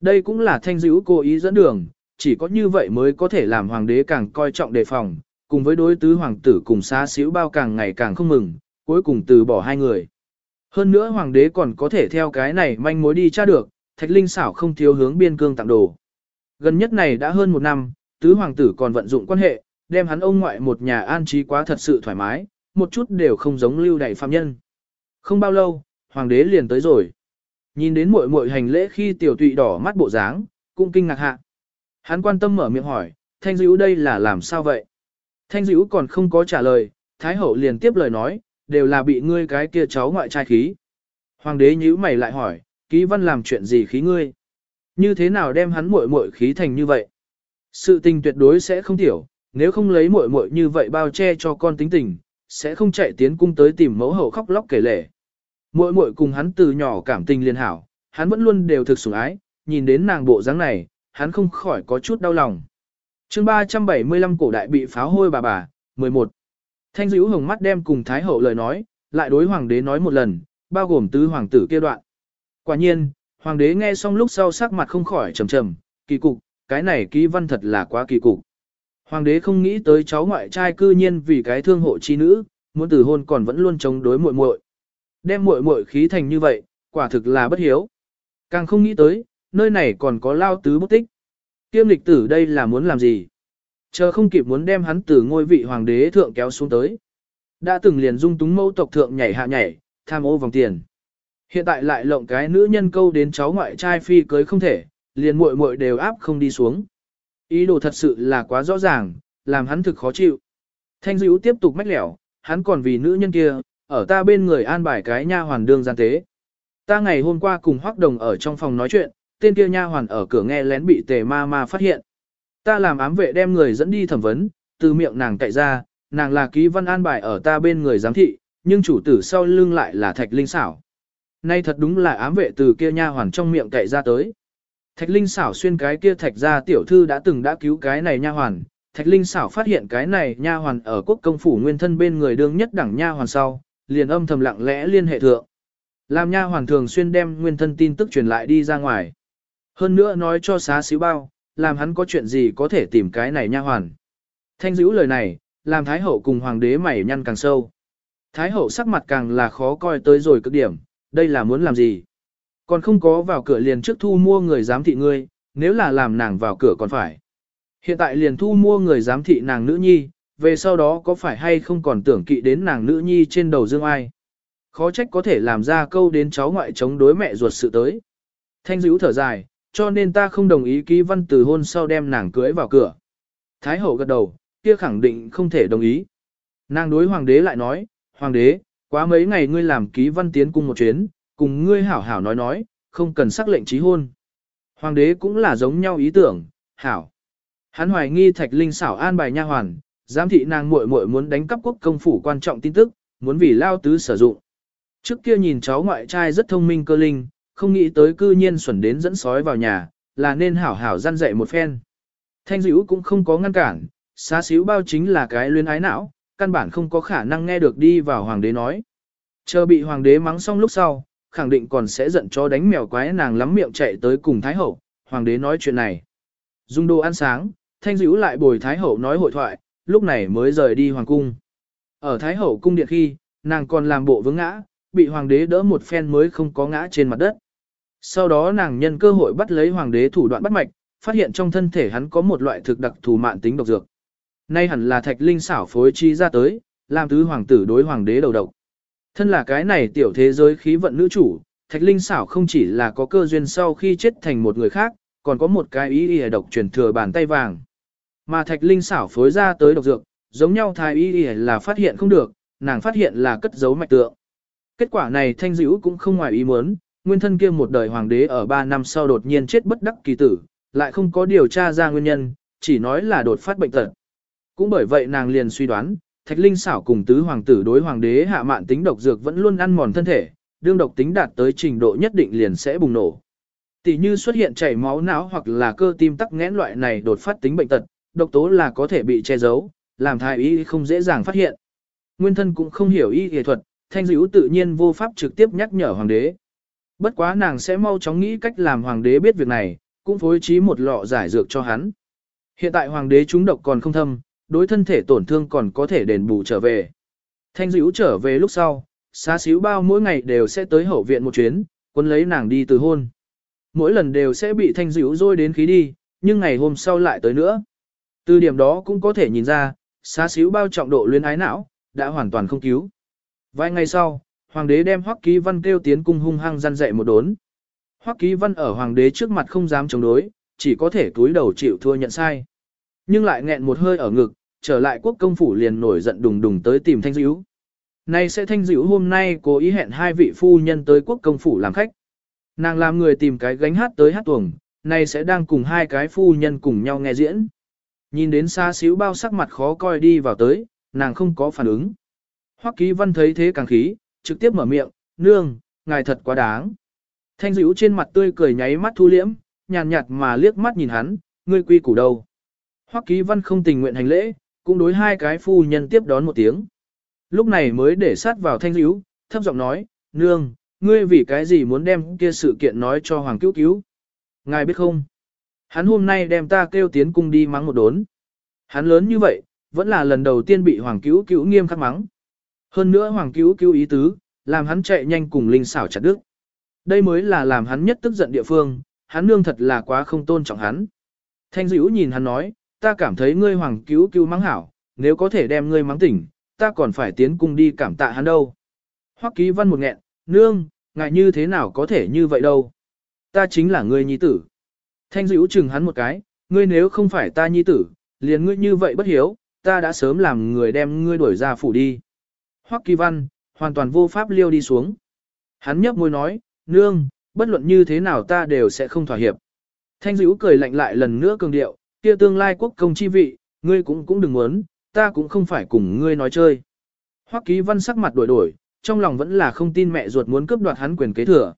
Đây cũng là thanh dữ cố ý dẫn đường, chỉ có như vậy mới có thể làm hoàng đế càng coi trọng đề phòng, cùng với đối tứ hoàng tử cùng xa xíu bao càng ngày càng không mừng, cuối cùng từ bỏ hai người. Hơn nữa hoàng đế còn có thể theo cái này manh mối đi tra được, thạch linh xảo không thiếu hướng biên cương tặng đồ. Gần nhất này đã hơn một năm, tứ hoàng tử còn vận dụng quan hệ, đem hắn ông ngoại một nhà an trí quá thật sự thoải mái, một chút đều không giống lưu đại phạm nhân. Không bao lâu, hoàng đế liền tới rồi. Nhìn đến muội muội hành lễ khi tiểu tụy đỏ mắt bộ dáng, cũng kinh ngạc hạ. Hắn quan tâm mở miệng hỏi, thanh dữ đây là làm sao vậy? Thanh dữ còn không có trả lời, thái hậu liền tiếp lời nói, đều là bị ngươi cái kia cháu ngoại trai khí. Hoàng đế nhíu mày lại hỏi, ký văn làm chuyện gì khí ngươi? Như thế nào đem hắn muội muội khí thành như vậy? Sự tình tuyệt đối sẽ không tiểu, nếu không lấy muội muội như vậy bao che cho con tính tình, sẽ không chạy tiến cung tới tìm mẫu hậu khóc lóc kể lể. Muội muội cùng hắn từ nhỏ cảm tình liên hảo, hắn vẫn luôn đều thực sủng ái, nhìn đến nàng bộ dáng này, hắn không khỏi có chút đau lòng. Chương 375 cổ đại bị pháo hôi bà bà, 11. Thanh Dữu hồng mắt đem cùng Thái hậu lời nói, lại đối hoàng đế nói một lần, bao gồm tứ hoàng tử kia đoạn. Quả nhiên, hoàng đế nghe xong lúc sau sắc mặt không khỏi trầm trầm, kỳ cục, cái này ký văn thật là quá kỳ cục. Hoàng đế không nghĩ tới cháu ngoại trai cư nhiên vì cái thương hộ chi nữ, muốn từ hôn còn vẫn luôn chống đối muội muội. Đem muội muội khí thành như vậy, quả thực là bất hiếu. Càng không nghĩ tới, nơi này còn có lao tứ bút tích. Kiêm lịch tử đây là muốn làm gì? Chờ không kịp muốn đem hắn từ ngôi vị hoàng đế thượng kéo xuống tới. Đã từng liền dung túng mẫu tộc thượng nhảy hạ nhảy, tham ô vòng tiền. Hiện tại lại lộng cái nữ nhân câu đến cháu ngoại trai phi cưới không thể, liền muội muội đều áp không đi xuống. Ý đồ thật sự là quá rõ ràng, làm hắn thực khó chịu. Thanh dữ tiếp tục mách lẻo, hắn còn vì nữ nhân kia, ở ta bên người an bài cái nha hoàn đương gian tế. Ta ngày hôm qua cùng Hoắc Đồng ở trong phòng nói chuyện, tên kia nha hoàn ở cửa nghe lén bị tề ma ma phát hiện. Ta làm ám vệ đem người dẫn đi thẩm vấn, từ miệng nàng cậy ra, nàng là ký văn an bài ở ta bên người giám thị, nhưng chủ tử sau lưng lại là thạch linh xảo. Nay thật đúng là ám vệ từ kia nha hoàn trong miệng cậy ra tới. Thạch linh xảo xuyên cái kia thạch ra tiểu thư đã từng đã cứu cái này nha hoàn. Thạch linh xảo phát hiện cái này nha hoàn ở quốc công phủ nguyên thân bên người đương nhất đẳng nha hoàn sau, liền âm thầm lặng lẽ liên hệ thượng. Làm nha hoàn thường xuyên đem nguyên thân tin tức truyền lại đi ra ngoài. Hơn nữa nói cho xá xíu bao, làm hắn có chuyện gì có thể tìm cái này nha hoàn. Thanh dữ lời này, làm Thái hậu cùng hoàng đế mày nhăn càng sâu. Thái hậu sắc mặt càng là khó coi tới rồi cực điểm, đây là muốn làm gì? Còn không có vào cửa liền trước thu mua người giám thị ngươi, nếu là làm nàng vào cửa còn phải. Hiện tại liền thu mua người giám thị nàng nữ nhi, về sau đó có phải hay không còn tưởng kỵ đến nàng nữ nhi trên đầu dương ai. Khó trách có thể làm ra câu đến cháu ngoại chống đối mẹ ruột sự tới. Thanh dữ thở dài, cho nên ta không đồng ý ký văn từ hôn sau đem nàng cưới vào cửa. Thái hậu gật đầu, kia khẳng định không thể đồng ý. Nàng đối hoàng đế lại nói, hoàng đế, quá mấy ngày ngươi làm ký văn tiến cung một chuyến, cùng ngươi hảo hảo nói nói, không cần sắc lệnh trí hôn. Hoàng đế cũng là giống nhau ý tưởng, hảo. Hắn hoài nghi thạch linh xảo an bài nha hoàn, giám thị nàng muội muội muốn đánh cắp quốc công phủ quan trọng tin tức, muốn vì lao tứ sử dụng. Trước kia nhìn cháu ngoại trai rất thông minh cơ linh, không nghĩ tới cư nhiên xuẩn đến dẫn sói vào nhà, là nên hảo hảo gian dạy một phen. Thanh dữ cũng không có ngăn cản, xá xíu bao chính là cái luyến ái não, căn bản không có khả năng nghe được đi vào hoàng đế nói. Chờ bị hoàng đế mắng xong lúc sau, khẳng định còn sẽ giận cho đánh mèo quái nàng lắm miệng chạy tới cùng Thái Hậu, hoàng đế nói chuyện này. Dung đồ ăn sáng, thanh dữ lại bồi Thái Hậu nói hội thoại, lúc này mới rời đi hoàng cung. Ở Thái Hậu cung điện khi, nàng còn làm bộ vướng ngã, bị hoàng đế đỡ một phen mới không có ngã trên mặt đất. Sau đó nàng nhân cơ hội bắt lấy hoàng đế thủ đoạn bắt mạch, phát hiện trong thân thể hắn có một loại thực đặc thù mạn tính độc dược. Nay hẳn là thạch linh xảo phối chi ra tới, làm tứ hoàng tử đối hoàng đế đầu độc. Thân là cái này tiểu thế giới khí vận nữ chủ, thạch linh xảo không chỉ là có cơ duyên sau khi chết thành một người khác, còn có một cái ý y độc truyền thừa bàn tay vàng. Mà thạch linh xảo phối ra tới độc dược, giống nhau thái y y là phát hiện không được, nàng phát hiện là cất giấu mạch tượng. Kết quả này thanh dữ cũng không ngoài ý muốn, nguyên thân kia một đời hoàng đế ở 3 năm sau đột nhiên chết bất đắc kỳ tử, lại không có điều tra ra nguyên nhân, chỉ nói là đột phát bệnh tật. Cũng bởi vậy nàng liền suy đoán, Thạch Linh xảo cùng tứ hoàng tử đối hoàng đế hạ mạn tính độc dược vẫn luôn ăn mòn thân thể, đương độc tính đạt tới trình độ nhất định liền sẽ bùng nổ. Tỷ như xuất hiện chảy máu não hoặc là cơ tim tắc nghẽn loại này đột phát tính bệnh tật, độc tố là có thể bị che giấu, làm thái y không dễ dàng phát hiện. Nguyên thân cũng không hiểu y y thuật, thanh dữ tự nhiên vô pháp trực tiếp nhắc nhở hoàng đế. Bất quá nàng sẽ mau chóng nghĩ cách làm hoàng đế biết việc này, cũng phối trí một lọ giải dược cho hắn. Hiện tại hoàng đế trúng độc còn không thâm, đối thân thể tổn thương còn có thể đền bù trở về. Thanh dữ trở về lúc sau, xá xíu bao mỗi ngày đều sẽ tới hậu viện một chuyến, quân lấy nàng đi từ hôn. Mỗi lần đều sẽ bị thanh dữ rôi đến khí đi, nhưng ngày hôm sau lại tới nữa. Từ điểm đó cũng có thể nhìn ra, xá xíu bao trọng độ luyến ái não, đã hoàn toàn không cứu. Vài ngày sau, hoàng đế đem Hoắc Ký Văn kêu tiến cung hung hăng gian dạy một đốn. Hoắc Ký Văn ở hoàng đế trước mặt không dám chống đối, chỉ có thể túi đầu chịu thua nhận sai. Nhưng lại nghẹn một hơi ở ngực, trở lại quốc công phủ liền nổi giận đùng đùng tới tìm Thanh Dữ. Nay sẽ Thanh Dữ hôm nay cố ý hẹn hai vị phu nhân tới quốc công phủ làm khách. Nàng làm người tìm cái gánh hát tới hát tuồng, nay sẽ đang cùng hai cái phu nhân cùng nhau nghe diễn. Nhìn đến xa xíu bao sắc mặt khó coi đi vào tới, nàng không có phản ứng. Hoắc Ký Văn thấy thế càng khí, trực tiếp mở miệng, nương, ngài thật quá đáng. Thanh dữ trên mặt tươi cười nháy mắt thu liễm, nhàn nhạt mà liếc mắt nhìn hắn, ngươi quy củ đâu. Hoắc Ký Văn không tình nguyện hành lễ, cũng đối hai cái phu nhân tiếp đón một tiếng. Lúc này mới để sát vào thanh hữu, thấp giọng nói, nương, ngươi vì cái gì muốn đem kia sự kiện nói cho Hoàng Cứu Cứu. Ngài biết không? Hắn hôm nay đem ta kêu tiến cung đi mắng một đốn. Hắn lớn như vậy, vẫn là lần đầu tiên bị Hoàng Cứu Cứu nghiêm khắc mắng. Hơn nữa Hoàng Cứu Cứu ý tứ, làm hắn chạy nhanh cùng Linh xảo chặt đứt. Đây mới là làm hắn nhất tức giận địa phương, hắn nương thật là quá không tôn trọng hắn. Thanh dữ nhìn hắn nói, ta cảm thấy ngươi hoàng cứu cứu mắng hảo, nếu có thể đem ngươi mắng tỉnh, ta còn phải tiến cung đi cảm tạ hắn đâu. Hoắc ký văn một nghẹn, nương, ngại như thế nào có thể như vậy đâu. Ta chính là ngươi nhi tử. Thanh dữ chừng hắn một cái, ngươi nếu không phải ta nhi tử, liền ngươi như vậy bất hiếu, ta đã sớm làm người đem ngươi đuổi ra phủ đi. Hoắc kỳ văn, hoàn toàn vô pháp liêu đi xuống. Hắn nhấp môi nói, nương, bất luận như thế nào ta đều sẽ không thỏa hiệp. Thanh dữ cười lạnh lại lần nữa cường điệu, kia tương lai quốc công chi vị, ngươi cũng cũng đừng muốn, ta cũng không phải cùng ngươi nói chơi. Hoắc ký văn sắc mặt đổi đổi, trong lòng vẫn là không tin mẹ ruột muốn cướp đoạt hắn quyền kế thừa.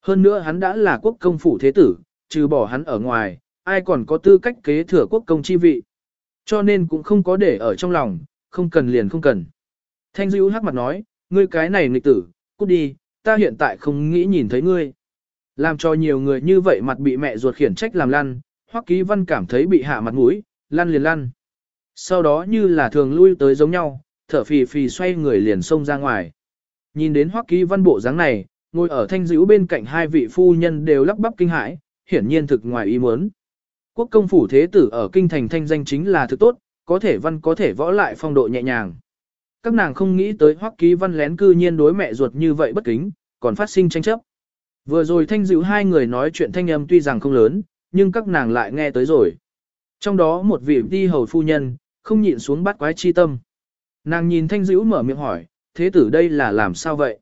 Hơn nữa hắn đã là quốc công phủ thế tử, trừ bỏ hắn ở ngoài, ai còn có tư cách kế thừa quốc công chi vị. Cho nên cũng không có để ở trong lòng, không cần liền không cần. Thanh Dữu hắc mặt nói, ngươi cái này nghịch tử, cút đi, ta hiện tại không nghĩ nhìn thấy ngươi. Làm cho nhiều người như vậy mặt bị mẹ ruột khiển trách làm lăn, Hoắc Ký Văn cảm thấy bị hạ mặt mũi, lăn liền lăn. Sau đó như là thường lui tới giống nhau, thở phì phì xoay người liền xông ra ngoài. Nhìn đến Hoắc Ký Văn bộ dáng này, ngồi ở thanh dữ bên cạnh hai vị phu nhân đều lắp bắp kinh hãi, hiển nhiên thực ngoài ý muốn. Quốc công phủ thế tử ở kinh thành thanh danh chính là thứ tốt, có thể văn có thể võ lại phong độ nhẹ nhàng. Các nàng không nghĩ tới hoắc ký văn lén cư nhiên đối mẹ ruột như vậy bất kính, còn phát sinh tranh chấp. Vừa rồi thanh Dữ hai người nói chuyện thanh âm tuy rằng không lớn, nhưng các nàng lại nghe tới rồi. Trong đó một vị đi hầu phu nhân, không nhịn xuống bắt quái chi tâm. Nàng nhìn thanh dữ mở miệng hỏi, thế tử đây là làm sao vậy?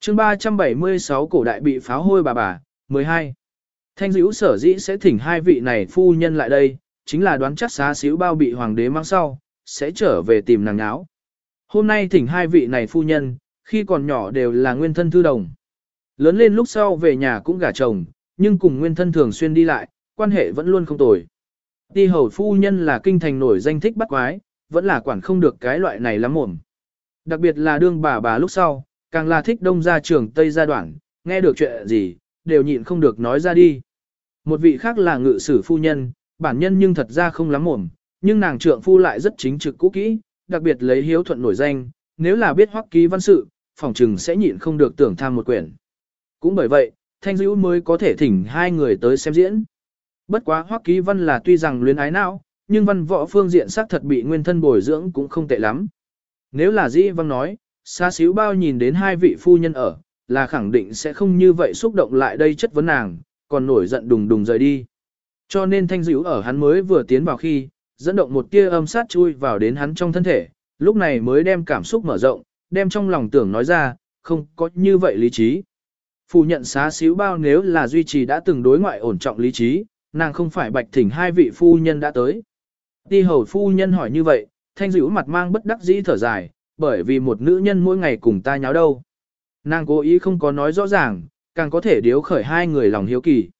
chương 376 cổ đại bị pháo hôi bà bà, 12. Thanh dữ sở dĩ sẽ thỉnh hai vị này phu nhân lại đây, chính là đoán chắc xá xíu bao bị hoàng đế mang sau, sẽ trở về tìm nàng áo. Hôm nay thỉnh hai vị này phu nhân, khi còn nhỏ đều là nguyên thân thư đồng. Lớn lên lúc sau về nhà cũng gả chồng, nhưng cùng nguyên thân thường xuyên đi lại, quan hệ vẫn luôn không tồi. Ti hầu phu nhân là kinh thành nổi danh thích bắt quái, vẫn là quản không được cái loại này lắm mồm. Đặc biệt là đương bà bà lúc sau, càng là thích đông gia trường Tây gia đoạn, nghe được chuyện gì, đều nhịn không được nói ra đi. Một vị khác là ngự sử phu nhân, bản nhân nhưng thật ra không lắm mồm, nhưng nàng trượng phu lại rất chính trực cũ kỹ, đặc biệt lấy hiếu thuận nổi danh, nếu là biết hoắc ký văn sự, phòng trừng sẽ nhịn không được tưởng tham một quyển. Cũng bởi vậy, Thanh Dữ mới có thể thỉnh hai người tới xem diễn. Bất quá hoắc ký văn là tuy rằng luyến ái não, nhưng văn võ phương diện xác thật bị nguyên thân bồi dưỡng cũng không tệ lắm. Nếu là dĩ văn nói, xa xíu bao nhìn đến hai vị phu nhân ở, là khẳng định sẽ không như vậy xúc động lại đây chất vấn nàng, còn nổi giận đùng đùng rời đi. Cho nên thanh dữ ở hắn mới vừa tiến vào khi, dẫn động một tia âm sát chui vào đến hắn trong thân thể, lúc này mới đem cảm xúc mở rộng, đem trong lòng tưởng nói ra, không có như vậy lý trí. Phủ nhận xá xíu bao nếu là duy trì đã từng đối ngoại ổn trọng lý trí, nàng không phải bạch thỉnh hai vị phu nhân đã tới. Ti hầu phu nhân hỏi như vậy, thanh dữ mặt mang bất đắc dĩ thở dài, bởi vì một nữ nhân mỗi ngày cùng ta nháo đâu. Nàng cố ý không có nói rõ ràng, càng có thể điếu khởi hai người lòng hiếu kỳ.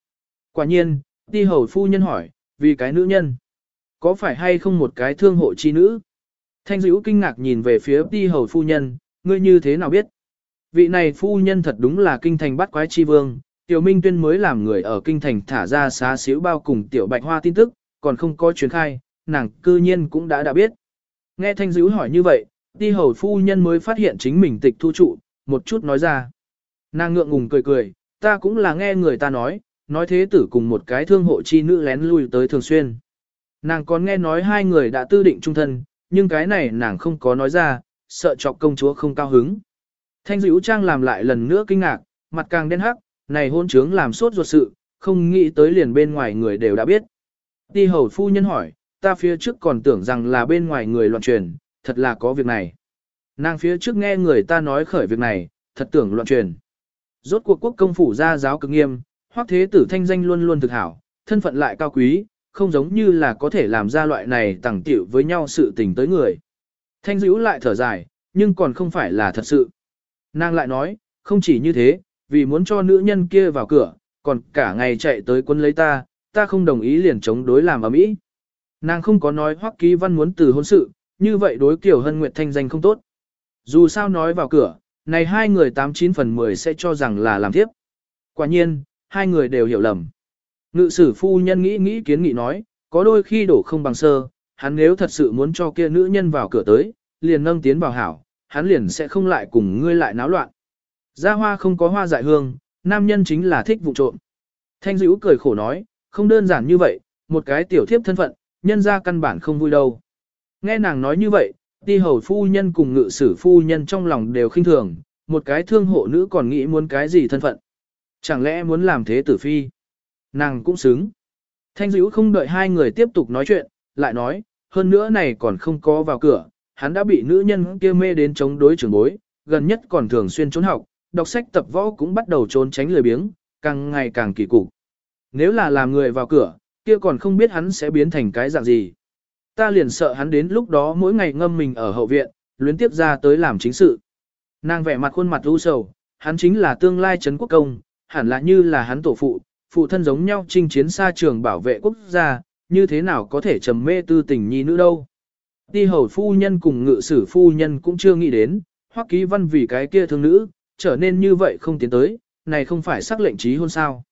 Quả nhiên, ti hầu phu nhân hỏi, vì cái nữ nhân, có phải hay không một cái thương hộ chi nữ? Thanh dữ kinh ngạc nhìn về phía ti hầu phu nhân, ngươi như thế nào biết? Vị này phu nhân thật đúng là kinh thành bắt quái chi vương, tiểu minh tuyên mới làm người ở kinh thành thả ra xá xíu bao cùng tiểu bạch hoa tin tức, còn không có chuyến khai, nàng cư nhiên cũng đã đã biết. Nghe thanh dữ hỏi như vậy, Ti hầu phu nhân mới phát hiện chính mình tịch thu trụ, một chút nói ra. Nàng ngượng ngùng cười cười, ta cũng là nghe người ta nói, nói thế tử cùng một cái thương hộ chi nữ lén lui tới thường xuyên. Nàng còn nghe nói hai người đã tư định trung thân, nhưng cái này nàng không có nói ra, sợ chọc công chúa không cao hứng. Thanh dữ trang làm lại lần nữa kinh ngạc, mặt càng đen hắc, này hôn trướng làm sốt ruột sự, không nghĩ tới liền bên ngoài người đều đã biết. Ti hầu phu nhân hỏi, ta phía trước còn tưởng rằng là bên ngoài người loạn truyền, thật là có việc này. Nàng phía trước nghe người ta nói khởi việc này, thật tưởng loạn truyền. Rốt cuộc quốc công phủ ra giáo cực nghiêm, hoắc thế tử thanh danh luôn luôn thực hảo, thân phận lại cao quý, không giống như là có thể làm ra loại này tẳng tiểu với nhau sự tình tới người. Thanh dữ lại thở dài, nhưng còn không phải là thật sự. Nàng lại nói, không chỉ như thế, vì muốn cho nữ nhân kia vào cửa, còn cả ngày chạy tới quân lấy ta, ta không đồng ý liền chống đối làm ở mỹ. Nàng không có nói hoắc ký văn muốn từ hôn sự, như vậy đối kiểu hân nguyệt thanh danh không tốt. Dù sao nói vào cửa, này hai người 89 phần 10 sẽ cho rằng là làm tiếp. Quả nhiên, hai người đều hiểu lầm. Ngự sử phu nhân nghĩ nghĩ kiến nghị nói, có đôi khi đổ không bằng sơ, hắn nếu thật sự muốn cho kia nữ nhân vào cửa tới, liền nâng tiến vào hảo, hắn liền sẽ không lại cùng ngươi lại náo loạn. Gia hoa không có hoa dại hương, nam nhân chính là thích vụ trộm. Thanh dữ cười khổ nói, không đơn giản như vậy, một cái tiểu thiếp thân phận, nhân ra căn bản không vui đâu. Nghe nàng nói như vậy, ti hầu phu nhân cùng ngự sử phu nhân trong lòng đều khinh thường, một cái thương hộ nữ còn nghĩ muốn cái gì thân phận. Chẳng lẽ muốn làm thế tử phi? Nàng cũng xứng. Thanh dữ không đợi hai người tiếp tục nói chuyện, lại nói, hơn nữa này còn không có vào cửa, hắn đã bị nữ nhân kia mê đến chống đối trưởng bối, gần nhất còn thường xuyên trốn học, đọc sách tập võ cũng bắt đầu trốn tránh lười biếng, càng ngày càng kỳ cục. Nếu là làm người vào cửa, kia còn không biết hắn sẽ biến thành cái dạng gì. Ta liền sợ hắn đến lúc đó mỗi ngày ngâm mình ở hậu viện, luyến tiếp ra tới làm chính sự. Nàng vẻ mặt khuôn mặt u sầu, hắn chính là tương lai Trấn quốc công, hẳn là như là hắn tổ phụ, phụ thân giống nhau chinh chiến xa trường bảo vệ quốc gia, như thế nào có thể trầm mê tư tình nhi nữ đâu. Ti hầu phu nhân cùng ngự sử phu nhân cũng chưa nghĩ đến, hoắc ký văn vì cái kia thương nữ, trở nên như vậy không tiến tới, này không phải sắc lệnh trí hôn sao.